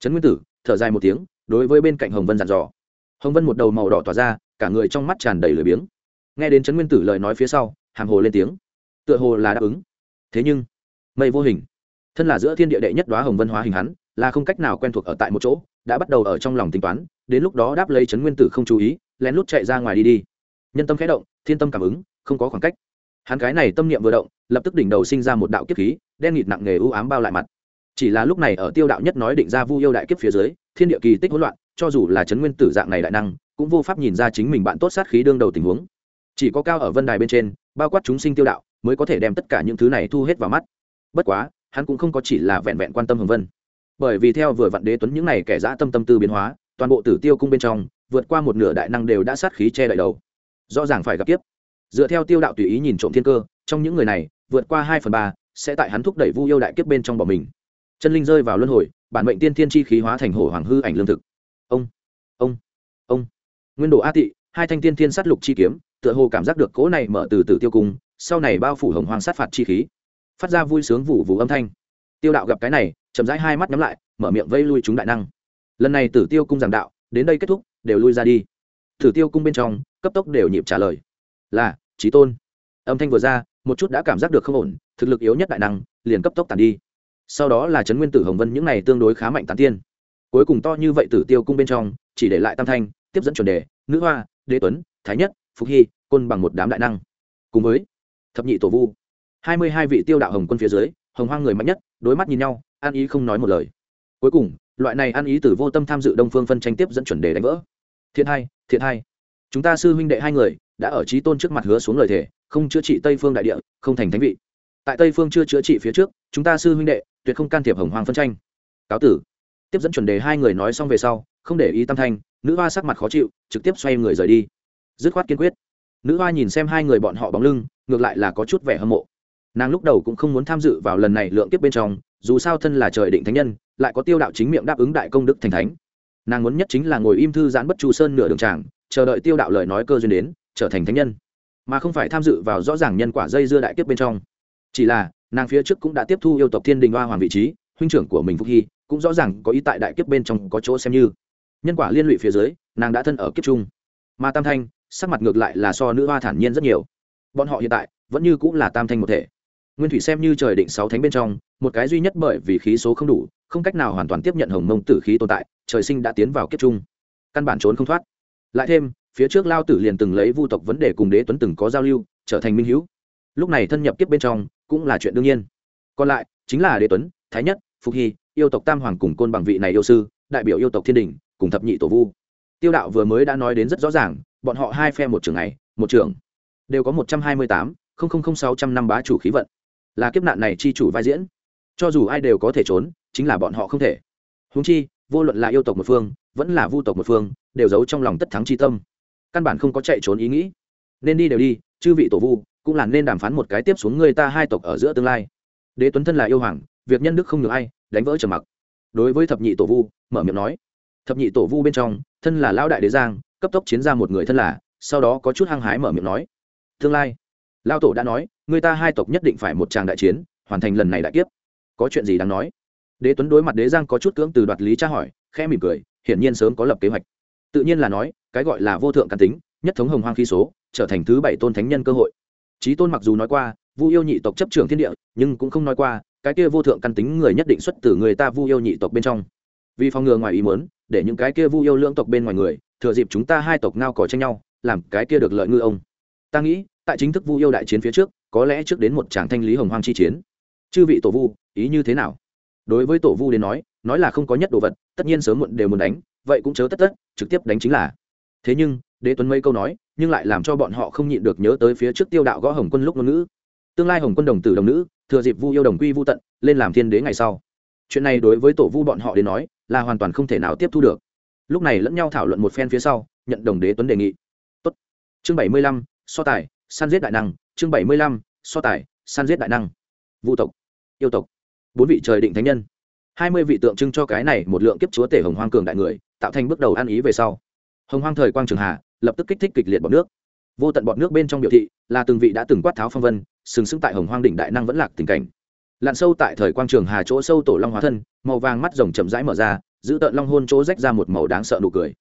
Trấn nguyên tử, thở dài một tiếng, đối với bên cạnh hồng vân dặn dò. Hồng vân một đầu màu đỏ tỏa ra, cả người trong mắt tràn đầy lười biếng. Nghe đến trấn nguyên tử lời nói phía sau, hàm hồ lên tiếng. Tựa hồ là đáp ứng. Thế nhưng, mây vô hình. Thân là giữa thiên địa đệ nhất đoá hồng vân hóa hình hắn, là không cách nào quen thuộc ở tại một chỗ, đã bắt đầu ở trong lòng tính toán, đến lúc đó đáp lấy Trấn nguyên tử không chú ý, lén lút chạy ra ngoài đi đi. Nhân tâm khẽ động, thiên tâm cảm ứng, không có khoảng cách. Hắn cái này tâm niệm vừa động, lập tức đỉnh đầu sinh ra một đạo kiếp khí, đen nghịt nặng nghề u ám bao lại mặt chỉ là lúc này ở tiêu đạo nhất nói định ra vu yêu đại kiếp phía dưới, thiên địa kỳ tích hỗn loạn, cho dù là chấn nguyên tử dạng này đại năng, cũng vô pháp nhìn ra chính mình bạn tốt sát khí đương đầu tình huống. Chỉ có cao ở vân đài bên trên, bao quát chúng sinh tiêu đạo, mới có thể đem tất cả những thứ này thu hết vào mắt. Bất quá, hắn cũng không có chỉ là vẹn vẹn quan tâm hồng vân. Bởi vì theo vừa vạn đế tuấn những này kẻ dã tâm tâm tư biến hóa, toàn bộ tử tiêu cung bên trong, vượt qua một nửa đại năng đều đã sát khí che đậy đầu. Rõ ràng phải gặp tiếp dựa theo tiêu đạo tùy ý nhìn trộm thiên cơ, trong những người này, vượt qua hai phần ba sẽ tại hắn thúc đẩy vu yêu đại kiếp bên trong bỏ mình chân linh rơi vào luân hồi, bản mệnh tiên thiên chi khí hóa thành hổ hoàng hư ảnh lương thực. Ông ông ông. Nguyên Đồ a tị, hai thanh tiên thiên sát lục chi kiếm, tựa hồ cảm giác được cỗ này mở từ từ tiêu cung, sau này bao phủ hồng hoàng sát phạt chi khí. Phát ra vui sướng vụ vụ âm thanh. Tiêu đạo gặp cái này, chậm rãi hai mắt nhắm lại, mở miệng vây lui chúng đại năng. Lần này tử tiêu cung giảng đạo, đến đây kết thúc, đều lui ra đi. Tử tiêu cung bên trong, cấp tốc đều nhịp trả lời. Là trí tôn. Âm thanh vừa ra, một chút đã cảm giác được không ổn, thực lực yếu nhất đại năng, liền cấp tốc tàn đi sau đó là trấn nguyên tử hồng vân những này tương đối khá mạnh tán tiên. Cuối cùng to như vậy tử tiêu cung bên trong, chỉ để lại tam thanh, tiếp dẫn chuẩn đề, nữ hoa, đế tuấn, thái nhất phúc hy, côn bằng một đám đại năng. Cùng với thập nhị tổ vu. Hai mươi hai vị tiêu đạo hồng quân phía dưới, hồng hoang người mạnh nhất, đối mắt nhìn nhau an ý không nói một lời. Cuối cùng, loại này an ý từ vô tâm tham dự đông phương phân tranh tiếp dẫn chuẩn đề đánh vỡ. Thiện hai thiện hai. Chúng ta sư huynh đệ hai người, đã ở trí tôn trước mặt hứa xuống lời thề, không chữa trị tây phương đại địa, không thành thánh vị tại tây phương chưa chữa trị phía trước, chúng ta sư huynh đệ, tuyệt không can thiệp hồng hoàng phân tranh. Cáo tử. Tiếp dẫn chuẩn đề hai người nói xong về sau, không để ý tâm thanh, nữ hoa sắc mặt khó chịu, trực tiếp xoay người rời đi. Dứt khoát kiên quyết. Nữ hoa nhìn xem hai người bọn họ bóng lưng, ngược lại là có chút vẻ hâm mộ. Nàng lúc đầu cũng không muốn tham dự vào lần này lượng tiếp bên trong, dù sao thân là trời định thánh nhân, lại có tiêu đạo chính miệng đáp ứng đại công đức thành thánh. Nàng muốn nhất chính là ngồi im thư giãn bất chu sơn nửa đường tràng, chờ đợi tiêu đạo lời nói cơ duyên đến, trở thành thánh nhân. Mà không phải tham dự vào rõ ràng nhân quả dây dưa đại kiếp bên trong chỉ là, nàng phía trước cũng đã tiếp thu yêu tộc thiên đình hoa hoàng vị trí, huynh trưởng của mình phúc hy cũng rõ ràng có ý tại đại kiếp bên trong có chỗ xem như. Nhân quả liên lụy phía dưới, nàng đã thân ở kiếp trung. Mà tam thanh, sắc mặt ngược lại là so nữ hoa thản nhiên rất nhiều. Bọn họ hiện tại vẫn như cũng là tam thanh một thể. Nguyên thủy xem như trời định sáu thánh bên trong, một cái duy nhất bởi vì khí số không đủ, không cách nào hoàn toàn tiếp nhận hồng mông tử khí tồn tại, trời sinh đã tiến vào kiếp trung. Căn bản trốn không thoát. Lại thêm, phía trước lao tử liền từng lấy vu tộc vấn đề cùng đế tuấn từng có giao lưu, trở thành minh hữu. Lúc này thân nhập kiếp bên trong cũng là chuyện đương nhiên. Còn lại, chính là đế tuấn, thái nhất, phục hy, yêu tộc tam hoàng cùng côn bằng vị này yêu sư, đại biểu yêu tộc thiên đình, cùng thập nhị tổ vu. Tiêu đạo vừa mới đã nói đến rất rõ ràng, bọn họ hai phe một trường này, một trường đều có một trăm hai mươi tám sáu trăm năm bá chủ khí vận. Là kiếp nạn này chi chủ vai diễn. Cho dù ai đều có thể trốn, chính là bọn họ không thể. Húng chi, vô luận là yêu tộc một phương, vẫn là vu tộc một phương, đều giấu trong lòng tất thắng chi tâm. Căn bản không có chạy trốn ý nghĩ. Nên đi đều đi, chư vị tổ vu cũng là nên đàm phán một cái tiếp xuống người ta hai tộc ở giữa tương lai. Đế tuấn thân là yêu hoàng, việc nhân đức không nhường ai, đánh vỡ trầm mặc. Đối với thập nhị tổ vu, mở miệng nói. Thập nhị tổ vu bên trong, thân là lão đại đế giang, cấp tốc chiến ra một người thân là, sau đó có chút hăng hái mở miệng nói. Tương lai lao tổ đã nói người ta hai tộc nhất định phải một tràng đại chiến, hoàn thành lần này đại kiếp. Có chuyện gì đáng nói? Đế tuấn đối mặt đế giang có chút cưỡng từ đoạt lý tra hỏi, khẽ mỉm cười, hiển nhiên sớm có lập kế hoạch. Tự nhiên là nói, cái gọi là vô thượng căn tính, nhất thống hồng hoang khí số, trở thành thứ bảy tôn thánh nhân cơ hội trí tôn mặc dù nói qua, vu yêu nhị tộc chấp trưởng thiên địa, nhưng cũng không nói qua, cái kia vô thượng căn tính người nhất định xuất từ người ta vu yêu nhị tộc bên trong. Vì phòng ngừa ngoài ý muốn, để những cái kia vu yêu lưỡng tộc bên ngoài người, thừa dịp chúng ta hai tộc ngao cò tranh nhau, làm cái kia được lợi ngư ông. Ta nghĩ, tại chính thức vu yêu đại chiến phía trước, có lẽ trước đến một tràng thanh lý hồng hoang chi chiến. Chư vị tổ vu, ý như thế nào? Đối với tổ vu đến nói nói là không có nhất đồ vật, tất nhiên sớm muộn đều muốn đánh, vậy cũng chớ tất tất, trực tiếp đánh chính là. Thế nhưng đế tuấn mấy câu nói, nhưng lại làm cho bọn họ không nhịn được nhớ tới phía trước tiêu đạo gõ hồng quân lúc ngôn ngữ. Tương lai hồng quân đồng tử đồng nữ, thừa dịp vu yêu đồng quy vu tận, lên làm thiên đế ngày sau. Chuyện này đối với tổ vu bọn họ đến nói, là hoàn toàn không thể nào tiếp thu được. Lúc này lẫn nhau thảo luận một phen phía sau, nhận đồng đế tuấn đề nghị. Tốt. chương bảy mươi lăm, so tài săn giết đại năng. Chương bảy mươi lăm, so tài săn giết đại năng. Vu tộc, yêu tộc, bốn vị trời định thánh nhân. Hai mươi vị tượng trưng cho cái này một lượng kiếp chúa tể hồng hoang cường đại người, tạo thành bước đầu ăn ý về sau. Hồng hoang thời quang trường hà lập tức kích thích kịch liệt bọt nước. Vô tận bọt nước bên trong biểu thị là từng vị đã từng quát tháo phong vân, sừng sững tại hồng hoang đỉnh đại năng vẫn lạc tình cảnh. Lặn sâu tại thời quang trường hà chỗ sâu tổ long hóa thân, màu vàng mắt rồng chậm rãi mở ra, giữ tợn long hôn chỗ rách ra một màu đáng sợ nụ cười.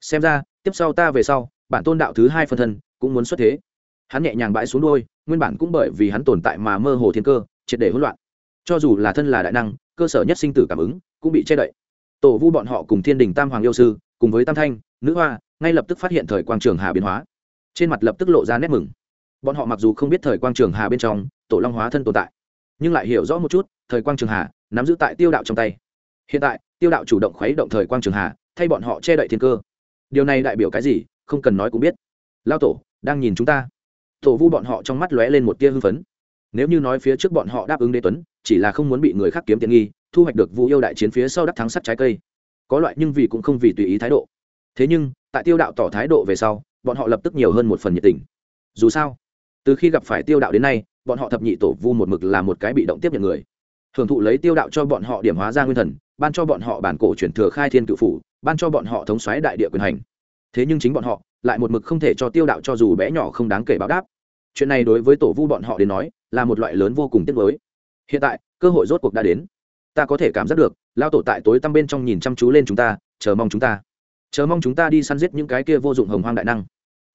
Xem ra, tiếp sau ta về sau, bản tôn đạo thứ hai phân thân cũng muốn xuất thế. Hắn nhẹ nhàng bãi xuống đôi nguyên bản cũng bởi vì hắn tồn tại mà mơ hồ thiên cơ, triệt để hỗn loạn. Cho dù là thân là đại năng, cơ sở nhất sinh tử cảm ứng cũng bị che đậy. Tổ vu bọn họ cùng thiên đình tam hoàng yêu sư, cùng với tam thanh, nữ hoa ngay lập tức phát hiện thời quang trường hà biến hóa. Trên mặt lập tức lộ ra nét mừng. Bọn họ mặc dù không biết thời quang trường hà bên trong, tổ long hóa thân tồn tại, nhưng lại hiểu rõ một chút, thời quang trường hà nắm giữ tại tiêu đạo trong tay. Hiện tại, tiêu đạo chủ động khuấy động thời quang trường hà, thay bọn họ che đậy thiên cơ. Điều này đại biểu cái gì, không cần nói cũng biết. Lao tổ, đang nhìn chúng ta. Tổ vu bọn họ trong mắt lóe lên một tia hưng phấn. Nếu như nói phía trước bọn họ đáp ứng đế tuấn, chỉ là không muốn bị người khác kiếm tiện nghi, thu hoạch được vu yêu đại chiến phía sau đắc thắng sắt trái cây. Có loại nhưng vì cũng không vì tùy ý thái độ thế nhưng, tại tiêu đạo tỏ thái độ về sau, bọn họ lập tức nhiều hơn một phần nhiệt tình. Dù sao, từ khi gặp phải tiêu đạo đến nay, bọn họ thập nhị tổ vu một mực là một cái bị động tiếp nhận người. Thường thụ lấy tiêu đạo cho bọn họ điểm hóa ra nguyên thần, ban cho bọn họ bản cổ chuyển thừa khai thiên cự phủ, ban cho bọn họ thống xoáy đại địa quyền hành. Thế nhưng chính bọn họ lại một mực không thể cho tiêu đạo cho dù bé nhỏ không đáng kể báo đáp. Chuyện này đối với tổ vu bọn họ đến nói, là một loại lớn vô cùng tiếc mới hiện tại, cơ hội rốt cuộc đã đến. Ta có thể cảm giác được lao tổ tại tối tăm bên trong nhìn chăm chú lên chúng ta, chờ mong chúng ta chờ mong chúng ta đi săn giết những cái kia vô dụng hồng hoang đại năng.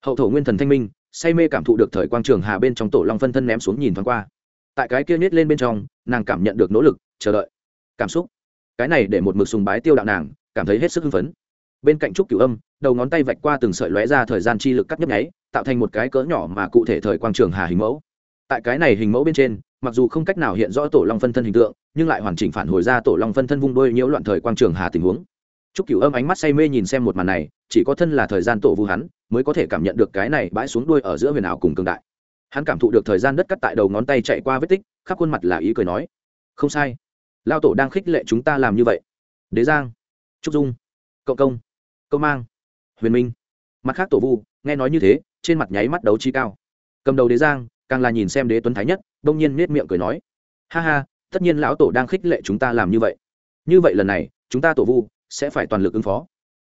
Hậu thổ nguyên thần thanh minh, say mê cảm thụ được thời quang trường hà bên trong tổ long phân thân ném xuống nhìn thoáng qua. Tại cái kia nhét lên bên trong, nàng cảm nhận được nỗ lực, chờ đợi. Cảm xúc. Cái này để một mực sùng bái tiêu đạo nàng, cảm thấy hết sức hưng phấn. Bên cạnh trúc cửu âm, đầu ngón tay vạch qua từng sợi lóe ra thời gian chi lực cắt nhấp nháy, tạo thành một cái cỡ nhỏ mà cụ thể thời quang trường hà hình mẫu. Tại cái này hình mẫu bên trên, mặc dù không cách nào hiện rõ tổ long phân thân hình tượng, nhưng lại hoàn chỉnh phản hồi ra tổ long phân thân vung đôi nhiễu loạn thời quang trường hà tình huống. Trúc Cửu Âm ánh mắt say mê nhìn xem một màn này, chỉ có thân là thời gian tổ vu hắn, mới có thể cảm nhận được cái này bãi xuống đuôi ở giữa huyền ảo cùng cường đại. Hắn cảm thụ được thời gian đất cắt tại đầu ngón tay chạy qua vết tích, khắp khuôn mặt là ý cười nói: "Không sai, lao tổ đang khích lệ chúng ta làm như vậy." Đế Giang, Trúc Dung, Cộng Công, Câu Mang, Huyền Minh, mặt khác tổ vu, nghe nói như thế, trên mặt nháy mắt đấu chi cao. Cầm đầu Đế Giang, càng là nhìn xem Đế Tuấn Thái nhất, đông nhiên nhếch miệng cười nói: "Ha ha, tất nhiên lão tổ đang khích lệ chúng ta làm như vậy. Như vậy lần này, chúng ta tổ vu sẽ phải toàn lực ứng phó.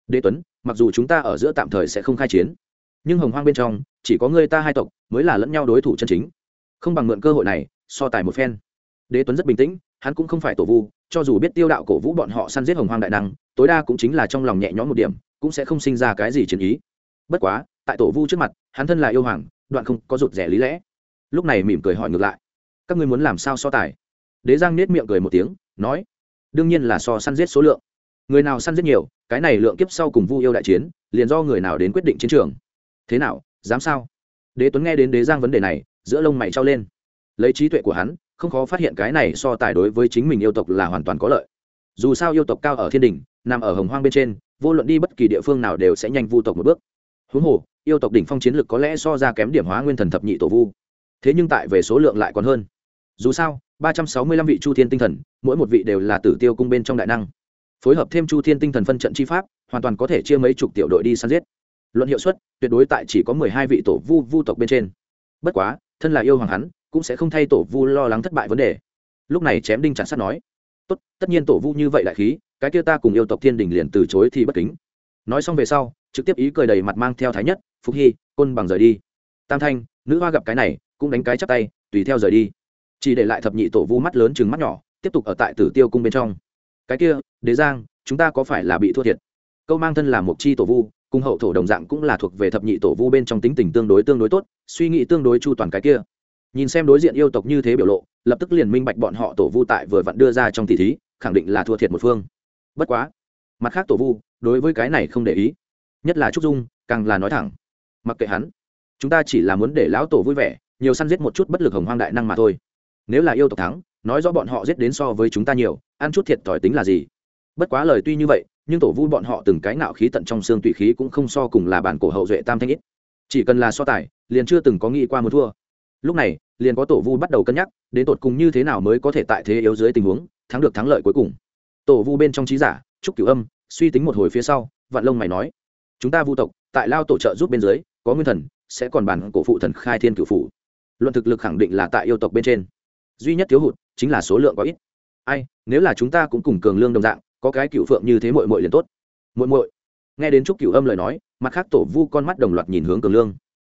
Đế tuấn, mặc dù chúng ta ở giữa tạm thời sẽ không khai chiến, nhưng hồng hoang bên trong, chỉ có người ta hai tộc mới là lẫn nhau đối thủ chân chính. Không bằng mượn cơ hội này, so tài một phen. Đế tuấn rất bình tĩnh, hắn cũng không phải tổ vu, cho dù biết tiêu đạo cổ vũ bọn họ săn giết hồng hoang đại năng, tối đa cũng chính là trong lòng nhẹ nhõm một điểm, cũng sẽ không sinh ra cái gì chiến ý. Bất quá, tại tổ vu trước mặt, hắn thân là yêu hoàng, đoạn không có rụt rẻ lý lẽ. Lúc này mỉm cười hỏi ngược lại. Các ngươi muốn làm sao so tài? Đế giang nết miệng cười một tiếng, nói, đương nhiên là so săn giết số lượng người nào săn giết nhiều, cái này lượng kiếp sau cùng vu yêu đại chiến, liền do người nào đến quyết định chiến trường. Thế nào, dám sao? Đế tuấn nghe đến đế giang vấn đề này, giữa lông mày trao lên. Lấy trí tuệ của hắn, không khó phát hiện cái này so tài đối với chính mình yêu tộc là hoàn toàn có lợi. Dù sao yêu tộc cao ở thiên đình nằm ở hồng hoang bên trên, vô luận đi bất kỳ địa phương nào đều sẽ nhanh vu tộc một bước. Huống hồ, yêu tộc đỉnh phong chiến lực có lẽ so ra kém điểm hóa nguyên thần thập nhị tổ vu. Thế nhưng tại về số lượng lại còn hơn. Dù sao, ba trăm sáu mươi lăm vị chu thiên tinh thần, mỗi một vị đều là tử tiêu cung bên trong đại năng phối hợp thêm chu thiên tinh thần phân trận chi pháp, hoàn toàn có thể chia mấy chục tiểu đội đi săn giết. Luận hiệu suất, tuyệt đối tại chỉ có mười hai vị tổ vu vu tộc bên trên. Bất quá, thân là yêu hoàng hắn, cũng sẽ không thay tổ vu lo lắng thất bại vấn đề. Lúc này chém đinh chặt sắt nói, tốt, tất nhiên tổ vu như vậy lại khí, cái kia ta cùng yêu tộc thiên đình liền từ chối thì bất kính. Nói xong về sau, trực tiếp ý cười đầy mặt mang theo thái nhất phúc hy, côn bằng rời đi. Tam thanh, nữ hoa gặp cái này, cũng đánh cái chắp tay, tùy theo rời đi. Chỉ để lại thập nhị tổ vu mắt lớn chừng mắt nhỏ, tiếp tục ở tại tử tiêu cung bên trong cái kia, đế giang, chúng ta có phải là bị thua thiệt? Câu mang thân là một chi tổ vu, cùng hậu thổ đồng dạng cũng là thuộc về thập nhị tổ vu bên trong tính tình tương đối tương đối tốt, suy nghĩ tương đối chu toàn cái kia. Nhìn xem đối diện yêu tộc như thế biểu lộ, lập tức liền minh bạch bọn họ tổ vu tại vừa vặn đưa ra trong tỷ thí, khẳng định là thua thiệt một phương. Bất quá, mặt khác tổ vu, đối với cái này không để ý. Nhất là trúc dung, càng là nói thẳng. Mặc kệ hắn, chúng ta chỉ là muốn để lão tổ vui vẻ, nhiều săn giết một chút bất lực hồng hoang đại năng mà thôi. Nếu là yêu tộc thắng nói rõ bọn họ giết đến so với chúng ta nhiều, ăn chút thiệt thòi tính là gì? Bất quá lời tuy như vậy, nhưng tổ vu bọn họ từng cái nạo khí tận trong xương tùy khí cũng không so cùng là bản cổ hậu duệ tam thanh ít. Chỉ cần là so tài, liền chưa từng có nghĩ qua một thua. Lúc này, liền có tổ vu bắt đầu cân nhắc, đến tột cùng như thế nào mới có thể tại thế yếu dưới tình huống, thắng được thắng lợi cuối cùng. Tổ vu bên trong trí giả, trúc cửu âm, suy tính một hồi phía sau vạn lông mày nói, chúng ta vu tộc, tại lao tổ trợ giúp bên dưới, có nguyên thần, sẽ còn bản cổ phụ thần khai thiên cửu phủ. Luận thực lực khẳng định là tại yêu tộc bên trên duy nhất thiếu hụt chính là số lượng có ít. Ai, nếu là chúng ta cũng cùng cường lương đồng dạng, có cái cựu phượng như thế mội mội liền tốt. Mội mội nghe đến chúc cựu âm lời nói, mặt khác tổ vu con mắt đồng loạt nhìn hướng cường lương.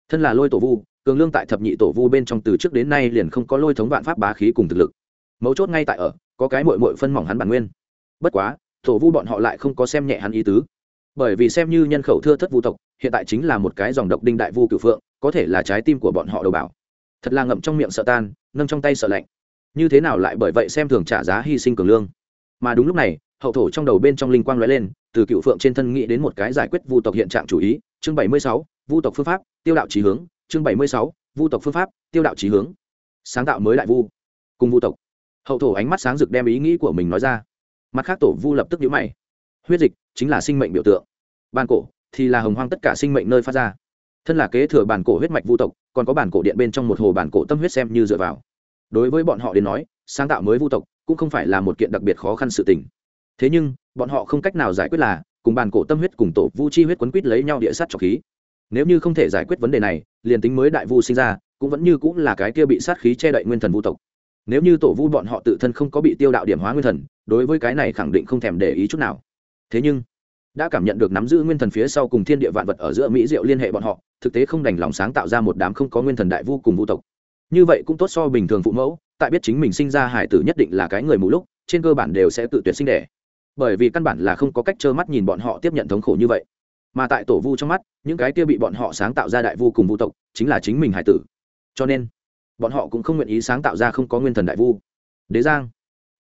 Thân là lôi tổ vu, cường lương tại thập nhị tổ vu bên trong từ trước đến nay liền không có lôi thống vạn pháp bá khí cùng thực lực. Mấu chốt ngay tại ở, có cái mội mội phân mỏng hắn bản nguyên. Bất quá, tổ vu bọn họ lại không có xem nhẹ hắn ý tứ. Bởi vì xem như nhân khẩu thưa thất vu tộc, hiện tại chính là một cái dòng độc đinh đại vu cựu phượng, có thể là trái tim của bọn họ đầu bảo thật là ngậm trong miệng sợ tan, nâng trong tay sợ lạnh. Như thế nào lại bởi vậy xem thường trả giá hy sinh cường lương? Mà đúng lúc này, hậu thổ trong đầu bên trong linh quang lóe lên, từ cựu phượng trên thân nghĩ đến một cái giải quyết vu tộc hiện trạng chủ ý, chương bảy mươi sáu, vu tộc phương pháp, tiêu đạo trí hướng, chương bảy mươi sáu, vu tộc phương pháp, tiêu đạo trí hướng. Sáng tạo mới đại vu, cùng vu tộc. Hậu thổ ánh mắt sáng rực đem ý nghĩ của mình nói ra. Mặt khác tổ vu lập tức nhíu mày. Huyết dịch chính là sinh mệnh biểu tượng. Ban cổ thì là hồng hoang tất cả sinh mệnh nơi phát ra thân là kế thừa bản cổ huyết mạch vu tộc, còn có bản cổ điện bên trong một hồ bản cổ tâm huyết xem như dựa vào. Đối với bọn họ đến nói, sáng tạo mới vu tộc cũng không phải là một kiện đặc biệt khó khăn sự tình. Thế nhưng, bọn họ không cách nào giải quyết là cùng bản cổ tâm huyết cùng tổ vu chi huyết quấn quýt lấy nhau địa sát trọc khí. Nếu như không thể giải quyết vấn đề này, liền tính mới đại vu sinh ra, cũng vẫn như cũng là cái kia bị sát khí che đậy nguyên thần vu tộc. Nếu như tổ vu bọn họ tự thân không có bị tiêu đạo điểm hóa nguyên thần, đối với cái này khẳng định không thèm để ý chút nào. Thế nhưng đã cảm nhận được nắm giữ nguyên thần phía sau cùng thiên địa vạn vật ở giữa mỹ diệu liên hệ bọn họ, thực tế không đành lòng sáng tạo ra một đám không có nguyên thần đại vu cùng vũ tộc. Như vậy cũng tốt so bình thường phụ mẫu, tại biết chính mình sinh ra hải tử nhất định là cái người mù lúc, trên cơ bản đều sẽ tự tuyệt sinh đẻ. Bởi vì căn bản là không có cách trơ mắt nhìn bọn họ tiếp nhận thống khổ như vậy. Mà tại tổ vu trong mắt, những cái kia bị bọn họ sáng tạo ra đại vu cùng vũ tộc, chính là chính mình hải tử. Cho nên, bọn họ cũng không nguyện ý sáng tạo ra không có nguyên thần đại vu. Đế giang.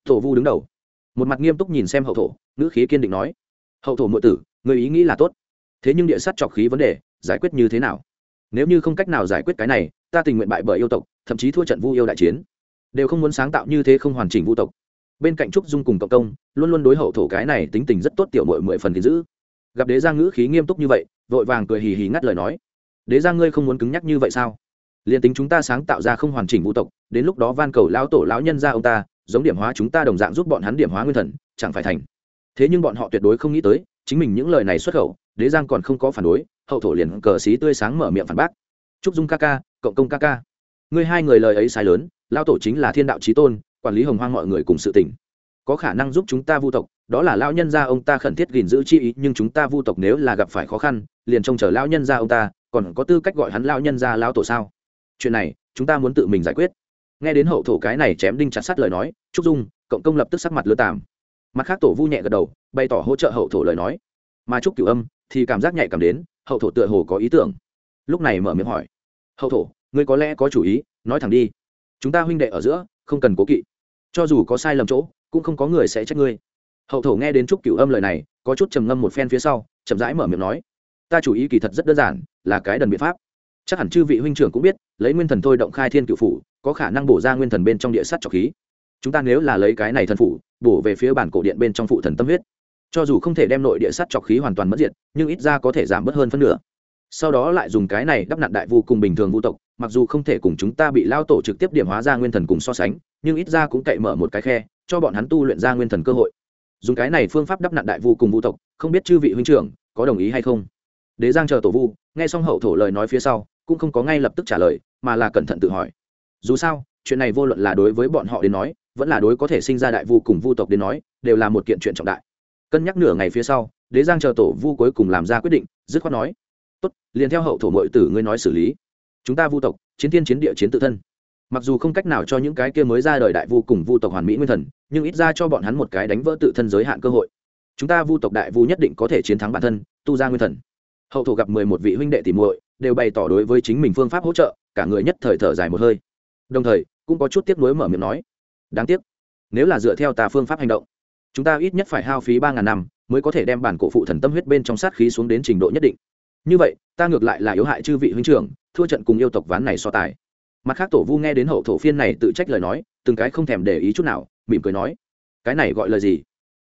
Tổ vu đứng đầu. Một mặt nghiêm túc nhìn xem hậu thổ, ngữ khí kiên định nói hậu thổ nội tử, người ý nghĩ là tốt. Thế nhưng địa sát trọc khí vấn đề, giải quyết như thế nào? Nếu như không cách nào giải quyết cái này, ta tình nguyện bại bởi yêu tộc, thậm chí thua trận vu yêu đại chiến. Đều không muốn sáng tạo như thế không hoàn chỉnh vu tộc. Bên cạnh trúc dung cùng cộng công, luôn luôn đối hậu thổ cái này tính tình rất tốt tiểu mội mười phần thì giữ. Gặp đế giang ngữ khí nghiêm túc như vậy, vội vàng cười hì hì ngắt lời nói. Đế giang ngươi không muốn cứng nhắc như vậy sao? Liền tính chúng ta sáng tạo ra không hoàn chỉnh vũ tộc, đến lúc đó van cầu lão tổ lão nhân ra ông ta, giống điểm hóa chúng ta đồng dạng giúp bọn hắn điểm hóa nguyên thần, chẳng phải thành thế nhưng bọn họ tuyệt đối không nghĩ tới, chính mình những lời này xuất khẩu, đế giang còn không có phản đối, hậu thổ liền cờ xí tươi sáng mở miệng phản bác. Trúc dung ca ca, cộng công ca ca. Ngươi hai người lời ấy sai lớn lao tổ chính là thiên đạo trí tôn, quản lý hồng hoang mọi người cùng sự tỉnh có khả năng giúp chúng ta vu tộc, đó là lao nhân gia ông ta khẩn thiết gìn giữ chi ý, nhưng chúng ta vu tộc nếu là gặp phải khó khăn, liền trông chờ lao nhân gia ông ta, còn có tư cách gọi hắn lao nhân gia lao tổ sao? Chuyện này, chúng ta muốn tự mình giải quyết. Nghe đến hậu thổ cái này chém đinh chặt sắt lời nói, trúc dung, cộng công lập tức sắc mặt lừa tàm mặt khác tổ vu nhẹ gật đầu, bày tỏ hỗ trợ hậu thổ lời nói. Mà trúc cửu âm thì cảm giác nhạy cảm đến, hậu thổ tựa hồ có ý tưởng. Lúc này mở miệng hỏi, hậu thổ, ngươi có lẽ có chủ ý, nói thẳng đi. Chúng ta huynh đệ ở giữa, không cần cố kỵ. Cho dù có sai lầm chỗ, cũng không có người sẽ trách ngươi. Hậu thổ nghe đến trúc cửu âm lời này, có chút trầm ngâm một phen phía sau, chậm rãi mở miệng nói, ta chủ ý kỳ thật rất đơn giản, là cái đần biện pháp. Chắc hẳn chư vị huynh trưởng cũng biết, lấy nguyên thần thôi động khai thiên cựu phủ, có khả năng bổ ra nguyên thần bên trong địa sắt trọc khí. Chúng ta nếu là lấy cái này thần phủ bổ về phía bản cổ điện bên trong phụ thần tâm huyết. Cho dù không thể đem nội địa sắt trọc khí hoàn toàn mất diệt, nhưng ít ra có thể giảm bớt hơn phân nửa. Sau đó lại dùng cái này đắp nặn đại vu cùng bình thường vũ tộc, mặc dù không thể cùng chúng ta bị lao tổ trực tiếp điểm hóa ra nguyên thần cùng so sánh, nhưng ít ra cũng cậy mở một cái khe, cho bọn hắn tu luyện ra nguyên thần cơ hội. Dùng cái này phương pháp đắp nặn đại vu cùng vũ tộc, không biết chư vị huynh trưởng có đồng ý hay không? Đế giang chờ tổ vu, nghe xong hậu thổ lời nói phía sau, cũng không có ngay lập tức trả lời, mà là cẩn thận tự hỏi. Dù sao, chuyện này vô luận là đối với bọn họ đến nói vẫn là đối có thể sinh ra đại vu cùng vu tộc đến nói, đều là một kiện chuyện trọng đại. Cân nhắc nửa ngày phía sau, đế giang chờ tổ vu cuối cùng làm ra quyết định, dứt khoát nói, tốt, liền theo hậu thổ mội tử ngươi nói xử lý. Chúng ta vu tộc, chiến thiên chiến địa chiến tự thân. Mặc dù không cách nào cho những cái kia mới ra đời đại vu cùng vu tộc hoàn mỹ nguyên thần, nhưng ít ra cho bọn hắn một cái đánh vỡ tự thân giới hạn cơ hội. Chúng ta vu tộc đại vu nhất định có thể chiến thắng bản thân, tu ra nguyên thần. Hậu thổ gặp mười một vị huynh đệ tìm muội, đều bày tỏ đối với chính mình phương pháp hỗ trợ, cả người nhất thời thở dài một hơi. Đồng thời, cũng có chút tiếp nối mở miệng nói đáng tiếc, nếu là dựa theo ta phương pháp hành động, chúng ta ít nhất phải hao phí ba ngàn năm mới có thể đem bản cổ phụ thần tâm huyết bên trong sát khí xuống đến trình độ nhất định. Như vậy, ta ngược lại là yếu hại chư vị huynh trưởng, thua trận cùng yêu tộc ván này so tài. Mặt khác tổ vu nghe đến hậu thổ phiên này tự trách lời nói, từng cái không thèm để ý chút nào, mỉm cười nói, cái này gọi là gì?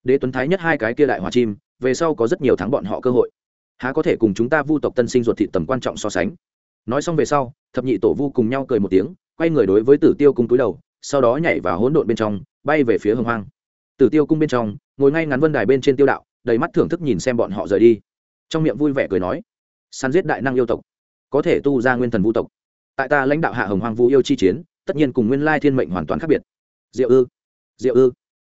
Đế tuấn thái nhất hai cái kia đại hòa chim, về sau có rất nhiều thắng bọn họ cơ hội. Há có thể cùng chúng ta vu tộc tân sinh ruột thị tầm quan trọng so sánh? Nói xong về sau, thập nhị tổ vu cùng nhau cười một tiếng, quay người đối với tử tiêu cung túi đầu sau đó nhảy vào hỗn độn bên trong, bay về phía hồng hoang. Tử tiêu cung bên trong, ngồi ngay ngắn vân đài bên trên tiêu đạo, đầy mắt thưởng thức nhìn xem bọn họ rời đi. Trong miệng vui vẻ cười nói, săn giết đại năng yêu tộc, có thể tu ra nguyên thần vũ tộc. Tại ta lãnh đạo hạ hồng hoang vũ yêu chi chiến, tất nhiên cùng nguyên lai thiên mệnh hoàn toàn khác biệt. Diệu ư diệu ư.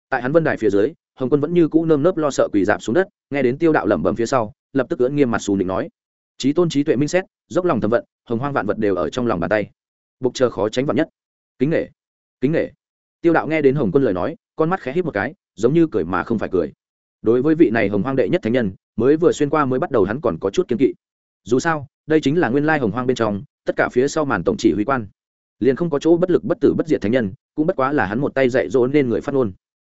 Tại hắn vân đài phía dưới, hồng quân vẫn như cũ nơm nớp lo sợ quỳ dạp xuống đất, nghe đến tiêu đạo lẩm bẩm phía sau, lập tức ưỡn nghiêm mặt xù định nói trí tôn trí tuệ minh xét, dốc lòng thẩm vận, hồng hoang vạn vật đều ở trong lòng bàn tay. Bục chờ khó tránh vạn nhất. Kính nghệ kính nghệ tiêu đạo nghe đến hồng quân lời nói, con mắt khẽ hít một cái, giống như cười mà không phải cười. Đối với vị này hồng hoang đệ nhất thánh nhân, mới vừa xuyên qua mới bắt đầu hắn còn có chút kiên kỵ. Dù sao, đây chính là nguyên lai hồng hoang bên trong, tất cả phía sau màn tổng chỉ huy quan. Liền không có chỗ bất lực bất tử bất diệt thánh nhân, cũng bất quá là hắn một tay dạy dỗ nên người phát ngôn.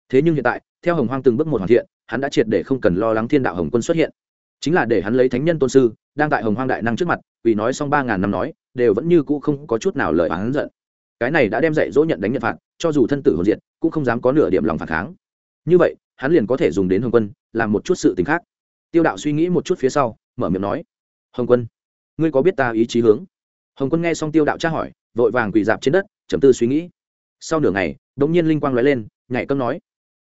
Thế nhưng hiện tại, theo hồng hoang từng bước một hoàn thiện, hắn đã triệt để không cần lo lắng thiên đạo hồng quân xuất hiện. Chính là để hắn lấy thánh nhân tôn sư, đang tại hồng hoang đại năng trước mặt, vì nói xong ba ngàn năm nói, đều vẫn như cũ không có chút nào lời hắn giận cái này đã đem dạy dỗ nhận đánh nhận phạt, cho dù thân tử hồn diện cũng không dám có nửa điểm lòng phản kháng. Như vậy, hắn liền có thể dùng đến hồng quân, làm một chút sự t ì n h khác. Tiêu đạo suy nghĩ một chút phía sau, mở miệng nói, hồng quân, ngươi có biết ta ý chí hướng? Hồng quân nghe xong tiêu đạo tra hỏi, vội vàng quỳ dạp trên đất chấm tư suy nghĩ. Sau nửa ngày đ ỗ n g nhiên linh quang nói lên, nhảy cấm nói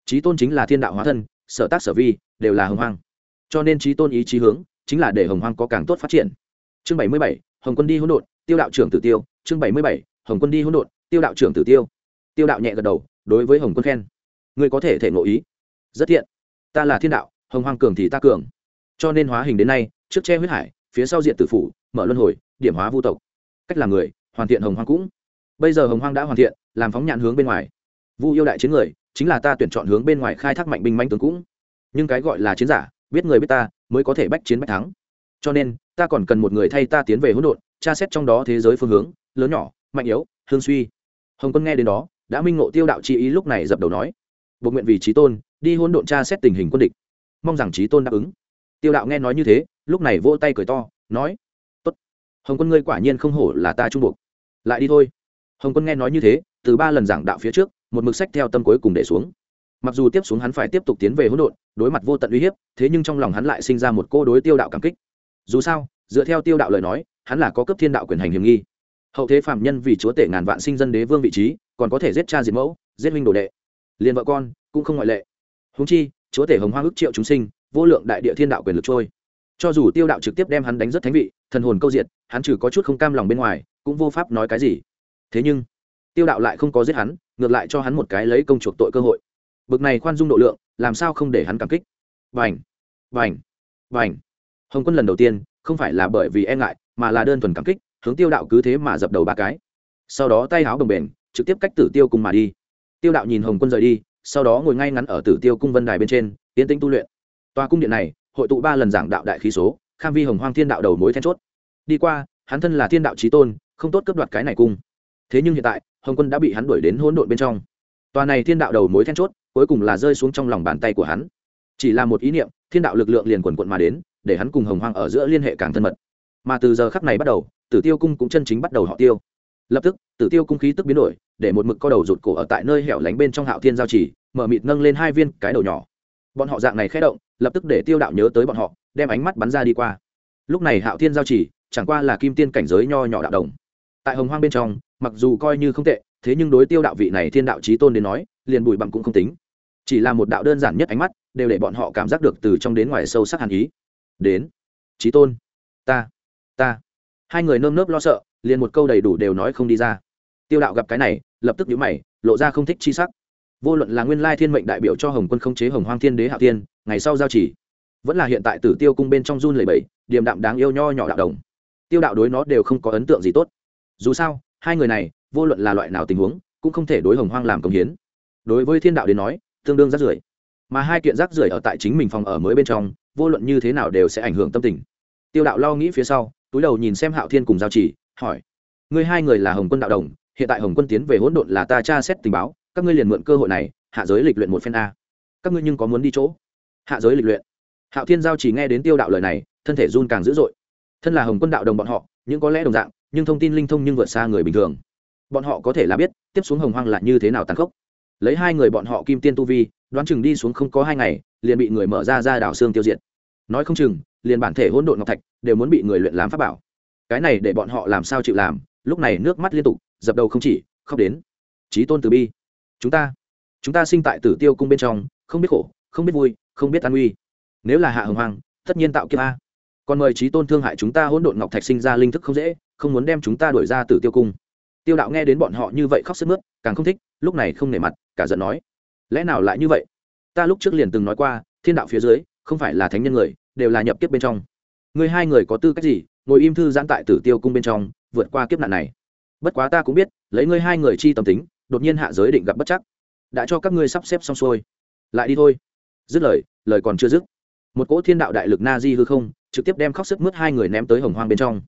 trí tôn chính là thiên đạo hóa thân, sở tác sở vi, đều là hồng hoang. Cho nên trí tôn ý chí hướng, chính là để hồng hoang có càng tốt phát triển. Chương bảy mươi bảy, hồng quân đi hỗn độn, tiêu đạo trưởng tử tiêu, chương bảy mươi bảy hồng quân đi hỗn độn, tiêu đạo trưởng tử tiêu. Tiêu đạo nhẹ gật đầu, đối với hồng quân khen. Ngươi có thể thể ngộ ý. Rất thiện. Ta là thiên đạo, hồng hoang cường thì ta cường. Cho nên hóa hình đến nay, trước che huyết hải, phía sau diện tử phủ, mở luân hồi, điểm hóa vu tộc. Cách làm người, hoàn thiện hồng hoang cũng. Bây giờ hồng hoang đã hoàn thiện, làm phóng nhãn hướng bên ngoài. Vu yêu đại chiến người, chính là ta tuyển chọn hướng bên ngoài khai thác mạnh binh manh tướng cũng. Nhưng cái gọi là chiến giả, biết người biết ta, mới có thể bách chiến bách thắng. Cho nên, ta còn cần một người thay ta tiến về hỗn độn, tra xét trong đó thế giới phương hướng, lớn nhỏ mạnh yếu, hương suy. Hồng quân nghe đến đó, đã minh ngộ tiêu đạo chi ý lúc này dập đầu nói buộc nguyện vì trí tôn, đi hôn độn tra xét tình hình quân địch. Mong rằng trí tôn đáp ứng. Tiêu đạo nghe nói như thế, lúc này vỗ tay cười to, nói, tốt. Hồng quân ngươi quả nhiên không hổ là ta trung buộc lại đi thôi. Hồng quân nghe nói như thế, từ ba lần giảng đạo phía trước, một mực sách theo tâm cuối cùng để xuống. Mặc dù tiếp xuống hắn phải tiếp tục tiến về hỗn độn, đối mặt vô tận uy hiếp, thế nhưng trong lòng hắn lại sinh ra một cô đối tiêu đạo cảm kích. Dù sao, dựa theo tiêu đạo lời nói, hắn là có cấp thiên đạo quyền hành hiểm nghi hậu thế phạm nhân vì chúa tể ngàn vạn sinh dân đế vương vị trí, còn có thể giết cha diệt mẫu, giết huynh đồ đệ. Liền vợ con cũng không ngoại lệ. Húng chi, chúa tể hồng hoa ước triệu chúng sinh, vô lượng đại địa thiên đạo quyền lực trôi. Cho dù tiêu đạo trực tiếp đem hắn đánh rất thánh vị, thần hồn câu diệt, hắn trừ có chút không cam lòng bên ngoài, cũng vô pháp nói cái gì. Thế nhưng, tiêu đạo lại không có giết hắn, ngược lại cho hắn một cái lấy công chuộc tội cơ hội. Bực này khoan dung độ lượng, làm sao không để hắn cảm kích? Vành vành vành hồng quân lần đầu tiên, không phải là bởi vì e ngại, mà là đơn thuần cảm kích hướng tiêu đạo cứ thế mà dập đầu ba cái. Sau đó tay háo bồng bềnh trực tiếp cách tử tiêu cung mà đi. Tiêu đạo nhìn hồng quân rời đi, sau đó ngồi ngay ngắn ở tử tiêu cung vân đài bên trên, tiến tĩnh tu luyện. Tòa cung điện này, hội tụ ba lần giảng đạo đại khí số kham vi hồng hoang thiên đạo đầu mối then chốt. Đi qua, hắn thân là thiên đạo trí tôn, không tốt cướp đoạt cái này cung. Thế nhưng hiện tại, hồng quân đã bị hắn đuổi đến hỗn độn bên trong. Tòa này thiên đạo đầu mối then chốt, cuối cùng là rơi xuống trong lòng bàn tay của hắn. Chỉ là một ý niệm, thiên đạo lực lượng liền quần quận mà đến, để hắn cùng hồng hoang ở giữa liên hệ càng thân mật mà từ giờ khắc này bắt đầu, tử tiêu cung cũng chân chính bắt đầu họ tiêu. Lập tức, tử tiêu cung khí tức biến đổi, để một mực co đầu rụt cổ ở tại nơi hẻo lánh bên trong hạo thiên giao chỉ mở mịt nâng lên hai viên cái đầu nhỏ. Bọn họ dạng này khé động, lập tức để tiêu đạo nhớ tới bọn họ, đem ánh mắt bắn ra đi qua. Lúc này hạo thiên giao chỉ chẳng qua là kim tiên cảnh giới nho nhỏ đạo đồng. Tại hồng hoang bên trong, mặc dù coi như không tệ, thế nhưng đối tiêu đạo vị này thiên đạo trí tôn đến nói, liền bụi bặm cũng không tính. Chỉ là một đạo đơn giản nhất ánh mắt, đều để bọn họ cảm giác được từ trong đến ngoài sâu sắc hàn ý. Đến trí tôn, ta ta. Hai người nơm nớp lo sợ, liền một câu đầy đủ đều nói không đi ra. Tiêu đạo gặp cái này, lập tức nhíu mày, lộ ra không thích chi sắc. Vô luận là nguyên lai thiên mệnh đại biểu cho hồng quân không chế hồng hoang thiên đế hạ tiên ngày sau giao chỉ, vẫn là hiện tại tử tiêu cung bên trong run lầy bẫy điềm đạm đáng yêu nho nhỏ đạo đồng. Tiêu đạo đối nó đều không có ấn tượng gì tốt. Dù sao, hai người này, vô luận là loại nào tình huống, cũng không thể đối hồng hoang làm công hiến. Đối với thiên đạo đến nói, tương đương rác rưởi. Mà hai kiện rác rưởi ở tại chính mình phòng ở mới bên trong, vô luận như thế nào đều sẽ ảnh hưởng tâm tình tiêu đạo lo nghĩ phía sau, túi đầu nhìn xem hạo thiên cùng giao chỉ, hỏi, ngươi hai người là hồng quân đạo đồng, hiện tại hồng quân tiến về hỗn độn là ta tra xét tình báo, các ngươi liền mượn cơ hội này, hạ giới lịch luyện một phen a. Các ngươi nhưng có muốn đi chỗ? Hạ giới lịch luyện. Hạo thiên giao chỉ nghe đến tiêu đạo lời này, thân thể run càng dữ dội. Thân là hồng quân đạo đồng bọn họ nhưng có lẽ đồng dạng, nhưng thông tin linh thông nhưng vượt xa người bình thường. Bọn họ có thể là biết, tiếp xuống hồng hoang là như thế nào tàn khốc. Lấy hai người bọn họ kim tiên tu vi, đoán chừng đi xuống không có hai ngày, liền bị người mở ra ra đảo xương tiêu diệt nói không chừng, liền bản thể hỗn độn ngọc thạch đều muốn bị người luyện làm pháp bảo. Cái này để bọn họ làm sao chịu làm, lúc này nước mắt liên tục, dập đầu không chỉ, khóc đến. Trí tôn từ bi. Chúng ta chúng ta sinh tại tử tiêu cung bên trong, không biết khổ, không biết vui, không biết an uy nếu là hạ hồng hoàng tất nhiên tạo kiếp a. Còn mời trí tôn thương hại chúng ta hỗn độn ngọc thạch sinh ra linh thức không dễ, không muốn đem chúng ta đuổi ra tử tiêu cung. Tiêu đạo nghe đến bọn họ như vậy khóc sức mướt, càng không thích, lúc này không nể mặt, cả giận nói. Lẽ nào lại như vậy? Ta lúc trước liền từng nói qua, thiên đạo phía dưới không phải là thánh nhân người, đều là nhập kiếp bên trong. Người hai người có tư cách gì, ngồi im thư giãn tại tử tiêu cung bên trong, vượt qua kiếp nạn này? Bất quá ta cũng biết, lấy ngươi hai người chi tâm tính, đột nhiên hạ giới định gặp bất chắc. Đã cho các ngươi sắp xếp xong xuôi. Lại đi thôi. Dứt lời lời còn chưa dứt. Một cỗ thiên đạo đại lực na di hư không, trực tiếp đem khóc sức mướt hai người ném tới hồng hoang bên trong.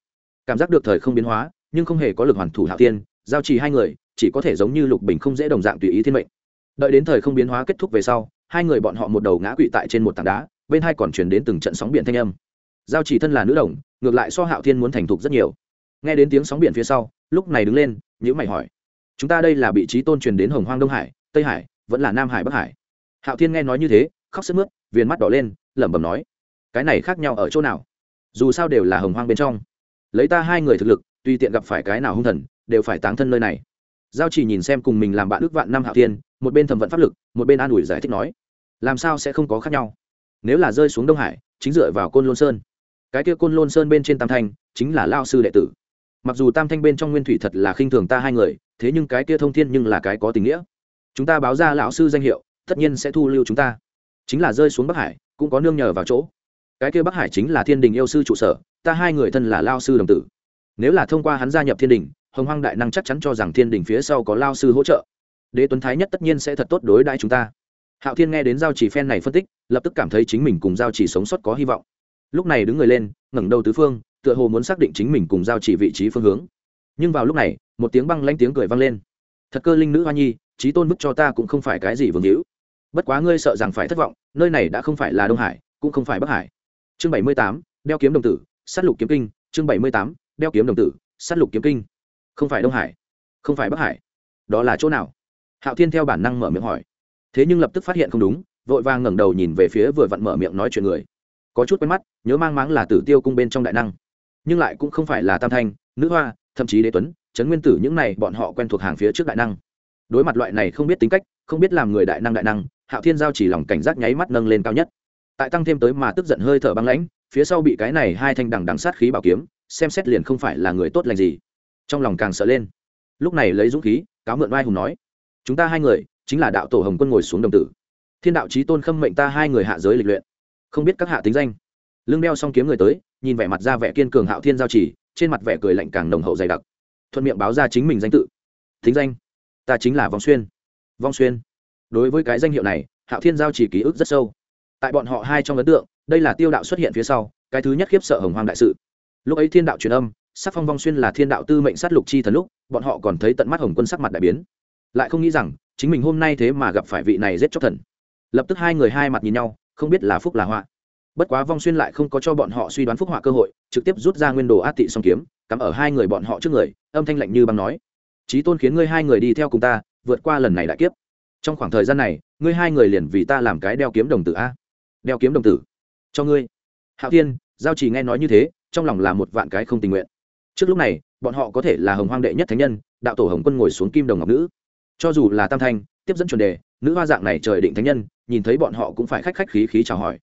Cảm giác được thời không biến hóa, nhưng không hề có lực hoàn thủ hạ tiên giao trì hai người, chỉ có thể giống như lục bình không dễ đồng dạng tùy ý thiên mệnh. Đợi đến thời không biến hóa kết thúc về sau, hai người bọn họ một đầu ngã quỵ tại trên một tảng đá bên hai còn chuyển đến từng trận sóng biển thanh âm. Giao chỉ thân là nữ đồng, ngược lại so hạo thiên muốn thành thục rất nhiều. Nghe đến tiếng sóng biển phía sau, lúc này đứng lên nhữ mày hỏi, chúng ta đây là bị trí tôn truyền đến hồng hoang đông hải, tây hải, vẫn là nam hải, bắc hải? Hạo thiên nghe nói như thế, khóc sức mướt, viền mắt đỏ lên, lẩm bẩm nói, cái này khác nhau ở chỗ nào? Dù sao đều là hồng hoang bên trong. Lấy ta hai người thực lực, tùy tiện gặp phải cái nào hung thần, đều phải táng thân nơi này. Giao chỉ nhìn xem cùng mình làm bạn ước vạn năm hạo thiên, một bên thẩm vận pháp lực, một bên an ủi giải thích nói, làm sao sẽ không có khác nhau? Nếu là rơi xuống đông hải, chính dựa vào côn lôn sơn. Cái kia côn lôn sơn bên trên tam thanh, chính là lao sư đệ tử. Mặc dù tam thanh bên trong nguyên thủy thật là khinh thường ta hai người, thế nhưng cái kia thông thiên nhưng là cái có tình nghĩa. Chúng ta báo ra lão sư danh hiệu, tất nhiên sẽ thu lưu chúng ta. Chính là rơi xuống bắc hải, cũng có nương nhờ vào chỗ. Cái kia bắc hải chính là thiên đình yêu sư trụ sở, ta hai người thân là lao sư đồng tử. Nếu là thông qua hắn gia nhập thiên đình, hồng hoang đại năng chắc chắn cho rằng thiên đình phía sau có lao sư hỗ trợ. Đế tuấn thái nhất tất nhiên sẽ thật tốt đối đãi chúng ta hạo thiên nghe đến giao chỉ phen này phân tích, lập tức cảm thấy chính mình cùng giao chỉ sống sót có hy vọng. Lúc này đứng người lên, ngẩng đầu tứ phương, tựa hồ muốn xác định chính mình cùng giao chỉ vị trí phương hướng. Nhưng vào lúc này, một tiếng băng lanh tiếng cười vang lên. Thật cơ linh nữ hoa nhi trí tôn bức cho ta cũng không phải cái gì vương hữu. Bất quá ngươi sợ rằng phải thất vọng, nơi này đã không phải là đông hải, cũng không phải bắc hải. Chương bảy mươi tám, đeo kiếm đồng tử s á t lục kiếm kinh. Chương bảy mươi tám, đeo kiếm đồng tử s á t lục kiếm kinh. Không phải đông hải, không phải bắc hải. Đó là chỗ nào? Hạo thiên theo bản năng mở miệng hỏi thế nhưng lập tức phát hiện không đúng, vội vàng ngẩng đầu nhìn về phía vừa vặn mở miệng nói chuyện người. Có chút quen mắt, nhớ mang máng là tử tiêu cung bên trong đại năng. Nhưng lại cũng không phải là tam thanh, nữ hoa, thậm chí đế tuấn, trấn nguyên tử những này bọn họ quen thuộc hàng phía trước đại năng. Đối mặt loại này không biết tính cách, không biết làm người đại năng đại năng, hạo thiên giao chỉ lòng cảnh giác nháy mắt nâng lên cao nhất. Tại tăng thêm tới mà tức giận hơi thở băng lãnh, phía sau bị cái này hai thanh đằng đằng sát khí bảo kiếm, xem xét liền không phải là người tốt lành gì. Trong lòng càng sợ lên. Lúc này lấy dũng khí, cáo mượn vai hùng nói, chúng ta hai người chính là đạo tổ hồng quân ngồi xuống đồng tử. Thiên đạo trí tôn khâm mệnh ta hai người hạ giới lịch luyện. Không biết các hạ tính danh. Lương đeo xong kiếm người tới, nhìn vẻ mặt ra vẻ kiên cường hạo thiên giao chỉ, trên mặt vẻ cười lạnh càng nồng hậu dày đặc. Thuận miệng báo ra chính mình danh tự. Thính danh? Ta chính là vong xuyên. Vong xuyên. Đối với cái danh hiệu này, hạo thiên giao chỉ ký ức rất sâu. Tại bọn họ hai trong ấn tượng, đây là tiêu đạo xuất hiện phía sau, cái thứ nhất khiếp sợ hồng hoàng đại sự. Lúc ấy thiên đạo truyền âm, sắc phong vong xuyên là thiên đạo tư mệnh sát lục chi thần lúc, bọn họ còn thấy tận mắt hồng quân sắc mặt đại biến lại không nghĩ rằng chính mình hôm nay thế mà gặp phải vị này giết chóc thần. Lập tức hai người hai mặt nhìn nhau, không biết là phúc là họa. Bất quá vong xuyên lại không có cho bọn họ suy đoán phúc họa cơ hội, trực tiếp rút ra nguyên đồ át tị song kiếm, cắm ở hai người bọn họ trước người, âm thanh lạnh như băng nói. Trí tôn khiến ngươi hai người đi theo cùng ta, vượt qua lần này đại kiếp. Trong khoảng thời gian này, ngươi hai người liền vì ta làm cái đeo kiếm đồng tử a. Đeo kiếm đồng tử? Cho ngươi. Hạo thiên, giao chỉ nghe nói như thế, trong lòng là một vạn cái không tình nguyện. Trước lúc này, bọn họ có thể là hồng hoang đệ nhất thánh nhân, đạo tổ hồng quân ngồi xuống kim đồng ngọc nữ cho dù là tam thanh, tiếp dẫn chuẩn đề, nữ hoa dạng này trời định thánh nhân, nhìn thấy bọn họ cũng phải khách khách khí khí chào hỏi.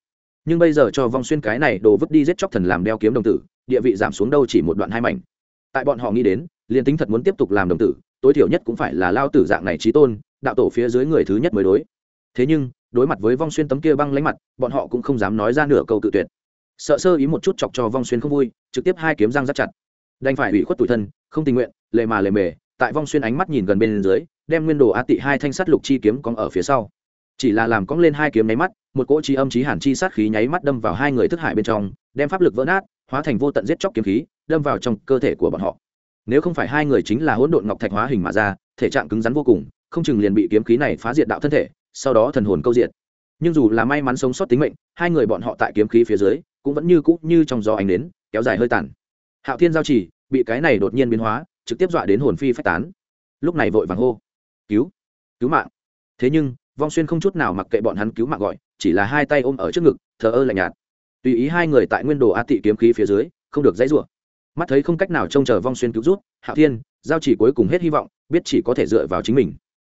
Nhưng bây giờ cho vong xuyên cái này đồ vứt đi giết chóc thần làm đeo kiếm đồng tử, địa vị giảm xuống đâu chỉ một đoạn hai mảnh. Tại bọn họ nghĩ đến, liền tính thật muốn tiếp tục làm đồng tử, tối thiểu nhất cũng phải là lao tử dạng này trí tôn, đạo tổ phía dưới người thứ nhất mới đối. Thế nhưng, đối mặt với vong xuyên tấm kia băng lánh mặt, bọn họ cũng không dám nói ra nửa câu tự tuyệt. Sợ sơ ý một chút chọc cho vong xuyên không vui, trực tiếp hai kiếm răng rất chặt. Đành phải ủy khuất tủi thân, không tình nguyện, lề mà lề mề, tại vong xuyên ánh mắt nhìn gần bên dưới đem nguyên đồ a tị hai thanh sắt lục chi kiếm cong ở phía sau. Chỉ là làm cong lên hai kiếm nháy mắt, một cỗ chi âm chí hàn chi sát khí nháy mắt đâm vào hai người thức hải bên trong, đem pháp lực vỡ nát, hóa thành vô tận giết chóc kiếm khí, đâm vào trong cơ thể của bọn họ. Nếu không phải hai người chính là hỗn độn ngọc thạch hóa hình mà ra, thể trạng cứng rắn vô cùng, không chừng liền bị kiếm khí này phá diệt đạo thân thể, sau đó thần hồn câu diệt. Nhưng dù là may mắn sống sót tính mệnh, hai người bọn họ tại kiếm khí phía dưới, cũng vẫn như cũ như trong gió ánh đến, kéo dài hơi tàn. Hạo thiên giao chỉ, bị cái này đột nhiên biến hóa, trực tiếp dọa đến hồn phi phách tán. Lúc này vội vàng hô cứu cứu mạng. Thế nhưng, vong xuyên không chút nào mặc kệ bọn hắn cứu mạng gọi, chỉ là hai tay ôm ở trước ngực, thờ ơ lạnh nhạt. Tùy ý hai người tại nguyên đồ a tị kiếm khí phía dưới, không được dãy rủa. Mắt thấy không cách nào trông chờ vong xuyên cứu rút hạ thiên, giao chỉ cuối cùng hết hy vọng, biết chỉ có thể dựa vào chính mình.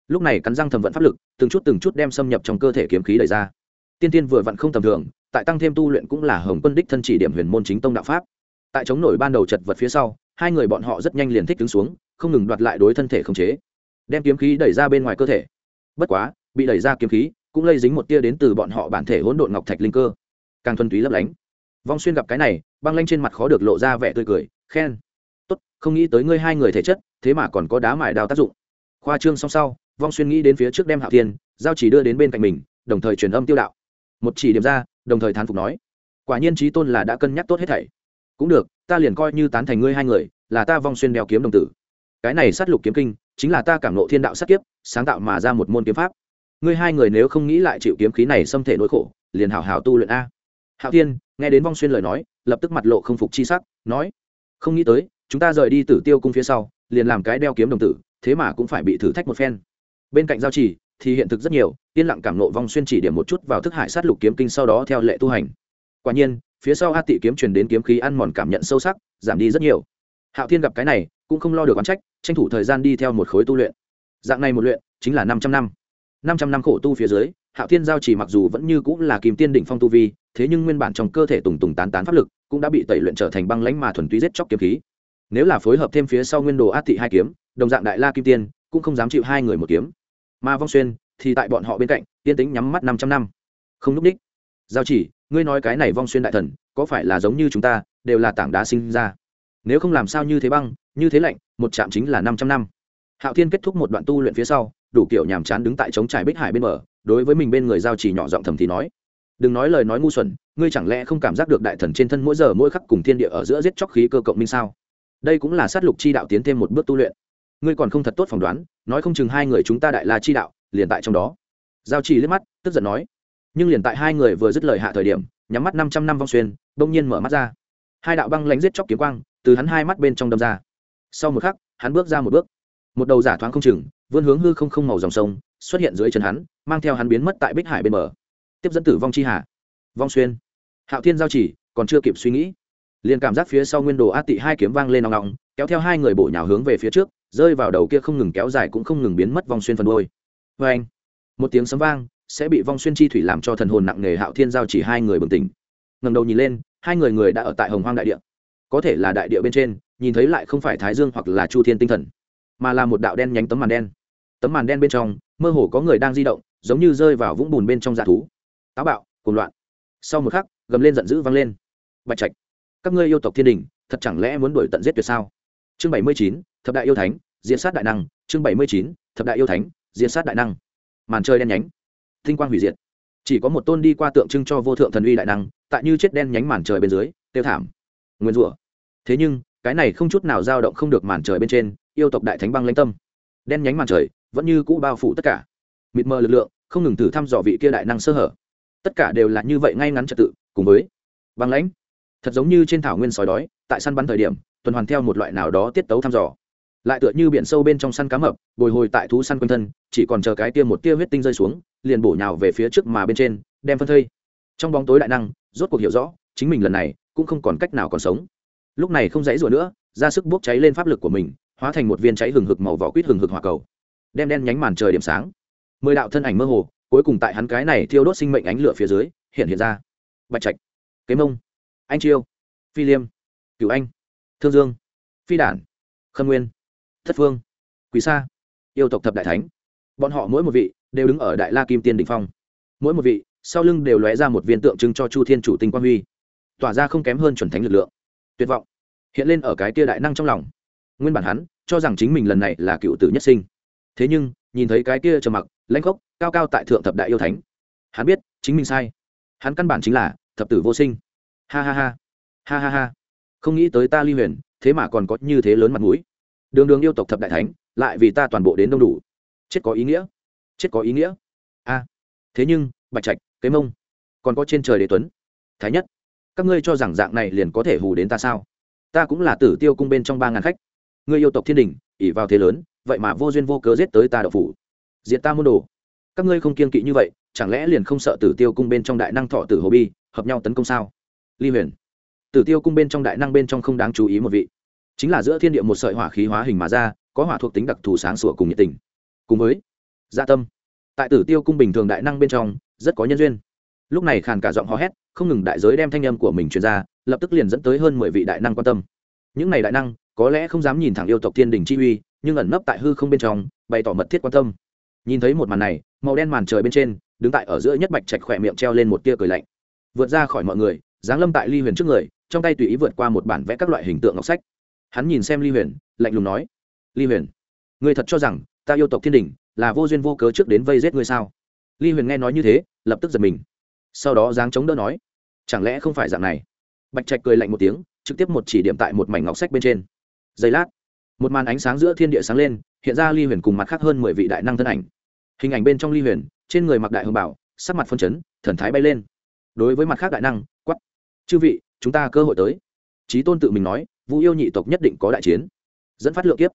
Lúc này cắn răng thầm vận pháp lực, từng chút từng chút đem xâm nhập trong cơ thể kiếm khí đẩy ra. Tiên tiên vừa vặn không tầm thường, tại tăng thêm tu luyện cũng là hồng quân đích thân chỉ điểm huyền môn chính tông đạo pháp. Tại chống nổi ban đầu chật vật phía sau, hai người bọn họ rất nhanh liền thích đứng xuống, không ngừng đoạt lại đối thân thể khống chế đem kiếm khí đẩy ra bên ngoài cơ thể. Bất quá, bị đẩy ra kiếm khí cũng lây dính một tia đến từ bọn họ bản thể hỗn độn ngọc thạch linh cơ. Càng thuần túy lấp lánh. Vong xuyên gặp cái này, băng lanh trên mặt khó được lộ ra vẻ tươi cười, khen. Tốt, không nghĩ tới ngươi hai người thể chất, thế mà còn có đá mài đao tác dụng. Khoa trương song sau, vong xuyên nghĩ đến phía trước đem hạo thiên giao chỉ đưa đến bên cạnh mình, đồng thời truyền âm tiêu đạo. Một chỉ điểm ra, đồng thời thán phục nói, quả nhiên trí tôn là đã cân nhắc tốt hết thảy. Cũng được, ta liền coi như tán thành ngươi hai người, là ta vong xuyên đeo kiếm đồng tử cái này sát lục kiếm kinh, chính là ta cảm nộ thiên đạo sát kiếp, sáng tạo mà ra một môn kiếm pháp. Ngươi hai người nếu không nghĩ lại chịu kiếm khí này xâm thể nỗi khổ, liền hảo hảo tu luyện a. Hạo thiên nghe đến vong xuyên lời nói, lập tức mặt lộ không phục chi sắc, nói, không nghĩ tới, chúng ta rời đi tử tiêu cung phía sau, liền làm cái đeo kiếm đồng tử, thế mà cũng phải bị thử thách một phen. Bên cạnh giao chỉ thì hiện thực rất nhiều, yên lặng cảm nộ vong xuyên chỉ điểm một chút vào thức hải sát lục kiếm kinh sau đó theo lệ tu hành. Quả nhiên, phía sau a tị kiếm truyền đến kiếm khí ăn mòn cảm nhận sâu sắc, giảm đi rất nhiều. Hạo thiên gặp cái này cũng không lo được oán trách, tranh thủ thời gian đi theo một khối tu luyện. Dạng này một luyện chính là năm trăm năm. Năm trăm năm khổ tu phía dưới, hạo thiên giao chỉ mặc dù vẫn như cũng là kim tiên đỉnh phong tu vi, thế nhưng nguyên bản trong cơ thể tùng tùng tán tán pháp lực cũng đã bị tẩy luyện trở thành băng lãnh mà thuần túy giết chóc kiếm khí. Nếu là phối hợp thêm phía sau nguyên đồ át thị hai kiếm, đồng dạng đại la kim tiên, cũng không dám chịu hai người một kiếm. Mà vong xuyên thì tại bọn họ bên cạnh tiên tính nhắm mắt năm trăm năm. Không núp đích giao chỉ, ngươi nói cái này vong xuyên đại thần, có phải là giống như chúng ta, đều là tảng đá sinh ra? Nếu không làm sao như thế băng như thế lạnh, một trạm chính là năm trăm năm. Hạo thiên kết thúc một đoạn tu luyện phía sau, đủ kiểu nhàm chán đứng tại trống trải bích hải bên bờ, đối với mình bên người giao chỉ nhỏ giọng thầm thì nói, đừng nói lời nói ngu xuẩn, ngươi chẳng lẽ không cảm giác được đại thần trên thân mỗi giờ mỗi khắc cùng thiên địa ở giữa giết chóc khí cơ cộng minh sao? Đây cũng là sát lục chi đạo tiến thêm một bước tu luyện. Ngươi còn không thật tốt phỏng đoán, nói không chừng hai người chúng ta đại la chi đạo, liền tại trong đó. Giao chỉ liếc mắt, tức giận nói, nhưng liền tại hai người vừa dứt lời hạ thời điểm, nhắm mắt năm trăm năm vong xuyên, bỗng nhiên mở mắt ra. Hai đạo băng lánh giết chóc kiếm quang, từ hắn hai mắt bên trong đâm ra sau một khắc, hắn bước ra một bước. Một đầu giả thoáng không chừng, vươn hướng hư không không màu dòng sông, xuất hiện dưới chân hắn, mang theo hắn biến mất tại bích hải bên bờ. Tiếp dẫn tử vong chi hà vong xuyên. Hạo thiên giao chỉ, còn chưa kịp suy nghĩ. Liền cảm giác phía sau nguyên đồ a tị hai kiếm vang lên nòng nòng kéo theo hai người bổ nhào hướng về phía trước, rơi vào đầu kia không ngừng kéo dài cũng không ngừng biến mất vong xuyên phần đôi vê anh một tiếng sấm vang, sẽ bị vong xuyên chi thủy làm cho thần hồn nặng nề hạo thiên giao chỉ hai người bừng tỉnh. Ngầm đầu nhìn lên, hai người người đã ở tại hồng hoang đại địa. Có thể là đại địa bên trên nhìn thấy lại không phải thái dương hoặc là chu thiên tinh thần, mà là một đạo đen nhánh tấm màn đen. Tấm màn đen bên trong, mơ hồ có người đang di động, giống như rơi vào vũng bùn bên trong dạ thú. Táo bạo, cuồng loạn. Sau một khắc, gầm lên giận dữ vang lên. Bạch trạch, các ngươi yêu tộc thiên đình, thật chẳng lẽ muốn đuổi tận giết tuyệt sao? Chương bảy mươi chín, thập đại yêu thánh diễn sát đại năng. Chương bảy mươi chín, thập đại yêu thánh diễn sát đại năng. Màn chơi đen nhánh. Tinh quang hủy diệt. Chỉ có một tôn đi qua tượng trưng cho vô thượng thần uy đại năng, tại như chết đen nhánh màn trời bên dưới, tiêu thảm, nguyên rủa. Thế nhưng cái này không chút nào dao động không được màn trời bên trên, yêu tộc đại thánh băng lãnh tâm. Đen nhánh màn trời, vẫn như cũ bao phủ tất cả. Mịt mờ lực lượng, không ngừng thử thăm dò vị kia đại năng sơ hở. Tất cả đều là như vậy ngay ngắn trật tự, cùng với băng lãnh. Thật giống như trên thảo nguyên sói đói, tại săn bắn thời điểm, tuần hoàn theo một loại nào đó tiết tấu thăm dò. Lại tựa như biển sâu bên trong săn cá mập, bồi hồi tại thú săn quanh thân, chỉ còn chờ cái tia một tia huyết tinh rơi xuống, liền bổ nhào về phía trước mà bên trên, đem phân thây. Trong bóng tối đại năng, rốt cuộc hiểu rõ, chính mình lần này cũng không còn cách nào còn sống lúc này không dãy rủa nữa, ra sức bốc cháy lên pháp lực của mình, hóa thành một viên cháy hừng hực màu vỏ quýt hừng hực hỏa cầu, đem đen nhánh màn trời điểm sáng. Mười đạo thân ảnh mơ hồ, cuối cùng tại hắn cái này thiêu đốt sinh mệnh ánh lửa phía dưới, hiện hiện ra. Bạch trạch, kế mông, anh chiêu, phi liêm, cửu anh, thương dương, phi đản, khâm nguyên, thất phương quý sa, yêu tộc thập đại thánh. Bọn họ mỗi một vị đều đứng ở đại la kim tiên đình phong. Mỗi một vị sau lưng đều lóe ra một viên tượng trưng cho chu thiên chủ tinh quang huy, tỏa ra không kém hơn chuẩn thánh lực lượng tuyệt vọng, hiện lên ở cái tia đại năng trong lòng. Nguyên bản hắn cho rằng chính mình lần này là cựu tử nhất sinh. Thế nhưng, nhìn thấy cái kia trầm mặc, lãnh khốc, cao cao tại thượng thập đại yêu thánh, hắn biết chính mình sai. Hắn căn bản chính là thập tử vô sinh. Ha ha ha ha ha ha. Không nghĩ tới ta ly huyền, thế mà còn có như thế lớn mặt mũi. Đường đường yêu tộc thập đại thánh, lại vì ta toàn bộ đến đông đủ. Chết có ý nghĩa. Chết có ý nghĩa. A. Thế nhưng, bạch trạch, kế mông, còn có trên trời đế tuấn. Thái nhất các ngươi cho rằng dạng này liền có thể hù đến ta sao? Ta cũng là tử tiêu cung bên trong ba ngàn khách. Ngươi yêu tộc thiên đình ỉ vào thế lớn, vậy mà vô duyên vô cớ giết tới ta đậu phủ. Diện ta môn đồ. Các ngươi không kiên kỵ như vậy, chẳng lẽ liền không sợ tử tiêu cung bên trong đại năng thọ tử hồ bi, hợp nhau tấn công sao? Ly huyền. Tử tiêu cung bên trong đại năng bên trong không đáng chú ý một vị. Chính là giữa thiên địa một sợi hỏa khí hóa hình mà ra, có hỏa thuộc tính đặc thù sáng sủa cùng nhiệt tình. Cùng với gia dạ tâm. Tại tử tiêu cung bình thường đại năng bên trong, rất có nhân duyên lúc này khàn cả giọng hò hét, không ngừng đại giới đem thanh âm của mình truyền ra, lập tức liền dẫn tới hơn mười vị đại năng quan tâm. Những này đại năng, có lẽ không dám nhìn thẳng yêu tộc thiên đình chi uy, nhưng ẩn nấp tại hư không bên trong, bày tỏ mật thiết quan tâm. Nhìn thấy một màn này, màu đen màn trời bên trên, đứng tại ở giữa nhất bạch trạch khỏe miệng treo lên một tia cười lạnh. Vượt ra khỏi mọi người, giáng lâm tại ly huyền trước người, trong tay tùy ý vượt qua một bản vẽ các loại hình tượng ngọc sách. Hắn nhìn xem ly huyền, lạnh lùng nói, ly huyền người thật cho rằng ta yêu tộc thiên đình là vô duyên vô cớ trước đến vây giết ngươi sao? Ly huyền nghe nói như thế, lập tức giật mình sau đó dáng chống đỡ nói, chẳng lẽ không phải dạng này? Bạch trạch cười lạnh một tiếng, trực tiếp một chỉ điểm tại một mảnh ngọc sách bên trên. Giây lát, một màn ánh sáng giữa thiên địa sáng lên, hiện ra ly huyền cùng mặt khác hơn mười vị đại năng thân ảnh. Hình ảnh bên trong ly huyền, trên người mặc đại hồng bảo, sắc mặt phân chấn, thần thái bay lên. Đối với mặt khác đại năng quắp chư vị, chúng ta cơ hội tới. Trí tôn tự mình nói vũ yêu nhị tộc nhất định có đại chiến. Dẫn phát lượng kiếp.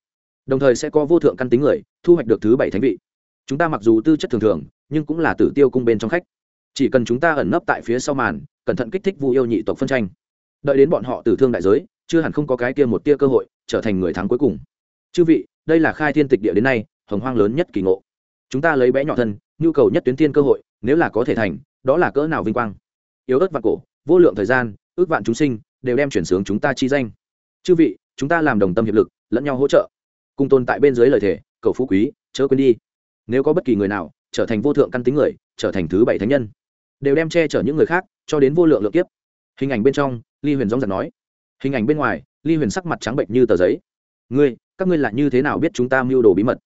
Đồng thời sẽ có vô thượng căn tính người, thu hoạch được thứ bảy thánh vị. Chúng ta mặc dù tư chất thường thường, nhưng cũng là tử tiêu cung bên trong khách chỉ cần chúng ta ẩn nấp tại phía sau màn, cẩn thận kích thích vu yêu nhị tộc phân tranh. Đợi đến bọn họ tử thương đại giới, chưa hẳn không có cái kia một tia cơ hội, trở thành người thắng cuối cùng. Chư vị, đây là khai thiên tịch địa đến nay, hồng hoang lớn nhất kỳ ngộ. Chúng ta lấy bé nhỏ thân, nhu cầu nhất tuyến tiên cơ hội, nếu là có thể thành, đó là cỡ nào vinh quang. Yếu ớt vạn cổ, vô lượng thời gian, ước vạn chúng sinh, đều đem chuyển sướng chúng ta chi danh. Chư vị, chúng ta làm đồng tâm hiệp lực, lẫn nhau hỗ trợ. Cùng tồn tại bên dưới lời thể cầu phú quý, chớ quên đi. Nếu có bất kỳ người nào, trở thành vô thượng căn tính người, trở thành thứ bảy thánh nhân đều đem che chở những người khác, cho đến vô lượng lượng kiếp. Hình ảnh bên trong, ly huyền dóng giật nói. Hình ảnh bên ngoài, ly huyền sắc mặt trắng bệnh như tờ giấy. Ngươi, các ngươi là như thế nào biết chúng ta mưu đồ bí mật?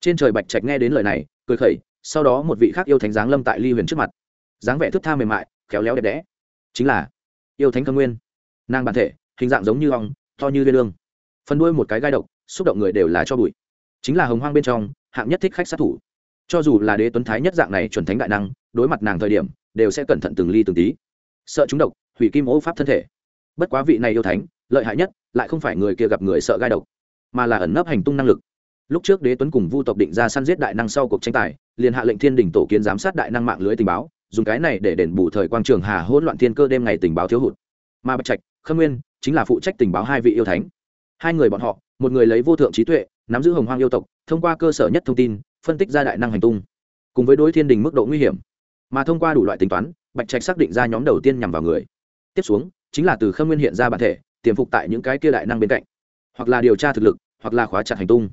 Trên trời bạch trạch nghe đến lời này, cười khẩy, sau đó một vị khác yêu thánh giáng lâm tại ly huyền trước mặt. Dáng vẻ thức tha mềm mại, khéo léo đẹp đẽ. Chính là yêu thánh khâm nguyên. Nàng bản thể, hình dạng giống như ong, to như viên lương. Phần đuôi một cái gai độc, xúc động người đều là cho bụi. Chính là hồng hoang bên trong, hạng nhất thích khách sát thủ. Cho dù là đế tuấn thái nhất dạng này chuẩn thánh đại năng, đối mặt nàng thời điểm đều sẽ cẩn thận từng ly từng tí. Sợ chúng độc, hủy kim ô pháp thân thể. Bất quá vị này yêu thánh, lợi hại nhất, lại không phải người kia gặp người sợ gai độc, mà là ẩn nấp hành tung năng lực. Lúc trước đế tuấn cùng vu tộc định ra săn giết đại năng sau cuộc tranh tài, liền hạ lệnh thiên đình tổ kiến giám sát đại năng mạng lưới tình báo, dùng cái này để đền bù thời quang trường hà hỗn loạn thiên cơ đêm ngày tình báo thiếu hụt. Mà bạch trạch, khâm nguyên chính là phụ trách tình báo hai vị yêu thánh. Hai người bọn họ, một người lấy vô thượng trí tuệ, nắm giữ hồng hoang yêu tộc, thông qua cơ sở nhất thông tin, phân tích ra đại năng hành tung, cùng với đối thiên đình mức độ nguy hiểm mà thông qua đủ loại tính toán, bạch trạch xác định ra nhóm đầu tiên nhằm vào người. Tiếp xuống, chính là từ khâm nguyên hiện ra bản thể, tiềm phục tại những cái kia đại năng bên cạnh. Hoặc là điều tra thực lực, hoặc là khóa chặt hành tung.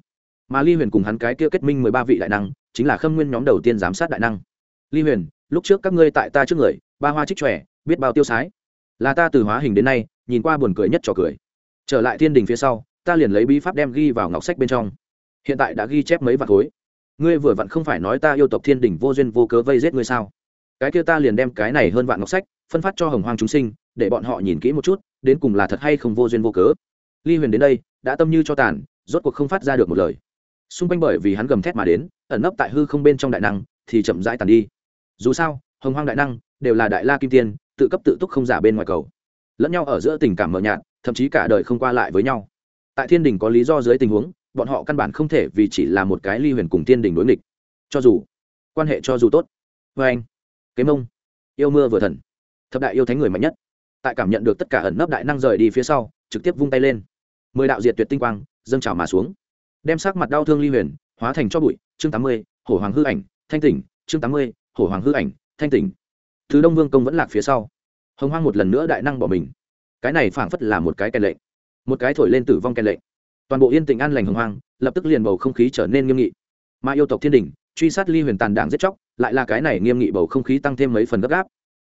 Mà ly huyền cùng hắn cái kia kết minh mười ba vị đại năng, chính là khâm nguyên nhóm đầu tiên giám sát đại năng. Ly huyền, lúc trước các ngươi tại ta trước người, ba hoa trích tròe biết bao tiêu sái. Là ta từ hóa hình đến nay, nhìn qua buồn cười nhất trò cười. Trở lại thiên đình phía sau, ta liền lấy bí pháp đem ghi vào ngọc sách bên trong. Hiện tại đã ghi chép mấy vạn khối. Ngươi vừa vặn không phải nói ta yêu tộc thiên đình vô duyên vô cớ vây giết ngươi sao? Cái kia ta liền đem cái này hơn vạn ngọc sách phân phát cho hồng hoang chúng sinh, để bọn họ nhìn kỹ một chút, đến cùng là thật hay không vô duyên vô cớ. Ly huyền đến đây, đã tâm như cho tàn, rốt cuộc không phát ra được một lời. Xung quanh bởi vì hắn gầm thét mà đến, ẩn nấp tại hư không bên trong đại năng, thì chậm rãi tàn đi. Dù sao, hồng hoang đại năng đều là đại la kim tiên, tự cấp tự túc không giả bên ngoài cầu. Lẫn nhau ở giữa tình cảm mờ nhạt, thậm chí cả đời không qua lại với nhau. Tại thiên đình có lý do dưới tình huống, bọn họ căn bản không thể vì chỉ là một cái ly huyền cùng thiên đình đối nghịch. Cho dù, quan hệ cho dù tốt. Vê anh kế mông yêu mưa vừa thần. Thập đại yêu thánh người mạnh nhất. Tại cảm nhận được tất cả ẩn nấp đại năng rời đi phía sau, trực tiếp vung tay lên. Mười đạo diệt tuyệt tinh quang, dâng trào mà xuống. Đem sắc mặt đau thương ly huyền, hóa thành cho bụi. Chương tám mươi, hổ hoàng hư ảnh, thanh tỉnh. Chương tám mươi, hổ hoàng hư ảnh, thanh tỉnh. Thứ đông vương công vẫn lạc phía sau. Hồng hoang một lần nữa đại năng bỏ mình. Cái này phảng phất là một cái kèn lệnh. Một cái thổi lên tử vong kèn lệnh. Toàn bộ yên tĩnh an lành hồng hoang, lập tức liền bầu không khí trở nên nghiêm nghị. Mà yêu tộc thiên đình truy sát ly huyền tàn đảng giết chóc, lại là cái này nghiêm nghị bầu không khí tăng thêm mấy phần gấp gáp.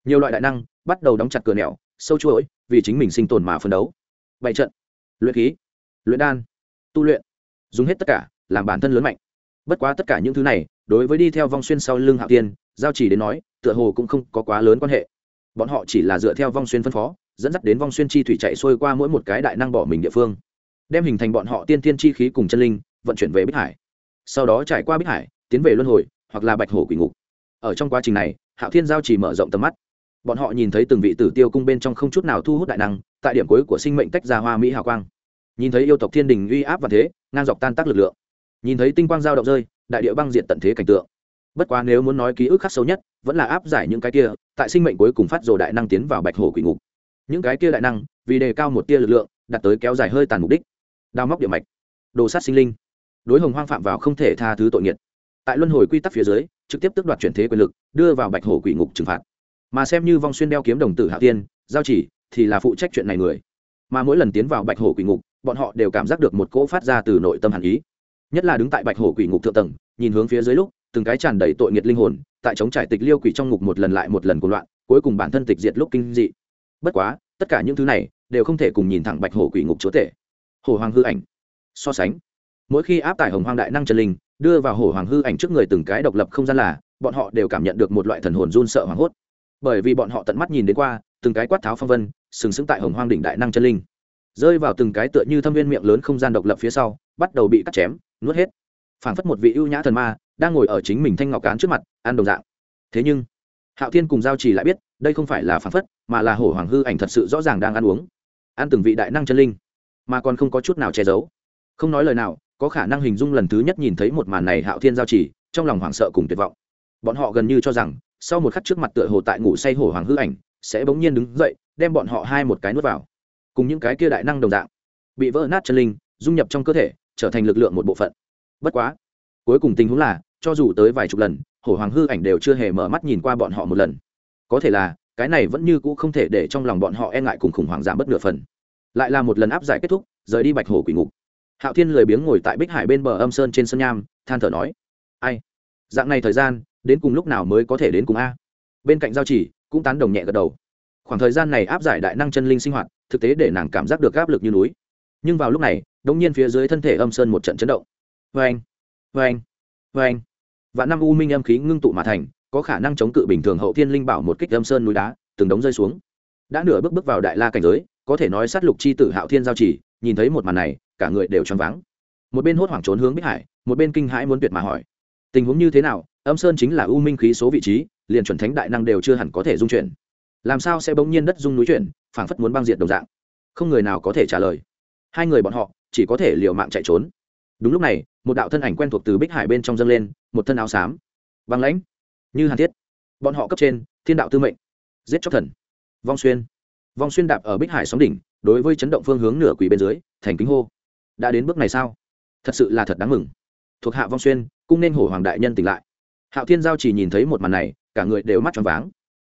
Nhiều loại đại năng bắt đầu đóng chặt cửa nẻo, sâu chuỗi vì chính mình sinh tồn mà phấn đấu. Bày trận, luyện khí, luyện đan, tu luyện, dùng hết tất cả, làm bản thân lớn mạnh. Bất quá tất cả những thứ này, đối với đi theo vong xuyên sau lưng hạo tiên giao chỉ đến nói, tựa hồ cũng không có quá lớn quan hệ. Bọn họ chỉ là dựa theo vong xuyên phân phó, dẫn dắt đến vong xuyên chi thủy chạy xuôi qua mỗi một cái đại năng bỏ mình địa phương. Đem hình thành bọn họ tiên tiên chi khí cùng chân linh, vận chuyển về bích hải. Sau đó trải qua bích hải tiến về luân hồi hoặc là bạch hổ quỷ ngục. Ở trong quá trình này, hạo thiên giao chỉ mở rộng tầm mắt. Bọn họ nhìn thấy từng vị tử tiêu cung bên trong không chút nào thu hút đại năng, tại điểm cuối của sinh mệnh tách ra hoa mỹ hào quang. Nhìn thấy yêu tộc thiên đình uy áp và thế, ngang dọc tan tác lực lượng. Nhìn thấy tinh quang giao động rơi, đại địa băng diện tận thế cảnh tượng. Bất quá nếu muốn nói ký ức khắc sâu nhất, vẫn là áp giải những cái kia, tại sinh mệnh cuối cùng phát rồ đại năng tiến vào bạch hồ quỷ ngục. Những cái kia đại năng, vì đề cao một tia lực lượng đặt tới kéo dài hơi tàn mục đích. Đao móc địa mạch. Đồ sát sinh linh. Đối hồng hoang phạm vào không thể tha thứ tội nghiệt tại luân hồi quy tắc phía dưới, trực tiếp tước đoạt chuyển thế quyền lực, đưa vào bạch hổ quỷ ngục trừng phạt. Mà xem như vong xuyên đeo kiếm đồng tử hạ tiên, giao chỉ, thì là phụ trách chuyện này người. Mà mỗi lần tiến vào bạch hổ quỷ ngục, bọn họ đều cảm giác được một cỗ phát ra từ nội tâm hàn ý. Nhất là đứng tại bạch hổ quỷ ngục thượng tầng, nhìn hướng phía dưới lúc, từng cái tràn đầy tội nghiệt linh hồn, tại chống trải tịch liêu quỷ trong ngục một lần lại một lần cuồng loạn, cuối cùng bản thân tịch diệt lúc kinh dị. Bất quá, tất cả những thứ này, đều không thể cùng nhìn thẳng bạch hổ quỷ ngục chúa tể. Hổ hoàng hư ảnh. So sánh, mỗi khi áp tải hồng hoang đại năng trần linh đưa vào hổ hoàng hư ảnh trước người từng cái độc lập không gian là, bọn họ đều cảm nhận được một loại thần hồn run sợ hoảng hốt. Bởi vì bọn họ tận mắt nhìn đến qua, từng cái quát tháo phong vân, sừng sững tại hồng hoang đỉnh đại năng chân linh. Rơi vào từng cái tựa như thâm viên miệng lớn không gian độc lập phía sau, bắt đầu bị cắt chém, nuốt hết. Phảng phất một vị ưu nhã thần ma, đang ngồi ở chính mình thanh ngọc cán trước mặt, ăn đồng dạng. Thế nhưng, hạo thiên cùng giao trì lại biết, đây không phải là phảng phất, mà là hổ hoàng hư ảnh thật sự rõ ràng đang ăn uống. Ăn từng vị đại năng chân linh, mà còn không có chút nào che giấu. Không nói lời nào có khả năng hình dung lần thứ nhất nhìn thấy một màn này hạo thiên giao chỉ, trong lòng hoảng sợ cùng tuyệt vọng. Bọn họ gần như cho rằng, sau một khắc trước mặt tựa hồ tại ngủ say hổ hoàng hư ảnh, sẽ bỗng nhiên đứng dậy, đem bọn họ hai một cái nuốt vào. Cùng những cái kia đại năng đồng dạng, bị vỡ nát chân linh, dung nhập trong cơ thể, trở thành lực lượng một bộ phận. Bất quá, cuối cùng tình huống là, cho dù tới vài chục lần hổ hoàng hư ảnh đều chưa hề mở mắt nhìn qua bọn họ một lần. Có thể là, cái này vẫn như cũ không thể để trong lòng bọn họ e ngại cùng khủng hoảng giảm bất nửa phần. Lại là một lần áp giải kết thúc, rời đi bạch hổ quỷ ngục hạo thiên lười biếng ngồi tại bích hải bên bờ âm sơn trên sân nham, than thở nói, ai, dạng này thời gian, đến cùng lúc nào mới có thể đến cùng a? Bên cạnh giao chỉ, cũng tán đồng nhẹ gật đầu. Khoảng thời gian này áp giải đại năng chân linh sinh hoạt, thực tế để nàng cảm giác được áp lực như núi. Nhưng vào lúc này đống nhiên phía dưới thân thể âm sơn một trận chấn động. Vê anh vê anh vê anh và năm u minh âm khí ngưng tụ mà thành, có khả năng chống cự bình thường hậu thiên linh bảo một kích âm sơn núi đá, từng đống rơi xuống. Đã nửa bước bước vào đại la cảnh giới, có thể nói sát lục chi tử hạo thiên giao chỉ nhìn thấy một màn này, cả người đều choáng váng. Một bên hốt hoảng trốn hướng bích hải, một bên kinh hãi muốn tuyệt mà hỏi, tình huống như thế nào, âm sơn chính là u minh khí số vị trí, liền chuẩn thánh đại năng đều chưa hẳn có thể dung chuyển. Làm sao sẽ bỗng nhiên đất dung núi chuyển, phảng phất muốn băng diệt đồng dạng? Không người nào có thể trả lời. Hai người bọn họ, chỉ có thể liều mạng chạy trốn. Đúng lúc này, một đạo thân ảnh quen thuộc từ bích hải bên trong dâng lên, một thân áo xám. Băng lãnh. Như hàn thiết. Bọn họ cấp trên, thiên đạo tư mệnh. Giết chóc thần. Vong xuyên. Vong xuyên đạp ở bích hải sóng đỉnh đối với chấn động phương hướng nửa quỷ bên dưới, thành kính hô. Đã đến bước này sao? Thật sự là thật đáng mừng. Thuộc hạ vong xuyên cũng nên hổ hoàng đại nhân tỉnh lại. Hạo thiên giao chỉ nhìn thấy một màn này, cả người đều mắt tròn váng.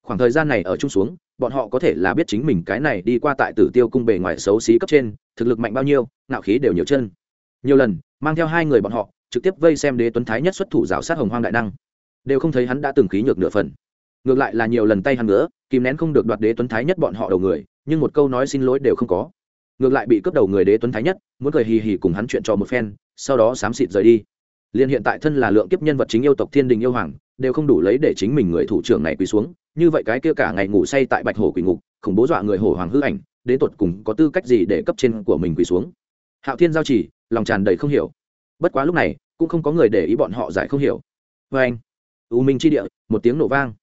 Khoảng thời gian này ở chung xuống, bọn họ có thể là biết chính mình cái này đi qua tại tử tiêu cung bề ngoài xấu xí cấp trên, thực lực mạnh bao nhiêu nạo khí đều nhiều chân. Nhiều lần, mang theo hai người bọn họ, trực tiếp vây xem đế tuấn thái nhất xuất thủ rào sát hồng hoang đại năng. Đều không thấy hắn đã từng khí nhược nửa phần. Ngược lại là nhiều lần tay hắn nữa kìm nén không được đoạt đế tuấn thái nhất bọn họ đầu người nhưng một câu nói xin lỗi đều không có. Ngược lại bị cướp đầu người đế tuấn thái nhất, muốn cười hì hì cùng hắn chuyện trò một phen, sau đó xám xịt rời đi. Liên hiện tại thân là lượng kiếp nhân vật chính yêu tộc thiên đình yêu hoàng, đều không đủ lấy để chính mình người thủ trưởng này quỳ xuống, như vậy cái kia cả ngày ngủ say tại bạch hồ quỷ ngục, khủng bố dọa người hổ hoàng hư ảnh, đến tột cùng có tư cách gì để cấp trên của mình quỳ xuống? Hạo thiên giao chỉ, lòng tràn đầy không hiểu. Bất quá lúc này, cũng không có người để ý bọn họ giải không hiểu. Vê anh, u minh chi địa, một tiếng nổ vang.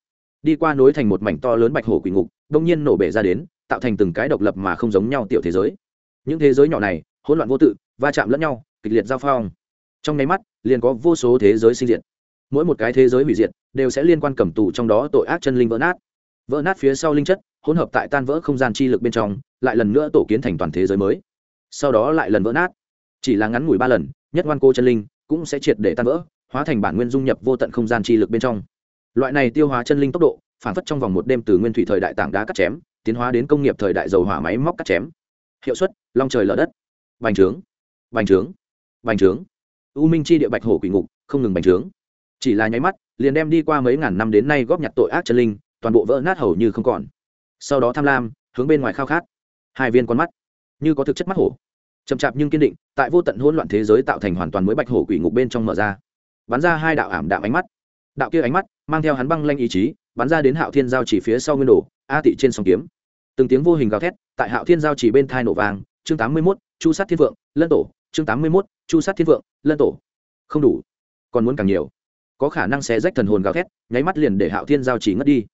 Đi qua nối thành một mảnh to lớn bạch hồ quỷ ngục, đông nhiên nổ bể ra đến tạo thành từng cái độc lập mà không giống nhau tiểu thế giới. Những thế giới nhỏ này, hỗn loạn vô tự, va chạm lẫn nhau, kịch liệt giao phong. Trong nháy mắt, liền có vô số thế giới sinh diệt. Mỗi một cái thế giới hủy diệt, đều sẽ liên quan cầm tù trong đó tội ác chân linh vỡ nát. Vỡ nát phía sau linh chất, hỗn hợp tại tan vỡ không gian chi lực bên trong, lại lần nữa tổ kiến thành toàn thế giới mới. Sau đó lại lần vỡ nát. Chỉ là ngắn ngủi ba lần, nhất ngoan cô chân linh cũng sẽ triệt để tan vỡ, hóa thành bản nguyên dung nhập vô tận không gian chi lực bên trong. Loại này tiêu hóa chân linh tốc độ, phản phất trong vòng một đêm từ nguyên thủy thời đại tảng đá cắt chém tiến hóa đến công nghiệp thời đại dầu hỏa máy móc cắt chém. Hiệu suất, long trời lở đất. Bành trướng bành trướng bành trướng. U minh chi địa bạch hổ quỷ ngục, không ngừng bành trướng. Chỉ là nháy mắt, liền đem đi qua mấy ngàn năm đến nay góp nhặt tội ác chân linh, toàn bộ vỡ nát hầu như không còn. Sau đó tham lam, hướng bên ngoài khao khát. Hai viên con mắt, như có thực chất mắt hổ. Chậm chạp nhưng kiên định, tại vô tận hỗn loạn thế giới tạo thành hoàn toàn mới bạch hổ quỷ ngục bên trong mở ra. Bắn ra hai đạo ảm đạm ánh mắt. Đạo kia ánh mắt, mang theo hắn băng lanh ý chí, bắn ra đến hạo thiên giao chỉ phía sau nguyên đồ a tị trên sông kiếm. Từng tiếng vô hình gào thét, tại hạo thiên giao chỉ bên thai nổ vàng chương tám mươi mốt, chu sát thiên vượng, lân tổ. Chương tám mươi mốt, chu sát thiên vượng, lân tổ. Không đủ. Còn muốn càng nhiều. Có khả năng sẽ rách thần hồn gào thét, nháy mắt liền để hạo thiên giao chỉ ngất đi.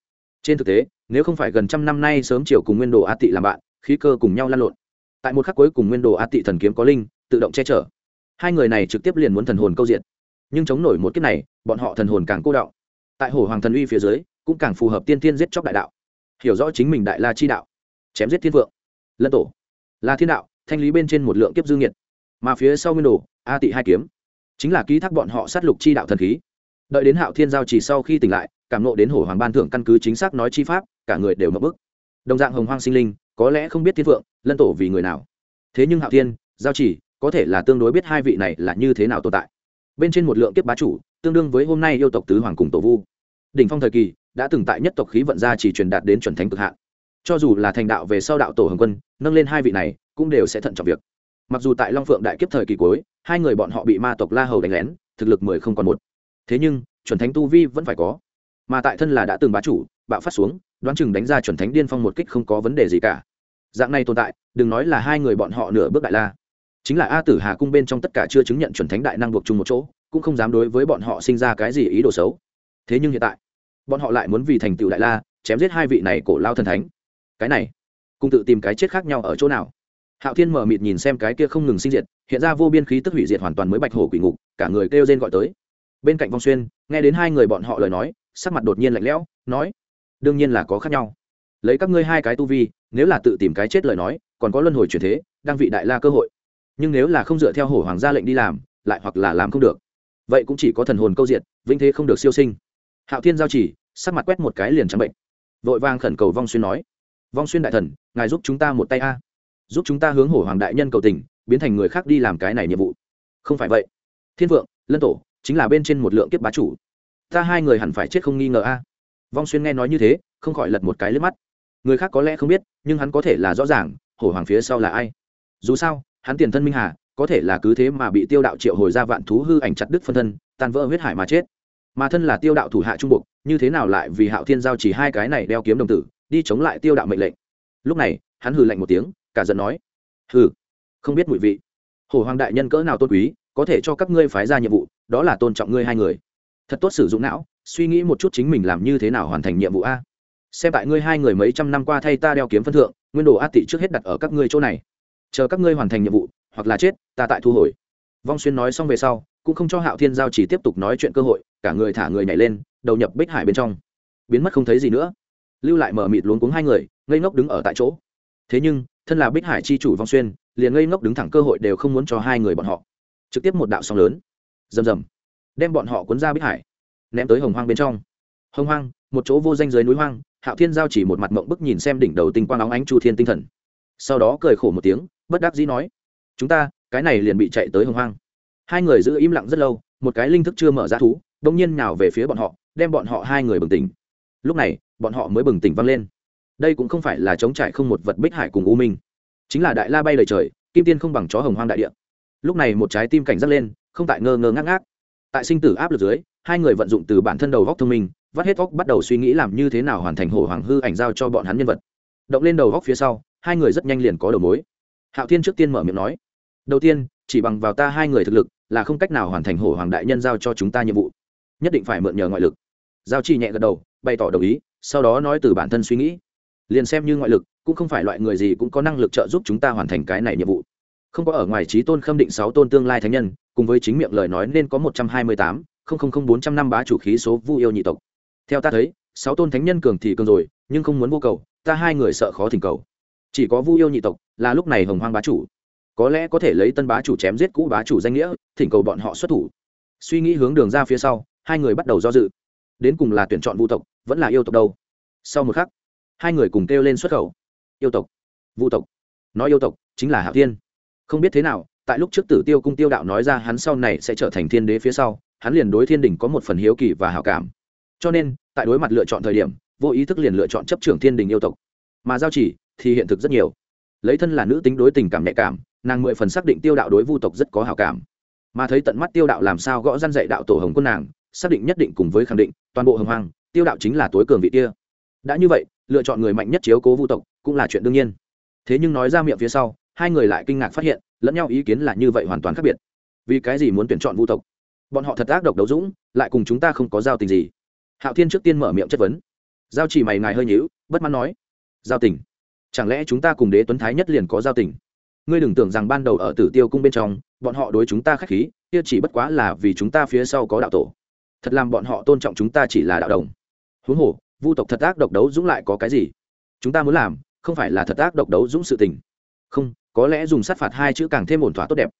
Trên thực tế, nếu không phải gần trăm năm nay sớm chiều cùng nguyên đồ a tị làm bạn, khí cơ cùng nhau lan lộn. Tại một khắc cuối cùng nguyên đồ a tị thần kiếm có linh, tự động che chở. Hai người này trực tiếp liền muốn thần hồn câu diện. Nhưng chống nổi một kiếp này, bọn họ thần hồn càng cô đạo tại hồ hoàng thần uy phía dưới, cũng càng phù hợp tiên tiên giết chóc đại đạo hiểu rõ chính mình đại la chi đạo, chém giết thiên vượng lân tổ, là thiên đạo, thanh lý bên trên một lượng kiếp dương nhiệt mà phía sau nguyên đồ, a tị hai kiếm, chính là ký thác bọn họ sát lục chi đạo thần khí. Đợi đến hạo thiên giao chỉ sau khi tỉnh lại, cảm nộ đến hổ hoàng ban thưởng căn cứ chính xác nói chi pháp, cả người đều mập bức. Đồng dạng hồng hoang sinh linh, có lẽ không biết thiên vượng lân tổ vì người nào. Thế nhưng hạo thiên, giao chỉ, có thể là tương đối biết hai vị này là như thế nào tồn tại. Bên trên một lượng kiếp bá chủ, tương đương với hôm nay yêu tộc tứ hoàng cùng tổ vu. Đỉnh phong thời kỳ đã từng tại nhất tộc khí vận gia chỉ truyền đạt đến chuẩn thánh cực hạn. Cho dù là thành đạo về sau đạo tổ hồng quân, nâng lên hai vị này, cũng đều sẽ thận trọng việc. Mặc dù tại long phượng đại kiếp thời kỳ cuối, hai người bọn họ bị ma tộc la hầu đánh lén, thực lực mười không còn một. Thế nhưng, chuẩn thánh tu vi vẫn phải có. Mà tại thân là đã từng bá chủ, bạo phát xuống, đoán chừng đánh ra chuẩn thánh điên phong một kích không có vấn đề gì cả. Dạng này tồn tại, đừng nói là hai người bọn họ nửa bước đại la. Chính là a tử hà cung bên trong tất cả chưa chứng nhận chuẩn thánh đại năng buộc chung một chỗ, cũng không dám đối với bọn họ sinh ra cái gì ý đồ xấu. Thế nhưng hiện tại bọn họ lại muốn vì thành tựu đại la, chém giết hai vị này cổ lao thần thánh. Cái này, cùng tự tìm cái chết khác nhau ở chỗ nào? Hạo thiên mở mịt nhìn xem cái kia không ngừng sinh diệt, hiện ra vô biên khí tức hủy diệt hoàn toàn mới bạch hổ quỷ ngục, cả người kêu rên gọi tới. Bên cạnh vong xuyên, nghe đến hai người bọn họ lời nói, sắc mặt đột nhiên lạnh lẽo, nói, đương nhiên là có khác nhau. Lấy các ngươi hai cái tu vi, nếu là tự tìm cái chết lời nói, còn có luân hồi chuyển thế, đang vị đại la cơ hội. Nhưng nếu là không dựa theo hổ hoàng gia lệnh đi làm, lại hoặc là làm không được. Vậy cũng chỉ có thần hồn câu diệt, vĩnh thế không được siêu sinh hạo thiên giao chỉ, sắc mặt quét một cái liền trắng bệnh. Vội vàng khẩn cầu vong xuyên nói, vong xuyên đại thần, ngài giúp chúng ta một tay a. Giúp chúng ta hướng hổ hoàng đại nhân cầu tình, biến thành người khác đi làm cái này nhiệm vụ. Không phải vậy. Thiên vượng, lân tổ, chính là bên trên một lượng kiếp bá chủ. Ta hai người hẳn phải chết không nghi ngờ a. Vong xuyên nghe nói như thế, không khỏi lật một cái lướt mắt. Người khác có lẽ không biết, nhưng hắn có thể là rõ ràng, hổ hoàng phía sau là ai. Dù sao, hắn tiền thân minh hà, có thể là cứ thế mà bị tiêu đạo triệu hồi ra vạn thú hư ảnh chặt đứt phân thân, tan vỡ huyết hải mà chết mà thân là tiêu đạo thủ hạ trung bộ như thế nào lại vì hạo thiên giao chỉ hai cái này đeo kiếm đồng tử, đi chống lại tiêu đạo mệnh lệnh? Lúc này, hắn hừ lạnh một tiếng, cả giận nói, hừ, không biết mùi vị. Hồ hoàng đại nhân cỡ nào tôn quý, có thể cho các ngươi phái ra nhiệm vụ, đó là tôn trọng ngươi hai người. Thật tốt sử dụng não, suy nghĩ một chút chính mình làm như thế nào hoàn thành nhiệm vụ a. Xem tại ngươi hai người mấy trăm năm qua thay ta đeo kiếm phân thượng, nguyên đồ át tị trước hết đặt ở các ngươi chỗ này. Chờ các ngươi hoàn thành nhiệm vụ, hoặc là chết, ta tại thu hồi. Vong xuyên nói xong về sau cũng không cho hạo thiên giao chỉ tiếp tục nói chuyện cơ hội, cả người thả người nhảy lên, đầu nhập bích hải bên trong. Biến mất không thấy gì nữa. Lưu lại mở mịt luống cuống hai người, ngây ngốc đứng ở tại chỗ. Thế nhưng, thân là bích hải chi chủ vong xuyên, liền ngây ngốc đứng thẳng cơ hội đều không muốn cho hai người bọn họ. Trực tiếp một đạo sóng lớn, rầm rầm, đem bọn họ cuốn ra bích hải, ném tới hồng hoang bên trong. Hồng hoang, một chỗ vô danh dưới núi hoang, hạo thiên giao chỉ một mặt mộng bức nhìn xem đỉnh đầu tinh quang óng ánh chu thiên tinh thần. Sau đó cười khổ một tiếng, bất đắc dĩ nói, chúng ta, cái này liền bị chạy tới hồng hoang hai người giữ im lặng rất lâu, một cái linh thức chưa mở ra thú đông nhiên nào về phía bọn họ, đem bọn họ hai người bừng tỉnh. Lúc này, bọn họ mới bừng tỉnh văng lên. Đây cũng không phải là chống trải không một vật bích hải cùng u minh. Chính là đại la bay lời trời, kim tiên không bằng chó hồng hoang đại địa. Lúc này một trái tim cảnh giác lên, không tại ngơ ngơ ngác ngác. Tại sinh tử áp lực dưới, hai người vận dụng từ bản thân đầu góc thông minh, vắt hết góc bắt đầu suy nghĩ làm như thế nào hoàn thành hồ hoàng hư ảnh giao cho bọn hắn nhân vật. Động lên đầu góc phía sau, hai người rất nhanh liền có đầu mối. Hạo thiên trước tiên mở miệng nói, đầu tiên, chỉ bằng vào ta hai người thực lực là không cách nào hoàn thành hổ hoàng đại nhân giao cho chúng ta nhiệm vụ. Nhất định phải mượn nhờ ngoại lực. Giao chi nhẹ gật đầu, bày tỏ đồng ý, sau đó nói từ bản thân suy nghĩ. Liền xem như ngoại lực, cũng không phải loại người gì cũng có năng lực trợ giúp chúng ta hoàn thành cái này nhiệm vụ. Không có ở ngoài trí tôn khâm định sáu tôn tương lai thánh nhân, cùng với chính miệng lời nói nên có một trăm hai mươi tám bốn trăm năm bá chủ khí số vu yêu nhị tộc. Theo ta thấy, sáu tôn thánh nhân cường thì cường rồi, nhưng không muốn vô cầu, ta hai người sợ khó thỉnh cầu. Chỉ có vu yêu nhị tộc là lúc này hồng hoang bá chủ có lẽ có thể lấy tân bá chủ chém giết cũ bá chủ danh nghĩa, thỉnh cầu bọn họ xuất thủ. Suy nghĩ hướng đường ra phía sau, hai người bắt đầu do dự. Đến cùng là tuyển chọn vu tộc, vẫn là yêu tộc đâu? Sau một khắc, hai người cùng kêu lên xuất khẩu. Yêu tộc, vu tộc. Nói yêu tộc chính là hạ thiên. Không biết thế nào, tại lúc trước tử tiêu cung tiêu đạo nói ra hắn sau này sẽ trở thành thiên đế phía sau, hắn liền đối thiên đình có một phần hiếu kỳ và hảo cảm. Cho nên, tại đối mặt lựa chọn thời điểm, vô ý thức liền lựa chọn chấp trưởng thiên đình yêu tộc. Mà giao chỉ thì hiện thực rất nhiều. Lấy thân là nữ tính đối tình cảm nhạy cảm nàng mười phần xác định tiêu đạo đối vu tộc rất có hảo cảm. Mà thấy tận mắt tiêu đạo làm sao gõ răn dạy đạo tổ hồng quân nàng, xác định nhất định cùng với khẳng định, toàn bộ hồng hoàng tiêu đạo chính là tối cường vị kia. Đã như vậy, lựa chọn người mạnh nhất chiếu cố vu tộc cũng là chuyện đương nhiên. Thế nhưng nói ra miệng phía sau, hai người lại kinh ngạc phát hiện, lẫn nhau ý kiến là như vậy hoàn toàn khác biệt. Vì cái gì muốn tuyển chọn vu tộc? Bọn họ thật ác độc đấu dũng, lại cùng chúng ta không có giao tình gì. Hạo thiên trước tiên mở miệng chất vấn. Giao chỉ mày ngài hơi nhíu, bất mãn nói. Giao tình? Chẳng lẽ chúng ta cùng đế tuấn thái nhất liền có giao tình? Ngươi đừng tưởng rằng ban đầu ở tử tiêu cung bên trong, bọn họ đối chúng ta k h á c h khí, kia chỉ bất quá là vì chúng ta phía sau có đạo tổ. Thật làm bọn họ tôn trọng chúng ta chỉ là đạo đồng. Huống hồ, vu tộc thật ác độc đấu dũng lại có cái gì? Chúng ta muốn làm, không phải là thật ác độc đấu dũng sự tình. Không, có lẽ dùng sát phạt hai chữ càng thêm ổn thỏa tốt đẹp.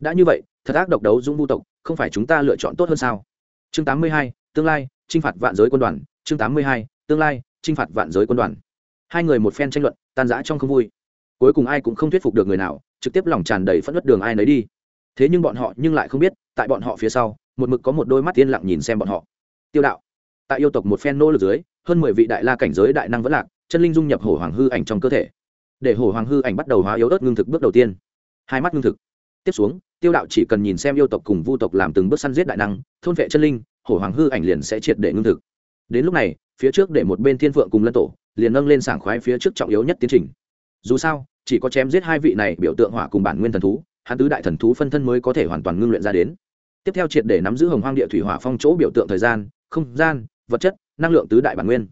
Đã như vậy, thật ác độc đấu dũng vu tộc, không phải chúng ta lựa chọn tốt hơn sao? Chương tám mươi hai, tương lai t r i n h phạt vạn giới quân đoàn. Chương tám mươi hai, tương lai t r i n h phạt vạn giới quân đoàn. Hai người một phen tranh luận, tan rã trong không vui cuối cùng ai cũng không thuyết phục được người nào, trực tiếp lòng tràn đầy phẫn nứt đường ai nấy đi. Thế nhưng bọn họ nhưng lại không biết, tại bọn họ phía sau, một mực có một đôi mắt yên lặng nhìn xem bọn họ. Tiêu đạo. Tại yêu tộc một phen nô lực dưới, hơn mười vị đại la cảnh giới đại năng vẫn lạc, chân linh dung nhập hổ hoàng hư ảnh trong cơ thể. Để hổ hoàng hư ảnh bắt đầu hóa yếu ớt ngưng thực bước đầu tiên. Hai mắt ngưng thực. Tiếp xuống, tiêu đạo chỉ cần nhìn xem yêu tộc cùng vu tộc làm từng bước săn giết đại năng, thôn vệ chân linh, hổ hoàng hư ảnh liền sẽ triệt để ngưng thực. Đến lúc này, phía trước để một bên thiên phượng cùng lân tổ, liền nâng lên sảng khoái phía trước trọng yếu nhất tiến trình dù sao, chỉ có chém giết hai vị này biểu tượng hỏa cùng bản nguyên thần thú, hắn tứ đại thần thú phân thân mới có thể hoàn toàn ngưng luyện ra đến. Tiếp theo triệt để nắm giữ hồng hoang địa thủy hỏa phong chỗ biểu tượng thời gian, không gian, vật chất, năng lượng tứ đại bản nguyên.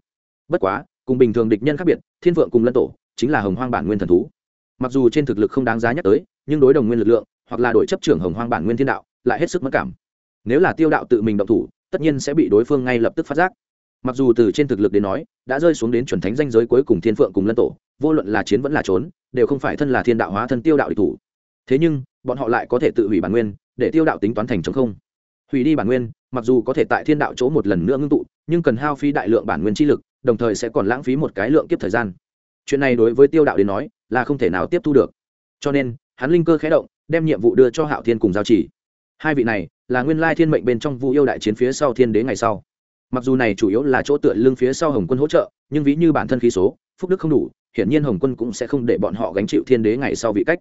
Bất quá, cùng bình thường địch nhân khác biệt, thiên vượng cùng lân tổ chính là hồng hoang bản nguyên thần thú. Mặc dù trên thực lực không đáng giá nhắc tới, nhưng đối đồng nguyên lực lượng, hoặc là đội chấp trưởng hồng hoang bản nguyên thiên đạo, lại hết sức mất cảm. Nếu là tiêu đạo tự mình động thủ, tất nhiên sẽ bị đối phương ngay lập tức phát giác. Mặc dù từ trên thực lực đến nói, đã rơi xuống đến chuẩn thánh danh giới cuối cùng thiên phượng cùng lân tổ vô luận là chiến vẫn là trốn, đều không phải thân là thiên đạo hóa thân tiêu đạo địch thủ. Thế nhưng, bọn họ lại có thể tự hủy bản nguyên, để tiêu đạo tính toán thành chống không. Hủy đi bản nguyên, mặc dù có thể tại thiên đạo chỗ một lần nữa ngưng tụ, nhưng cần hao phí đại lượng bản nguyên chi lực, đồng thời sẽ còn lãng phí một cái lượng kiếp thời gian. Chuyện này đối với tiêu đạo đến nói, là không thể nào tiếp thu được. Cho nên, hắn linh cơ khé động, đem nhiệm vụ đưa cho hạo thiên cùng giao chỉ. Hai vị này, là nguyên lai thiên mệnh bên trong vụ yêu đại chiến phía sau thiên đế ngày sau. Mặc dù này chủ yếu là chỗ tựa lưng phía sau hồng quân hỗ trợ, nhưng ví như bản thân khí số, phúc đức không đủ hiển nhiên hồng quân cũng sẽ không để bọn họ gánh chịu thiên đế ngày sau vị cách.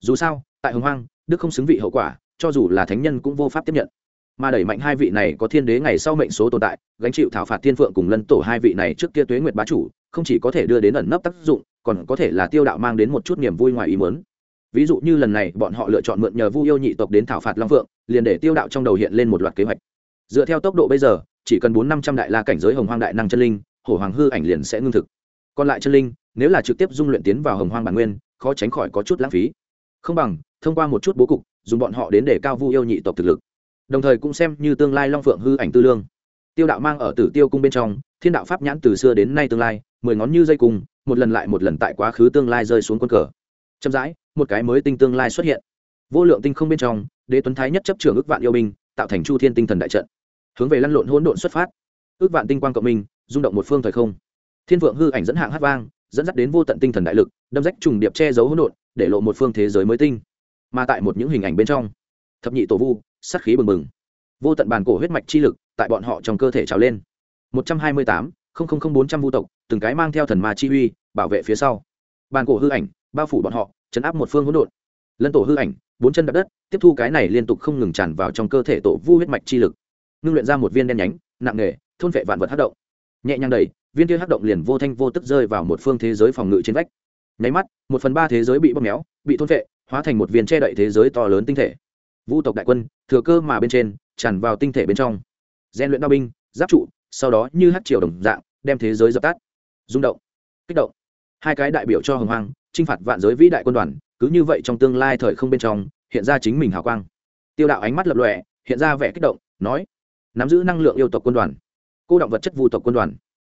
Dù sao, tại hồng hoang, đức không xứng vị hậu quả, cho dù là thánh nhân cũng vô pháp tiếp nhận. Mà đẩy mạnh hai vị này có thiên đế ngày sau mệnh số tồn tại, gánh chịu thảo phạt thiên phượng cùng lân tổ hai vị này trước kia tuế nguyệt bá chủ, không chỉ có thể đưa đến ẩn nấp tác dụng, còn có thể là tiêu đạo mang đến một chút niềm vui ngoài ý muốn. Ví dụ như lần này, bọn họ lựa chọn mượn nhờ vu yêu nhị tộc đến thảo phạt long phượng, liền để tiêu đạo trong đầu hiện lên một loạt kế hoạch. Dựa theo tốc độ bây giờ, chỉ cần bốn năm trăm đại la cảnh giới hồng hoang đại năng chân linh, hổ hoàng hư ảnh liền sẽ ngưng thực. Còn lại chân linh nếu là trực tiếp dung luyện tiến vào hồng hoang bản nguyên, khó tránh khỏi có chút lãng phí. Không bằng, thông qua một chút bố cục, dùng bọn họ đến để cao vu yêu nhị tộc thực lực. Đồng thời cũng xem như tương lai long phượng hư ảnh tư lương. Tiêu đạo mang ở tử tiêu cung bên trong, thiên đạo pháp nhãn từ xưa đến nay tương lai, mười ngón như dây cung, một lần lại một lần tại quá khứ tương lai rơi xuống quân cờ. Chậm rãi, một cái mới tinh tương lai xuất hiện. Vô lượng tinh không bên trong, đế tuấn thái nhất chấp trưởng ước vạn yêu binh, tạo thành chu thiên tinh thần đại trận. Hướng về lăn lộn hỗn độn xuất phát. Ước vạn tinh quang cộng minh, rung động một phương thời không. Thiên vượng hư ảnh dẫn hạng hát vang dẫn dắt đến vô tận tinh thần đại lực, đâm rách trùng điệp che giấu hỗn độn, để lộ một phương thế giới mới tinh. Mà tại một những hình ảnh bên trong, thập nhị tổ vu, sát khí bừng bừng. Vô tận bàn cổ huyết mạch chi lực tại bọn họ trong cơ thể trào lên. Một trăm hai mươi tám bốn trăm vu tộc, từng cái mang theo thần ma chi uy, bảo vệ phía sau. Bàn cổ hư ảnh, bao phủ bọn họ, chấn áp một phương hỗn độn. Lân tổ hư ảnh, bốn chân đập đất, tiếp thu cái này liên tục không ngừng tràn vào trong cơ thể tổ vu huyết mạch chi lực. Ngưng luyện ra một viên đen nhánh, nặng nề, thôn vệ vạn vật hát động. Nhẹ nhàng đầy viên kia hắc động liền vô thanh vô tức rơi vào một phương thế giới phòng ngự trên vách. Nháy mắt, một phần ba thế giới bị bóp méo, bị thôn vệ hóa thành một viên che đậy thế giới to lớn tinh thể. Vu tộc đại quân, thừa cơ mà bên trên, tràn vào tinh thể bên trong. Gian luyện đao binh, giáp trụ, sau đó như hát triều đồng dạng, đem thế giới dập tắt. Rung động, kích động. Hai cái đại biểu cho hồng hoang, chinh phạt vạn giới vĩ đại quân đoàn, cứ như vậy trong tương lai thời không bên trong, hiện ra chính mình hào quang. Tiêu đạo ánh mắt lập lòe, hiện ra vẻ kích động, nói, nắm giữ năng lượng yêu tộc quân đoàn. Cô động vật chất vu tộc quân đoàn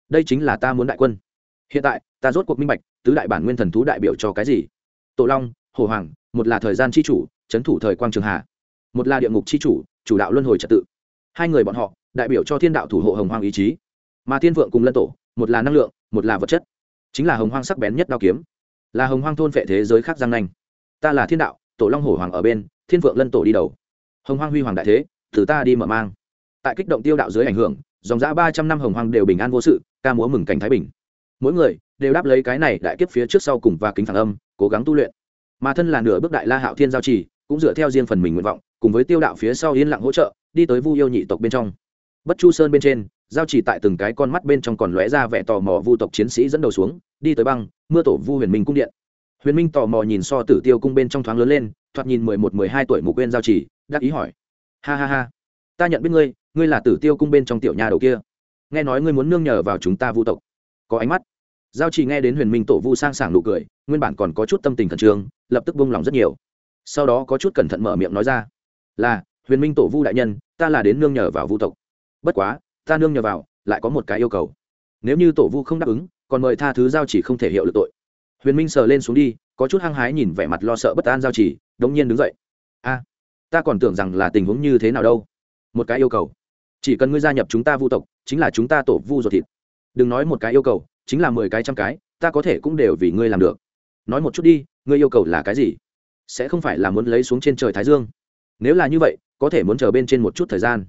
đây chính là ta muốn đại quân. Hiện tại, ta rốt cuộc minh bạch, tứ đại bản nguyên thần thú đại biểu cho cái gì? Tổ long hồ hoàng, một là thời gian c h i chủ c thủ thời quang trường hà một là địa ngục c h i chủ chủ đạo luân hồi trật tự. Hai người bọn họ, đại biểu cho thiên đạo thủ hộ hồng hoang ý chí. Mà thiên vượng cùng lân tổ, một là năng lượng, một là vật chất. Chính là hồng hoang sắc bén nhất đao kiếm. Là hồng hoang thôn phệ thế giới khác giang nanh. Ta là thiên đạo, tổ long hổ hoàng ở bên, thiên vượng lân tổ đi đầu. Hồng hoang huy hoàng đại thế, từ ta đi mở mang. Tại kích động tiêu đạo dưới ảnh hưởng dòng dã ba trăm năm hồng hoang đều bình an vô sự ca múa mừng cảnh thái bình. Mỗi người đều đáp lấy cái này đại kiếp phía trước sau cùng và kính phản âm cố gắng tu luyện. Mà thân là nửa bước đại la hạo thiên giao trì cũng dựa theo riêng phần mình nguyện vọng cùng với tiêu đạo phía sau yên lặng hỗ trợ đi tới vu yêu nhị tộc bên trong. Bất chu sơn bên trên giao chỉ tại từng cái con mắt bên trong còn lóe ra vẻ tò mò vu tộc chiến sĩ dẫn đầu xuống đi tới băng mưa tổ vu huyền minh cung điện. Huyền minh tò mò nhìn so tử tiêu cung bên trong thoáng lớn lên thoạt nhìn mười một mười hai tuổi mục quên giao chỉ, đắc ý hỏi. Ha ha ha ta nhận biết ngươi ngươi là tử tiêu cung bên trong tiểu nhà đầu kia. Nghe nói ngươi muốn nương nhờ vào chúng ta vu tộc. Có ánh mắt. Giao chỉ nghe đến huyền minh tổ vu sang sảng nụ cười, nguyên bản còn có chút tâm tình khẩn trương, lập tức bông lòng rất nhiều. Sau đó có chút cẩn thận mở miệng nói ra, là, huyền minh tổ vu đại nhân, ta là đến nương nhờ vào vu tộc. Bất quá, ta nương nhờ vào, lại có một cái yêu cầu. Nếu như tổ vu không đáp ứng, còn mời tha thứ giao chỉ không thể hiệu lực tội. Huyền minh sờ lên xuống đi, có chút hăng hái nhìn vẻ mặt lo sợ bất an giao chỉ, đống nhiên đứng dậy. A, ta còn tưởng rằng là tình huống như thế nào đâu một cái yêu cầu. Chỉ cần ngươi gia nhập chúng ta vu tộc, chính là chúng ta tổ vu ruột thịt. Đừng nói một cái yêu cầu, chính là mười cái trăm cái, ta có thể cũng đều vì ngươi làm được. Nói một chút đi, ngươi yêu cầu là cái gì? Sẽ không phải là muốn lấy xuống trên trời thái dương. Nếu là như vậy, có thể muốn chờ bên trên một chút thời gian.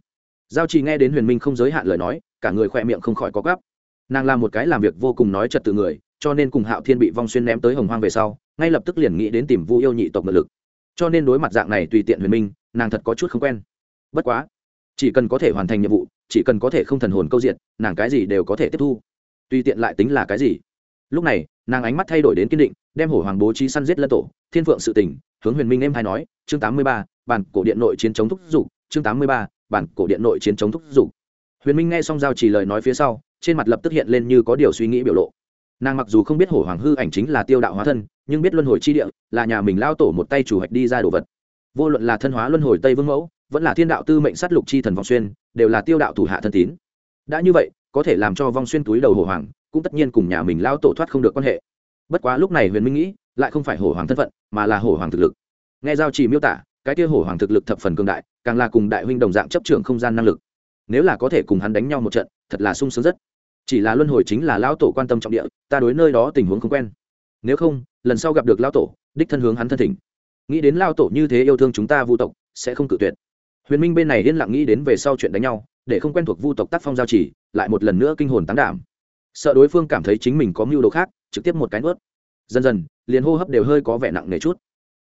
Giao trì nghe đến huyền minh không giới hạn lời nói, cả người khoe miệng không khỏi có gắp nàng làm một cái làm việc vô cùng nói trật tự người, cho nên cùng hạo thiên bị vong xuyên ném tới hồng hoang về sau, ngay lập tức liền nghĩ đến tìm vu yêu nhị tộc ngự lực. Cho nên đối mặt dạng này tùy tiện huyền minh, nàng thật có chút không quen. Bất quá chỉ cần có thể hoàn thành nhiệm vụ, chỉ cần có thể không thần hồn câu diện, nàng cái gì đều có thể tiếp thu. Tùy tiện lại tính là cái gì. Lúc này, nàng ánh mắt thay đổi đến kiên định, đem hổ hoàng bố trí săn giết lân tổ, thiên phượng sự tình, hướng huyền minh em hay nói, chương tám mươi ba, bản cổ điện nội chiến chống thúc dục, chương tám mươi ba, bản cổ điện nội chiến chống thúc dục. Huyền minh nghe xong giao chỉ lời nói phía sau, trên mặt lập tức hiện lên như có điều suy nghĩ biểu lộ. Nàng mặc dù không biết hổ hoàng hư ảnh chính là tiêu đạo hóa thân, nhưng biết luân hồi chi địa, là nhà mình lao tổ một tay chủ hạch đi ra đồ vật. Vô luận là thân hóa luân hồi tây vương mẫu vẫn là thiên đạo tư mệnh sát lục chi thần vong xuyên, đều là tiêu đạo thủ hạ thân tín. Đã như vậy, có thể làm cho vong xuyên túi đầu hổ hoàng, cũng tất nhiên cùng nhà mình lao tổ thoát không được quan hệ. Bất quá lúc này huyền minh nghĩ, lại không phải hổ hoàng thân phận, mà là hổ hoàng thực lực. Nghe giao chỉ miêu tả, cái kia hổ hoàng thực lực thập phần cường đại, càng là cùng đại huynh đồng dạng chấp trưởng không gian năng lực. Nếu là có thể cùng hắn đánh nhau một trận, thật là sung sướng rất. Chỉ là luân hồi chính là lão tổ quan tâm trọng địa, ta đối nơi đó tình huống không quen. Nếu không, lần sau gặp được lão tổ, đích thân hướng hắn thân thỉnh. Nghĩ đến lao tổ như thế yêu thương chúng ta vu tộc, sẽ không cự tuyệt huyền minh bên này yên lặng nghĩ đến về sau chuyện đánh nhau, để không quen thuộc vu tộc tác phong giao chỉ, lại một lần nữa kinh hồn tán đảm. Sợ đối phương cảm thấy chính mình có mưu đồ khác, trực tiếp một cái nuốt. Dần dần, liền hô hấp đều hơi có vẻ nặng nề chút.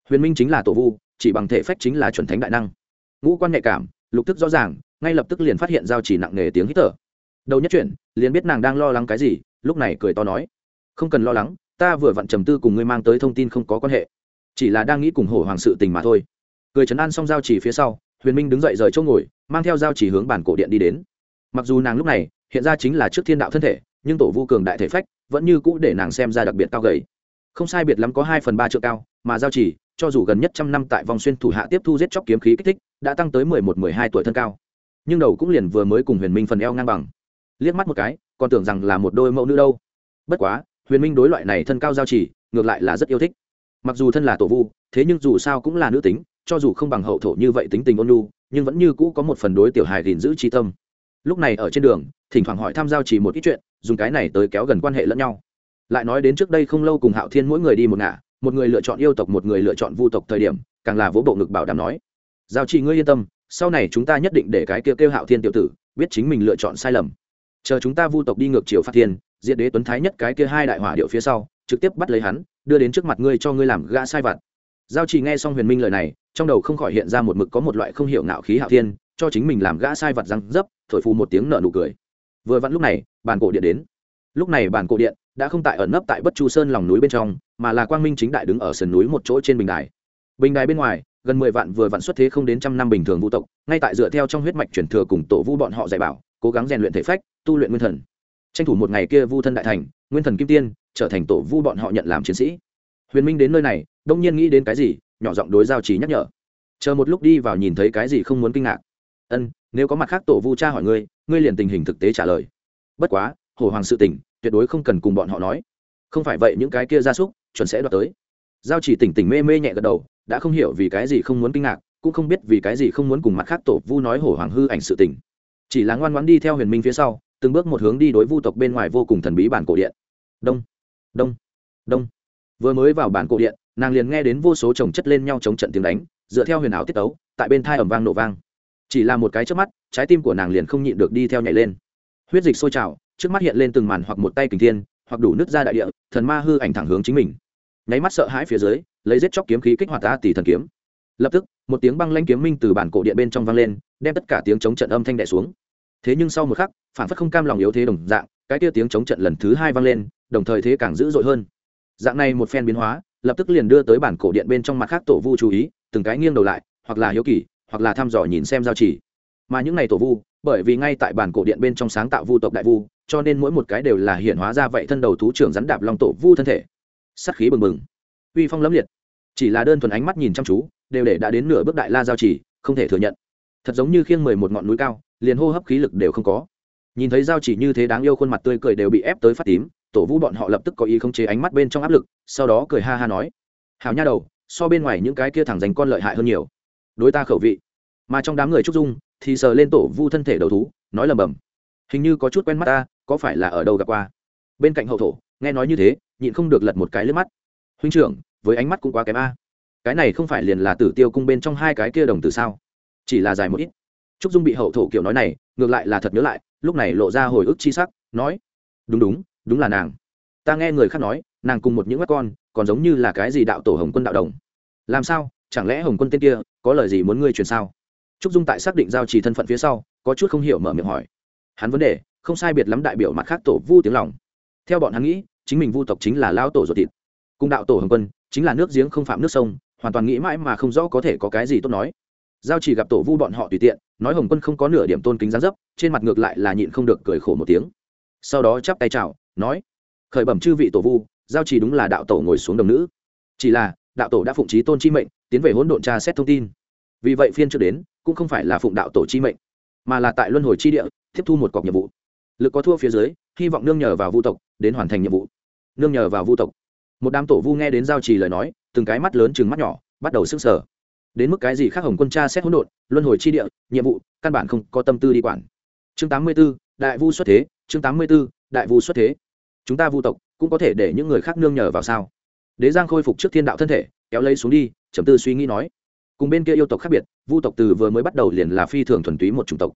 Huyền minh chính là tổ vu, chỉ bằng thể phách chính là chuẩn thánh đại năng. Ngũ quan nhạy cảm, lục thức rõ ràng, ngay lập tức liền phát hiện giao chỉ nặng nề tiếng hít thở. Đầu nhất chuyện, liền biết nàng đang lo lắng cái gì, lúc này cười to nói. Không cần lo lắng, ta vừa vặn trầm tư cùng ngươi mang tới thông tin không có quan hệ. Chỉ là đang nghĩ cùng hổ hoàng sự tình mà thôi. Cười chấn an xong giao chỉ phía sau huyền minh đứng dậy rời chỗ ngồi, mang theo giao chỉ hướng bản cổ điện đi đến. Mặc dù nàng lúc này hiện ra chính là trước thiên đạo thân thể, nhưng tổ vu cường đại thể phách vẫn như cũ để nàng xem ra đặc biệt cao gầy. Không sai biệt lắm có hai phần ba triệu cao, mà giao chỉ, cho dù gần nhất trăm năm tại vòng xuyên thủ hạ tiếp thu giết chóc kiếm khí kích thích, đã tăng tới mười một, mười hai tuổi thân cao. Nhưng đầu cũng liền vừa mới cùng huyền minh phần eo ngang bằng. Liếc mắt một cái, còn tưởng rằng là một đôi mẫu nữ đâu. Bất quá, huyền minh đối loại này thân cao giao chỉ, ngược lại là rất yêu thích. Mặc dù thân là tổ vu, thế nhưng dù sao cũng là nữ tính cho dù không bằng hậu thổ như vậy tính tình ôn nhu, nhưng vẫn như cũ có một phần đối tiểu hài gìn giữ tri tâm. Lúc này ở trên đường thỉnh thoảng hỏi tham giao chỉ một ít chuyện dùng cái này tới kéo gần quan hệ lẫn nhau. Lại nói đến trước đây không lâu cùng hạo thiên mỗi người đi một ngả một người lựa chọn yêu tộc một người lựa chọn vu tộc thời điểm càng là vỗ bộ ngực bảo đảm nói giao chỉ ngươi yên tâm sau này chúng ta nhất định để cái kêu kêu hạo thiên tiểu tử biết chính mình lựa chọn sai lầm. Chờ chúng ta vu tộc đi ngược chiều phát thiên diện đế tuấn thái nhất cái kia hai đại hỏa điệu phía sau trực tiếp bắt lấy hắn đưa đến trước mặt ngươi cho ngươi làm gã sai vặt. Giao chỉ nghe xong huyền minh lời này trong đầu không khỏi hiện ra một mực có một loại không hiểu ngạo khí hạo thiên, cho chính mình làm gã sai vặt răng dấp, thổi phù một tiếng nở nụ cười. Vừa vặn lúc này, bàn cổ điện đến. Lúc này bàn cổ điện đã không tại ẩn nấp tại bất chu sơn lòng núi bên trong, mà là quang minh chính đại đứng ở sườn núi một chỗ trên bình đài. Bình đài bên ngoài, gần mười vạn vừa vặn xuất thế không đến trăm năm bình thường vũ tộc, ngay tại dựa theo trong huyết mạch truyền thừa cùng tổ vu bọn họ dạy bảo, cố gắng rèn luyện thể phách, tu luyện nguyên thần. Tranh thủ một ngày kia vu thân đại thành, nguyên thần kim tiên, trở thành tổ vu bọn họ nhận làm chiến sĩ. Huyền minh đến nơi này, đông nhiên nghĩ đến cái gì nhỏ giọng đối giao trì nhắc nhở. Chờ một lúc đi vào nhìn thấy cái gì không muốn kinh ngạc. Ân, nếu có mặt khác tổ vu cha hỏi ngươi ngươi liền tình hình thực tế trả lời. Bất quá, hổ hoàng sự tỉnh tuyệt đối không cần cùng bọn họ nói. Không phải vậy những cái kia gia súc, chuẩn sẽ đoạt tới. Giao chỉ tỉnh tỉnh mê mê nhẹ gật đầu, đã không hiểu vì cái gì không muốn kinh ngạc, cũng không biết vì cái gì không muốn cùng mặt khác tổ vu nói hổ hoàng hư ảnh sự tỉnh chỉ là ngoan ngoãn đi theo huyền minh phía sau, từng bước một hướng đi đối vu tộc bên ngoài vô cùng thần bí bản cổ điện. Đông đông đông. Vừa mới vào bản cổ điện nàng liền nghe đến vô số chồng chất lên nhau chống trận tiếng đánh, dựa theo huyền ảo tiết tấu, tại bên thai ẩm vang nổ vang. Chỉ là một cái trước mắt, trái tim của nàng liền không nhịn được đi theo nhảy lên. Huyết dịch sôi trào, trước mắt hiện lên từng màn hoặc một tay kình thiên, hoặc đủ nứt ra đại địa, thần ma hư ảnh thẳng hướng chính mình. Nháy mắt sợ hãi phía dưới, lấy giết chóc kiếm khí kích hoạt ta tỷ thần kiếm. Lập tức, một tiếng băng lanh kiếm minh từ bản cổ điện bên trong vang lên, đem tất cả tiếng chống trận âm thanh đẻ xuống. Thế nhưng sau một khắc, phản phất không cam lòng yếu thế đồng dạng, cái kia tiếng chống trận lần thứ hai vang lên, đồng thời thế càng dữ dội hơn. Dạng này một phen biến hóa lập tức liền đưa tới bản cổ điện bên trong mặt khác tổ vu chú ý, từng cái nghiêng đầu lại, hoặc là hiếu kỳ, hoặc là thăm dò nhìn xem giao chỉ. Mà những này tổ vu, bởi vì ngay tại bản cổ điện bên trong sáng tạo vu tộc đại vu, cho nên mỗi một cái đều là hiện hóa ra vậy thân đầu thú trưởng rắn đạp long tổ vu thân thể. Sắc khí bừng bừng. Uy phong lẫm liệt. Chỉ là đơn thuần ánh mắt nhìn chăm chú, đều để đã đến nửa bước đại la giao chỉ, không thể thừa nhận. Thật giống như khiêng mười một ngọn núi cao, liền hô hấp khí lực đều không có. Nhìn thấy giao chỉ như thế đáng yêu khuôn mặt tươi cười đều bị ép tới phát tím tổ vũ bọn họ lập tức có ý không chế ánh mắt bên trong áp lực, sau đó cười ha ha nói hào nha đầu, so bên ngoài những cái kia thẳng dành con lợi hại hơn nhiều. Đối ta khẩu vị. Mà trong đám người trúc dung thì sờ lên tổ vu thân thể đầu thú, nói lầm bầm hình như có chút quen mắt ta, có phải là ở đâu gặp qua? Bên cạnh hậu thổ, nghe nói như thế, nhịn không được lật một cái lướt mắt. Huynh trưởng, với ánh mắt cũng quá kém a. Cái này không phải liền là tử tiêu cung bên trong hai cái kia đồng tử sao? Chỉ là dài một ít. Trúc dung bị hậu thổ kiểu nói này, ngược lại là thật nhớ lại, lúc này lộ ra hồi ức chi sắc, nói, đúng đúng đúng là nàng. Ta nghe người khác nói, nàng cùng một những mắt con, còn giống như là cái gì đạo tổ hồng quân đạo đồng. Làm sao? Chẳng lẽ hồng quân tên kia, có lời gì muốn ngươi truyền sao? Trúc dung tại xác định giao trì thân phận phía sau, có chút không hiểu mở miệng hỏi. Hắn vấn đề, không sai biệt lắm đại biểu mặt khác tổ vu tiếng lòng. Theo bọn hắn nghĩ, chính mình vu tộc chính là lao tổ ruột thịt. Cùng đạo tổ hồng quân, chính là nước giếng không phạm nước sông, hoàn toàn nghĩ mãi mà không rõ có thể có cái gì tốt nói. Giao chỉ gặp tổ vu bọn họ tùy tiện, nói hồng quân không có nửa điểm tôn kính gián dấp, trên mặt ngược lại là nhịn không được cười khổ một tiếng. Sau đó chắp tay chào nói khởi bẩm chư vị tổ vu giao chỉ đúng là đạo tổ ngồi xuống đồng nữ. Chỉ là đạo tổ đã phụng trí tôn chi mệnh tiến về hỗn độn tra xét thông tin. Vì vậy phiên trước đến cũng không phải là phụng đạo tổ chi mệnh mà là tại luân hồi chi địa tiếp thu một cọc nhiệm vụ. Lực có thua phía dưới hy vọng nương nhờ vào vu tộc đến hoàn thành nhiệm vụ. Nương nhờ vào vu tộc. Một đám tổ vu nghe đến giao trì lời nói từng cái mắt lớn chừng mắt nhỏ bắt đầu sức sở đến mức cái gì khác hồng quân cha xét hỗn độn luân hồi chi địa nhiệm vụ căn bản không có tâm tư đi quản. Chương tám mươi 84, đại vu xuất thế chương tám mươi 84, đại vu xuất thế chúng ta vu tộc cũng có thể để những người khác nương nhờ vào sao? Đế giang khôi phục trước thiên đạo thân thể, kéo lấy xuống đi, trầm tư suy nghĩ nói. Cùng bên kia yêu tộc khác biệt, vu tộc từ vừa mới bắt đầu liền là phi thường thuần túy một chủng tộc.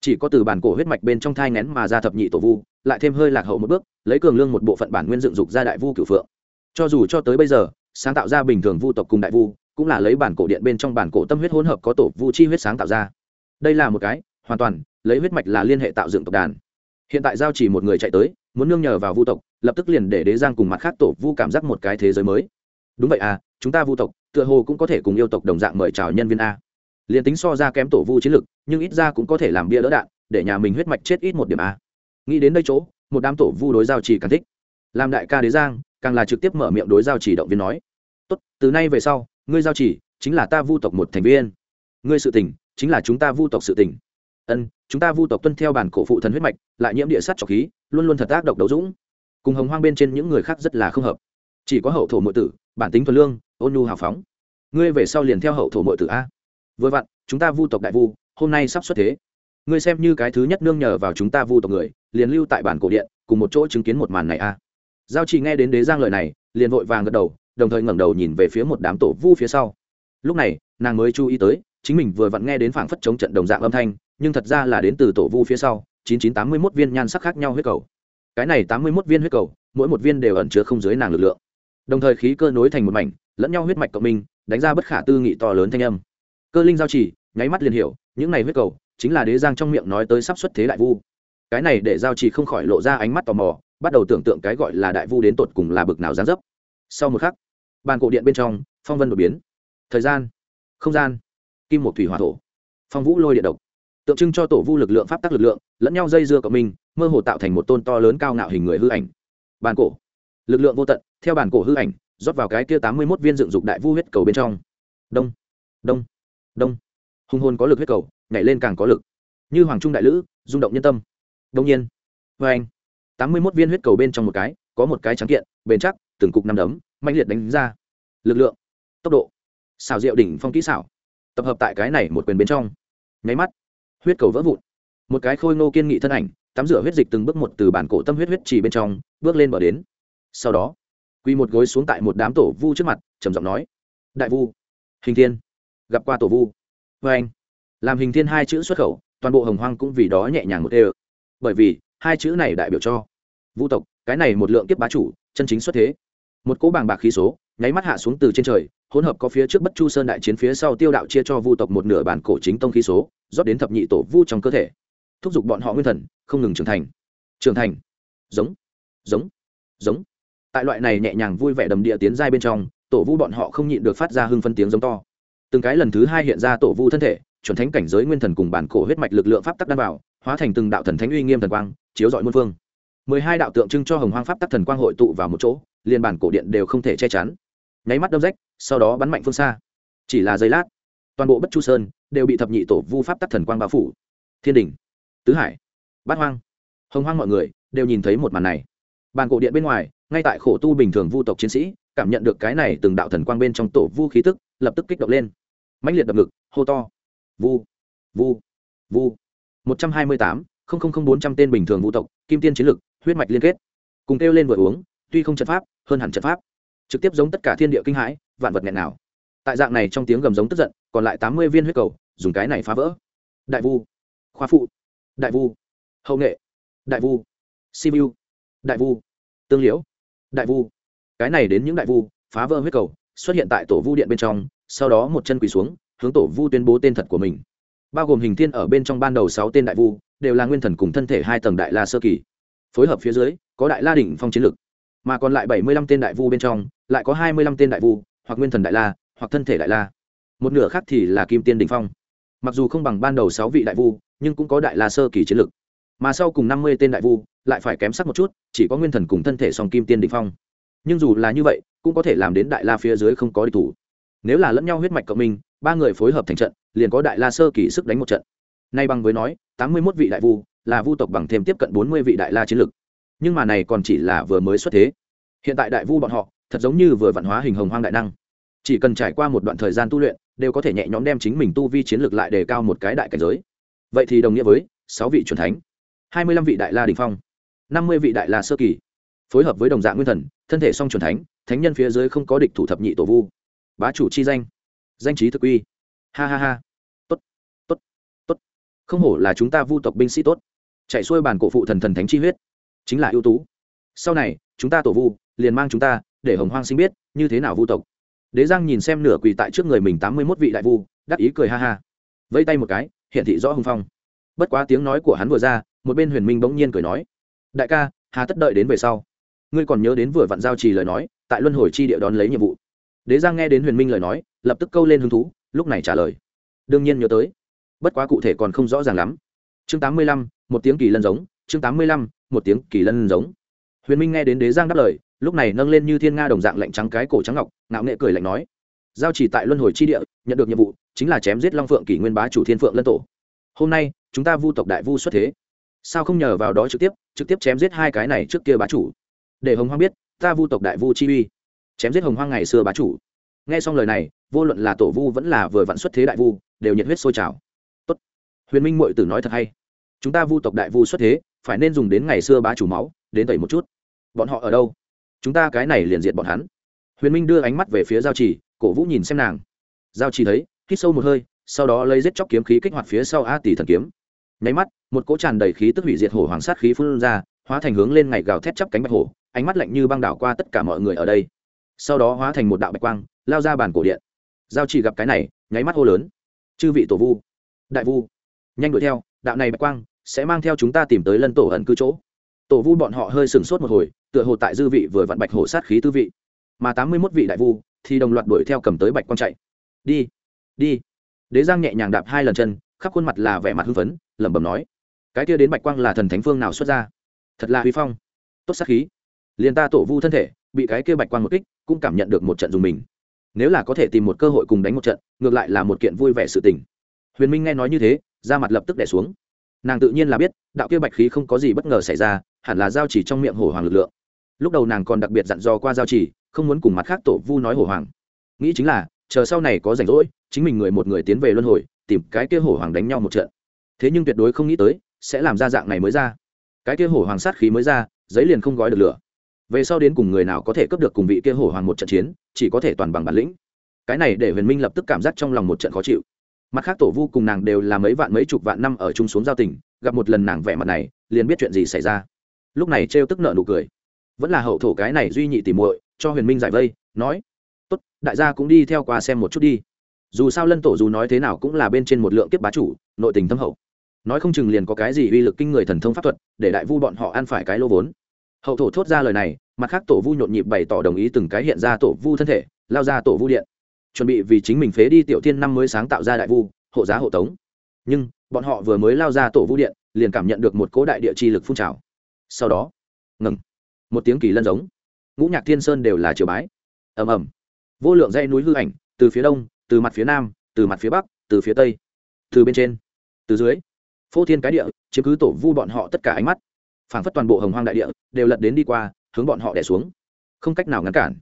Chỉ có từ bản cổ huyết mạch bên trong thai ngén mà ra thập nhị tổ vu, lại thêm hơi lạc hậu một bước, lấy cường lương một bộ phận bản nguyên dựng dục ra đại vu cửu phượng. Cho dù cho tới bây giờ, sáng tạo ra bình thường vu tộc cùng đại vu, cũng là lấy bản cổ điện bên trong bản cổ tâm huyết hỗn hợp có tổ vu chi huyết sáng tạo ra. Đây là một cái, hoàn toàn, lấy huyết mạch là liên hệ tạo dựng tộc đàn. Hiện tại giao chỉ một người chạy tới muốn nương nhờ vào vu tộc, lập tức liền để đế giang cùng mặt khác tổ vu cảm giác một cái thế giới mới. Đúng vậy à chúng ta vu tộc, tựa hồ cũng có thể cùng yêu tộc đồng dạng mời chào nhân viên a. Liền tính so ra kém tổ vu chiến lực, nhưng ít ra cũng có thể làm bia đỡ đạn, để nhà mình huyết mạch chết ít một điểm a. Nghĩ đến đây chỗ, một đám tổ vu đối giao chỉ càng thích. Làm đại ca đế giang, càng là trực tiếp mở miệng đối giao chỉ động viên nói. Tốt, từ nay về sau, ngươi giao chỉ chính là ta vu tộc một thành viên. Ngươi sự tình chính là chúng ta vu tộc sự tình ân, chúng ta vu tộc tuân theo bản cổ phụ thần huyết mạch, lại nhiễm địa sắt trọc khí, luôn luôn thật ác độc đấu dũng. Cùng hồng hoang bên trên những người khác rất là không hợp. Chỉ có hậu thổ mộ tử, bản tính thuần lương, ôn nhu hào phóng. Ngươi về sau liền theo hậu thổ mộ tử a. Vừa vặn, chúng ta vu tộc đại vu, hôm nay sắp xuất thế. Ngươi xem như cái thứ nhất nương nhờ vào chúng ta vu tộc người, liền lưu tại bản cổ điện, cùng một chỗ chứng kiến một màn này a. Giao chỉ nghe đến đế giang lời này, liền vội vàng gật đầu, đồng thời ngẩng đầu nhìn về phía một đám tổ vu phía sau. Lúc này, nàng mới chú ý tới, chính mình vừa vặn nghe đến phảng phất chống trận đồng dạng âm thanh nhưng thật ra là đến từ tổ vu phía sau, chín chín tám mươi mốt viên nhan sắc khác nhau huyết cầu. Cái này tám mươi mốt viên huyết cầu, mỗi một viên đều ẩn chứa không dưới nàng lực lượng. Đồng thời khí cơ nối thành một mảnh, lẫn nhau huyết mạch cộng minh, đánh ra bất khả tư nghị to lớn thanh âm. Cơ linh giao chỉ nháy mắt liền hiểu, những này huyết cầu chính là đế giang trong miệng nói tới sắp xuất thế đại vu. Cái này để giao chỉ không khỏi lộ ra ánh mắt tò mò, bắt đầu tưởng tượng cái gọi là đại vu đến tột cùng là bực nào gián dấp. Sau một khắc, bàn cổ điện bên trong, phong vân đột biến. Thời gian, không gian, kim một thủy hỏa thổ. Phong vũ lôi điện độc tượng trưng cho tổ vu lực lượng pháp tắc lực lượng, lẫn nhau dây dưa cộng minh, mơ hồ tạo thành một tôn to lớn cao ngạo hình người hư ảnh. Bàn cổ. Lực lượng vô tận, theo bản cổ hư ảnh, rót vào cái kia tám mươi mốt viên dựng dục đại vu huyết cầu bên trong. Đông. Đông. Đông. Hùng hồn có lực huyết cầu, nhảy lên càng có lực. Như hoàng trung đại lữ, rung động nhân tâm. Đông nhiên. Vê anh. tám mươi mốt viên huyết cầu bên trong một cái, có một cái trắng kiện, bền chắc, từng cục nằm đấm mạnh liệt đánh ra. Lực lượng. Tốc độ. Xào rượu đỉnh phong kỹ xảo. Tập hợp tại cái này một quyền bên trong. Nháy mắt huyết cầu vỡ vụn. Một cái khôi ngô kiên nghị thân ảnh, tắm rửa huyết dịch từng bước một từ bản cổ tâm huyết huyết trì bên trong, bước lên bờ đến. Sau đó quy một gối xuống tại một đám tổ vu trước mặt, trầm giọng nói, đại vu, hình thiên, gặp qua tổ vu. Vê anh, làm hình thiên hai chữ xuất khẩu, toàn bộ hồng hoang cũng vì đó nhẹ nhàng một ê bởi vì, hai chữ này đại biểu cho, vu tộc, cái này một lượng kiếp bá chủ, chân chính xuất thế. Một cỗ bàng bạc khí số nháy mắt hạ xuống từ trên trời, hỗn hợp có phía trước bất chu sơn đại chiến phía sau tiêu đạo chia cho vu tộc một nửa bản cổ chính tông khí số, rót đến thập nhị tổ vu trong cơ thể. Thúc giục bọn họ nguyên thần, không ngừng trưởng thành. Trưởng thành. Giống. Giống. Giống. Tại loại này nhẹ nhàng vui vẻ đầm địa tiến giai bên trong, tổ vu bọn họ không nhịn được phát ra hưng phân tiếng giống to. Từng cái lần thứ hai hiện ra tổ vu thân thể, chuẩn thánh cảnh giới nguyên thần cùng bản cổ huyết mạch lực lượng pháp tắc đan vào, hóa thành từng đạo thần thánh uy nghiêm thần quang, chiếu dọi muôn phương. Mười hai đạo tượng trưng cho hồng hoang pháp tắc thần quang hội tụ vào một chỗ, liền bản cổ điện đều không thể che chắn nháy mắt đâm rách, sau đó bắn mạnh phương xa. Chỉ là giây lát, toàn bộ bất chu sơn đều bị thập nhị tổ vu pháp tắc thần quang bao phủ. Thiên đình, tứ hải, bát hoang, hồng hoang mọi người đều nhìn thấy một màn này. Bàn cổ điện bên ngoài, ngay tại khổ tu bình thường vu tộc chiến sĩ, cảm nhận được cái này từng đạo thần quang bên trong tổ vu khí tức lập tức kích động lên. Mãnh liệt đập ngực, hô to. Vu vu vu. Một trăm hai mươi tám bốn trăm tên bình thường vu tộc, kim tiên chiến lực, huyết mạch liên kết. Cùng kêu lên vừa uống, tuy không trận pháp, hơn hẳn trận pháp trực tiếp giống tất cả thiên địa kinh hãi, vạn vật nghẹn nào. Tại dạng này trong tiếng gầm giống tức giận, còn lại tám mươi viên huyết cầu, dùng cái này phá vỡ. Đại vu, khoa phụ, đại vu, hậu nghệ, đại vu, sibiu, đại vu, tương liễu, đại vu. Cái này đến những đại vu, phá vỡ huyết cầu, xuất hiện tại tổ vu điện bên trong, sau đó một chân quỳ xuống, hướng tổ vu tuyên bố tên thật của mình. Bao gồm hình thiên ở bên trong ban đầu sáu tên đại vu, đều là nguyên thần cùng thân thể hai tầng đại la sơ kỳ. Phối hợp phía dưới, có đại la đỉnh phong chiến lực mà còn lại bảy mươi lăm tên đại vu bên trong, lại có hai mươi lăm tên đại vu, hoặc nguyên thần đại la, hoặc thân thể đại la. Một nửa khác thì là kim tiên đình phong. Mặc dù không bằng ban đầu sáu vị đại vu, nhưng cũng có đại la sơ kỳ chiến lực. Mà sau cùng năm mươi tên đại vu, lại phải kém sắc một chút, chỉ có nguyên thần cùng thân thể song kim tiên đình phong. Nhưng dù là như vậy, cũng có thể làm đến đại la phía dưới không có địch thủ. Nếu là lẫn nhau huyết mạch cộng minh, ba người phối hợp thành trận, liền có đại la sơ kỳ sức đánh một trận. Nay bằng với nói, tám mươi mốt vị đại vu là vu tộc bằng thêm tiếp cận bốn mươi vị đại la chiến lực nhưng mà này còn chỉ là vừa mới xuất thế. Hiện tại đại vu bọn họ, thật giống như vừa văn hóa hình hồng hoang đại năng. Chỉ cần trải qua một đoạn thời gian tu luyện, đều có thể nhẹ nhõm đem chính mình tu vi chiến lược lại đề cao một cái đại cảnh giới. Vậy thì đồng nghĩa với sáu vị truyền thánh, hai mươi lăm vị đại la đình phong, năm mươi vị đại la sơ kỳ, phối hợp với đồng dạng nguyên thần, thân thể song truyền thánh thánh nhân phía dưới không có địch thủ thập nhị tổ vu. Bá chủ chi danh danh trí thực uy. Ha ha ha. Tốt tốt tốt. Không hổ là chúng ta vu tộc binh sĩ tốt. Chạy xuôi bàn cổ phụ thần thần thánh chi huyết chính là ưu tú. Sau này, chúng ta tổ vu, liền mang chúng ta, để hồng hoang sinh biết, như thế nào vu tộc. Đế giang nhìn xem nửa quỳ tại trước người mình tám mươi mốt vị đại vu, đắc ý cười ha ha. Vẫy tay một cái hiện thị rõ hùng phong. Bất quá tiếng nói của hắn vừa ra, một bên huyền minh bỗng nhiên cười nói, đại ca, hà tất đợi đến về sau. Ngươi còn nhớ đến vừa vặn giao trì lời nói, tại luân hồi chi địa đón lấy nhiệm vụ. Đế giang nghe đến huyền minh lời nói, lập tức câu lên hứng thú, lúc này trả lời, đương nhiên nhớ tới. Bất quá cụ thể còn không rõ ràng lắm. Chương tám mươi lăm, một tiếng kỳ lân giống, chương tám mươi lăm một tiếng kỳ lân giống. Huyền minh nghe đến đế giang đáp lời, lúc này nâng lên như thiên nga đồng dạng lạnh trắng cái cổ trắng ngọc, ngạo nghệ cười lạnh nói, giao chỉ tại luân hồi chi địa, nhận được nhiệm vụ, chính là chém giết long phượng kỷ nguyên bá chủ thiên phượng lân tổ. Hôm nay, chúng ta vu tộc đại vu xuất thế. Sao không nhờ vào đó trực tiếp trực tiếp chém giết hai cái này trước kia bá chủ? Để hồng hoang biết, ta vu tộc đại vu chi uy. Chém giết hồng hoang ngày xưa bá chủ. Nghe xong lời này, vô luận là tổ vu vẫn là vừa vặn xuất thế đại vu, đều nhiệt huyết sôi trào. Tốt. Huyền minh mội tử nói thật hay. Chúng ta vu tộc đại vu xuất thế phải nên dùng đến ngày xưa bá chủ máu, đến tẩy một chút. Bọn họ ở đâu? Chúng ta cái này liền diệt bọn hắn. Huyền minh đưa ánh mắt về phía giao trì, cổ vũ nhìn xem nàng. Giao trì thấy, hít sâu một hơi, sau đó lấy giết chóc kiếm khí kích hoạt phía sau a tỷ thần kiếm. Nháy mắt, một cỗ tràn đầy khí tức hủy diệt hổ hoàng sát khí phun ra, hóa thành hướng lên ngày gào thét chắp cánh bạch hổ, ánh mắt lạnh như băng đảo qua tất cả mọi người ở đây. Sau đó hóa thành một đạo bạch quang, lao ra bàn cổ điện. Giao chỉ gặp cái này, nháy mắt hô lớn. Chư vị tổ vu, đại vu, nhanh đuổi theo, đạo này bạch quang sẽ mang theo chúng ta tìm tới lân tổ ẩn cư chỗ. Tổ vu bọn họ hơi sừng sốt một hồi, tựa hồ tại dư vị vừa vặn bạch hổ sát khí tư vị. Mà tám mươi mốt vị đại vu, thì đồng loạt đuổi theo cầm tới bạch quang chạy. Đi đi. Đế giang nhẹ nhàng đạp hai lần chân, khắp khuôn mặt là vẻ mặt hưng phấn, lẩm bẩm nói. Cái kia đến bạch quang là thần thánh phương nào xuất ra? Thật là huy phong. Tốt sát khí. Liền ta tổ vu thân thể, bị cái kia bạch quang một kích, cũng cảm nhận được một trận dùng mình. Nếu là có thể tìm một cơ hội cùng đánh một trận, ngược lại là một kiện vui vẻ sự tình. Huyền minh nghe nói như thế ra mặt lập tức đẻ xuống nàng tự nhiên là biết, đạo kia bạch khí không có gì bất ngờ xảy ra, hẳn là giao chỉ trong miệng hổ hoàng lực lượng. Lúc đầu nàng còn đặc biệt dặn dò qua giao chỉ, không muốn cùng mặt khác tổ vu nói hổ hoàng. Nghĩ chính là, chờ sau này có rảnh rỗi, chính mình người một người tiến về luân hồi, tìm cái kia hổ hoàng đánh nhau một trận. Thế nhưng tuyệt đối không nghĩ tới, sẽ làm ra dạng này mới ra. Cái kia hổ hoàng sát khí mới ra, giấy liền không gói được lửa. Về sau đến cùng người nào có thể cấp được cùng vị kia hổ hoàng một trận chiến, chỉ có thể toàn bằng bản lĩnh. Cái này để huyền minh lập tức cảm giác trong lòng một trận khó chịu mặt khác tổ vu cùng nàng đều là mấy vạn mấy chục vạn năm ở chung xuống giao tình, gặp một lần nàng vẻ mặt này, liền biết chuyện gì xảy ra. Lúc này trêu tức nợ nụ cười. Vẫn là hậu thổ cái này duy nhị tìm muội, cho huyền minh giải vây, nói, tốt, đại gia cũng đi theo qua xem một chút đi. Dù sao lân tổ dù nói thế nào cũng là bên trên một lượng kiếp bá chủ, nội tình thâm hậu. Nói không chừng liền có cái gì uy lực kinh người thần thông pháp thuật, để đại vu bọn họ ăn phải cái lô vốn. Hậu thổ thốt ra lời này, mặt khác tổ vu nhộn nhịp bày tỏ đồng ý từng cái hiện ra tổ vu thân thể, lao ra tổ vu điện chuẩn bị vì chính mình phế đi tiểu thiên năm mới sáng tạo ra đại vu, hộ giá hộ tống. Nhưng, bọn họ vừa mới lao ra tổ vu điện, liền cảm nhận được một cố đại địa chi lực phun trào. Sau đó, ngừng. Một tiếng kỳ lân giống. Ngũ nhạc thiên sơn đều là triều bái. Ầm ầm. Vô lượng dây núi hư ảnh, từ phía đông, từ mặt phía nam, từ mặt phía bắc, từ phía tây, từ bên trên, từ dưới. Phô thiên cái địa, chiếm cứ tổ vu bọn họ tất cả ánh mắt. Phảng phất toàn bộ hồng hoang đại địa, đều lật đến đi qua, hướng bọn họ đẻ xuống. Không cách nào ngăn cản.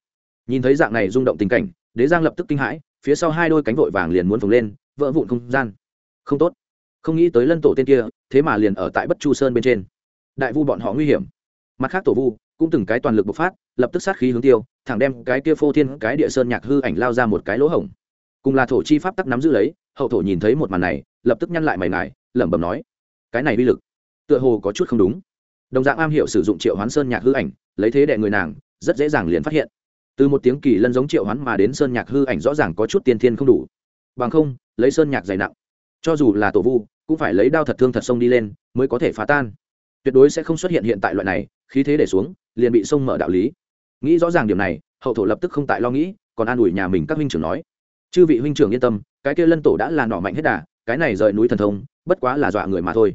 Nhìn thấy dạng này rung động tình cảnh đế giang lập tức kinh hãi, phía sau hai đôi cánh vội vàng liền muốn phồng lên, vỡ vụn không gian. Không tốt. Không nghĩ tới lân tổ tên kia, thế mà liền ở tại bất chu sơn bên trên. Đại vu bọn họ nguy hiểm. Mặt khác tổ vu, cũng từng cái toàn lực bộc phát, lập tức sát khí hướng tiêu, thẳng đem cái kia phô thiên cái địa sơn nhạc hư ảnh lao ra một cái lỗ hổng. Cùng là thổ chi pháp tắc nắm giữ lấy, hậu thổ nhìn thấy một màn này, lập tức nhăn lại mày ngài, lẩm bẩm nói, cái này uy lực, tựa hồ có chút không đúng. Đồng dạng am hiểu sử dụng triệu hoán sơn nhạc hư ảnh, lấy thế đệ người nàng, rất dễ dàng liền phát hiện từ một tiếng kỳ lân giống triệu hoán mà đến sơn nhạc hư ảnh rõ ràng có chút tiên thiên không đủ. Bằng không, lấy sơn nhạc dày nặng. Cho dù là tổ vu, cũng phải lấy đao thật thương thật sông đi lên, mới có thể phá tan. Tuyệt đối sẽ không xuất hiện hiện tại loại này, khí thế để xuống, liền bị sông mở đạo lý. Nghĩ rõ ràng điểm này, hậu thổ lập tức không tại lo nghĩ, còn an ủi nhà mình các huynh trưởng nói. Chư vị huynh trưởng yên tâm, cái kia lân tổ đã là nỏ mạnh hết đà, cái này rời núi thần thông, bất quá là dọa người mà thôi.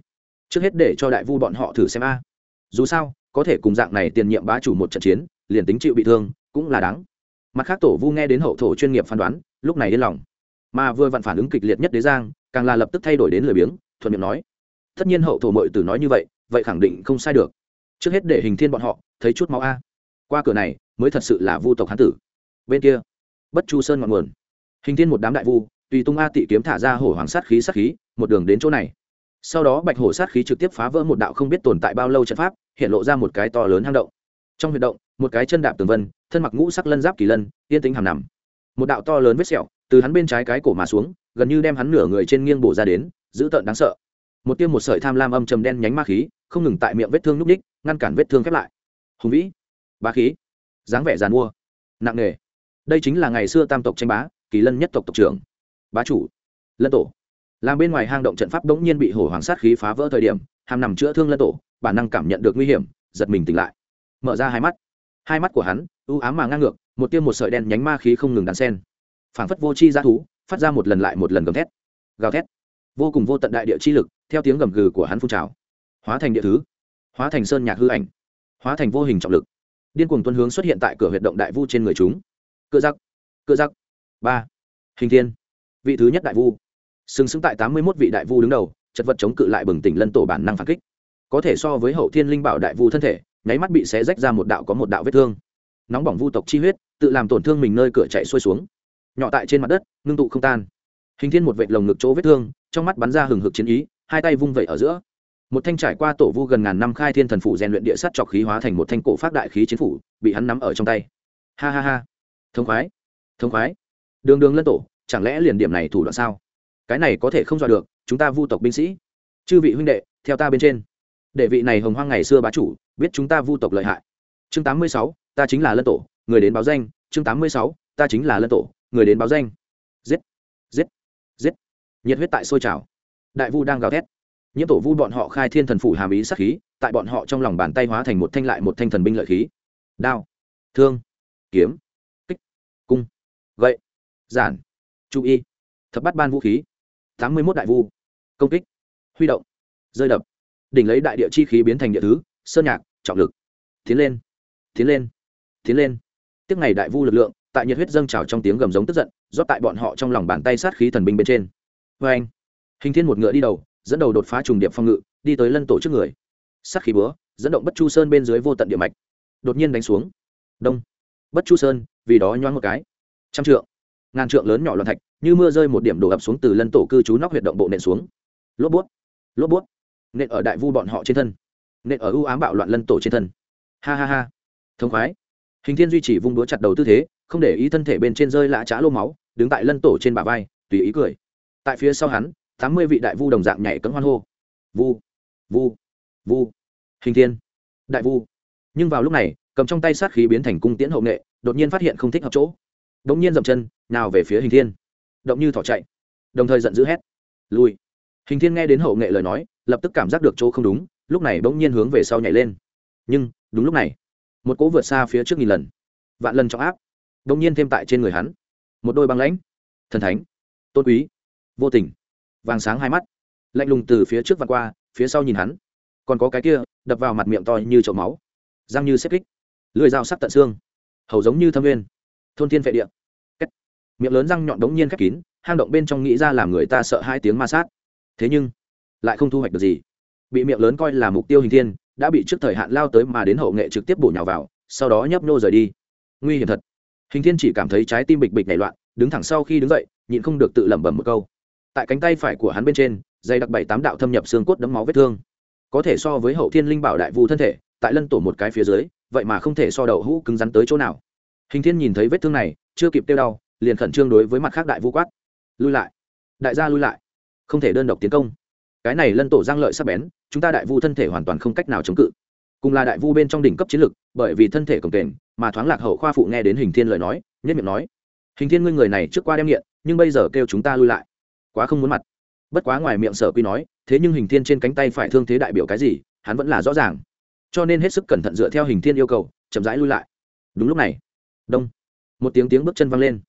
Trước hết để cho đại vu bọn họ thử xem a. Dù sao, có thể cùng dạng này tiền nhiệm bá chủ một trận chiến, liền tính chịu bị thương cũng là đáng. Mặt khác tổ vu nghe đến hậu thổ chuyên nghiệp phán đoán, lúc này yên lòng. Mà vừa vặn phản ứng kịch liệt nhất đế giang, càng là lập tức thay đổi đến lười biếng, thuận miệng nói. Tất nhiên hậu thổ mội từ nói như vậy vậy khẳng định không sai được. Trước hết để hình thiên bọn họ, thấy chút máu a. Qua cửa này, mới thật sự là vu tộc hán tử. Bên kia, bất chu sơn ngọn nguồn. Hình thiên một đám đại vu, tùy tung a tị kiếm thả ra hổ hoàng sát khí sát khí, một đường đến chỗ này. Sau đó bạch hổ sát khí trực tiếp phá vỡ một đạo không biết tồn tại bao lâu trận pháp, hiện lộ ra một cái to lớn hang động. Trong huyệt động, một cái chân đạp tường vân thân mặc ngũ sắc lân giáp kỳ lân, yên tĩnh hàm nằm. Một đạo to lớn vết sẹo từ hắn bên trái cái cổ mà xuống, gần như đem hắn nửa người trên nghiêng bổ ra đến, dữ tợn đáng sợ. Một tiêm một sợi tham lam âm trầm đen nhánh ma khí, không ngừng tại miệng vết thương núp ních ngăn cản vết thương khép lại. Hùng vĩ ba khí, dáng vẻ giàn mua, nặng nề. Đây chính là ngày xưa tam tộc tranh bá, kỳ lân nhất tộc tộc trưởng, bá chủ, lân tổ. Làm bên ngoài hang động trận pháp bỗng nhiên bị hổ hoàng sát khí phá vỡ thời điểm, hàm nằm chữa thương lân tổ, bản năng cảm nhận được nguy hiểm, giật mình tỉnh lại. Mở ra hai mắt hai mắt của hắn ưu ám mà ngang ngược, một tiêm một sợi đen nhánh ma khí không ngừng đàn sen phảng phất vô chi ra thú, phát ra một lần lại một lần gầm thét. Gào thét. Vô cùng vô tận đại địa chi lực, theo tiếng gầm gừ của hắn phun trào. Hóa thành địa thứ. Hóa thành sơn nhạc hư ảnh. Hóa thành vô hình trọng lực. Điên cuồng tuân hướng xuất hiện tại cửa huyệt động đại vu trên người chúng. Cựa giặc cựa giặc ba. Hình thiên. Vị thứ nhất đại vu. Xứng xứng tại tám mươi một vị đại vu đứng đầu, chật vật chống cự lại bừng tỉnh lân tổ bản năng phản kích. Có thể so với hậu thiên linh bảo đại vu thân thể nháy mắt bị xé rách ra một đạo có một đạo vết thương. Nóng bỏng vu tộc chi huyết, tự làm tổn thương mình nơi cửa chạy xuôi xuống. Nhỏ tại trên mặt đất, ngưng tụ không tan. Hình thiên một vệt lồng ngực chỗ vết thương, trong mắt bắn ra hừng hực chiến ý, hai tay vung vẩy ở giữa. Một thanh trải qua tổ vu gần ngàn năm khai thiên thần phủ rèn luyện địa sắt chọc khí hóa thành một thanh cổ phát đại khí chiến phủ, bị hắn nắm ở trong tay. Ha ha ha. Thống khoái. Thống khoái. Đường đường lân tổ, chẳng lẽ liền điểm này thủ đoạn sao? Cái này có thể không dọa được, chúng ta vu tộc binh sĩ. Chư vị huynh đệ, theo ta bên trên để vị này hồng hoang ngày xưa bá chủ biết chúng ta vu tộc lợi hại. Chương tám mươi sáu, ta chính là lân tổ, người đến báo danh. Chương tám mươi sáu, ta chính là lân tổ, người đến báo danh. Giết giết giết. Nhiệt huyết tại sôi trào. Đại vu đang gào thét. Nhiễm tổ vu bọn họ khai thiên thần phủ hàm ý sắc khí, tại bọn họ trong lòng bàn tay hóa thành một thanh lại một thanh thần binh lợi khí. Đao, thương, kiếm, kích, cung, gậy, giản chú y, thập bắt ban vũ khí. Tám mươi mốt đại vu. Công kích, huy động, rơi đập đỉnh lấy đại địa chi khí biến thành địa thứ, sơn nhạc, trọng lực. Tiến lên tiến lên tiến lên. Tiếp ngày đại vu lực lượng, tại nhiệt huyết dâng trào trong tiếng gầm giống tức giận, rót tại bọn họ trong lòng bàn tay sát khí thần binh bên trên. Vê anh, hình thiên một ngựa đi đầu, dẫn đầu đột phá trùng điệp phong ngự, đi tới lân tổ trước người. Sát khí búa, dẫn động bất chu sơn bên dưới vô tận địa mạch. Đột nhiên đánh xuống. Đông. Bất chu sơn, vì đó nhoáng một cái. Trăm trượng, ngàn trượng lớn nhỏ loạn thạch, như mưa rơi một điểm đổ ập xuống từ lân tổ cư trú nóc huyệt động bộ nện xuống. Lốp bút lốp bút nện ở đại vu bọn họ trên thân nện ở ưu ám bạo loạn lân tổ trên thân. Ha ha ha. Thống khoái. Hình thiên duy trì vung đũa chặt đầu tư thế, không để ý thân thể bên trên rơi lã trá lô máu, đứng tại lân tổ trên bả vai, tùy ý cười. Tại phía sau hắn, tám mươi vị đại vu đồng dạng nhảy cấm hoan hô. Vu vu vu. Hình thiên. Đại vu. Nhưng vào lúc này, cầm trong tay sát khí biến thành cung tiễn hậu nghệ, đột nhiên phát hiện không thích hợp chỗ. Đ ỗ n g nhiên dậm chân, nào về phía hình thiên. Động như thỏ chạy. Đồng thời giận dữ hét. Lùi hình thiên nghe đến hậu nghệ lời nói lập tức cảm giác được chỗ không đúng lúc này bỗng nhiên hướng về sau nhảy lên. Nhưng đúng lúc này một cỗ vượt xa phía trước nghìn lần vạn lần trọng áp bỗng nhiên thêm tại trên người hắn. Một đôi băng lãnh thần thánh tôn quý vô tình vàng sáng hai mắt lạnh lùng từ phía trước vặt qua phía sau nhìn hắn. Còn có cái kia đập vào mặt miệng to như chậu máu răng như xếp kích lưỡi dao sắc tận xương hầu giống như thâm nguyên, thôn thiên vệ địa. Miệng lớn răng nhọn đống nhiên khép kín hang động bên trong nghĩ ra làm người ta sợ hai tiếng ma sát thế nhưng, lại không thu hoạch được gì. Bị miệng lớn coi là mục tiêu hình thiên, đã bị trước thời hạn lao tới mà đến hậu nghệ trực tiếp bổ nhào vào, sau đó nhấp nô rời đi. Nguy hiểm thật. Hình thiên chỉ cảm thấy trái tim bịch bịch nảy loạn, đứng thẳng sau khi đứng dậy, nhịn không được tự lẩm bẩm một câu. Tại cánh tay phải của hắn bên trên dây đặc bảy tám đạo thâm nhập xương cốt đấm máu vết thương. Có thể so với hậu thiên linh bảo đại vu thân thể, tại lân tổ một cái phía dưới, vậy mà không thể so đậu hũ cứng rắn tới chỗ nào. Hình thiên nhìn thấy vết thương này, chưa kịp tiêu đau, liền khẩn trương đối với mặt khác đại vu quát. Lui lại. Đại gia lui lại không thể đơn độc tiến công. Cái này lân tổ giang lợi sắp bén, chúng ta đại vu thân thể hoàn toàn không cách nào chống cự. Cùng là đại vu bên trong đỉnh cấp chiến lực, bởi vì thân thể cồng kềnh, mà thoáng lạc hậu khoa phụ nghe đến hình thiên lời nói nhất miệng nói, hình thiên ngươi người này trước qua đem nghiện, nhưng bây giờ kêu chúng ta lui lại. Quá không muốn mặt. Bất quá ngoài miệng sở quy nói, thế nhưng hình thiên trên cánh tay phải thương thế đại biểu cái gì, hắn vẫn là rõ ràng. Cho nên hết sức cẩn thận dựa theo hình thiên yêu cầu, chậm rãi lui lại. Đúng lúc này, đông, một tiếng tiếng bước chân văng lên.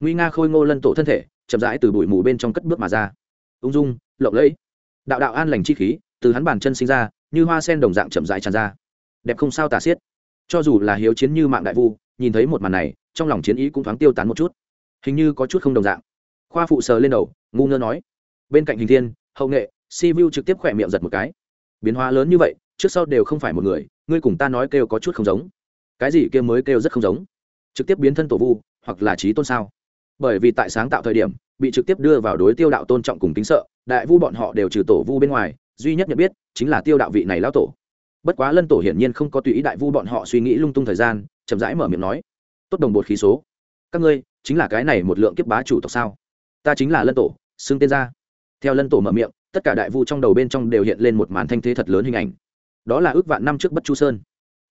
Nguy nga khôi ngô lân tổ thân thể, chậm rãi từ bụi mù bên trong cất bước mà ra ung dung, lộng lẫy. Đạo đạo an lành chi khí, từ hắn bàn chân sinh ra, như hoa sen đồng dạng chậm rãi tràn ra. Đẹp không sao tả xiết. Cho dù là hiếu chiến như mạng đại vu, nhìn thấy một màn này, trong lòng chiến ý cũng thoáng tiêu tán một chút. Hình như có chút không đồng dạng. Khoa phụ sờ lên đầu, ngu ngơ nói. Bên cạnh hình thiên, hậu nghệ, si vu trực tiếp khỏe miệng giật một cái. Biến hóa lớn như vậy, trước sau đều không phải một người, ngươi cùng ta nói kêu có chút không giống. Cái gì kêu mới kêu rất không giống. Trực tiếp biến thân tổ vu, hoặc là trí tôn sao? Bởi vì tại sáng tạo thời điểm bị trực tiếp đưa vào đối tiêu đạo tôn trọng cùng kính sợ, đại vu bọn họ đều trừ tổ vu bên ngoài, duy nhất nhận biết chính là tiêu đạo vị này lão tổ. Bất quá lân tổ hiển nhiên không có tùy ý đại vu bọn họ suy nghĩ lung tung thời gian, chậm rãi mở miệng nói, tốt đồng bột khí số, các ngươi chính là cái này một lượng kiếp bá chủ tộc sao? Ta chính là lân tổ, xưng tên ra. Theo lân tổ mở miệng, tất cả đại vu trong đầu bên trong đều hiện lên một màn thanh thế thật lớn hình ảnh. Đó là ước vạn năm trước bất chu sơn.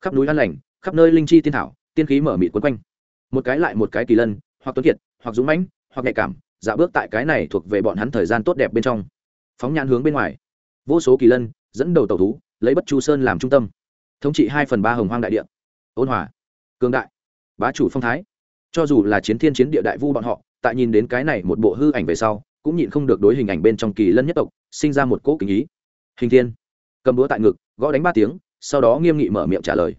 Khắp núi an lành, khắp nơi linh chi tiên thảo, tiên khí mở mịt quấn quanh. Một cái lại một cái kỳ lân, hoặc tuấn kiệt, hoặc dũng mãnh, hoặc nhạy cảm dạo bước tại cái này thuộc về bọn hắn thời gian tốt đẹp bên trong. Phóng nhãn hướng bên ngoài. Vô số kỳ lân dẫn đầu tàu thú, lấy bất chu sơn làm trung tâm. Thống trị hai phần ba hồng hoang đại địa. Ôn hòa. Cương đại. Bá chủ phong thái. Cho dù là chiến thiên chiến địa đại vu bọn họ, tại nhìn đến cái này một bộ hư ảnh về sau, cũng nhịn không được đối hình ảnh bên trong kỳ lân nhất tộc sinh ra một cỗ kính ý. Hình thiên. Cầm búa tại ngực, gõ đánh ba tiếng, sau đó nghiêm nghị mở miệng trả lời.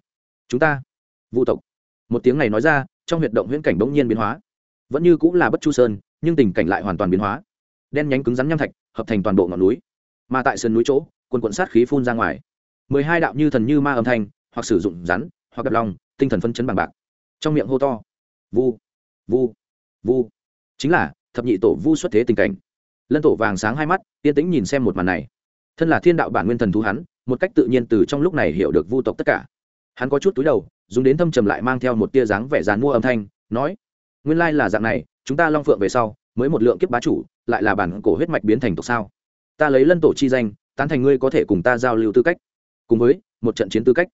Chúng ta. Vu tộc. Một tiếng này nói ra, trong huyệt động huyễn cảnh bỗng nhiên biến hóa. Vẫn như cũng là bất chu sơn nhưng tình cảnh lại hoàn toàn biến hóa. Đen nhánh cứng rắn nham thạch, hợp thành toàn bộ ngọn núi. Mà tại sườn núi chỗ, quần quận sát khí phun ra ngoài. Mười hai đạo như thần như ma âm thanh, hoặc sử dụng rắn, hoặc đập lòng, tinh thần phân chấn bằng bạc. Trong miệng hô to, vu vu vu. Chính là, thập nhị tổ vu xuất thế tình cảnh. Lân tổ vàng sáng hai mắt, yên tĩnh nhìn xem một màn này. Thân là thiên đạo bản nguyên thần thú hắn, một cách tự nhiên từ trong lúc này hiểu được vu tộc tất cả. Hắn có chút túi đầu, dùng đến thâm trầm lại mang theo một tia dáng vẻ dàn mua âm thanh, nói, nguyên lai là dạng này chúng ta long phượng về sau, mới một lượng kiếp bá chủ, lại là bản cổ huyết mạch biến thành tộc sao? Ta lấy lân tổ chi danh, tán thành ngươi có thể cùng ta giao lưu tư cách. Cùng với, một trận chiến tư cách.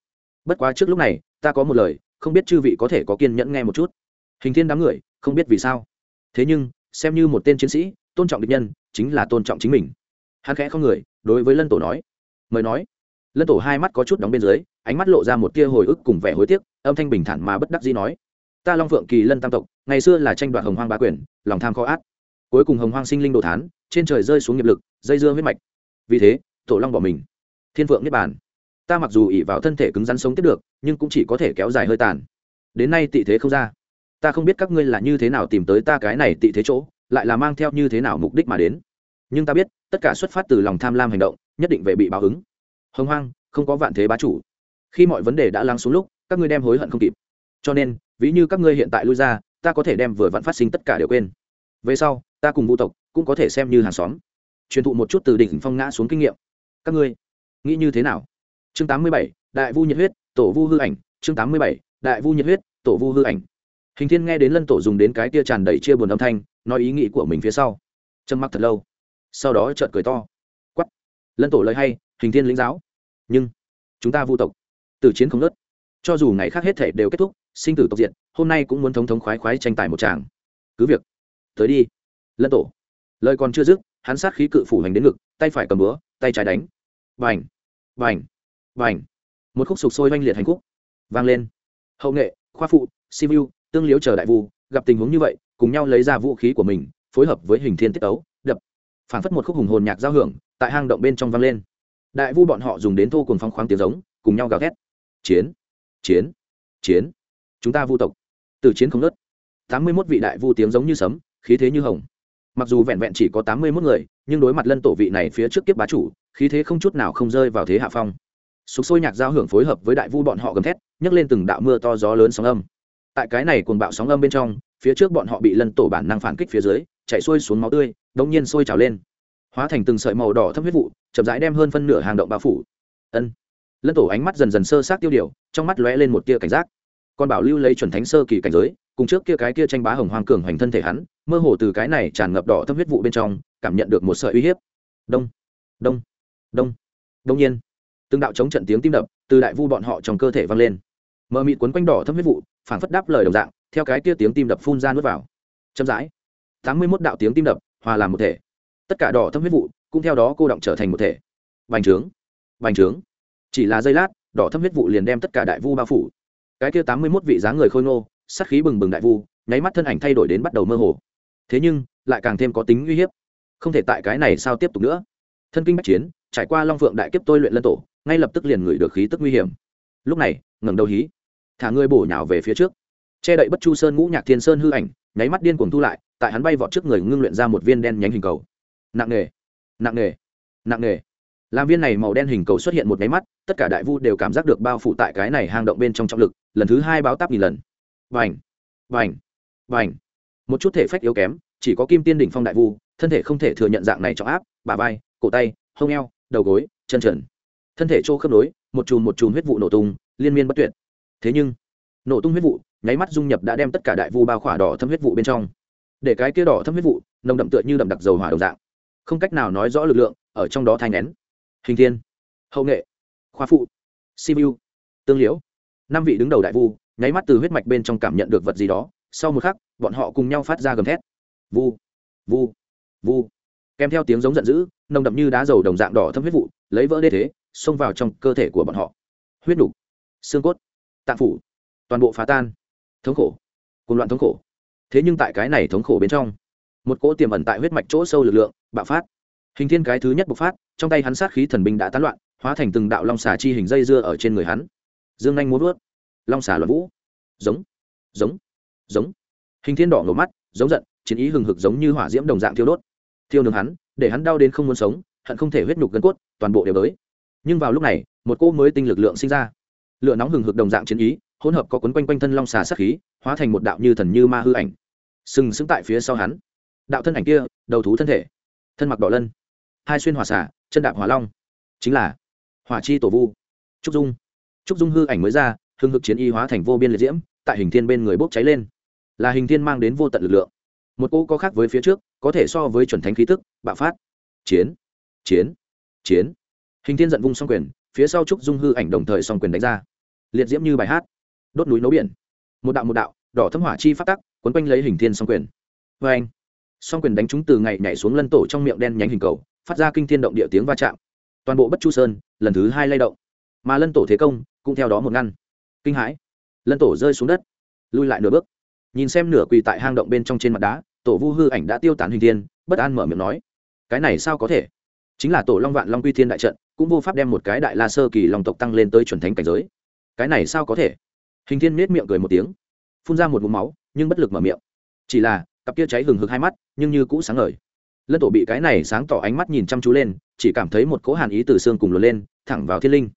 Bất quá trước lúc này, ta có một lời, không biết chư vị có thể có kiên nhẫn nghe một chút. Hình thiên đám người, không biết vì sao. Thế nhưng, xem như một tên chiến sĩ, tôn trọng địch nhân, chính là tôn trọng chính mình. Hắn khẽ không người, đối với lân tổ nói. Mời nói. Lân tổ hai mắt có chút đóng bên dưới, ánh mắt lộ ra một tia hồi ức cùng vẻ hối tiếc, âm thanh bình thản mà bất đắc dĩ nói. Ta long phượng kỳ lân tam tộc ngày xưa là tranh đoạt hồng hoang bá quyền, lòng tham khó át cuối cùng hồng hoang sinh linh đồ thán, trên trời rơi xuống nghiệp lực, dây dưa huyết mạch. Vì thế, tổ long bỏ mình. Thiên phượng niết bàn. Ta mặc dù ỉ vào thân thể cứng rắn sống tiếp được, nhưng cũng chỉ có thể kéo dài hơi tàn. Đến nay tị thế không ra. Ta không biết các ngươi là như thế nào tìm tới ta cái này tị thế chỗ, lại là mang theo như thế nào mục đích mà đến. Nhưng ta biết, tất cả xuất phát từ lòng tham lam hành động, nhất định về bị báo ứng. Hồng hoang, không có vạn thế bá chủ. Khi mọi vấn đề đã lắng xuống lúc, các ngươi đem hối hận không kịp. Cho nên, ví như các ngươi hiện tại lui ra ta có thể đem vừa vặn phát sinh tất cả đều quên. Về sau, ta cùng vũ tộc cũng có thể xem như hàng xóm. Truyền thụ một chút từ đỉnh phong ngã xuống kinh nghiệm. Các ngươi, nghĩ như thế nào? Chương tám mươi bảy, đại vu nhiệt huyết, tổ vu hư ảnh. Chương tám mươi bảy, đại vu nhiệt huyết, tổ vu hư ảnh. Hình thiên nghe đến lân tổ dùng đến cái tia tràn đầy chia buồn âm thanh, nói ý nghĩ của mình phía sau. Trầm mặc thật lâu. Sau đó trợn cười to. Quắp lân tổ lời hay, hình thiên lĩnh giáo. Nhưng, chúng ta vu tộc từ chiến không nớt cho dù ngày khác hết thể đều kết thúc sinh tử tộc diện hôm nay cũng muốn thống thống khoái khoái tranh tài một tràng. Cứ việc, tới đi. Lân tổ. Lời còn chưa dứt, hắn sát khí cự phủ hành đến ngực, tay phải cầm búa, tay trái đánh. Vành vành vành một khúc sục sôi oanh liệt hành khúc. Vang lên. Hậu nghệ, khoa phụ sivu tương liếu chờ đại vu, gặp tình huống như vậy, cùng nhau lấy ra vũ khí của mình, phối hợp với hình thiên tiết ấu đập. Phảng phất một khúc hùng hồn nhạc giao hưởng, tại hang động bên trong vang lên. Đại vu bọn họ dùng đến thô cùng phong khoáng tiếng giống, cùng nhau gào thét. Chiến chiến chiến chúng ta vu tộc. Từ chiến không nớt tám mươi mốt vị đại vu tiếng giống như sấm, khí thế như hồng. Mặc dù vẹn vẹn chỉ có tám mươi mốt người, nhưng đối mặt lân tổ vị này phía trước kiếp bá chủ, khí thế không chút nào không rơi vào thế hạ phong. Sục sôi nhạc giao hưởng phối hợp với đại vu bọn họ gầm thét, nhấc lên từng đạo mưa to gió lớn sóng âm. Tại cái này cuồng bạo sóng âm bên trong, phía trước bọn họ bị lân tổ bản năng phản kích phía dưới, chạy xuôi xuống máu tươi, đống nhiên sôi trào lên. Hóa thành từng sợi màu đỏ thâm huyết vụ, chậm rãi đem hơn phân nửa hàng động bao phủ. Ân. Lân tổ ánh mắt dần dần sơ sát tiêu điều, trong mắt lóe lên một tia cảnh giác còn bảo lưu lấy chuẩn thánh sơ kỳ cảnh giới, cùng trước kia cái kia tranh bá hồng hoàng cường hoành thân thể hắn, mơ hồ từ cái này tràn ngập đỏ thâm huyết vụ bên trong, cảm nhận được một sợi uy hiếp. Đông đông đông đông nhiên, từng đạo chống trận tiếng tim đập từ đại vu bọn họ trong cơ thể vang lên. Mờ mịt quấn quanh đỏ thâm huyết vụ, phảng phất đáp lời đồng dạng, theo cái kia tiếng tim đập phun ra nuốt vào. Chậm rãi, tám mươi mốt đạo tiếng tim đập hòa làm một thể. Tất cả đỏ thâm huyết vụ cũng theo đó cô động trở thành một thể. Bành trướng bành trướng. Chỉ là giây lát, đỏ thâm huyết vụ liền đem tất cả đại vu bao phủ cái kia tám mươi mốt vị dáng người khôi ngô sắc khí bừng bừng đại vu, nháy mắt thân ảnh thay đổi đến bắt đầu mơ hồ. Thế nhưng, lại càng thêm có tính uy hiếp. Không thể tại cái này sao tiếp tục nữa. Thân kinh bách chiến, trải qua long phượng đại kiếp tôi luyện lân tổ, ngay lập tức liền ngửi được khí tức nguy hiểm. Lúc này, ngẩng đầu hí, thả ngươi bổ nhào về phía trước. Che đậy bất chu sơn ngũ nhạc thiên sơn hư ảnh, nháy mắt điên cuồng thu lại, tại hắn bay vọt trước người ngưng luyện ra một viên đen nhánh hình cầu. Nặng nề nặng nề nặng nề làm viên này màu đen hình cầu xuất hiện một máy mắt, tất cả đại vu đều cảm giác được bao phủ tại cái này hang động bên trong trọng lực, lần thứ hai báo táp nghìn lần. Vành vành vành. Một chút thể phách yếu kém, chỉ có kim tiên đỉnh phong đại vu, thân thể không thể thừa nhận dạng này trọng áp bà vai, cổ tay, hông eo, đầu gối, chân trần. Thân thể trô khớp nối, một chùm một chùm huyết vụ nổ tung, liên miên bất tuyệt. Thế nhưng, nổ tung huyết vụ, nháy mắt dung nhập đã đem tất cả đại vu bao khỏa đỏ thâm huyết vụ bên trong. Để cái kia đỏ thâm huyết vụ, nồng đậm tựa như đậm đặc dầu hỏa đồng dạng. Không cách nào nói rõ lực lượng, ở trong đó thai nén hình thiên hậu nghệ khoa phụ simu tương liễu. Năm vị đứng đầu đại vu nháy mắt từ huyết mạch bên trong cảm nhận được vật gì đó. Sau một khắc bọn họ cùng nhau phát ra gầm thét. Vu vu vu. Kèm theo tiếng giống giận dữ nồng đậm như đá dầu đồng dạng đỏ thâm huyết vụ lấy vỡ đê thế xông vào trong cơ thể của bọn họ. Huyết đủ, xương cốt tạng phủ toàn bộ phá tan. Thống khổ cùng loạn thống khổ. Thế nhưng tại cái này thống khổ bên trong một cỗ tiềm ẩn tại huyết mạch chỗ sâu lực lượng bạo phát. Hình thiên cái thứ nhất bộc phát trong tay hắn sát khí thần binh đã tán loạn, hóa thành từng đạo long xà chi hình dây dưa ở trên người hắn. Dương anh muốn vớt long xà loạn vũ. Giống. Giống. Giống. Hình thiên đỏ ngầu mắt, giống giận, chiến ý hừng hực giống như hỏa diễm đồng dạng thiêu đốt. Thiêu nướng hắn, để hắn đau đến không muốn sống, hận không thể huyết nhục gân cốt, toàn bộ đều tới. Nhưng vào lúc này, một cô mới tinh lực lượng sinh ra. Lửa nóng hừng hực đồng dạng chiến ý, hỗn hợp có quấn quanh quanh thân long xà sát khí, hóa thành một đạo như thần như ma hư ảnh. Sừng sững tại phía sau hắn. Đạo thân ảnh kia, đầu thú thân thể. Thân mặc đỏ lân. Hai xuyên hỏa xả chân đạp hỏa long. Chính là hỏa chi tổ vu. Trúc dung. Trúc dung hư ảnh mới ra, hưng hực chiến y hóa thành vô biên liệt diễm, tại hình thiên bên người bốc cháy lên. Là hình thiên mang đến vô tận lực lượng. Một cỗ có khác với phía trước, có thể so với chuẩn thánh khí tức, bạo phát. Chiến. Chiến. Chiến. Hình thiên giận vung song quyền, phía sau trúc dung hư ảnh đồng thời song quyền đánh ra. Liệt diễm như bài hát. Đốt núi nấu biển. Một đạo một đạo, đỏ thâm hỏa chi phát tắc quấn quanh lấy hình thiên song quyền. Vê anh song quyền đánh chúng từ ngày nhảy xuống lân tổ trong miệng đen nhánh hình cầu phát ra kinh thiên động địa tiếng va chạm. Toàn bộ bất chu sơn, lần thứ hai lay động. Mà lân tổ thế công cũng theo đó một ngăn. Kinh hãi. Lân tổ rơi xuống đất lui lại nửa bước. Nhìn xem nửa quỳ tại hang động bên trong trên mặt đá, tổ vu hư ảnh đã tiêu tán hình thiên, bất an mở miệng nói, cái này sao có thể? Chính là tổ long vạn long quy thiên đại trận, cũng vô pháp đem một cái đại la sơ kỳ long tộc tăng lên tới chuẩn thánh cảnh giới. Cái này sao có thể? Hình thiên nết miệng cười một tiếng, phun ra một mũ máu, nhưng bất lực mở miệng. Chỉ là, cặp kia cháy hừng hực hai mắt, nhưng như cũ sáng ngời lân tổ bị cái này sáng tỏ ánh mắt nhìn chăm chú lên, chỉ cảm thấy một cỗ hàn ý từ xương cùng luồn lên, thẳng vào thiên linh.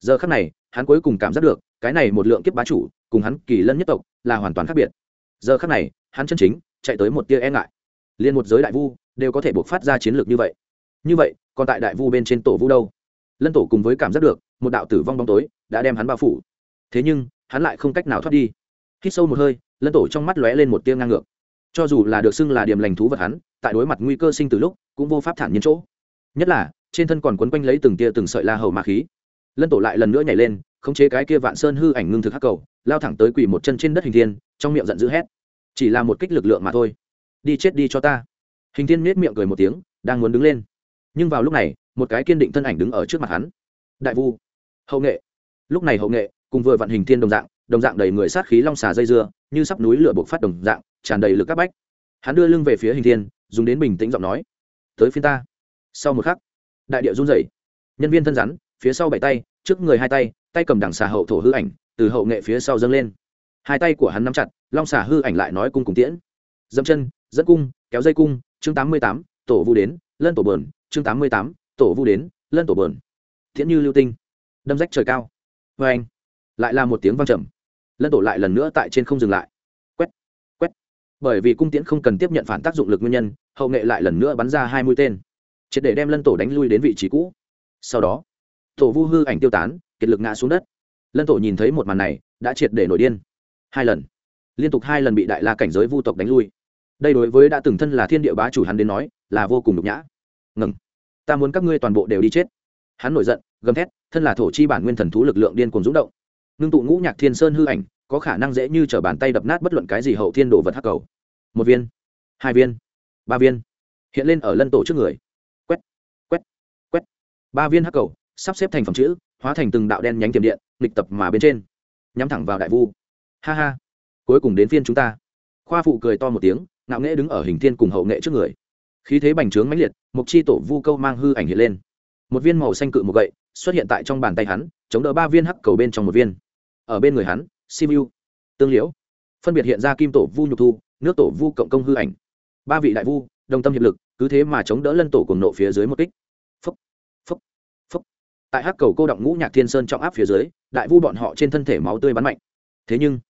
Giờ khắc này, hắn cuối cùng cảm giác được, cái này một lượng kiếp bá chủ, cùng hắn kỳ lân nhất tộc, là hoàn toàn khác biệt. Giờ khắc này, hắn chân chính chạy tới một tia e ngại. Liền một giới đại vu, đều có thể buộc phát ra chiến lược như vậy. Như vậy, còn tại đại vu bên trên tổ vu đâu? Lân tổ cùng với cảm giác được, một đạo tử vong bóng tối đã đem hắn bao phủ. Thế nhưng, hắn lại không cách nào thoát đi. Hít sâu một hơi, lân tổ trong mắt lóe lên một tia ngang ngược cho dù là được xưng là điểm lành thú vật hắn, tại đối mặt nguy cơ sinh từ lúc, cũng vô pháp thản nhiên chỗ. Nhất là, trên thân còn quấn quanh lấy từng tia từng sợi la hầu ma khí. Lân tổ lại lần nữa nhảy lên, khống chế cái kia vạn sơn hư ảnh ngưng thực hắc cầu, lao thẳng tới quỳ một chân trên đất hình thiên, trong miệng giận dữ hét. Chỉ là một kích lực lượng mà thôi. Đi chết đi cho ta. Hình thiên miết miệng cười một tiếng, đang muốn đứng lên. Nhưng vào lúc này, một cái kiên định thân ảnh đứng ở trước mặt hắn. Đại vu. Hậu nghệ. Lúc này hậu nghệ, cùng vừa vạn hình thiên đồng dạng đồng dạng đầy người sát khí long xà dây dưa, như sắp núi lửa buộc phát đồng dạng, tràn đầy lực các bách. Hắn đưa lưng về phía hình thiên, dùng đến bình tĩnh giọng nói, tới phiên ta. Sau một khắc, đại điệu run rẩy. Nhân viên thân rắn, phía sau bảy tay, trước người hai tay tay cầm đằng xà hậu thổ hư ảnh, từ hậu nghệ phía sau dâng lên. Hai tay của hắn nắm chặt, long xà hư ảnh lại nói cung cùng tiễn. Dẫm chân, dẫn cung, kéo dây cung, chương tám mươi tám, tổ vu đến, lân tổ bờn, chương tám mươi tám, tổ vu đến, lân tổ bờn. Thiện như lưu tinh. Đâm rách trời cao. Vê anh lại là một tiếng vang trầm lân tổ lại lần nữa tại trên không dừng lại. Quét quét. Bởi vì cung tiễn không cần tiếp nhận phản tác dụng lực nguyên nhân, hậu nghệ lại lần nữa bắn ra hai mũi tên. Triệt để đem lân tổ đánh lui đến vị trí cũ. Sau đó, tổ vu hư ảnh tiêu tán, kiệt lực ngã xuống đất. Lân tổ nhìn thấy một màn này, đã triệt để nổi điên. Hai lần, liên tục hai lần bị đại la cảnh giới vu tộc đánh lui. Đây đối với đã từng thân là thiên địa bá chủ hắn đến nói, là vô cùng nhục nhã. Ngừng. Ta muốn các ngươi toàn bộ đều đi chết. Hắn nổi giận, gầm thét, thân là thổ chi bản nguyên thần thú lực lượng điên cuồng dũng động ngưng tụ ngũ nhạc thiên sơn hư ảnh, có khả năng dễ như t r ở bàn tay đập nát bất luận cái gì hậu thiên đồ vật hắc cầu. Một viên, hai viên, ba viên. Hiện lên ở lân tổ trước người. Quét quét quét. Ba viên hắc cầu, sắp xếp thành phẩm chữ, hóa thành từng đạo đen nhánh tiềm điện, nghịch tập mà bên trên. Nhắm thẳng vào đại vu. Ha ha. Cuối cùng đến phiên chúng ta. Khoa phụ cười to một tiếng, ngạo nghễ đứng ở hình thiên cùng hậu nghệ trước người. Khí thế bành trướng mãnh liệt mục chi tổ vu câu mang hư ảnh hiện lên. Một viên màu xanh cự một gậy, xuất hiện tại trong bàn tay hắn, chống đỡ ba viên hắc cầu bên trong một viên ở bên người hắn simu. Tương liễu. Phân biệt hiện ra kim tổ vu nhục thu nước tổ vu cộng công hư ảnh. Ba vị đại vu đồng tâm hiệp lực cứ thế mà chống đỡ lân tổ cùng nộ phía dưới một kích. Phúc, phúc, phúc. tại hắc cầu cô động ngũ nhạc thiên sơn trọng áp phía dưới đại vu bọn họ trên thân thể máu tươi bắn mạnh. Thế nhưng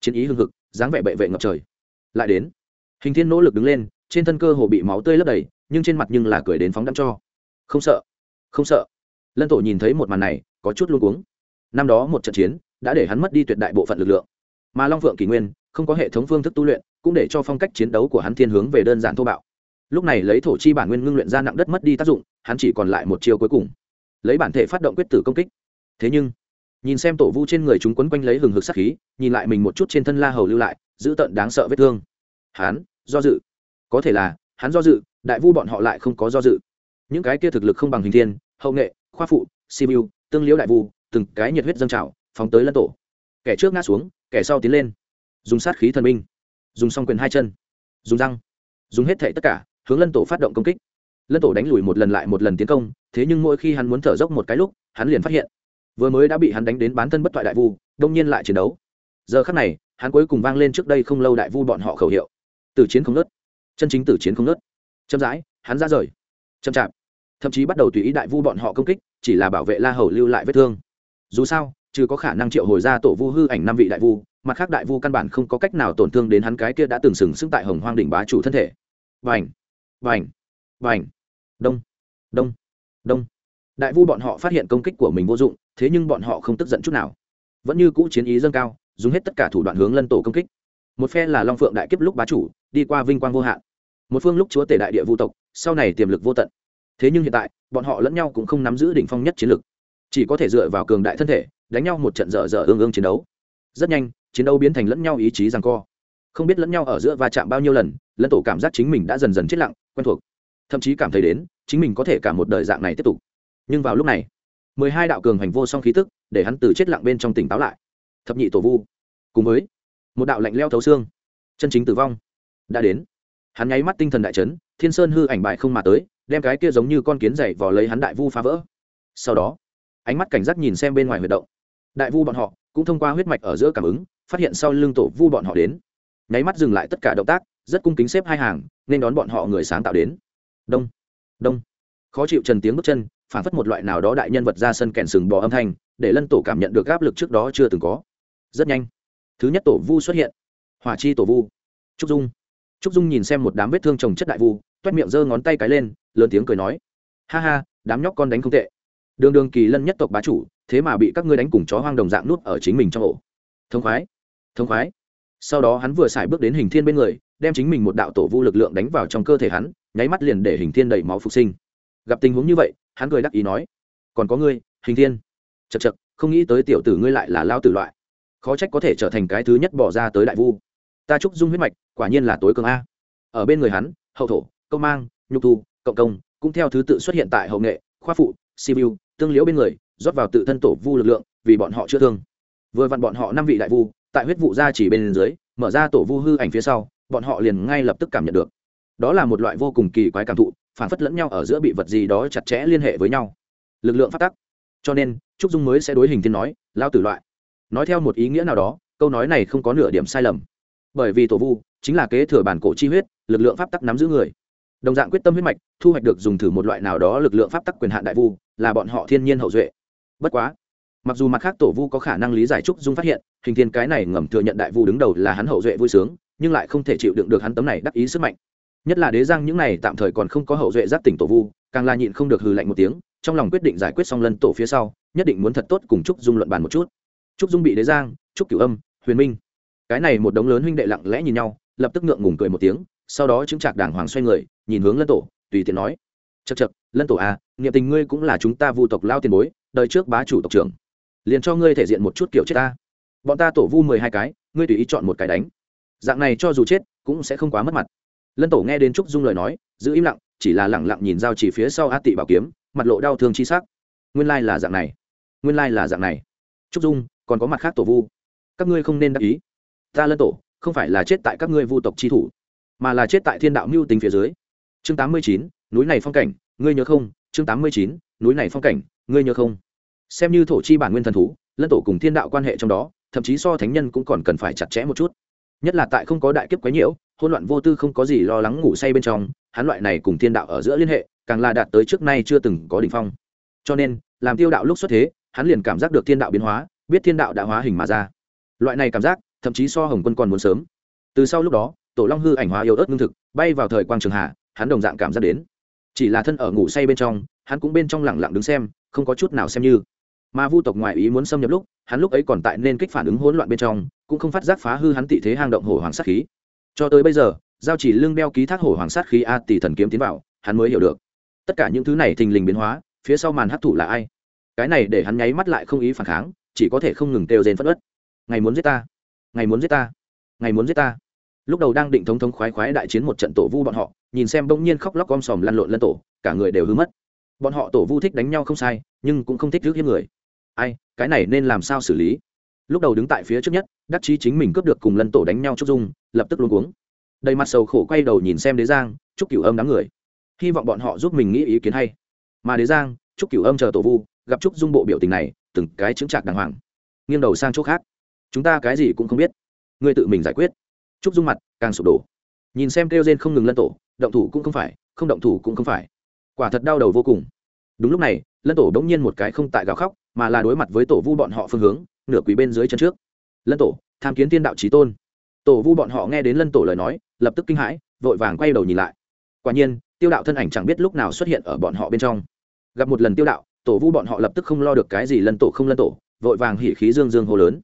chiến ý hưng hực dáng vẻ bệ vệ ngập trời. Lại đến hình thiên nỗ lực đứng lên trên thân cơ hồ bị máu tươi lấp đầy nhưng trên mặt nhưng là cười đến phóng đắm cho. Không sợ không sợ. Lân tổ nhìn thấy một màn này có chút luôn cuống. Năm đó một trận chiến đã để hắn mất đi tuyệt đại bộ phận lực lượng. Mà long phượng kỷ nguyên không có hệ thống phương thức tu luyện, cũng để cho phong cách chiến đấu của hắn thiên hướng về đơn giản thô bạo. Lúc này lấy thổ chi bản nguyên ngưng luyện ra nặng đất mất đi tác dụng, hắn chỉ còn lại một chiều cuối cùng. Lấy bản thể phát động quyết tử công kích. Thế nhưng, nhìn xem tổ vu trên người chúng quấn quanh lấy hừng hực sắc khí, nhìn lại mình một chút trên thân la hầu lưu lại, giữ tận đáng sợ vết thương. Hắn, do dự. Có thể là, hắn do dự, đại vu bọn họ lại không có do dự. Những cái kia thực lực không bằng hình thiên, hậu nghệ, khoa phụ simu tương liễu đại vu, từng cái nhiệt huyết dâng trào phóng tới lân tổ. Kẻ trước ngã xuống, kẻ sau tiến lên. Dùng sát khí thần minh. Dùng song quyền hai chân. Dùng răng. Dùng hết thệ tất cả, hướng lân tổ phát động công kích. Lân tổ đánh lùi một lần lại một lần tiến công, thế nhưng mỗi khi hắn muốn thở dốc một cái lúc, hắn liền phát hiện. Vừa mới đã bị hắn đánh đến bán thân bất toại đại vu, đông nhiên lại chiến đấu. Giờ khắc này, hắn cuối cùng vang lên trước đây không lâu đại vu bọn họ khẩu hiệu. Từ chiến không nớt chân chính từ chiến không nớt chậm rãi, hắn ra rời. Chậm chạp. Thậm chí bắt đầu tùy ý đại vu bọn họ công kích, chỉ là bảo vệ la hầu lưu lại vết thương. Dù sao trừ có khả năng triệu hồi ra tổ vu hư ảnh năm vị đại vu, mặt khác đại vu căn bản không có cách nào tổn thương đến hắn cái kia đã từng sừng sững tại hồng hoang đỉnh bá chủ thân thể. Vành vành vành, đông đông đông. Đại vu bọn họ phát hiện công kích của mình vô dụng, thế nhưng bọn họ không tức giận chút nào. Vẫn như cũ chiến ý dâng cao, dùng hết tất cả thủ đoạn hướng lân tổ công kích. Một phe là long phượng đại kiếp lúc bá chủ, đi qua vinh quang vô hạn. Một phương lúc chúa tể đại địa vu tộc, sau này tiềm lực vô tận. Thế nhưng hiện tại, bọn họ lẫn nhau cũng không nắm giữ đỉnh phong nhất chiến lực chỉ có thể dựa vào cường đại thân thể, đánh nhau một trận dở dở ương ương chiến đấu. Rất nhanh, chiến đấu biến thành lẫn nhau ý chí rằng co. Không biết lẫn nhau ở giữa va chạm bao nhiêu lần, lẫn tổ cảm giác chính mình đã dần dần chết lặng, quen thuộc. Thậm chí cảm thấy đến, chính mình có thể cả một đời dạng này tiếp tục. Nhưng vào lúc này, mười hai đạo cường hành vô song khí tức, để hắn từ chết lặng bên trong tỉnh táo lại. Thập nhị tổ vu. Cùng với, một đạo lạnh leo thấu xương, chân chính tử vong, đã đến. Hắn nháy mắt tinh thần đại chấn, thiên sơn hư ảnh bại không mà tới, đem cái kia giống như con kiến dày vò lấy hắn đại vu phá vỡ. Sau đó ánh mắt cảnh giác nhìn xem bên ngoài huyệt động. Đại vu bọn họ cũng thông qua huyết mạch ở giữa cảm ứng, phát hiện sau lưng tổ vu bọn họ đến. Nháy mắt dừng lại tất cả động tác, rất cung kính xếp hai hàng, nên đón bọn họ người sáng tạo đến. Đông đông. Khó chịu trần tiếng bước chân, phản phất một loại nào đó đại nhân vật ra sân kèn sừng bò âm thanh, để lân tổ cảm nhận được áp lực trước đó chưa từng có. Rất nhanh, thứ nhất tổ vu xuất hiện. Hỏa chi tổ vu. Trúc dung. Trúc dung nhìn xem một đám vết thương trồng chất đại vu, toét miệng giơ ngón tay cái lên, lớn tiếng cười nói. Ha ha, đám nhóc con đánh không tệ đường đường kỳ lân nhất tộc bá chủ, thế mà bị các ngươi đánh cùng chó hoang đồng dạng nuốt ở chính mình trong ổ. Thông khoái thông khoái. Sau đó hắn vừa xài bước đến hình thiên bên người, đem chính mình một đạo tổ vu lực lượng đánh vào trong cơ thể hắn, nháy mắt liền để hình thiên đầy máu phục sinh. Gặp tình huống như vậy, hắn cười đắc ý nói, còn có ngươi, hình thiên. Chật chật không nghĩ tới tiểu tử ngươi lại là lao tử loại. Khó trách có thể trở thành cái thứ nhất bỏ ra tới đại vu. Ta chúc dung huyết mạch, quả nhiên là tối cường a. Ở bên người hắn, hậu thổ công mang, nhục thu, cộng công, cũng theo thứ tự xuất hiện tại hậu nghệ, khoa phụ sibiu tương liễu bên người, rót vào tự thân tổ vu lực lượng, vì bọn họ chữa thương. Vừa vặn bọn họ năm vị đại vu, tại huyết vụ gia chỉ bên dưới, mở ra tổ vu hư ảnh phía sau, bọn họ liền ngay lập tức cảm nhận được. Đó là một loại vô cùng kỳ quái cảm thụ, phản phất lẫn nhau ở giữa bị vật gì đó chặt chẽ liên hệ với nhau. Lực lượng phát tắc. Cho nên, trúc dung mới sẽ đối hình thiên nói, lao tử loại. Nói theo một ý nghĩa nào đó, câu nói này không có nửa điểm sai lầm. Bởi vì tổ vu chính là kế thừa bản cổ chi huyết, lực lượng pháp tắc nắm giữ người. Đồng dạng quyết tâm huyết mạch, thu hoạch được dùng thử một loại nào đó lực lượng pháp tắc quyền hạn đại vu là bọn họ thiên nhiên hậu duệ. Bất quá, mặc dù mặt khác tổ vu có khả năng lý giải trúc dung phát hiện, hình thiên cái này ngầm thừa nhận đại vu đứng đầu là hắn hậu duệ vui sướng, nhưng lại không thể chịu đựng được hắn tấm này đắc ý sức mạnh. Nhất là đế giang những này tạm thời còn không có hậu duệ giác tỉnh tổ vu, càng là nhịn không được hừ lạnh một tiếng, trong lòng quyết định giải quyết xong lân tổ phía sau, nhất định muốn thật tốt cùng trúc dung luận bàn một chút. Trúc dung bị đế giang, trúc cửu âm, huyền minh, cái này một đống lớn huynh đệ lặng lẽ nhìn nhau, lập tức ngượng ngùng cười một tiếng, sau đó chứng trạc đàng hoàng xoay người, nhìn hướng lân tổ, tùy tiện nói chật chật lân tổ à nghiệm tình ngươi cũng là chúng ta vu tộc lao tiền bối, đời trước bá chủ tộc trưởng. Liền cho ngươi thể diện một chút kiểu chết ta. Bọn ta tổ vu mười hai cái, ngươi tùy ý chọn một cái đánh. Dạng này cho dù chết, cũng sẽ không quá mất mặt. Lân tổ nghe đến trúc dung lời nói, giữ im lặng, chỉ là lẳng lặng nhìn giao chỉ phía sau a tị bảo kiếm, mặt lộ đau thương chi sắc. Nguyên lai là dạng này. Nguyên lai là dạng này. Trúc dung, còn có mặt khác tổ vu. Các ngươi không nên đắc ý. Ta lân tổ, không phải là chết tại các ngươi vu tộc chi thủ, mà là chết tại thiên đạo mưu tính phía dưới. Chương tám mươi chín, núi này phong cảnh ngươi nhớ không? Chương tám mươi chín, núi này phong cảnh, ngươi nhớ không? Xem như thổ chi bản nguyên thần thú, lân tổ cùng thiên đạo quan hệ trong đó, thậm chí so thánh nhân cũng còn cần phải chặt chẽ một chút. Nhất là tại không có đại kiếp quấy nhiễu hôn loạn vô tư không có gì lo lắng ngủ say bên trong, hắn loại này cùng thiên đạo ở giữa liên hệ, càng là đạt tới trước nay chưa từng có đỉnh phong. Cho nên, làm tiêu đạo lúc xuất thế, hắn liền cảm giác được thiên đạo biến hóa, biết thiên đạo đã hóa hình mà ra. Loại này cảm giác, thậm chí so hồng quân còn muốn sớm. Từ sau lúc đó, tổ long hư ảnh hóa yếu ớt ngưng thực, bay vào thời quang trường hạ, hắn đồng dạng cảm giác đến chỉ là thân ở ngủ say bên trong, hắn cũng bên trong lẳng lặng đứng xem, không có chút nào xem như. Mà vu tộc ngoại ý muốn xâm nhập lúc, hắn lúc ấy còn tại nên kích phản ứng hỗn loạn bên trong, cũng không phát giác phá hư hắn tị thế hang động hổ hoàng sát khí. Cho tới bây giờ, giao chỉ lưng đeo ký thác hổ hoàng sát khí a tỷ thần kiếm tiến vào, hắn mới hiểu được. Tất cả những thứ này thình lình biến hóa, phía sau màn hấp thụ là ai? Cái này để hắn nháy mắt lại không ý phản kháng, chỉ có thể không ngừng têu rên phất ớt ngày muốn giết ta? Ngày muốn giết ta? Ngày muốn giết ta? Lúc đầu đang định thống thống khoái khoái đại chiến một trận tổ vu bọn họ nhìn xem bỗng nhiên khóc lóc om sòm lăn lộn lân tổ, cả người đều hư mất. Bọn họ tổ vu thích đánh nhau không sai, nhưng cũng không thích rước hiếp người. Ai, cái này nên làm sao xử lý? Lúc đầu đứng tại phía trước nhất, đắc chí chính mình cướp được cùng lân tổ đánh nhau trúc dung, lập tức luôn uống đầy mặt sầu khổ quay đầu nhìn xem đế giang, chúc cửu âm đám người. Hy vọng bọn họ giúp mình nghĩ ý kiến hay. Mà đế giang, chúc cửu âm chờ tổ vu, gặp trúc dung bộ biểu tình này, từng cái chứng trạc đàng hoàng. Nghiêng đầu sang chỗ khác. Chúng ta cái gì cũng không biết. Ngươi tự mình giải quyết. Trúc dung mặt, càng sụp đổ. Nhìn xem kêu rên không ngừng lân tổ động thủ cũng không phải, không động thủ cũng không phải. Quả thật đau đầu vô cùng. Đúng lúc này, lân tổ đống nhiên một cái không tại gào khóc, mà là đối mặt với tổ vu bọn họ phương hướng, nửa quỳ bên dưới chân trước. Lân tổ, tham kiến tiên đạo trí tôn. Tổ vu bọn họ nghe đến lân tổ lời nói, lập tức kinh hãi, vội vàng quay đầu nhìn lại. Quả nhiên, tiêu đạo thân ảnh chẳng biết lúc nào xuất hiện ở bọn họ bên trong. Gặp một lần tiêu đạo, tổ vu bọn họ lập tức không lo được cái gì lân tổ không lân tổ, vội vàng hỉ khí dương dương hô lớn.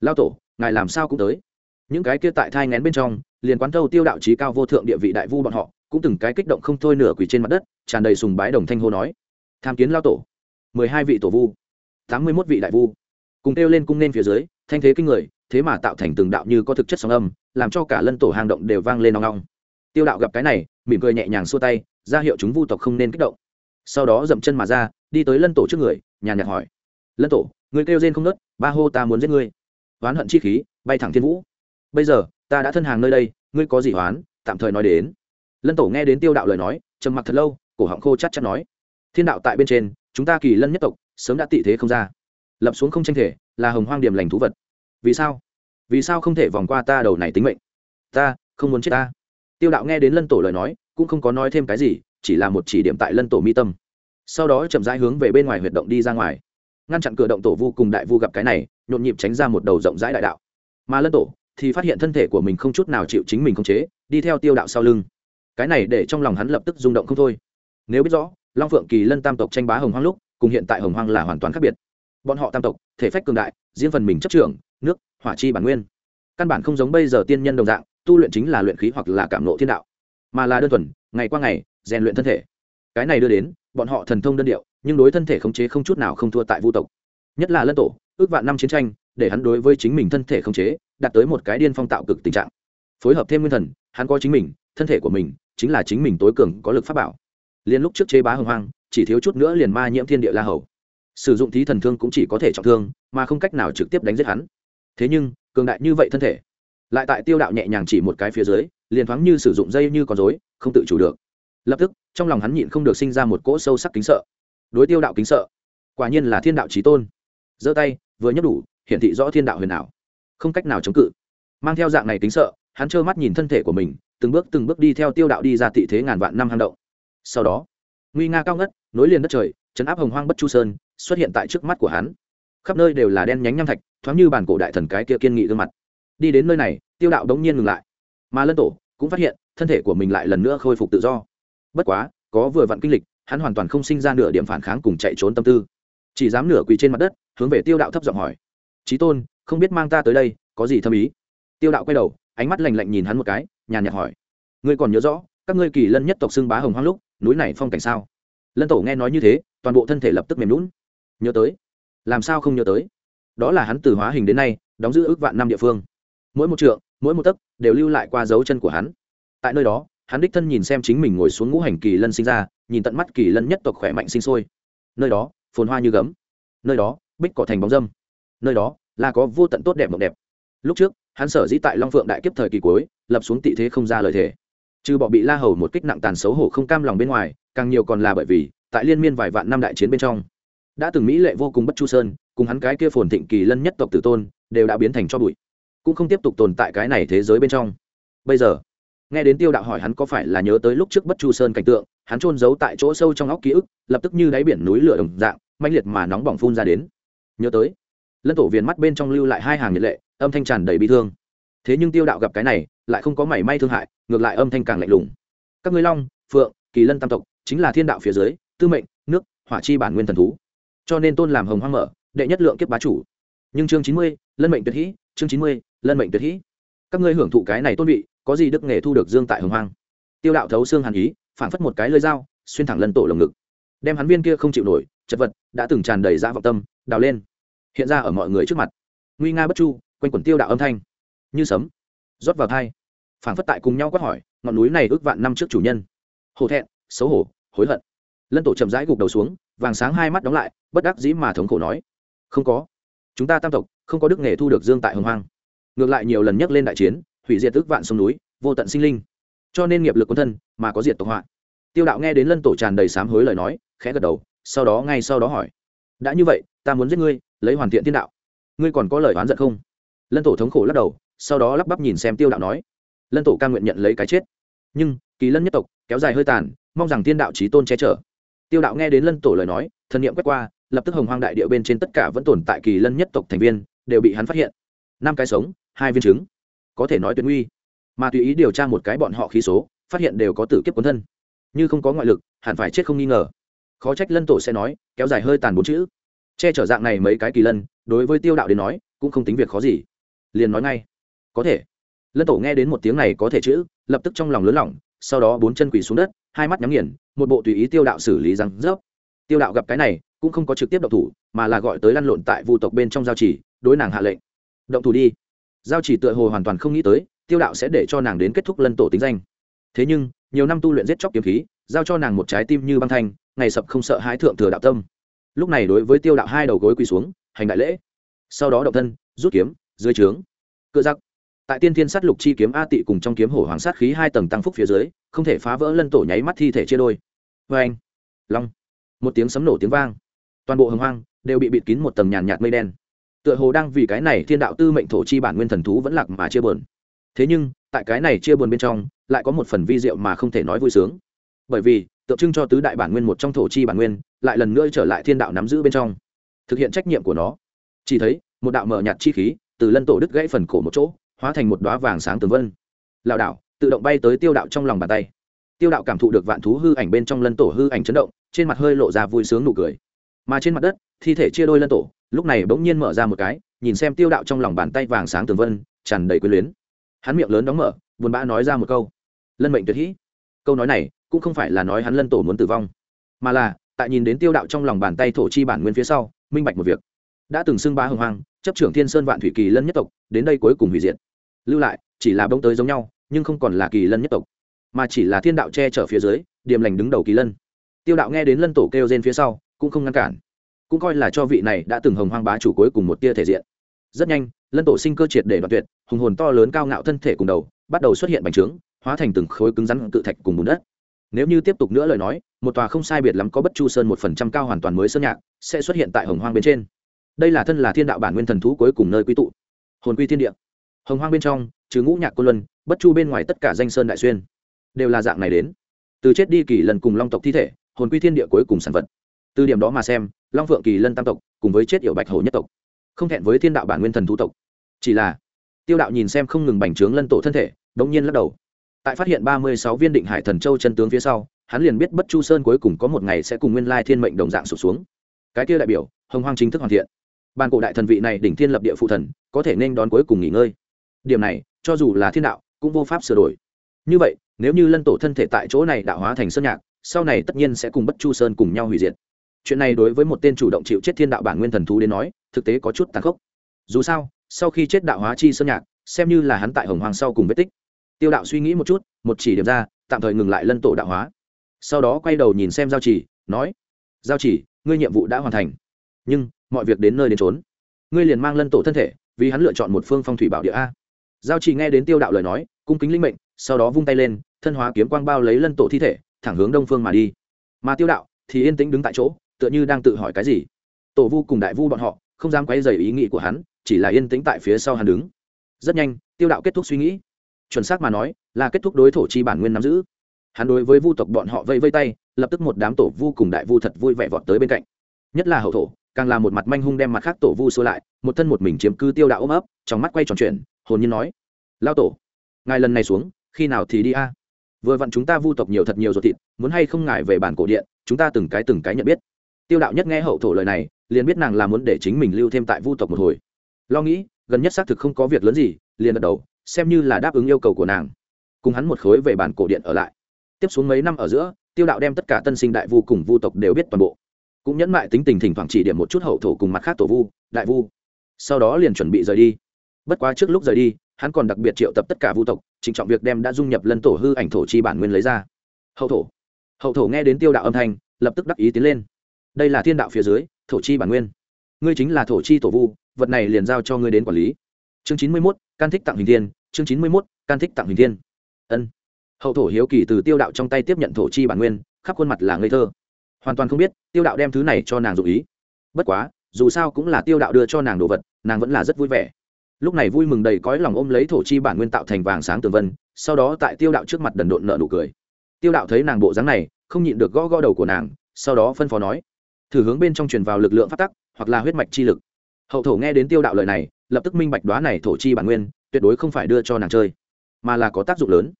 Lao tổ, ngài làm sao cũng tới. Những cái kia tại thai ngén bên trong, liền quán thâu tiêu đạo trí cao vô thượng địa vị đại vu bọn họ cũng từng cái kích động không thôi nửa quỳ trên mặt đất, tràn đầy sùng bái đồng thanh hô nói. Tham kiến lao tổ, mười hai vị tổ vu, tám mươi mốt vị đại vu. Cùng kêu lên cung nên phía dưới, thanh thế kinh người, thế mà tạo thành từng đạo như có thực chất sóng âm, làm cho cả lân tổ hang động đều vang lên nong nong tiêu đạo gặp cái này, mỉm cười nhẹ nhàng xua tay, ra hiệu chúng vu tộc không nên kích động. Sau đó dậm chân mà ra, đi tới lân tổ trước người, nhàn nhạt hỏi. Lân tổ, người kêu rên không nớt, ba hô ta muốn giết ngươi. Oán hận chi khí, bay thẳng thiên vũ. Bây giờ, ta đã thân hàng nơi đây, ngươi có gì oán, tạm thời nói đến lân tổ nghe đến tiêu đạo lời nói, trầm mặc thật lâu, cổ họng khô chắc chắn nói, thiên đạo tại bên trên, chúng ta kỳ lân nhất tộc, sớm đã tị thế không ra. Lập xuống không tranh thể, là hồng hoang điểm lành thú vật. Vì sao? Vì sao không thể vòng qua ta đầu này tính mệnh? Ta, không muốn chết ta. Tiêu đạo nghe đến lân tổ lời nói, cũng không có nói thêm cái gì, chỉ là một chỉ điểm tại lân tổ mi tâm. Sau đó chậm rãi hướng về bên ngoài huyệt động đi ra ngoài. Ngăn chặn cửa động tổ vu cùng đại vu gặp cái này, nhộn nhịp tránh ra một đầu rộng rãi đại đạo. Mà lân tổ thì phát hiện thân thể của mình không chút nào chịu chính mình khống chế, đi theo tiêu đạo sau lưng cái này để trong lòng hắn lập tức rung động không thôi. Nếu biết rõ, long phượng kỳ lân tam tộc tranh bá hồng hoang lúc, cùng hiện tại hồng hoang là hoàn toàn khác biệt. Bọn họ tam tộc, thể phách cường đại, riêng phần mình chấp trưởng, nước, hỏa chi bản nguyên. Căn bản không giống bây giờ tiên nhân đồng dạng, tu luyện chính là luyện khí hoặc là cảm nộ thiên đạo. Mà là đơn thuần, ngày qua ngày, rèn luyện thân thể. Cái này đưa đến, bọn họ thần thông đơn điệu, nhưng đối thân thể khống chế không chút nào không thua tại vu tộc. Nhất là lân tổ, ước vạn năm chiến tranh, để hắn đối với chính mình thân thể khống chế, đạt tới một cái điên phong tạo cực tình trạng. Phối hợp thêm nguyên thần, hắn có chính mình thân thể của mình chính là chính mình tối cường có lực pháp bảo. Liên lúc trước chế bá hồng hoang, chỉ thiếu chút nữa liền ma nhiễm thiên địa la hầu. Sử dụng thí thần thương cũng chỉ có thể trọng thương, mà không cách nào trực tiếp đánh giết hắn. Thế nhưng, cường đại như vậy thân thể, lại tại tiêu đạo nhẹ nhàng chỉ một cái phía dưới, liền thoáng như sử dụng dây như con dối không tự chủ được. Lập tức, trong lòng hắn nhịn không được sinh ra một cỗ sâu sắc kính sợ. Đối tiêu đạo kính sợ, quả nhiên là thiên đạo trí tôn. Giơ tay, vừa nhấp đủ, hiển thị rõ thiên đạo huyền ảo. Không cách nào chống cự. Mang theo dạng này kính sợ, hắn trơ mắt nhìn thân thể của mình từng bước từng bước đi theo tiêu đạo đi ra tị thế ngàn vạn năm hang động. Sau đó, nguy nga cao ngất, nối liền đất trời, chấn áp hồng hoang bất chu sơn, xuất hiện tại trước mắt của hắn. Khắp nơi đều là đen nhánh nham thạch, thoáng như bản cổ đại thần cái kia kiên nghị gương mặt. Đi đến nơi này, tiêu đạo đống nhiên ngừng lại. Mà lân tổ cũng phát hiện, thân thể của mình lại lần nữa khôi phục tự do. Bất quá, có vừa vặn kinh lịch, hắn hoàn toàn không sinh ra nửa điểm phản kháng cùng chạy trốn tâm tư. Chỉ dám nửa quỳ trên mặt đất, hướng về tiêu đạo thấp giọng hỏi. Trí tôn, không biết mang ta tới đây, có gì thâm ý? Tiêu đạo quay đầu, ánh mắt lạnh lạnh nhìn hắn một cái nhàn nhạt hỏi. Ngươi còn nhớ rõ, các ngươi kỳ lân nhất tộc xưng bá hồng hoang lúc, núi này phong cảnh sao? Lân tổ nghe nói như thế, toàn bộ thân thể lập tức mềm lún nhớ tới. Làm sao không nhớ tới? Đó là hắn từ hóa hình đến nay, đóng giữ ước vạn năm địa phương. Mỗi một trượng, mỗi một tấc đều lưu lại qua dấu chân của hắn. Tại nơi đó, hắn đích thân nhìn xem chính mình ngồi xuống ngũ hành kỳ lân sinh ra, nhìn tận mắt kỳ lân nhất tộc khỏe mạnh sinh sôi. Nơi đó, phồn hoa như gấm. Nơi đó, bích cỏ thành bóng dâm. Nơi đó, là có vô tận tốt đẹp mộng đẹp. Lúc trước hắn sở dĩ tại long phượng đại kiếp thời kỳ cuối, lập xuống tị thế không ra lời thề. Trừ bỏ bị la hầu một kích nặng tàn xấu hổ không cam lòng bên ngoài, càng nhiều còn là bởi vì, tại liên miên vài vạn năm đại chiến bên trong, đã từng mỹ lệ vô cùng bất chu sơn, cùng hắn cái kia phồn thịnh kỳ lân nhất tộc tử tôn, đều đã biến thành cho bụi. Cũng không tiếp tục tồn tại cái này thế giới bên trong. Bây giờ, nghe đến tiêu đạo hỏi hắn có phải là nhớ tới lúc trước bất chu sơn cảnh tượng, hắn trôn giấu tại chỗ sâu trong óc ký ức, lập tức như đáy biển núi lửa đồng dạng manh liệt mà nóng bỏng phun ra đến. Nhớ tới, lân tổ viền mắt bên trong lưu lại hai hàng nhiệt lệ âm thanh tràn đầy bi thương. Thế nhưng tiêu đạo gặp cái này, lại không có mảy may thương hại, ngược lại âm thanh càng lạnh lùng. Các ngươi long, phượng, kỳ lân tam tộc, chính là thiên đạo phía dưới, tư mệnh, nước, hỏa chi bản nguyên thần thú. Cho nên tôn làm hồng hoang mở, đệ nhất lượng kiếp bá chủ. Nhưng chương chín mươi, lân mệnh tuyệt hĩ chương chín mươi, lân mệnh tuyệt hĩ các ngươi hưởng thụ cái này tôn vị, có gì đức nghề thu được dương tại hồng hoang? Tiêu đạo thấu xương hàn ý phản phất một cái lơi dao, xuyên thẳng lân tổ lồng ngực. Đem hắn viên kia không chịu nổi, chật vật, đã từng tràn đầy dã vọng tâm, đào lên. Hiện ra ở mọi người trước mặt. Nguy nga bất chu quanh quẩn tiêu đạo âm thanh. Như sấm. Rót vào thai. Phản phất tại cùng nhau quát hỏi, ngọn núi này ước vạn năm trước chủ nhân. Hổ thẹn, xấu hổ, hối hận. Lân tổ chậm rãi gục đầu xuống, vàng sáng hai mắt đóng lại, bất đắc dĩ mà thống khổ nói. Không có. Chúng ta tam tộc, không có đức nghề thu được dương tại hồng hoang. Ngược lại nhiều lần nhắc lên đại chiến, hủy diệt ước vạn sông núi, vô tận sinh linh. Cho nên nghiệp lực quân thân, mà có diệt tộc họa. Tiêu đạo nghe đến lân tổ tràn đầy sám hối lời nói, khẽ gật đầu, sau đó ngay sau đó hỏi. Đã như vậy, ta muốn giết ngươi, lấy hoàn thiện thiên đạo. Ngươi còn có lời oán giận không? Lân tổ thống khổ lắc đầu, sau đó lắp bắp nhìn xem tiêu đạo nói, lân tổ ca nguyện nhận lấy cái chết. Nhưng, kỳ lân nhất tộc, kéo dài hơi tàn, mong rằng thiên đạo trí tôn che chở. Tiêu đạo nghe đến lân tổ lời nói, thần nghiệm quét qua, lập tức hồng hoang đại địa bên trên tất cả vẫn tồn tại kỳ lân nhất tộc thành viên, đều bị hắn phát hiện. Năm cái sống, hai viên trứng. Có thể nói tuyệt nguy. Mà tùy ý điều tra một cái bọn họ khí số, phát hiện đều có tử kiếp quân thân. Như không có ngoại lực, hẳn phải chết không nghi ngờ. Khó trách lân tổ sẽ nói, kéo dài hơi tàn bốn chữ. Che chở dạng này mấy cái kỳ lân, đối với tiêu đạo đến nói, cũng không tính việc khó gì liền nói ngay. Có thể. Lân tổ nghe đến một tiếng này có thể chữ, lập tức trong lòng lớn lỏng sau đó bốn chân quỳ xuống đất, hai mắt nhắm nghiền, một bộ tùy ý tiêu đạo xử lý răng rớp. Tiêu đạo gặp cái này, cũng không có trực tiếp động thủ, mà là gọi tới lăn lộn tại vụ tộc bên trong giao chỉ đối nàng hạ lệnh. Động thủ đi. Giao chỉ tựa hồ hoàn toàn không nghĩ tới, tiêu đạo sẽ để cho nàng đến kết thúc lân tổ tính danh. Thế nhưng, nhiều năm tu luyện giết chóc kiếm khí, giao cho nàng một trái tim như băng thanh, ngày sập không sợ hãi thượng thừa đạo tâm. Lúc này đối với tiêu đạo hai đầu gối quỳ xuống, hành đại lễ. Sau đó động thân, rút kiếm dưới trướng. Cựa giặc. Tại tiên thiên sát lục chi kiếm a tị cùng trong kiếm hổ hoàng sát khí hai tầng tăng phúc phía dưới, không thể phá vỡ lân tổ nháy mắt thi thể chia đôi. Vê anh long. Một tiếng sấm nổ tiếng vang. Toàn bộ hồng hoang đều bị bịt kín một tầng nhàn nhạt mây đen. Tựa hồ đang vì cái này thiên đạo tư mệnh thổ chi bản nguyên thần thú vẫn lạc mà chia buồn. Thế nhưng, tại cái này chia buồn bên trong, lại có một phần vi diệu mà không thể nói vui sướng. Bởi vì, tượng trưng cho tứ đại bản nguyên một trong thổ chi bản nguyên, lại lần nữa trở lại thiên đạo nắm giữ bên trong, thực hiện trách nhiệm của nó. Chỉ thấy, một đạo mở nhạt chi khí từ lân tổ đứt gãy phần cổ một chỗ, hóa thành một đoá vàng sáng tường vân. Lảo đảo tự động bay tới tiêu đạo trong lòng bàn tay. Tiêu đạo cảm thụ được vạn thú hư ảnh bên trong lân tổ hư ảnh chấn động, trên mặt hơi lộ ra vui sướng nụ cười. Mà trên mặt đất, thi thể chia đôi lân tổ, lúc này bỗng nhiên mở ra một cái, nhìn xem tiêu đạo trong lòng bàn tay vàng sáng tường vân, tràn đầy quyến luyến. Hắn miệng lớn đóng mở, buồn bã nói ra một câu. Lân mệnh tuyệt hĩ câu nói này, cũng không phải là nói hắn lân tổ muốn tử vong, mà là, tại nhìn đến tiêu đạo trong lòng bàn tay thổ chi bản nguyên phía sau, minh bạch một việc. Đã từng xưng ba hồng hoang chấp trưởng thiên sơn vạn thủy kỳ lân nhất tộc, đến đây cuối cùng hủy diệt. Lưu lại, chỉ là bông tới giống nhau, nhưng không còn là kỳ lân nhất tộc, mà chỉ là thiên đạo che chở phía dưới, điềm lành đứng đầu kỳ lân. Tiêu đạo nghe đến lân tổ kêu trên phía sau, cũng không ngăn cản, cũng coi là cho vị này đã từng hồng hoang bá chủ cuối cùng một tia thể diện. Rất nhanh, lân tổ sinh cơ triệt để đoạt tuyệt, hùng hồn to lớn cao ngạo thân thể cùng đầu, bắt đầu xuất hiện bành trướng, hóa thành từng khối cứng rắn cự thạch cùng bùn đất. Nếu như tiếp tục nữa lời nói, một tòa không sai biệt lắm có bất chu sơn một phần trăm cao hoàn toàn mới sơn nhạc, sẽ xuất hiện tại hồng hoang bên trên đây là thân là thiên đạo bản nguyên thần thú cuối cùng nơi quy tụ. Hồn quy thiên địa. Hồng hoang bên trong, trừ ngũ nhạc côn luân, bất chu bên ngoài tất cả danh sơn đại xuyên, đều là dạng này đến. Từ chết đi kỳ lần cùng long tộc thi thể, hồn quy thiên địa cuối cùng sản vật. Từ điểm đó mà xem, long phượng kỳ lân tam tộc, cùng với chết yểu bạch hổ nhất tộc, không thẹn với thiên đạo bản nguyên thần thú tộc. Chỉ là, tiêu đạo nhìn xem không ngừng bành trướng lân tổ thân thể, đống nhiên lắc đầu. Tại phát hiện ba mươi sáu viên định hải thần châu chân tướng phía sau, hắn liền biết bất chu sơn cuối cùng có một ngày sẽ cùng nguyên lai thiên mệnh đồng dạng sụp xuống. Cái kia đại biểu, hồng hoang chính thức hoàn thiện ban cổ đại thần vị này đỉnh thiên lập địa phụ thần, có thể nên đón cuối cùng nghỉ ngơi. Điểm này, cho dù là thiên đạo, cũng vô pháp sửa đổi. Như vậy, nếu như lân tổ thân thể tại chỗ này đạo hóa thành sơn nhạc, sau này tất nhiên sẽ cùng bất chu sơn cùng nhau hủy diệt. Chuyện này đối với một tên chủ động chịu chết thiên đạo bản nguyên thần thú đến nói, thực tế có chút tàn khốc. Dù sao, sau khi chết đạo hóa chi sơn nhạc, xem như là hắn tại hồng hoàng sau cùng vết tích. Tiêu đạo suy nghĩ một chút, một chỉ điểm ra, tạm thời ngừng lại lân tổ đạo hóa. Sau đó quay đầu nhìn xem giao chỉ, nói, giao chỉ, ngươi nhiệm vụ đã hoàn thành. Nhưng mọi việc đến nơi đến trốn ngươi liền mang lân tổ thân thể, vì hắn lựa chọn một phương phong thủy bảo địa a. Giao chỉ nghe đến tiêu đạo lời nói, cung kính linh mệnh, sau đó vung tay lên, thân hóa kiếm quang bao lấy lân tổ thi thể, thẳng hướng đông phương mà đi. Mà tiêu đạo thì yên tĩnh đứng tại chỗ, tựa như đang tự hỏi cái gì. Tổ vu cùng đại vu bọn họ không dám quay dày ý nghĩ của hắn, chỉ là yên tĩnh tại phía sau hắn đứng. Rất nhanh, tiêu đạo kết thúc suy nghĩ. Chuẩn xác mà nói, là kết thúc đối thổ chi bản nguyên nắm giữ. Hắn đối với vu tộc bọn họ vây vây tay, lập tức một đám tổ vu cùng đại vu thật vui vẻ vọt tới bên cạnh. Nhất là hậu thổ càng là một mặt manh hung đem mặt khác tổ vu xua lại, một thân một mình chiếm cư tiêu đạo ôm ấp, trong mắt quay tròn chuyện hồn nhiên nói lao tổ, ngài lần này xuống, khi nào thì đi a? Vừa vặn chúng ta vu tộc nhiều thật nhiều ruột thịt, muốn hay không ngài về bản cổ điện, chúng ta từng cái từng cái nhận biết. Tiêu đạo nhất nghe hậu thổ lời này, liền biết nàng là muốn để chính mình lưu thêm tại vu tộc một hồi. Lo nghĩ, gần nhất xác thực không có việc lớn gì, liền gật đầu, xem như là đáp ứng yêu cầu của nàng. Cùng hắn một khối về bản cổ điện ở lại. Tiếp xuống mấy năm ở giữa, tiêu đạo đem tất cả tân sinh đại vu cùng vu tộc đều biết toàn bộ cũng nhẫn mại tính tình thỉnh thoảng chỉ điểm một chút hậu thổ cùng mặt khác tổ vu, đại vu. Sau đó liền chuẩn bị rời đi. Bất quá trước lúc rời đi, hắn còn đặc biệt triệu tập tất cả vu tộc trịnh trọng việc đem đã dung nhập lân tổ hư ảnh thổ chi bản nguyên lấy ra. Hậu thổ. Hậu thổ nghe đến tiêu đạo âm thanh, lập tức đắc ý tiến lên. Đây là thiên đạo phía dưới, thổ chi bản nguyên. Ngươi chính là thổ chi tổ vu, vật này liền giao cho ngươi đến quản lý. Chương chín mươi mốt, can thích tặng hình thiên. Chương chín mươi mốt, can thích tặng hình thiên. Ân. Hậu thổ hiếu kỳ từ tiêu đạo trong tay tiếp nhận thổ chi bản nguyên, khắp khuôn mặt là ngây thơ hoàn toàn không biết tiêu đạo đem thứ này cho nàng dụ ý bất quá dù sao cũng là tiêu đạo đưa cho nàng đồ vật nàng vẫn là rất vui vẻ lúc này vui mừng đầy cõi lòng ôm lấy thổ chi bản nguyên tạo thành vàng sáng tường vân sau đó tại tiêu đạo trước mặt đần độn nợ nụ cười tiêu đạo thấy nàng bộ dáng này không nhịn được gõ gõ đầu của nàng sau đó phân phó nói thử hướng bên trong truyền vào lực lượng phát tắc hoặc là huyết mạch chi lực hậu thổ nghe đến tiêu đạo lời này lập tức minh bạch đoá này thổ chi bản nguyên tuyệt đối không phải đưa cho nàng chơi mà là có tác dụng lớn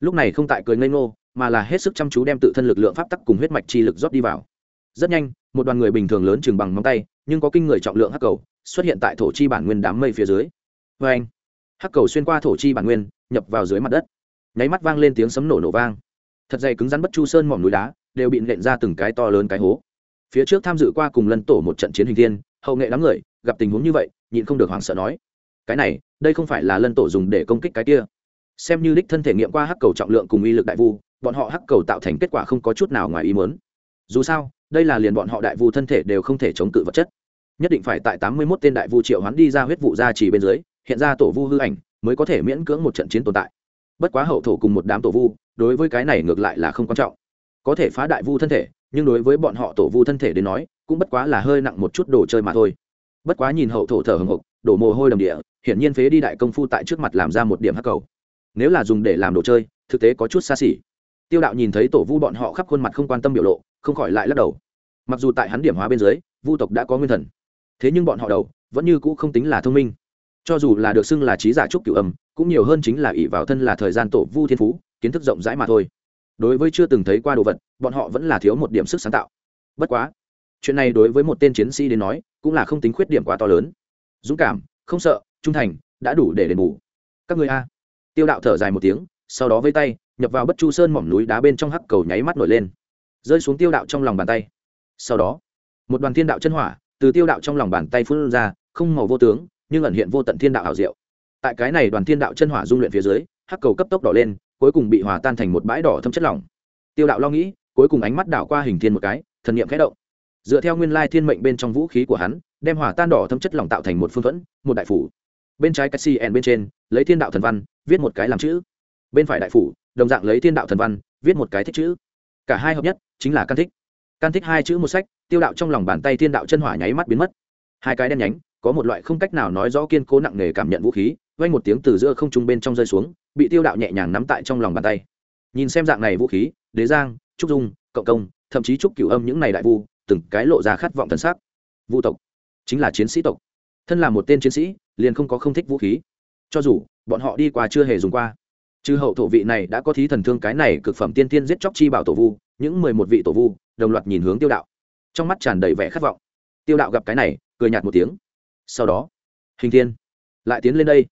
lúc này không tại cười ngây ngô mà là hết sức chăm chú đem tự thân lực lượng pháp tắc cùng huyết mạch chi lực rót đi vào. Rất nhanh, một đoàn người bình thường lớn chừng bằng móng tay, nhưng có kinh người trọng lượng hắc cầu, xuất hiện tại thổ chi bản nguyên đám mây phía dưới. Vê anh, hắc cầu xuyên qua thổ chi bản nguyên, nhập vào dưới mặt đất. Nháy mắt vang lên tiếng sấm nổ nổ vang. Thật dày cứng rắn bất chu sơn mỏm núi đá, đều bị nện ra từng cái to lớn cái hố. Phía trước tham dự qua cùng lân tổ một trận chiến hình thiên, hậu nghệ đám người, gặp tình huống như vậy, nhịn không được hoảng sợ nói, cái này, đây không phải là lân tổ dùng để công kích cái kia xem như đích thân thể nghiệm qua hắc cầu trọng lượng cùng uy lực đại vu, bọn họ hắc cầu tạo thành kết quả không có chút nào ngoài ý mớn dù sao, đây là liền bọn họ đại vu thân thể đều không thể chống cự vật chất. Nhất định phải tại tám mươi mốt tên đại vu triệu hoán đi ra huyết vụ ra chỉ bên dưới, hiện ra tổ vu hư ảnh, mới có thể miễn cưỡng một trận chiến tồn tại. Bất quá hậu thổ cùng một đám tổ vu, đối với cái này ngược lại là không quan trọng. Có thể phá đại vu thân thể, nhưng đối với bọn họ tổ vu thân thể đến nói, cũng bất quá là hơi nặng một chút đồ chơi mà thôi. Bất quá nhìn hậu thổ thở hồng hộc đổ mồ hôi đầm địa, hiển nhiên phế đi đại công phu tại trước mặt làm ra một điểm hắc cầu nếu là dùng để làm đồ chơi, thực tế có chút xa xỉ. Tiêu đạo nhìn thấy tổ vu bọn họ khắp khuôn mặt không quan tâm biểu lộ, không khỏi lại lắc đầu. Mặc dù tại hắn điểm hóa bên dưới, vu tộc đã có nguyên thần, thế nhưng bọn họ đầu vẫn như cũ không tính là thông minh. Cho dù là được xưng là trí giả trúc cửu âm, cũng nhiều hơn chính là ỷ vào thân là thời gian tổ vu thiên phú, kiến thức rộng rãi mà thôi. Đối với chưa từng thấy qua đồ vật, bọn họ vẫn là thiếu một điểm sức sáng tạo. Bất quá, chuyện này đối với một tên chiến sĩ đến nói, cũng là không tính khuyết điểm quá to lớn. Dũng cảm, không sợ, trung thành, đã đủ để đền bù. Các người a tiêu đạo thở dài một tiếng, sau đó vây tay, nhập vào bất chu sơn mỏm núi đá bên trong hắc cầu nháy mắt nổi lên. Rơi xuống tiêu đạo trong lòng bàn tay. Sau đó, một đoàn thiên đạo chân hỏa từ tiêu đạo trong lòng bàn tay phun ra, không màu vô tướng, nhưng ẩn hiện vô tận thiên đạo hảo diệu. Tại cái này đoàn thiên đạo chân hỏa dung luyện phía dưới, hắc cầu cấp tốc đỏ lên, cuối cùng bị hòa tan thành một bãi đỏ thâm chất lỏng. Tiêu đạo lo nghĩ, cuối cùng ánh mắt đảo qua hình thiên một cái, thần niệm khẽ động. Dựa theo nguyên lai thiên mệnh bên trong vũ khí của hắn, đem hỏa tan đỏ thâm chất lỏng tạo thành một phương thuẫn, một đại phủ bên trái cái cn bên trên, lấy thiên đạo thần văn, viết một cái làm chữ. Bên phải đại phủ, đồng dạng lấy thiên đạo thần văn, viết một cái thích chữ. Cả hai hợp nhất, chính là can thích. Can thích hai chữ một sách, tiêu đạo trong lòng bàn tay thiên đạo chân hỏa nháy mắt biến mất. Hai cái đen nhánh, có một loại không cách nào nói rõ kiên cố nặng nề cảm nhận vũ khí, vang một tiếng từ giữa không trung bên trong rơi xuống, bị tiêu đạo nhẹ nhàng nắm tại trong lòng bàn tay. Nhìn xem dạng này vũ khí, đế giang, trúc dung, cộng công, thậm chí trúc cửu âm những này đại vu, từng cái lộ ra khát vọng thần sắc. Vu tộc, chính là chiến sĩ tộc thân là một tên chiến sĩ, liền không có không thích vũ khí. Cho dù, bọn họ đi qua chưa hề dùng qua. Trừ hậu thổ vị này đã có thí thần thương cái này cực phẩm tiên tiên giết chóc chi bảo tổ vu, những mười một vị tổ vu, đồng loạt nhìn hướng tiêu đạo. Trong mắt tràn đầy vẻ khát vọng. Tiêu đạo gặp cái này, cười nhạt một tiếng. Sau đó, hình thiên lại tiến lên đây.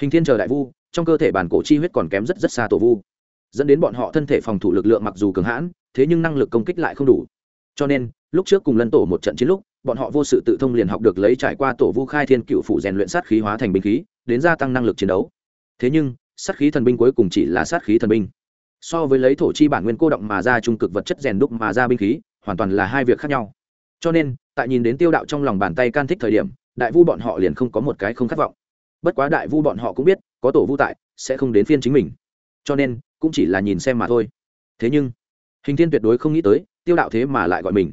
Hình thiên chờ đại vu, trong cơ thể bản cổ chi huyết còn kém rất rất xa tổ vu. Dẫn đến bọn họ thân thể phòng thủ lực lượng mặc dù cường hãn, thế nhưng năng lực công kích lại không đủ. Cho nên, lúc trước cùng lân tổ một trận chiến lúc bọn họ vô sự tự thông liền học được lấy trải qua tổ vu khai thiên cựu phủ rèn luyện sát khí hóa thành binh khí, đến gia tăng năng lực chiến đấu. Thế nhưng, sát khí thần binh cuối cùng chỉ là sát khí thần binh. So với lấy thổ chi bản nguyên cô động mà ra trung cực vật chất rèn đúc mà ra binh khí, hoàn toàn là hai việc khác nhau. Cho nên, tại nhìn đến tiêu đạo trong lòng bàn tay can thích thời điểm, đại vu bọn họ liền không có một cái không khát vọng. Bất quá đại vu bọn họ cũng biết, có tổ vu tại, sẽ không đến phiên chính mình. Cho nên, cũng chỉ là nhìn xem mà thôi. Thế nhưng, hình thiên tuyệt đối không nghĩ tới, tiêu đạo thế mà lại gọi mình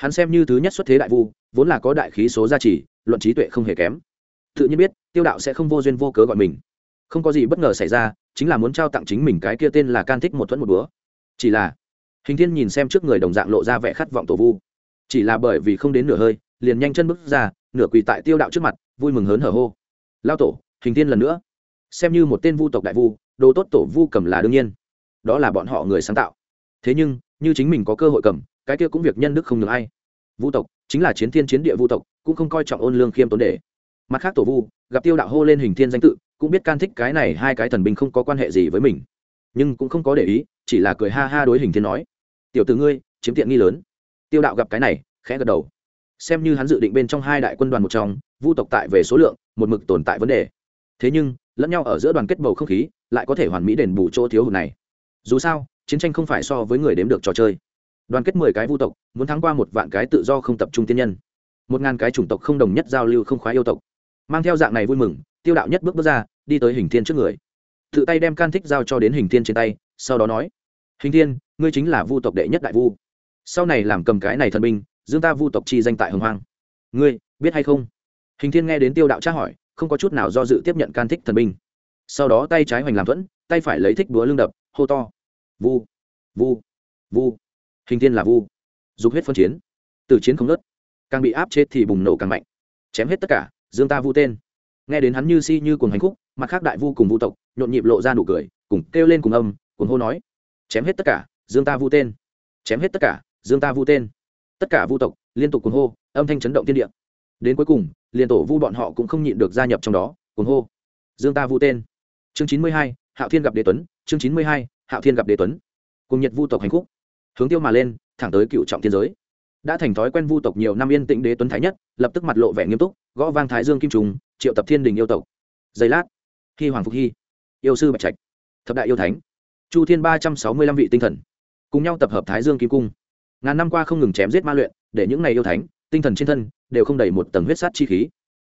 hắn xem như thứ nhất xuất thế đại vu, vốn là có đại khí số gia trì, luận trí tuệ không hề kém. Tự nhiên biết, tiêu đạo sẽ không vô duyên vô cớ gọi mình. Không có gì bất ngờ xảy ra, chính là muốn trao tặng chính mình cái kia tên là can thích một thuẫn một búa. Chỉ là, hình thiên nhìn xem trước người đồng dạng lộ ra vẻ khát vọng tổ vu. Chỉ là bởi vì không đến nửa hơi, liền nhanh chân bước ra, nửa quỳ tại tiêu đạo trước mặt, vui mừng hớn hở hô. Lao tổ, hình thiên lần nữa. Xem như một tên vu tộc đại vu, đồ tốt tổ vu cầm là đương nhiên. Đó là bọn họ người sáng tạo. Thế nhưng, như chính mình có cơ hội cầm cái kia cũng việc nhân đức không được ai. Vu tộc chính là chiến thiên chiến địa vu tộc, cũng không coi trọng ôn lương khiêm tốn đề. Mặt khác tổ vu, gặp tiêu đạo hô lên hình thiên danh tự, cũng biết can thích cái này hai cái thần binh không có quan hệ gì với mình. Nhưng cũng không có để ý, chỉ là cười ha ha đối hình thiên nói. Tiểu từ ngươi, chiếm tiện nghi lớn. Tiêu đạo gặp cái này, khẽ gật đầu. Xem như hắn dự định bên trong hai đại quân đoàn một trong, vu tộc tại về số lượng, một mực tồn tại vấn đề. Thế nhưng, lẫn nhau ở giữa đoàn kết bầu không khí, lại có thể hoàn mỹ đền bù chỗ thiếu hụt này. Dù sao, chiến tranh không phải so với người đếm được trò chơi đoàn kết mười cái vu tộc, muốn thắng qua một vạn cái tự do không tập trung tiên nhân. Một ngàn cái chủng tộc không đồng nhất giao lưu không khoái yêu tộc. Mang theo dạng này vui mừng, tiêu đạo nhất bước bước ra, đi tới hình thiên trước người. Tự tay đem can thích giao cho đến hình thiên trên tay, sau đó nói, hình thiên, ngươi chính là vu tộc đệ nhất đại vu. Sau này làm cầm cái này thần binh, dương ta vu tộc chi danh tại hồng hoang. Ngươi, biết hay không? Hình thiên nghe đến tiêu đạo tra hỏi, không có chút nào do dự tiếp nhận can thích thần binh. Sau đó tay trái hoành làm thuẫn, tay phải lấy thích búa lưng đập, hô to, vu vu vu hình thiên là vu. Dục huyết phân chiến. Từ chiến không nớt càng bị áp chết thì bùng nổ càng mạnh. Chém hết tất cả, dương ta vu tên. Nghe đến hắn như si như cùng hành khúc, mặt khác đại vu cùng vu tộc, nhộn nhịp lộ ra nụ cười, cùng kêu lên cùng âm cùng hô nói, chém hết tất cả, dương ta vu tên. Chém hết tất cả, dương ta vu tên. Tất cả vu tộc liên tục cùng hô, âm thanh chấn động thiên địa. Đến cuối cùng, liền tổ vu bọn họ cũng không nhịn được gia nhập trong đó cùng hô, dương ta vu tên. Chương chín mươi hai, hạo thiên gặp đế tuấn, chương chín mươi hai, hạo thiên gặp đế tuấn. Cùng nhật vu tộc hành khúc hướng tiêu mà lên, thẳng tới cựu trọng thiên giới. Đã thành thói quen vu tộc nhiều năm yên tĩnh đế tuấn thái nhất, lập tức mặt lộ vẻ nghiêm túc, gõ vang thái dương kim trùng, triệu tập thiên đình yêu tộc. Giây lát khi hoàng phục hy yêu sư bạch trạch, thập đại yêu thánh, chu thiên ba trăm sáu mươi lăm vị tinh thần, cùng nhau tập hợp thái dương kim cung. Ngàn năm qua không ngừng chém giết ma luyện, để những ngày yêu thánh, tinh thần trên thân, đều không đầy một tầng huyết sát chi khí.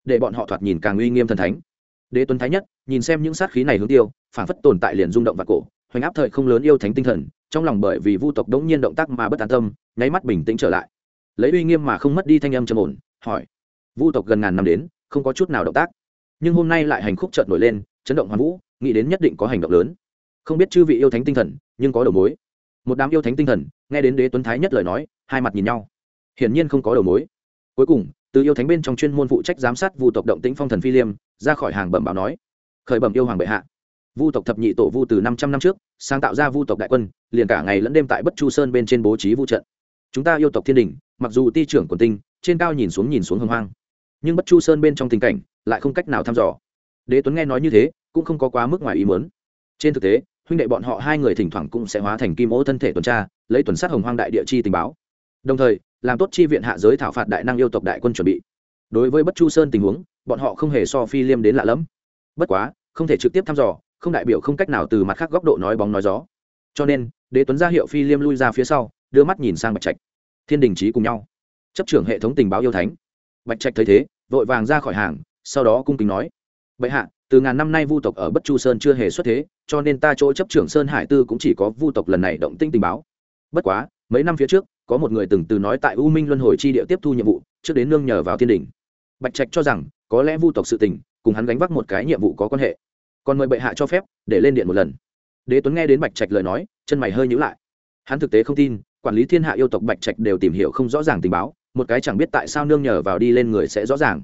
Để bọn họ thoạt nhìn càng uy nghiêm thần thánh. Đế tuấn thái nhất, nhìn xem những sát khí này hướng tiêu phản phất tồn tại liền rung động và cổ, hoành áp thời không lớn yêu thánh tinh thần trong lòng bởi vì vu tộc đống nhiên động tác mà bất an tâm, nháy mắt bình tĩnh trở lại. Lấy uy nghiêm mà không mất đi thanh âm trầm ổn, hỏi, vu tộc gần ngàn năm đến, không có chút nào động tác, nhưng hôm nay lại hành khúc chợt nổi lên, chấn động hoàn vũ, nghĩ đến nhất định có hành động lớn. Không biết chư vị yêu thánh tinh thần, nhưng có đầu mối. Một đám yêu thánh tinh thần, nghe đến đế tuấn thái nhất lời nói, hai mặt nhìn nhau. Hiển nhiên không có đầu mối. Cuối cùng, từ yêu thánh bên trong chuyên môn phụ trách giám sát vu tộc động tĩnh phong thần phi liêm, ra khỏi hàng bẩm báo nói, khởi bẩm yêu hoàng bệ hạ vu tộc thập nhị tổ vu từ năm trăm năm trước, sáng tạo ra vu tộc đại quân, liền cả ngày lẫn đêm tại bất chu sơn bên trên bố trí vu trận. Chúng ta yêu tộc thiên đình, mặc dù ti trưởng quần tinh, trên cao nhìn xuống nhìn xuống hồng hoang. Nhưng bất chu sơn bên trong tình cảnh, lại không cách nào thăm dò. Đế tuấn nghe nói như thế, cũng không có quá mức ngoài ý muốn. Trên thực tế, huynh đệ bọn họ hai người thỉnh thoảng cũng sẽ hóa thành kim ô thân thể tuần tra, lấy tuần sát hồng hoang đại địa chi tình báo. Đồng thời, làm tốt chi viện hạ giới thảo phạt đại năng yêu tộc đại quân chuẩn bị. Đối với bất chu sơn tình huống, bọn họ không hề so phi liêm đến lạ lẫm. Bất quá, không thể trực tiếp thăm dò không đại biểu không cách nào từ mặt khác góc độ nói bóng nói gió. Cho nên, đế tuấn ra hiệu phi liêm lui ra phía sau, đưa mắt nhìn sang bạch trạch. Thiên đình trí cùng nhau. Chấp trưởng hệ thống tình báo yêu thánh. Bạch trạch thấy thế, vội vàng ra khỏi hàng, sau đó cung kính nói. Bệ hạ, từ ngàn năm nay vu tộc ở bất chu sơn chưa hề xuất thế, cho nên ta chỗ chấp trưởng sơn hải tư cũng chỉ có vu tộc lần này động tinh tình báo. Bất quá, mấy năm phía trước, có một người từng từ nói tại u minh luân hồi chi địa tiếp thu nhiệm vụ, trước đến nương nhờ vào thiên đình. Bạch trạch cho rằng, có lẽ vu tộc sự tình, cùng hắn gánh vác một cái nhiệm vụ có quan hệ còn mời bệ hạ cho phép, để lên điện một lần. Đế tuấn nghe đến bạch trạch lời nói, chân mày hơi nhữ lại. Hắn thực tế không tin, quản lý thiên hạ yêu tộc bạch trạch đều tìm hiểu không rõ ràng tình báo, một cái chẳng biết tại sao nương nhờ vào đi lên người sẽ rõ ràng.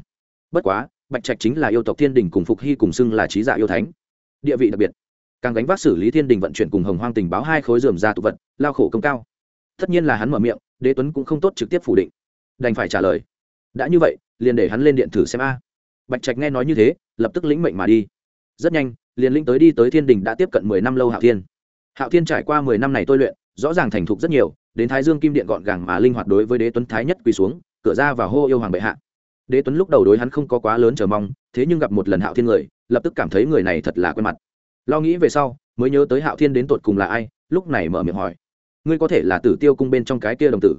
Bất quá, bạch trạch chính là yêu tộc thiên đình cùng phục hy cùng xưng là trí giả yêu thánh. Địa vị đặc biệt. Càng gánh vác xử lý thiên đình vận chuyển cùng hồng hoang tình báo hai khối dườm ra tụ vật, lao khổ công cao. Tất nhiên là hắn mở miệng, đế tuấn cũng không tốt trực tiếp phủ định. Đành phải trả lời. Đã như vậy, liền để hắn lên điện thử xem a. Bạch trạch nghe nói như thế, lập tức lĩnh mệnh mà đi rất nhanh liền lĩnh tới đi tới thiên đình đã tiếp cận mười năm lâu hạo thiên. Hạo thiên trải qua mười năm này tôi luyện, rõ ràng thành thục rất nhiều, đến thái dương kim điện gọn gàng mà linh hoạt đối với đế tuấn thái nhất quỳ xuống, cửa ra và hô yêu hoàng bệ hạ. Đế tuấn lúc đầu đối hắn không có quá lớn chờ mong, thế nhưng gặp một lần hạo thiên người, lập tức cảm thấy người này thật là quen mặt. Lo nghĩ về sau, mới nhớ tới hạo thiên đến tột cùng là ai, lúc này mở miệng hỏi. Ngươi có thể là tử tiêu cung bên trong cái kia đồng tử.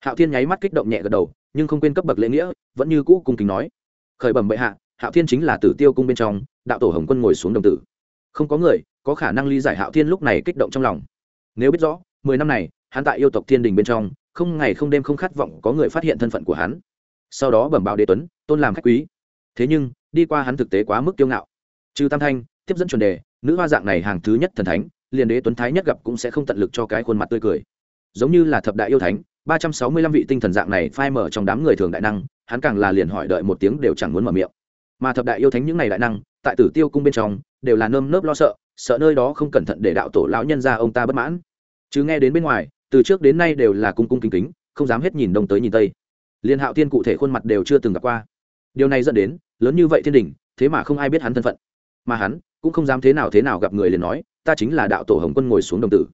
Hạo thiên nháy mắt kích động nhẹ gật đầu, nhưng không quên cấp bậc lễ nghĩa, vẫn như cũ cung kính nói. Khởi bẩm bệ hạ, hạo thiên chính là tử tiêu cung bên trong đạo tổ hồng quân ngồi xuống đồng tử. Không có người, có khả năng ly giải hạo thiên lúc này kích động trong lòng. Nếu biết rõ, mười năm này, hắn tại yêu tộc thiên đình bên trong, không ngày không đêm không khát vọng có người phát hiện thân phận của hắn. Sau đó bẩm báo đế tuấn, tôn làm khách quý. Thế nhưng, đi qua hắn thực tế quá mức kiêu ngạo. Trừ tam thanh, tiếp dẫn chuẩn đề, nữ hoa dạng này hàng thứ nhất thần thánh, liền đế tuấn thái nhất gặp cũng sẽ không tận lực cho cái khuôn mặt tươi cười. Giống như là thập đại yêu thánh, ba trăm sáu mươi lăm vị tinh thần dạng này phai mở trong đám người thường đại năng, hắn càng là liền hỏi đợi một tiếng đều chẳng muốn mở miệng. Mà thập đại yêu thánh những này đại năng tại tử tiêu cung bên trong, đều là nơm nớp lo sợ sợ nơi đó không cẩn thận để đạo tổ lão nhân ra ông ta bất mãn. Chứ nghe đến bên ngoài, từ trước đến nay đều là cung cung kính kính, không dám hết nhìn đông tới nhìn tây. Liên hạo tiên cụ thể khuôn mặt đều chưa từng gặp qua. Điều này dẫn đến, lớn như vậy thiên đình, thế mà không ai biết hắn thân phận. Mà hắn, cũng không dám thế nào thế nào gặp người liền nói, ta chính là đạo tổ hồng quân ngồi xuống đồng tử.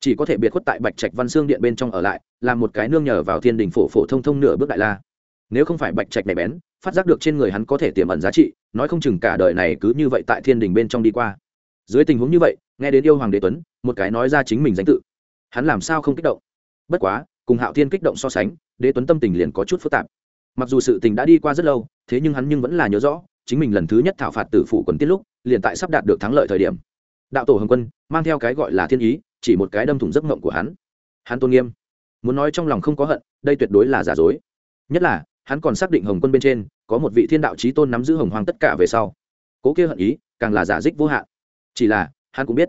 Chỉ có thể biệt khuất tại bạch trạch văn xương điện bên trong ở lại, làm một cái nương nhờ vào thiên đình phổ phổ thông thông nửa bước đại la. Nếu không phải bạch trạch này bén phát giác được trên người hắn có thể tiềm ẩn giá trị, nói không chừng cả đời này cứ như vậy tại thiên đình bên trong đi qua. Dưới tình huống như vậy, nghe đến yêu hoàng đế tuấn, một cái nói ra chính mình danh tự. Hắn làm sao không kích động? Bất quá, cùng hạo thiên kích động so sánh, đế tuấn tâm tình liền có chút phức tạp. Mặc dù sự tình đã đi qua rất lâu, thế nhưng hắn nhưng vẫn là nhớ rõ, chính mình lần thứ nhất thảo phạt tử phụ quần tiết lúc, liền tại sắp đạt được thắng lợi thời điểm. Đạo tổ hồng quân, mang theo cái gọi là thiên ý, chỉ một cái đâm thủng giấc mộng của hắn. Hắn tôn nghiêm. Muốn nói trong lòng không có hận, đây tuyệt đối là giả dối. Nhất là hắn còn xác định hồng quân bên trên có một vị thiên đạo trí tôn nắm giữ hồng hoàng tất cả về sau. Cố kia hận ý, càng là giả dích vô hạn. Chỉ là, hắn cũng biết,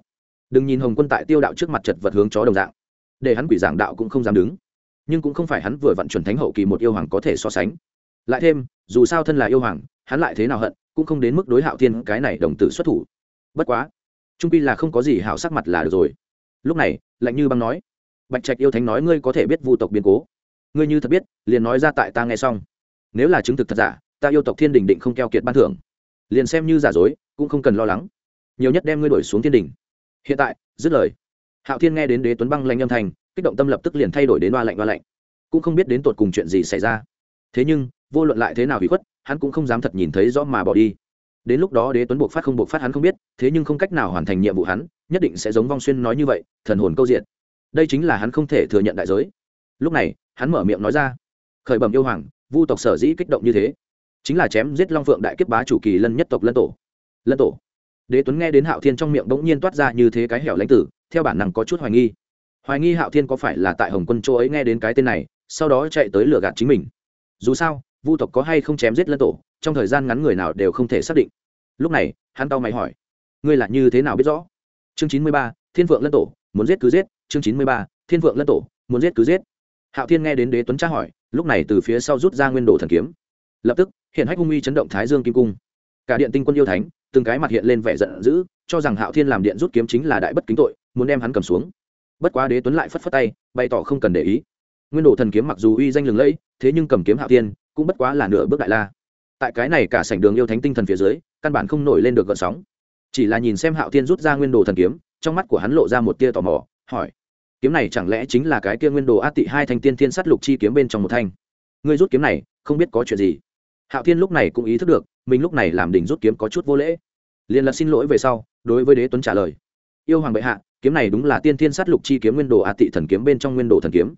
đừng nhìn hồng quân tại tiêu đạo trước mặt chật vật hướng chó đồng dạng, để hắn quỷ giảng đạo cũng không dám đứng. Nhưng cũng không phải hắn vừa vặn chuẩn thánh hậu kỳ một yêu hoàng có thể so sánh. Lại thêm, dù sao thân là yêu hoàng, hắn lại thế nào hận, cũng không đến mức đối hạo thiên cái này đồng tử xuất thủ. Bất quá, trung pi là không có gì hảo sắc mặt là được rồi. Lúc này, lạnh như băng nói, bạch trạch yêu thánh nói ngươi có thể biết vu tộc biến cố ngươi như thật biết, liền nói ra tại ta nghe xong. Nếu là chứng thực thật giả, ta yêu tộc thiên đình định không keo kiệt ban thưởng. Liền xem như giả dối, cũng không cần lo lắng. Nhiều nhất đem ngươi đổi xuống thiên đình. Hiện tại, dứt lời. Hạo thiên nghe đến đế tuấn băng lanh âm thanh, kích động tâm lập tức liền thay đổi đến đoa lạnh đoa lạnh. Cũng không biết đến tột cùng chuyện gì xảy ra. Thế nhưng, vô luận lại thế nào bị khuất, hắn cũng không dám thật nhìn thấy rõ mà bỏ đi. Đến lúc đó đế tuấn buộc phát không buộc phát hắn không biết, thế nhưng không cách nào hoàn thành nhiệm vụ hắn, nhất định sẽ giống vong xuyên nói như vậy, thần hồn câu diện đây chính là hắn không thể thừa nhận đại giới. Lúc này hắn mở miệng nói ra. Khởi bẩm yêu hoàng, vu tộc sở dĩ kích động như thế, chính là chém giết long phượng đại kiếp bá chủ kỳ lân nhất tộc lân tổ. Lân tổ. Đế tuấn nghe đến hạo thiên trong miệng bỗng nhiên toát ra như thế cái hẻo lãnh tử, theo bản năng có chút hoài nghi. Hoài nghi hạo thiên có phải là tại hồng quân châu ấy nghe đến cái tên này, sau đó chạy tới lừa gạt chính mình. Dù sao, vu tộc có hay không chém giết lân tổ, trong thời gian ngắn người nào đều không thể xác định. Lúc này, hắn tao mày hỏi, ngươi là như thế nào biết rõ? Chương chín mươi ba, thiên vượng lân tổ, muốn giết cứ giết. Chương chín mươi ba, thiên vượng lân tổ, muốn giết cứ giết hạo thiên nghe đến đế tuấn tra hỏi, lúc này từ phía sau rút ra nguyên đồ thần kiếm. Lập tức, hiện hách hung uy chấn động thái dương kim cung. Cả điện tinh quân yêu thánh, từng cái mặt hiện lên vẻ giận dữ, cho rằng hạo thiên làm điện rút kiếm chính là đại bất kính tội, muốn đem hắn cầm xuống. Bất quá đế tuấn lại phất phất tay, bày tỏ không cần để ý. Nguyên đồ thần kiếm mặc dù uy danh lừng lẫy, thế nhưng cầm kiếm hạo thiên, cũng bất quá là nửa bước đại la. Tại cái này cả sảnh đường yêu thánh tinh thần phía dưới, căn bản không nổi lên được gợn sóng. Chỉ là nhìn xem hạo thiên rút ra nguyên đồ thần kiếm, trong mắt của hắn lộ ra một tia tò mò, hỏi kiếm này chẳng lẽ chính là cái kia nguyên đồ a tị hai thanh tiên thiên sát lục chi kiếm bên trong một thanh? Ngươi rút kiếm này, không biết có chuyện gì. Hạo thiên lúc này cũng ý thức được, mình lúc này làm đỉnh rút kiếm có chút vô lễ. Liền là xin lỗi về sau, đối với đế tuấn trả lời. Yêu hoàng bệ hạ, kiếm này đúng là tiên thiên sát lục chi kiếm nguyên đồ a tị thần kiếm bên trong nguyên đồ thần kiếm.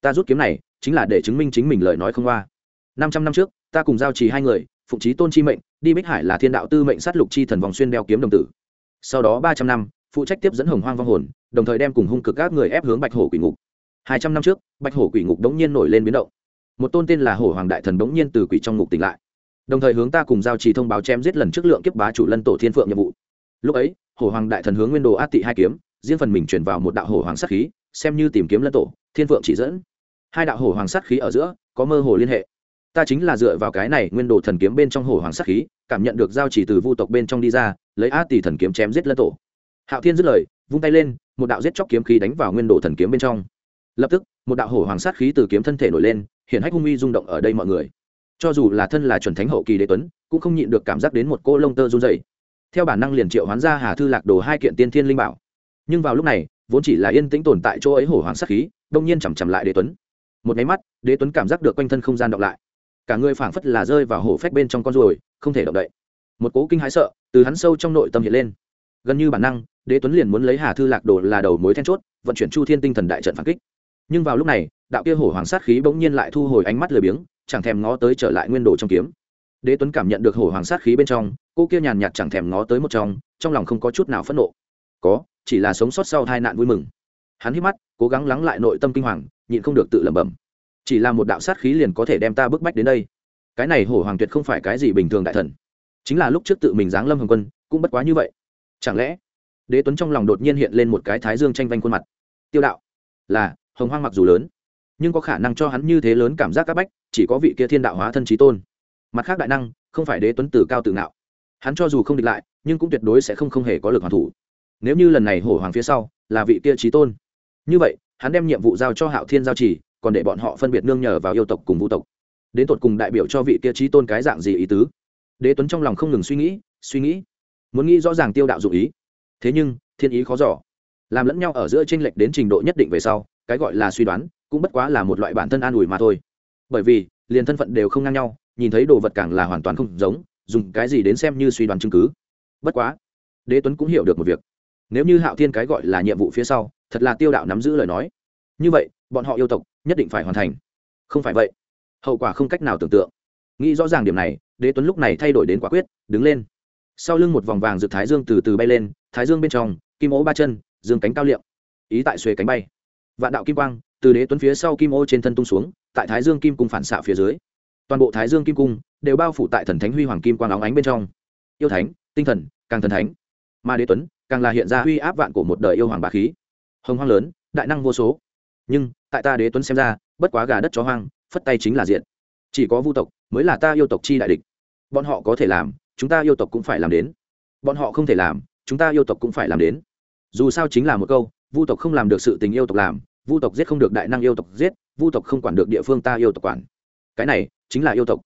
Ta rút kiếm này, chính là để chứng minh chính mình lời nói không qua. Năm trăm năm trước, ta cùng giao trì hai người, phụng trí tôn chi mệnh, đi bích hải là thiên đạo tư mệnh sát lục chi thần vòng xuyên đeo kiếm đồng tử. Sau đó ba trăm năm phụ trách tiếp dẫn hồng hoang vong hồn, đồng thời đem cùng hung cực các người ép hướng bạch hổ quỷ ngục. Hai trăm năm trước, bạch hổ quỷ ngục đống nhiên nổi lên biến động. Một tôn tên là hổ hoàng đại thần đống nhiên từ quỷ trong ngục tỉnh lại. Đồng thời hướng ta cùng giao trì thông báo chém giết lần trước lượng kiếp bá chủ lân tổ thiên phượng nhiệm vụ. Lúc ấy, hổ hoàng đại thần hướng nguyên đồ át tị hai kiếm, riêng phần mình chuyển vào một đạo hổ hoàng sát khí, xem như tìm kiếm lân tổ, thiên phượng chỉ dẫn. Hai đạo hổ hoàng sát khí ở giữa, có mơ hồ liên hệ. Ta chính là dựa vào cái này nguyên đồ thần kiếm bên trong hổ hoàng sát khí, cảm nhận được giao chỉ từ vu tộc bên trong đi ra, lấy át tỷ thần kiếm chém giết lân tổ hạo thiên dứt lời, vung tay lên, một đạo giết chóc kiếm khí đánh vào nguyên đồ thần kiếm bên trong. Lập tức, một đạo hổ hoàng sát khí từ kiếm thân thể nổi lên hiện hách hung uy rung động ở đây mọi người. Cho dù là thân là chuẩn thánh hậu kỳ đế tuấn, cũng không nhịn được cảm giác đến một cô lông tơ run dày theo bản năng liền triệu hoán ra hà thư lạc đồ hai kiện tiên thiên linh bảo. Nhưng vào lúc này, vốn chỉ là yên tĩnh tồn tại chỗ ấy hổ hoàng sát khí, đông nhiên chằm chằm lại đế tuấn. Một máy mắt, đế tuấn cảm giác được quanh thân không gian động lại. Cả người phảng phất là rơi vào hổ phách bên trong con ruồi, không thể động đậy. Một cố kinh hãi sợ, từ hắn sâu trong nội tâm hiện lên. Gần như bản năng đế tuấn liền muốn lấy hà thư lạc đồ là đầu mối then chốt, vận chuyển chu thiên tinh thần đại trận phản kích. Nhưng vào lúc này, đạo kia hổ hoàng sát khí bỗng nhiên lại thu hồi ánh mắt lười biếng, chẳng thèm ngó tới trở lại nguyên đồ trong kiếm. Đế tuấn cảm nhận được hổ hoàng sát khí bên trong, cô kia nhàn nhạt chẳng thèm ngó tới một trong trong lòng không có chút nào phẫn nộ. Có, chỉ là sống sót sau tai nạn vui mừng. Hắn hít mắt, cố gắng lắng lại nội tâm kinh hoàng, nhịn không được tự lẩm bẩm. Chỉ là một đạo sát khí liền có thể đem ta bức bách đến đây. Cái này hổ hoàng tuyệt không phải cái gì bình thường đại thần. Chính là lúc trước tự mình giáng lâm hồng quân, cũng bất quá như vậy. Chẳng lẽ đế tuấn trong lòng đột nhiên hiện lên một cái thái dương tranh vanh khuôn mặt. Tiêu đạo, là, hồng hoang mặc dù lớn, nhưng có khả năng cho hắn như thế lớn cảm giác c áp bách, chỉ có vị kia thiên đạo hóa thân trí tôn. Mặt khác đại năng, không phải đế tuấn tử cao tự ngạo. Hắn cho dù không địch lại, nhưng cũng tuyệt đối sẽ không không hề có lực hoàn thủ. Nếu như lần này hổ hoàng phía sau, là vị kia trí tôn. Như vậy, hắn đem nhiệm vụ giao cho hạo thiên giao trì, còn để bọn họ phân biệt nương nhờ vào yêu tộc cùng vũ tộc. Đến tột cùng đại biểu cho vị kia trí tôn cái dạng gì ý tứ? Đế tuấn trong lòng không ngừng suy nghĩ suy nghĩ. Muốn nghĩ rõ ràng tiêu đạo dụ ý thế nhưng, thiên ý khó giỏ làm lẫn nhau ở giữa tranh lệch đến trình độ nhất định về sau, cái gọi là suy đoán, cũng bất quá là một loại bản thân an ủi mà thôi. Bởi vì, liền thân phận đều không ngang nhau, nhìn thấy đồ vật càng là hoàn toàn không giống, dùng cái gì đến xem như suy đoán chứng cứ. Bất quá, đế tuấn cũng hiểu được một việc. Nếu như hạo thiên cái gọi là nhiệm vụ phía sau, thật là tiêu đạo nắm giữ lời nói. Như vậy, bọn họ yêu tộc nhất định phải hoàn thành. Không phải vậy, hậu quả không cách nào tưởng tượng. Nghĩ rõ ràng điểm này, đế tuấn lúc này thay đổi đến quả quyết, đứng lên sau lưng một vòng vàng rực thái dương từ từ bay lên, thái dương bên trong, kim ố ba chân, dương cánh cao liệm, ý tại xuề cánh bay. Vạn đạo kim quang, từ đế tuấn phía sau kim ô trên thân tung xuống, tại thái dương kim cung phản xạ phía dưới. Toàn bộ thái dương kim cung đều bao phủ tại thần thánh huy hoàng kim quang óng ánh bên trong. Yêu thánh, tinh thần, càng thần thánh. Mà đế tuấn, càng là hiện ra huy áp vạn của một đời yêu hoàng bá khí. Hồng hoang lớn, đại năng vô số. Nhưng, tại ta đế tuấn xem ra, bất quá gà đất chó hoang, phất tay chính là diện chỉ có vu tộc mới là ta yêu tộc chi đại địch. Bọn họ có thể làm chúng ta yêu tộc cũng phải làm đến. Bọn họ không thể làm, chúng ta yêu tộc cũng phải làm đến. Dù sao chính là một câu, vu tộc không làm được sự tình yêu tộc làm, vu tộc giết không được đại năng yêu tộc giết, vu tộc không quản được địa phương ta yêu tộc quản. Cái này, chính là yêu tộc.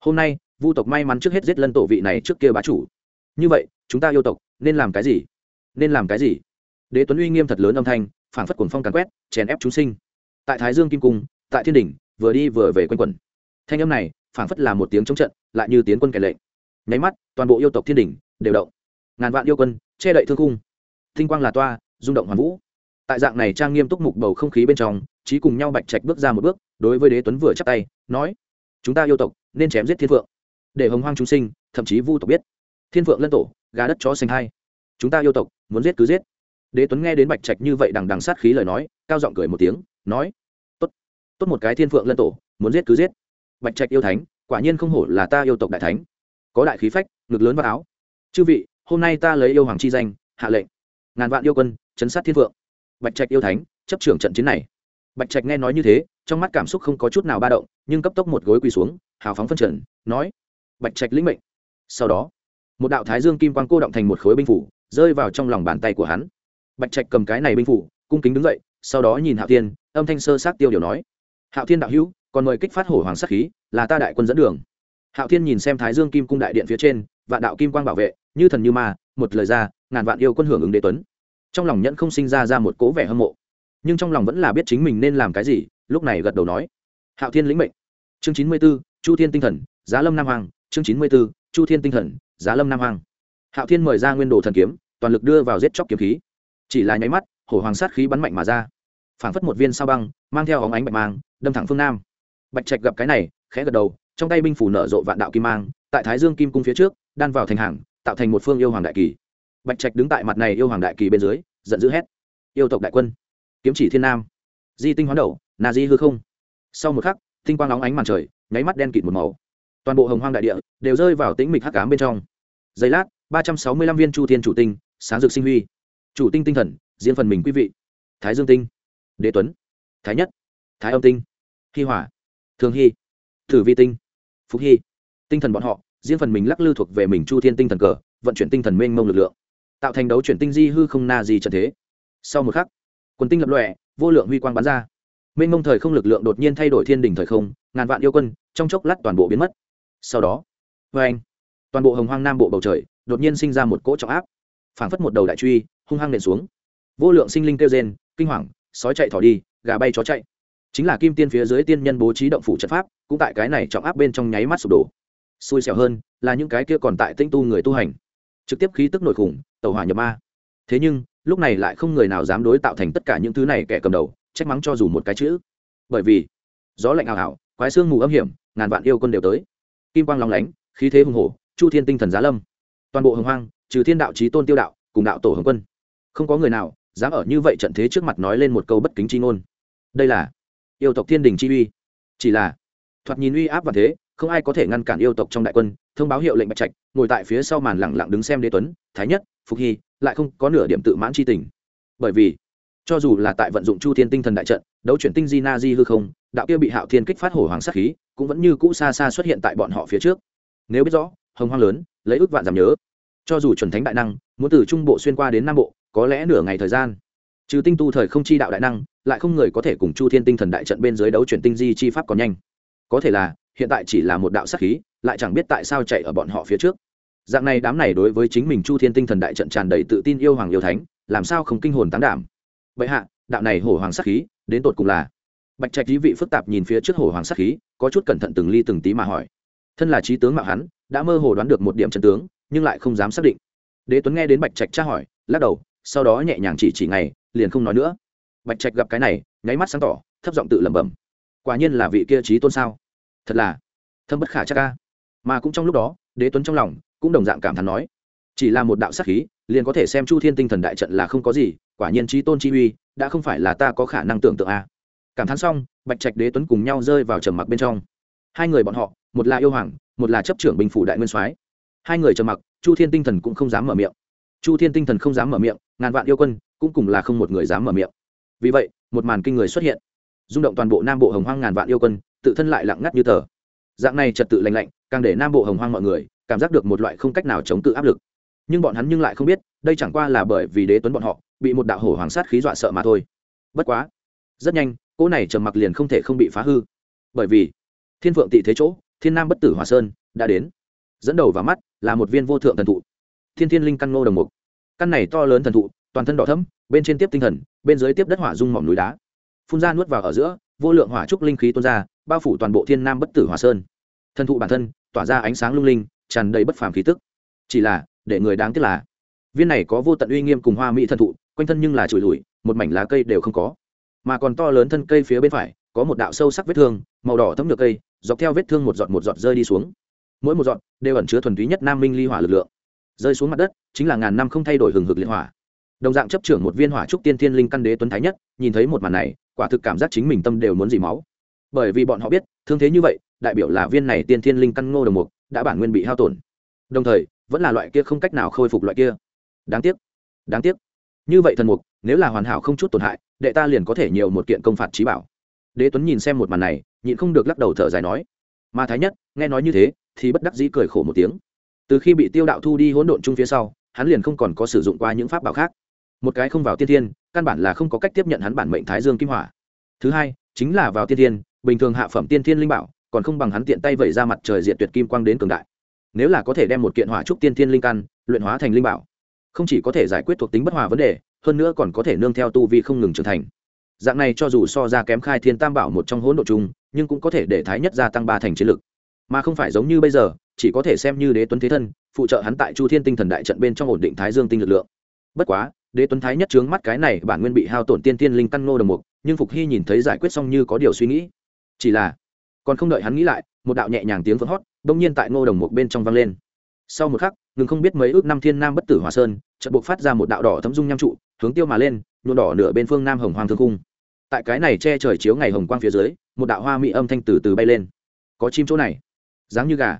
Hôm nay, vu tộc may mắn trước hết giết lân tổ vị này trước kia bá chủ. Như vậy, chúng ta yêu tộc nên làm cái gì? Nên làm cái gì? Đế tuấn uy nghiêm thật lớn âm thanh phản phất cuồng phong càn quét, chèn ép chúng sinh. Tại thái dương kim cung, tại thiên đỉnh, vừa đi vừa về quanh quẩn. Thanh âm này phản phất là một tiếng chống trận, lại như tiến quân kẻ lệnh nháy mắt, toàn bộ yêu tộc thiên đỉnh đều động. Ngàn vạn yêu quân che đậy thương cung thinh quang là toa, rung động hoàn vũ. Tại dạng này trang nghiêm túc mục bầu không khí bên trong trí cùng nhau bạch trạch bước ra một bước, đối với đế tuấn vừa chắp tay, nói, chúng ta yêu tộc nên chém giết thiên phượng, để hồng hoang chúng sinh, thậm chí vu tộc biết. Thiên phượng lân tổ, gà đất chó xanh hai. Chúng ta yêu tộc muốn giết cứ giết. Đế tuấn nghe đến bạch trạch như vậy đằng đằng sát khí lời nói, cao giọng cười một tiếng, nói, tốt tốt một cái thiên phượng lân tổ, muốn giết cứ giết. Bạch trạch yêu thánh, quả nhiên không hổ là ta yêu tộc đại thánh có đại khí phách, ngực lớn vào áo. Chư vị, hôm nay ta lấy yêu hoàng chi danh, hạ lệnh. Ngàn vạn yêu quân, chấn sát thiên vượng. bạch trạch yêu thánh, chấp trưởng trận chiến này. Bạch trạch nghe nói như thế, trong mắt cảm xúc không có chút nào ba động, nhưng cấp tốc một gối quỳ xuống, hào phóng phân trần, nói, bạch trạch lĩnh mệnh. Sau đó, một đạo thái dương kim quang cô động thành một khối binh phủ, rơi vào trong lòng bàn tay của hắn. Bạch trạch cầm cái này binh phủ, cung kính đứng dậy, sau đó nhìn hạo thiên, âm thanh sơ sát tiêu điều nói, hạo thiên đạo hữu, còn mời kích phát hổ hoàng sát khí, là ta đại quân dẫn đường hạo thiên nhìn xem thái dương kim cung đại điện phía trên, vạn đạo kim quang bảo vệ, như thần như ma, một lời ra, ngàn vạn yêu quân hưởng ứng đế tuấn. Trong lòng nhẫn không sinh ra ra một cố vẻ hâm mộ, nhưng trong lòng vẫn là biết chính mình nên làm cái gì, lúc này gật đầu nói. Hạo thiên lĩnh mệnh. Chương chín mươi b ố chu thiên tinh thần, giá lâm nam hoàng chương chín mươi b ố chu thiên tinh thần, giá lâm nam hoàng hạo thiên mời ra nguyên đồ thần kiếm, toàn lực đưa vào giết chóc kiếm khí. Chỉ là nháy mắt, hổ hoàng sát khí bắn mạnh mà ra. Phảng phất một viên sao băng, mang theo óng ánh bạch mang, đâm thẳng phương nam. Bạch trạch gặp cái này, khẽ gật đầu trong tay binh phủ nở rộ vạn đạo kim mang, tại thái dương kim cung phía trước, đan vào thành hàng, tạo thành một phương yêu hoàng đại kỳ. Bạch trạch đứng tại mặt này yêu hoàng đại kỳ bên dưới, giận dữ hét. Yêu tộc đại quân, kiếm chỉ thiên nam. Di tinh hoán đầu nà di hư không. Sau một khắc, tinh quang nóng ánh màn trời, nháy mắt đen kịt một màu. Toàn bộ hồng hoang đại địa đều rơi vào tĩnh mịch hắc cám bên trong. Giây lát, ba trăm sáu mươi lăm viên chu thiên chủ tinh, sáng dược sinh huy. Chủ tinh tinh thần, diễn phần mình quý vị. Thái dương tinh, đế tuấn, thái nhất, thái âm tinh, hi hỏa thường hy thử vi tinh. Phúc hy. Tinh thần bọn họ diễn phần mình lắc lư thuộc về mình chu thiên tinh thần cờ, vận chuyển tinh thần mênh mông lực lượng, tạo thành đấu chuyển tinh di hư không na gì trận thế. Sau một khắc, quần tinh lập lọe vô lượng huy quang bắn ra. Mênh mông thời không lực lượng đột nhiên thay đổi thiên đình thời không, ngàn vạn yêu quân, trong chốc lát toàn bộ biến mất. Sau đó vê anh, toàn bộ hồng hoang nam bộ bầu trời, đột nhiên sinh ra một cỗ trọng áp. Phảng phất một đầu đại truy, hung hăng nện xuống. Vô lượng sinh linh kêu rên, kinh hoàng, sói chạy thỏ đi, gà bay chó chạy chính là kim tiên phía dưới tiên nhân bố trí động phủ trận pháp, cũng tại cái này trọng áp bên trong nháy mắt sụp đổ. Xui xẻo hơn là những cái kia còn tại tinh tu người tu hành. Trực tiếp khí tức nổi khủng tàu hỏa nhập ma. Thế nhưng, lúc này lại không người nào dám đối tạo thành tất cả những thứ này kẻ cầm đầu, trách mắng cho dù một cái chữ. Bởi vì, gió lạnh ảo ảo, quái xương mù âm hiểm, ngàn vạn yêu quân đều tới. Kim quang lóng lánh, khí thế hùng hổ, chu thiên tinh thần giá lâm. Toàn bộ hồng hoang, trừ thiên đạo trí tôn tiêu đạo, cùng đạo tổ hồng quân. Không có người nào dám ở như vậy trận thế trước mặt nói lên một câu bất kính chi ngôn. Đây là yêu tộc thiên đình chi uy. Chỉ là, thoạt nhìn uy áp và thế, không ai có thể ngăn cản yêu tộc trong đại quân, thông báo hiệu lệnh bạch trạch, ngồi tại phía sau màn lẳng lặng đứng xem đế tuấn, thái nhất, phục hy, lại không có nửa điểm tự mãn chi tình. Bởi vì, cho dù là tại vận dụng chu thiên tinh thần đại trận, đấu chuyển tinh di na di hư không, đạo kia bị hạo thiên kích phát hổ hoàng sát khí, cũng vẫn như cũ xa xa xuất hiện tại bọn họ phía trước. Nếu biết rõ, hồng hoang lớn, lấy ước vạn giảm nhớ. Cho dù chuẩn thánh đại năng, muốn từ trung bộ xuyên qua đến nam bộ, có lẽ nửa ngày thời gian trừ tinh tu thời không chi đạo đại năng, lại không người có thể cùng chu thiên tinh thần đại trận bên dưới đấu chuyển tinh di chi pháp còn nhanh. Có thể là, hiện tại chỉ là một đạo sát khí, lại chẳng biết tại sao chạy ở bọn họ phía trước. Dạng này đám này đối với chính mình chu thiên tinh thần đại trận tràn đầy tự tin yêu hoàng yêu thánh, làm sao không kinh hồn tán đảm? Vậy hạ, đạo này hổ hoàng sát khí, đến tột cùng là? Bạch trạch lý vị phức tạp nhìn phía trước hổ hoàng sát khí, có chút cẩn thận từng ly từng tí mà hỏi. Thân là trí tướng mạo hắn, đã mơ hồ đoán được một điểm chân tướng, nhưng lại không dám xác định. Đế tuấn nghe đến bạch trạch tra hỏi, lắc đầu, sau đó nhẹ nhàng chỉ chỉ ngày liền không nói nữa. Bạch trạch gặp cái này, nháy mắt sáng tỏ, thấp giọng tự lẩm bẩm. Quả nhiên là vị kia trí tôn sao? Thật là, thâm bất khả chắc ca mà cũng trong lúc đó, đế tuấn trong lòng cũng đồng dạng cảm thán nói, chỉ là một đạo sát khí, liền có thể xem chu thiên tinh thần đại trận là không có gì, quả nhiên trí tôn chi uy đã không phải là ta có khả năng tưởng tượng a. Cảm thán xong, bạch trạch, đế tuấn cùng nhau rơi vào trầm mặc bên trong. Hai người bọn họ, một là yêu hoàng, một là chấp trưởng bình phủ đại nguyên soái. Hai người trầm mặc, chu thiên tinh thần cũng không dám mở miệng. Chu thiên tinh thần không dám mở miệng, ngàn vạn yêu quân cũng cùng là không một người dám mở miệng. Vì vậy, một màn kinh người xuất hiện. Rung động toàn bộ nam bộ hồng hoang ngàn vạn yêu quân, tự thân lại lặng ngắt như tờ. Dạng này trật tự lành lạnh, càng để nam bộ hồng hoang mọi người cảm giác được một loại không cách nào chống cự áp lực. Nhưng bọn hắn nhưng lại không biết, đây chẳng qua là bởi vì đế tuấn bọn họ, bị một đạo hổ hoàng sát khí dọa sợ mà thôi. Bất quá, rất nhanh, cỗ này trầm mặc liền không thể không bị phá hư. Bởi vì, thiên phượng tị thế chỗ, thiên nam bất tử hòa sơn đã đến. Dẫn đầu vào mắt là một viên vô thượng thần thụ. Thiên thiên linh căn ngô đồng mục. Căn này to lớn thần thụ toàn thân đỏ thẫm, bên trên tiếp tinh thần bên dưới tiếp đất hỏa dung mỏm núi đá. Phun ra nuốt vào ở giữa vô lượng hỏa trúc linh khí tuôn ra bao phủ toàn bộ thiên nam bất tử hỏa sơn. Thân thụ bản thân tỏa ra ánh sáng lung linh tràn đầy bất phàm khí tức. Chỉ là để người đáng tiếc là viên này có vô tận uy nghiêm cùng hoa mỹ thân thụ quanh thân nhưng là trụi lùi một mảnh lá cây đều không có. Mà còn to lớn thân cây phía bên phải có một đạo sâu sắc vết thương màu đỏ thấm được cây dọc theo vết thương một giọt một giọt rơi đi xuống. Mỗi một giọt đều ẩn chứa thuần túy nhất nam minh ly hỏa lực lượng. Rơi xuống mặt đất chính là ngàn năm không thay đổi hừng hực liệt hỏa đồng dạng chấp trưởng một viên hỏa trúc tiên thiên linh căn đế tuấn thái nhất, nhìn thấy một màn này, quả thực cảm giác chính mình tâm đều muốn dì máu. Bởi vì bọn họ biết, thương thế như vậy, đại biểu là viên này tiên thiên linh căn ngô đồng mục đã bản nguyên bị hao tổn. Đồng thời, vẫn là loại kia không cách nào khôi phục loại kia. Đáng tiếc đáng tiếc. Như vậy thần mục, nếu là hoàn hảo không chút tổn hại, đệ ta liền có thể nhiều một kiện công phạt trí bảo. Đế tuấn nhìn xem một màn này, nhịn không được lắc đầu thở dài nói, mà thái nhất, nghe nói như thế, thì bất đắc dĩ cười khổ một tiếng. Từ khi bị tiêu đạo thu đi hỗn độn chung phía sau, hắn liền không còn có sử dụng qua những pháp bảo khác một cái không vào tiên thiên, căn bản là không có cách tiếp nhận hắn bản mệnh thái dương kim hỏa. Thứ hai, chính là vào tiên thiên, bình thường hạ phẩm tiên thiên linh bảo, còn không bằng hắn tiện tay vẩy ra mặt trời diện tuyệt kim quang đến cường đại. Nếu là có thể đem một kiện hỏa trúc tiên thiên linh căn luyện hóa thành linh bảo, không chỉ có thể giải quyết thuộc tính bất hòa vấn đề, hơn nữa còn có thể nương theo tu vi không ngừng trưởng thành. Dạng này cho dù so ra kém khai thiên tam bảo một trong hỗn độ chung, nhưng cũng có thể để thái nhất gia tăng ba thành chiến lực. Mà không phải giống như bây giờ, chỉ có thể xem như đế tuấn thế thân, phụ trợ hắn tại chu thiên tinh thần đại trận bên trong ổn định thái dương tinh lực lượng. Bất quá đế tuấn thái nhất trướng mắt cái này, bản nguyên bị hao tổn tiên tiên linh căn ngô đồng mục, nhưng phục hy nhìn thấy giải quyết xong như có điều suy nghĩ. Chỉ là, còn không đợi hắn nghĩ lại, một đạo nhẹ nhàng tiếng vỡ hót đông nhiên tại ngô đồng mục bên trong vang lên. Sau một khắc, ngừng không biết mấy ước năm thiên nam bất tử hòa sơn, chợt buộc phát ra một đạo đỏ thấm dung nham trụ, hướng tiêu mà lên nhuộn đỏ nửa bên phương nam hồng hoàng thương cung tại cái này che trời chiếu ngày hồng quang phía dưới, một đạo hoa mỹ âm thanh từ từ bay lên. Có chim chỗ này, dáng như gà,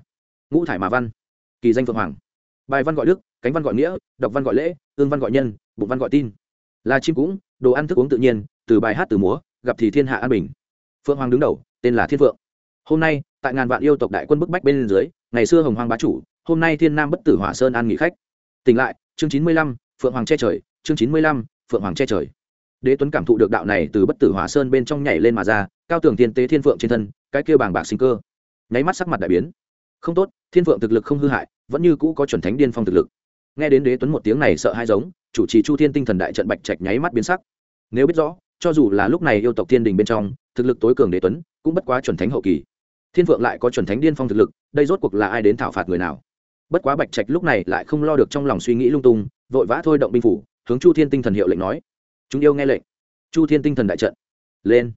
ngũ thải mà văn, kỳ danh phượng hoàng. Bài văn gọi đức, cánh văn gọi nghĩa, đọc văn gọi lễ, ương văn gọi nhân bụng văn gọi tin. Là chim cũng, đồ ăn thức uống tự nhiên, từ bài hát từ múa, gặp thì thiên hạ an bình. Phượng hoàng đứng đầu, tên là thiên phượng. Hôm nay, tại ngàn vạn yêu tộc đại quân bức bách bên dưới, ngày xưa hồng hoàng bá chủ, hôm nay thiên nam bất tử hỏa sơn an nghỉ khách. Tỉnh lại, chương chín mươi lăm, phượng hoàng che trời, chương chín mươi lăm, phượng hoàng che trời. Đế tuấn cảm thụ được đạo này từ bất tử hỏa sơn bên trong nhảy lên mà ra, cao tường thiên tế thiên phượng trên thân, cái kêu bàng bạc sinh cơ. Nháy mắt sắc mặt đại biến. Không tốt, thiên phượng thực lực không hư hại, vẫn như cũ có chuẩn thánh điên phong thực lực nghe đến đế tuấn một tiếng này sợ hai giống, chủ trì chu thiên tinh thần đại trận bạch trạch nháy mắt biến sắc. Nếu biết rõ, cho dù là lúc này yêu tộc thiên đình bên trong, thực lực tối cường đế tuấn, cũng bất quá chuẩn thánh hậu kỳ. Thiên phượng lại có chuẩn thánh điên phong thực lực, đây rốt cuộc là ai đến thảo phạt người nào? Bất quá bạch trạch lúc này lại không lo được trong lòng suy nghĩ lung tung, vội vã thôi động binh phủ, hướng chu thiên tinh thần hiệu lệnh nói. Chúng yêu nghe lệnh. Chu thiên tinh thần đại trận. Lên.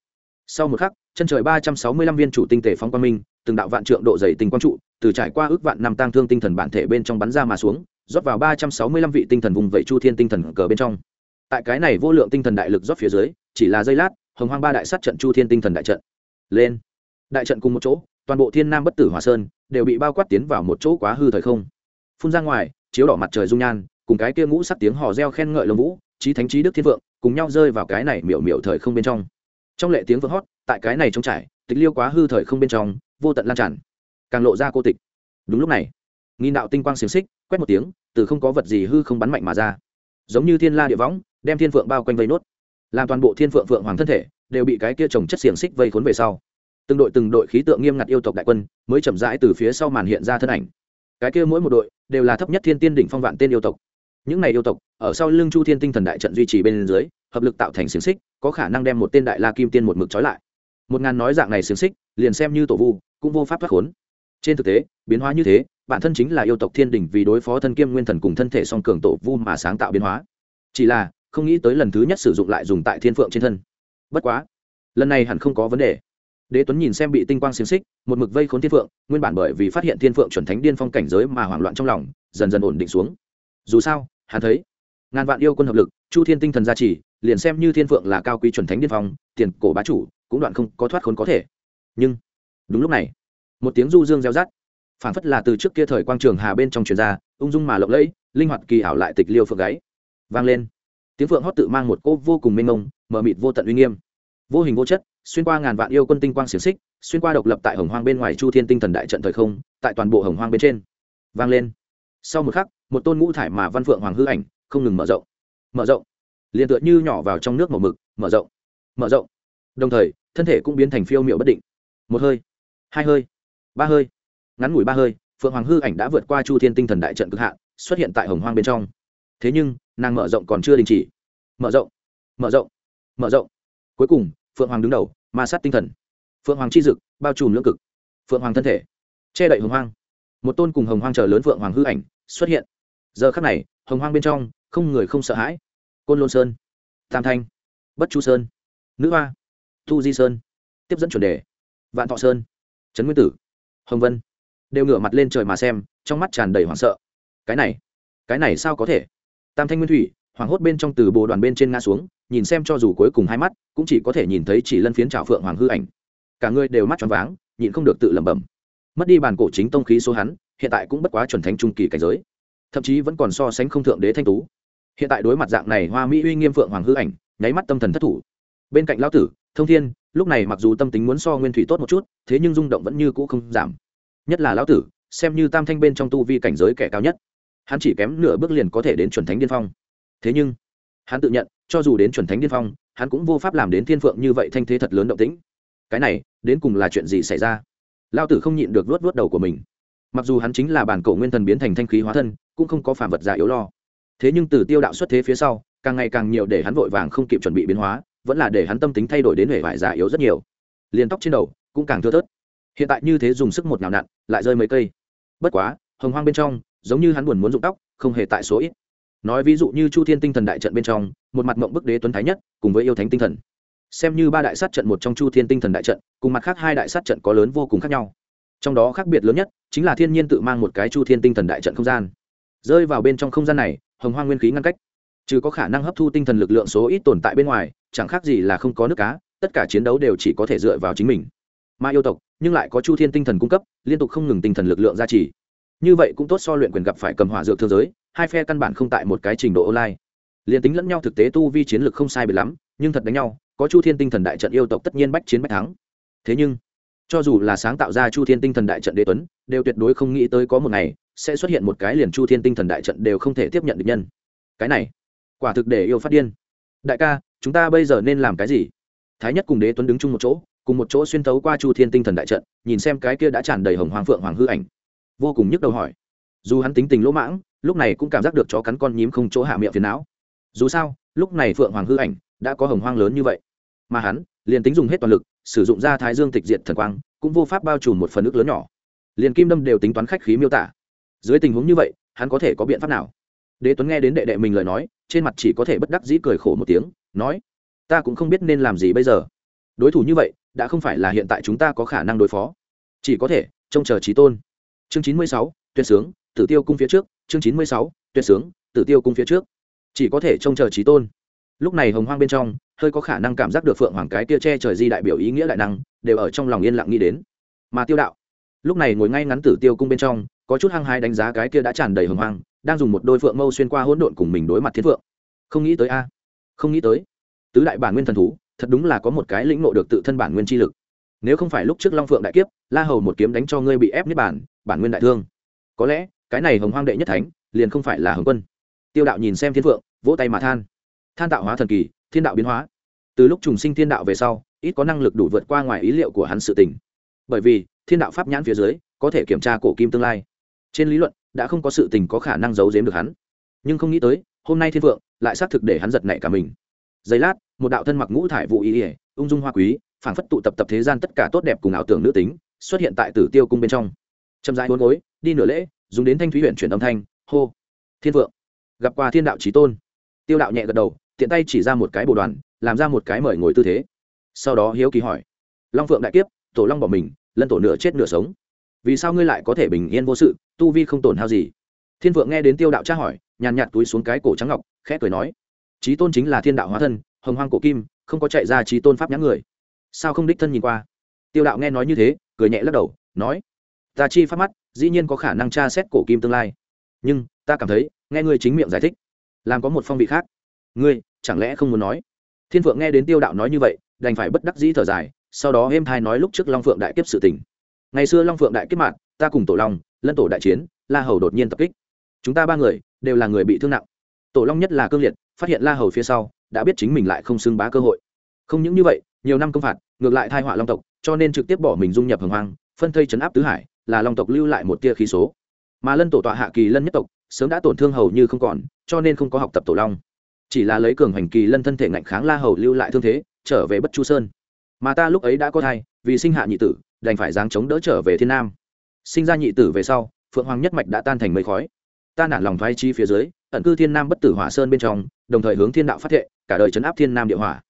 Sau một khắc, chân trời ba trăm sáu mươi lăm viên chủ tinh thể phóng quang minh, từng đạo vạn trượng độ dày tình quang trụ, từ trải qua ước vạn năm tăng thương tinh thần bản thể bên trong bắn ra mà xuống rót vào ba trăm sáu mươi lăm vị tinh thần vùng vẫy chu thiên tinh thần cờ bên trong. Tại cái này vô lượng tinh thần đại lực rót phía dưới, chỉ là giây lát, hồng hoang ba đại sát trận chu thiên tinh thần đại trận lên. Đại trận cùng một chỗ, toàn bộ thiên nam bất tử hòa sơn đều bị bao quát tiến vào một chỗ quá hư thời không. Phun ra ngoài, chiếu đỏ mặt trời dung nhan, cùng cái kia ngũ sắc tiếng hò reo khen ngợi lồng vũ trí thánh trí đức thiên vượng, cùng nhau rơi vào cái này miểu miểu thời không bên trong. Trong lệ tiếng vỡ hót, tại cái này trống trải, tịch liêu quá hư thời không bên trong, vô tận lan tràn, càng lộ ra cô tịch. Đúng lúc này nghi đạo tinh quang xiềng xích, quét một tiếng, từ không có vật gì hư không bắn mạnh mà ra. Giống như thiên la địa võng, đem thiên phượng bao quanh vây nốt. Làm toàn bộ thiên phượng phượng hoàng thân thể đều bị cái kia trồng chất xiềng xích vây khốn về sau. Từng đội từng đội khí tượng nghiêm ngặt yêu tộc đại quân mới chậm rãi từ phía sau màn hiện ra thân ảnh. Cái kia mỗi một đội đều là thấp nhất thiên tiên đỉnh phong vạn tên yêu tộc. Những này yêu tộc ở sau lưng chu thiên tinh thần đại trận duy trì bên dưới, hợp lực tạo thành xiềng xích, có khả năng đem một tên đại la kim tiên một mực trói lại. Một ngàn nói dạng này xiềng xích, liền xem như tổ vu, cũng vô pháp thoát khốn. Trên thực tế, biến hóa như thế bản thân chính là yêu tộc thiên đình vì đối phó thân kiêm nguyên thần cùng thân thể song cường tổ vu mà sáng tạo biến hóa. Chỉ là, không nghĩ tới lần thứ nhất sử dụng lại dùng tại thiên phượng trên thân. Bất quá, lần này hẳn không có vấn đề. Đế tuấn nhìn xem bị tinh quang xiềng xích, một mực vây khốn thiên phượng, nguyên bản bởi vì phát hiện thiên phượng chuẩn thánh điên phong cảnh giới mà hoảng loạn trong lòng, dần dần ổn định xuống. Dù sao, hắn thấy, ngàn vạn yêu quân hợp lực, chu thiên tinh thần gia trì, liền xem như thiên phượng là cao quý chuẩn thánh điên phong, tiền cổ bá chủ, cũng đoạn không có thoát khốn có thể. Nhưng, đúng lúc này, một tiếng du dương reo rắt phản phất là từ trước kia thời quang trường hà bên trong truyền ra, ung dung mà lộng lẫy, linh hoạt kỳ ảo lại tịch liêu phượng gáy. Vang lên. Tiếng phượng hót tự mang một cô vô cùng mênh mông, mờ mịt vô tận uy nghiêm. Vô hình vô chất, xuyên qua ngàn vạn yêu quân tinh quang xiềng xích, xuyên qua độc lập tại hồng hoang bên ngoài chu thiên tinh thần đại trận thời không, tại toàn bộ hồng hoang bên trên. Vang lên. Sau một khắc, một tôn ngũ thải mà văn phượng hoàng hư ảnh không ngừng mở rộng. Mở rộng. Liền tựa như nhỏ vào trong nước màu mực, mở rộng. Mở rộng. Đồng thời, thân thể cũng biến thành phiêu miệu bất định. Một hơi, hai hơi, ba hơi ngắn ngủi ba hơi, phượng hoàng hư ảnh đã vượt qua chu thiên tinh thần đại trận cực hạn, xuất hiện tại hồng hoang bên trong. Thế nhưng, nàng mở rộng còn chưa đình chỉ. Mở rộng mở rộng mở rộng. Cuối cùng, phượng hoàng đứng đầu, ma sát tinh thần. Phượng hoàng chi dực, bao trùm lưỡng cực. Phượng hoàng thân thể, che đậy hồng hoang. Một tôn cùng hồng hoang chờ lớn phượng hoàng hư ảnh xuất hiện. Giờ khắc này, hồng hoang bên trong, không người không sợ hãi. Côn lôn sơn, tam thanh, bất chu sơn, nữ hoa, thu di sơn, tiếp dẫn chuẩn đề, vạn thọ sơn, trấn nguyên tử, hồng vân đều ngửa mặt lên trời mà xem, trong mắt tràn đầy hoảng sợ. Cái này cái này sao có thể? Tam thanh nguyên thủy, hoảng hốt bên trong từ bồ đoàn bên trên ngã xuống, nhìn xem cho dù cuối cùng hai mắt, cũng chỉ có thể nhìn thấy chỉ lân phiến trào phượng hoàng hư ảnh. Cả người đều mắt tròn váng, nhịn không được tự lẩm bẩm. Mất đi bàn cổ chính tông khí số hắn, hiện tại cũng bất quá chuẩn thánh trung kỳ cảnh giới. Thậm chí vẫn còn so sánh không thượng đế thanh tú. Hiện tại đối mặt dạng này hoa mỹ uy nghiêm phượng hoàng hư ảnh, nháy mắt tâm thần thất thủ. Bên cạnh lão tử, thông thiên, lúc này mặc dù tâm tính muốn so nguyên thủy tốt một chút, thế nhưng rung động vẫn như cũ không giảm nhất là lão tử, xem như tam thanh bên trong tu vi cảnh giới kẻ cao nhất. Hắn chỉ kém nửa bước liền có thể đến chuẩn thánh điên phong. Thế nhưng, hắn tự nhận, cho dù đến chuẩn thánh điên phong, hắn cũng vô pháp làm đến thiên phượng như vậy thanh thế thật lớn động tĩnh. Cái này, đến cùng là chuyện gì xảy ra? Lao tử không nhịn được vớt vớt đầu của mình. Mặc dù hắn chính là bản cổ nguyên thần biến thành thanh khí hóa thân, cũng không có phản vật giả yếu lo. Thế nhưng từ tiêu đạo xuất thế phía sau, càng ngày càng nhiều để hắn vội vàng không kịp chuẩn bị biến hóa, vẫn là để hắn tâm tính thay đổi đến hệ vải giả yếu rất nhiều. Liền tóc trên đầu cũng càng thưa thớt hiện tại như thế dùng sức một nào nặn, lại rơi mấy cây. Bất quá, hồng hoang bên trong, giống như hắn buồn muốn rụng tóc, không hề tại số ít. Nói ví dụ như chu thiên tinh thần đại trận bên trong, một mặt mộng bức đế tuấn thái nhất, cùng với yêu thánh tinh thần. Xem như ba đại sát trận một trong chu thiên tinh thần đại trận, cùng mặt khác hai đại sát trận có lớn vô cùng khác nhau. Trong đó khác biệt lớn nhất, chính là thiên nhiên tự mang một cái chu thiên tinh thần đại trận không gian. Rơi vào bên trong không gian này, hồng hoang nguyên khí ngăn cách. Chứ có khả năng hấp thu tinh thần lực lượng số ít tồn tại bên ngoài, chẳng khác gì là không có nước cá, tất cả chiến đấu đều chỉ có thể dựa vào chính mình. Mà yêu tộc nhưng lại có chu thiên tinh thần cung cấp, liên tục không ngừng tinh thần lực lượng gia trì. Như vậy cũng tốt so luyện quyền gặp phải cầm hỏa dược thương giới, hai phe căn bản không tại một cái trình độ online. Liền tính lẫn nhau thực tế tu vi chiến lược không sai biệt lắm, nhưng thật đánh nhau, có chu thiên tinh thần đại trận yêu tộc tất nhiên bách chiến bách thắng. Thế nhưng, cho dù là sáng tạo ra chu thiên tinh thần đại trận đế tuấn, đều tuyệt đối không nghĩ tới có một ngày, sẽ xuất hiện một cái liền chu thiên tinh thần đại trận đều không thể tiếp nhận được nhân. Cái này, quả thực để yêu phát điên. Đại ca, chúng ta bây giờ nên làm cái gì? Thái nhất cùng đế tuấn đứng chung một chỗ cùng một chỗ xuyên thấu qua chu thiên tinh thần đại trận, nhìn xem cái kia đã tràn đầy hồng hoàng phượng hoàng hư ảnh. Vô cùng nhức đầu hỏi. Dù hắn tính tình lỗ mãng, lúc này cũng cảm giác được chó cắn con nhím không chỗ hạ miệng phiền não. Dù sao, lúc này phượng hoàng hư ảnh đã có hồng hoang lớn như vậy. Mà hắn, liền tính dùng hết toàn lực, sử dụng ra thái dương tịch diệt thần quang, cũng vô pháp bao trùm một phần nước lớn nhỏ. Liền kim đâm đều tính toán khách khí miêu tả. Dưới tình huống như vậy, hắn có thể có biện pháp nào? Đế tuấn nghe đến đệ đệ mình lời nói, trên mặt chỉ có thể bất đắc dĩ cười khổ một tiếng, nói, ta cũng không biết nên làm gì bây giờ. Đối thủ như vậy đã không phải là hiện tại chúng ta có khả năng đối phó. Chỉ có thể trông chờ trí tôn. Chương chín mươi sáu, tuyệt sướng, tử tiêu cung phía trước. Chương chín mươi sáu, tuyệt sướng, tử tiêu cung phía trước. Chỉ có thể trông chờ trí tôn. Lúc này hồng hoang bên trong, hơi có khả năng cảm giác được phượng hoàng cái tia che trời di đại biểu ý nghĩa đại năng, đều ở trong lòng yên lặng nghĩ đến. Mà tiêu đạo, lúc này ngồi ngay ngắn tử tiêu cung bên trong, có chút hăng hái đánh giá cái kia đã tràn đầy hồng hoang, đang dùng một đôi phượng mâu xuyên qua hỗn độn cùng mình đối mặt thiên phượng. Không nghĩ tới a, không nghĩ tới. Tứ đại bản nguyên thần thú thật đúng là có một cái lĩnh ngộ được tự thân bản nguyên chi lực. Nếu không phải lúc trước long phượng đại kiếp, la hầu một kiếm đánh cho ngươi bị ép niết bản bản nguyên đại thương. Có lẽ, cái này hồng hoang đệ nhất thánh, liền không phải là hồng quân. Tiêu đạo nhìn xem thiên phượng, vỗ tay mà than. Than tạo hóa thần kỳ, thiên đạo biến hóa. Từ lúc trùng sinh thiên đạo về sau, ít có năng lực đủ vượt qua ngoài ý liệu của hắn sự tình. Bởi vì, thiên đạo pháp nhãn phía dưới, có thể kiểm tra cổ kim tương lai. Trên lý luận, đã không có sự tình có khả năng giấu giếm được hắn. Nhưng không nghĩ tới, hôm nay thiên vượng lại xác thực để hắn giật nảy cả mình. Giây lát một đạo thân mặc ngũ thải vụ y ỉa ung dung hoa quý, phảng phất tụ tập tập thế gian tất cả tốt đẹp cùng ảo tưởng nữ tính, xuất hiện tại tử tiêu cung bên trong. Chậm rãi hôn gối, đi nửa lễ, dùng đến thanh thúy huyện chuyển âm thanh, hô, thiên vượng, gặp qua thiên đạo trí tôn. Tiêu đạo nhẹ gật đầu, tiện tay chỉ ra một cái bồ đoàn, làm ra một cái mời ngồi tư thế. Sau đó hiếu kỳ hỏi, long phượng đại kiếp, tổ long bỏ mình lân tổ nửa chết nửa sống. Vì sao ngươi lại có thể bình yên vô sự, tu vi không tổn hao gì? Thiên vượng nghe đến tiêu đạo tra hỏi, nhàn nhạt túi xuống cái cổ trắng ngọc, khẽ cười nói trí tôn chính là thiên đạo hóa thân hồng hoang cổ kim, không có chạy ra trí tôn pháp nhãn người. Sao không đích thân nhìn qua? Tiêu đạo nghe nói như thế, cười nhẹ lắc đầu, nói, ta chi pháp mắt, dĩ nhiên có khả năng tra xét cổ kim tương lai. Nhưng, ta cảm thấy, nghe ngươi chính miệng giải thích, làm có một phong vị khác. Ngươi, chẳng lẽ không muốn nói? Thiên phượng nghe đến tiêu đạo nói như vậy, đành phải bất đắc dĩ thở dài, sau đó êm thai nói lúc trước long phượng đại kiếp sự tình. Ngày xưa long phượng đại kiếp mạng ta cùng tổ long, lân tổ đại chiến, la hầu đột nhiên tập kích. Chúng ta ba người đều là người bị thương nặng. Tổ long nhất là cương liệt, phát hiện la hầu phía sau đã biết chính mình lại không xưng bá cơ hội. Không những như vậy, nhiều năm công phạt, ngược lại thai họa long tộc, cho nên trực tiếp bỏ mình dung nhập hồng hoang, phân thây chấn áp tứ hải, là long tộc lưu lại một tia khí số. Mà lân tổ tọa hạ kỳ lân nhất tộc, sớm đã tổn thương hầu như không còn, cho nên không có học tập tổ long. Chỉ là lấy cường hành kỳ lân thân thể ngạnh kháng la hầu lưu lại thương thế, trở về bất chu sơn. Mà ta lúc ấy đã có thai, vì sinh hạ nhị tử, đành phải giáng chống đỡ trở về thiên nam. Sinh ra nhị tử về sau, phượng hoàng nhất mạch đã tan thành mây khói. Ta nản lòng thoái chi phía dưới, ẩn cư thiên nam bất tử hỏa sơn bên trong, đồng thời hướng thiên đạo phát thệ cả đời chấn áp thiên nam địa hỏa.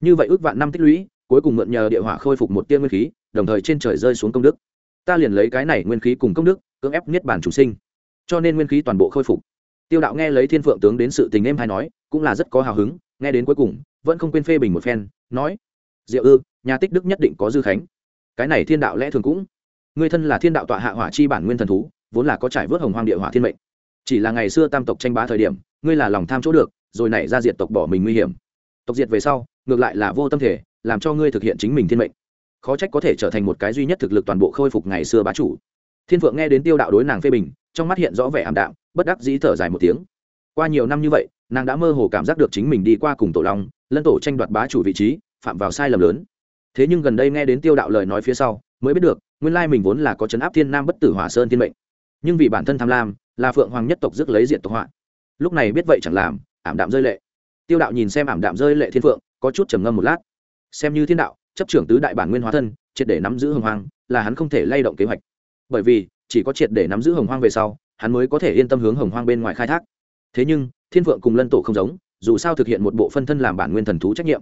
Như vậy ước vạn năm tích lũy, cuối cùng mượn nhờ địa hỏa khôi phục một tiên nguyên khí, đồng thời trên trời rơi xuống công đức. Ta liền lấy cái này nguyên khí cùng công đức, cưỡng ép niết bản chủ sinh. Cho nên nguyên khí toàn bộ khôi phục. Tiêu đạo nghe lấy thiên phượng tướng đến sự tình em hay nói, cũng là rất có hào hứng, nghe đến cuối cùng, vẫn không quên phê bình một phen, nói, diệu ư, nhà tích đức nhất định có dư khánh. Cái này thiên đạo lẽ thường cũng, người thân là thiên đạo tọa hạ hỏa chi bản nguyên thần thú, vốn là có trải vớt hồng hoang địa hỏa thiên mệnh. Chỉ là ngày xưa tam tộc tranh bá thời điểm, ngươi là lòng tham chỗ được rồi nảy ra diệt tộc bỏ mình nguy hiểm. Tộc diệt về sau, ngược lại là vô tâm thể, làm cho ngươi thực hiện chính mình thiên mệnh. Khó trách có thể trở thành một cái duy nhất thực lực toàn bộ khôi phục ngày xưa bá chủ. Thiên phượng nghe đến tiêu đạo đối nàng phê bình, trong mắt hiện rõ vẻ ảm đạm, bất đắc dĩ thở dài một tiếng. Qua nhiều năm như vậy, nàng đã mơ hồ cảm giác được chính mình đi qua cùng tổ long lân tổ tranh đoạt bá chủ vị trí, phạm vào sai lầm lớn. Thế nhưng gần đây nghe đến tiêu đạo lời nói phía sau, mới biết được, nguyên lai mình vốn là có chấn áp thiên nam bất tử hỏa sơn thiên mệnh. Nhưng vì bản thân tham lam, là phượng hoàng nhất tộc rước lấy diện tộc họa. Lúc này biết vậy chẳng làm ảm đạm rơi lệ. Tiêu đạo nhìn xem ảm đạm rơi lệ thiên phượng, có chút trầm ngâm một lát. Xem như thiên đạo, chấp trưởng tứ đại bản nguyên hóa thân, triệt để nắm giữ hồng hoang, là hắn không thể lay động kế hoạch. Bởi vì, chỉ có triệt để nắm giữ hồng hoang về sau, hắn mới có thể yên tâm hướng hồng hoang bên ngoài khai thác. Thế nhưng, thiên phượng cùng lân tổ không giống, dù sao thực hiện một bộ phân thân làm bản nguyên thần thú trách nhiệm.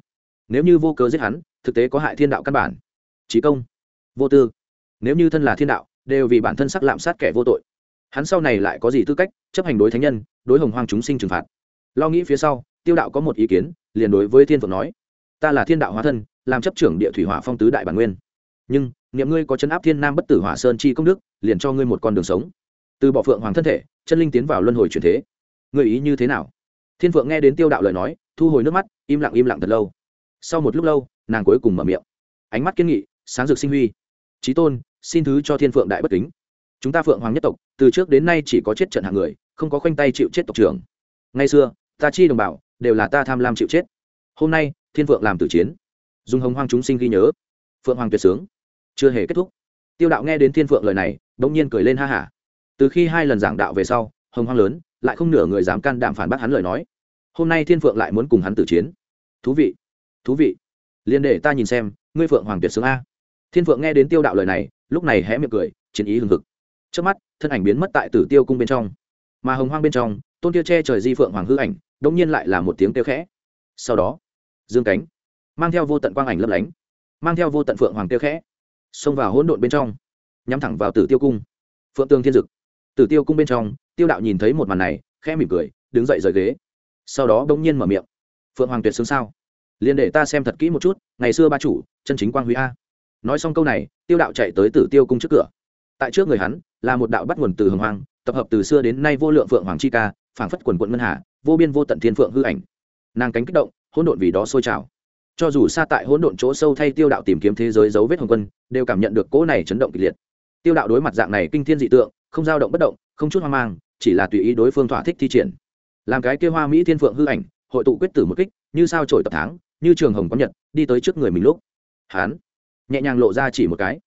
Nếu như vô cớ giết hắn, thực tế có hại thiên đạo căn bản. Trí công. Vô tư. Nếu như thân là thiên đạo, đều vì bản thân sắc lạm sát kẻ vô tội. Hắn sau này lại có gì tư cách chấp hành đối thánh nhân, đối hồng hoang chúng sinh trừng phạt? Lo nghĩ phía sau, tiêu đạo có một ý kiến, liền đối với thiên phượng nói, ta là thiên đạo hóa thân, làm chấp trưởng địa thủy hỏa phong tứ đại bản nguyên. Nhưng, niệm ngươi có chấn áp thiên nam bất tử hỏa sơn chi công đức, liền cho ngươi một con đường sống. Từ bỏ phượng hoàng thân thể, chân linh tiến vào luân hồi truyền thế. Ngươi ý như thế nào? Thiên phượng nghe đến tiêu đạo lời nói, thu hồi nước mắt, im lặng im lặng thật lâu. Sau một lúc lâu, nàng cuối cùng mở miệng. Ánh mắt kiên nghị, sáng rực sinh huy. Trí tôn, xin thứ cho thiên phượng đại bất kính. Chúng ta phượng hoàng nhất tộc, từ trước đến nay chỉ có chết trận hạng người, không có khoanh tay chịu chết tộc trưởng. Ngày xưa ta chi đồng bào, đều là ta tham lam chịu chết. Hôm nay, thiên phượng làm tử chiến. Dùng hồng hoang chúng sinh ghi nhớ. Phượng hoàng tuyệt sướng. Chưa hề kết thúc. Tiêu đạo nghe đến thiên phượng lời này đ ỗ n g nhiên cười lên ha hả. Từ khi hai lần giảng đạo về sau, hồng hoang lớn, lại không nửa người dám can đảm phản bác hắn lời nói. Hôm nay thiên phượng lại muốn cùng hắn tử chiến. Thú vị. Thú vị. Liền để ta nhìn xem, ngươi phượng hoàng tuyệt sướng a. Thiên phượng nghe đến tiêu đạo lời này, lúc này hé miệng cười, chiến ý hừng hực. Trước mắt, thân ảnh biến mất tại tử tiêu cung bên trong mà hồng hoang bên trong, tôn tiêu che trời di phượng hoàng hư ảnh đông nhiên lại là một tiếng kêu khẽ. Sau đó, dương cánh, mang theo vô tận quang ảnh lấp lánh, mang theo vô tận phượng hoàng tiêu khẽ, xông vào hỗn độn bên trong, nhắm thẳng vào tử tiêu cung. Phượng tương thiên dực, tử tiêu cung bên trong, tiêu đạo nhìn thấy một màn này, khẽ mỉm cười, đứng dậy rời ghế. Sau đó bỗng nhiên mở miệng, phượng hoàng tuyệt sướng sao? Liền để ta xem thật kỹ một chút, ngày xưa ba chủ, chân chính quang huy a. Nói xong câu này, tiêu đạo chạy tới tử tiêu cung trước cửa. Tại trước người hắn, là một đạo bắt nguồn từ hồng hoàng tập hợp từ xưa đến nay vô lượng phượng hoàng chi ca, phảng phất quần quận ngân hà, vô biên vô tận thiên phượng hư ảnh. Nàng cánh kích động, hỗn độn vì đó sôi trào. Cho dù xa tại hỗn độn chỗ sâu thay tiêu đạo tìm kiếm thế giới dấu vết hồng quân, đều cảm nhận được cỗ này chấn động kịch liệt. Tiêu đạo đối mặt dạng này kinh thiên dị tượng, không dao động bất động, không chút hoang mang, chỉ là tùy ý đối phương thỏa thích thi triển. Làm cái kia hoa mỹ thiên phượng hư ảnh, hội tụ quyết tử một kích, như sao trổi tập tháng, như trường hồng có nhật, đi tới trước người mình lúc. Hán nhẹ nhàng lộ ra chỉ một cái.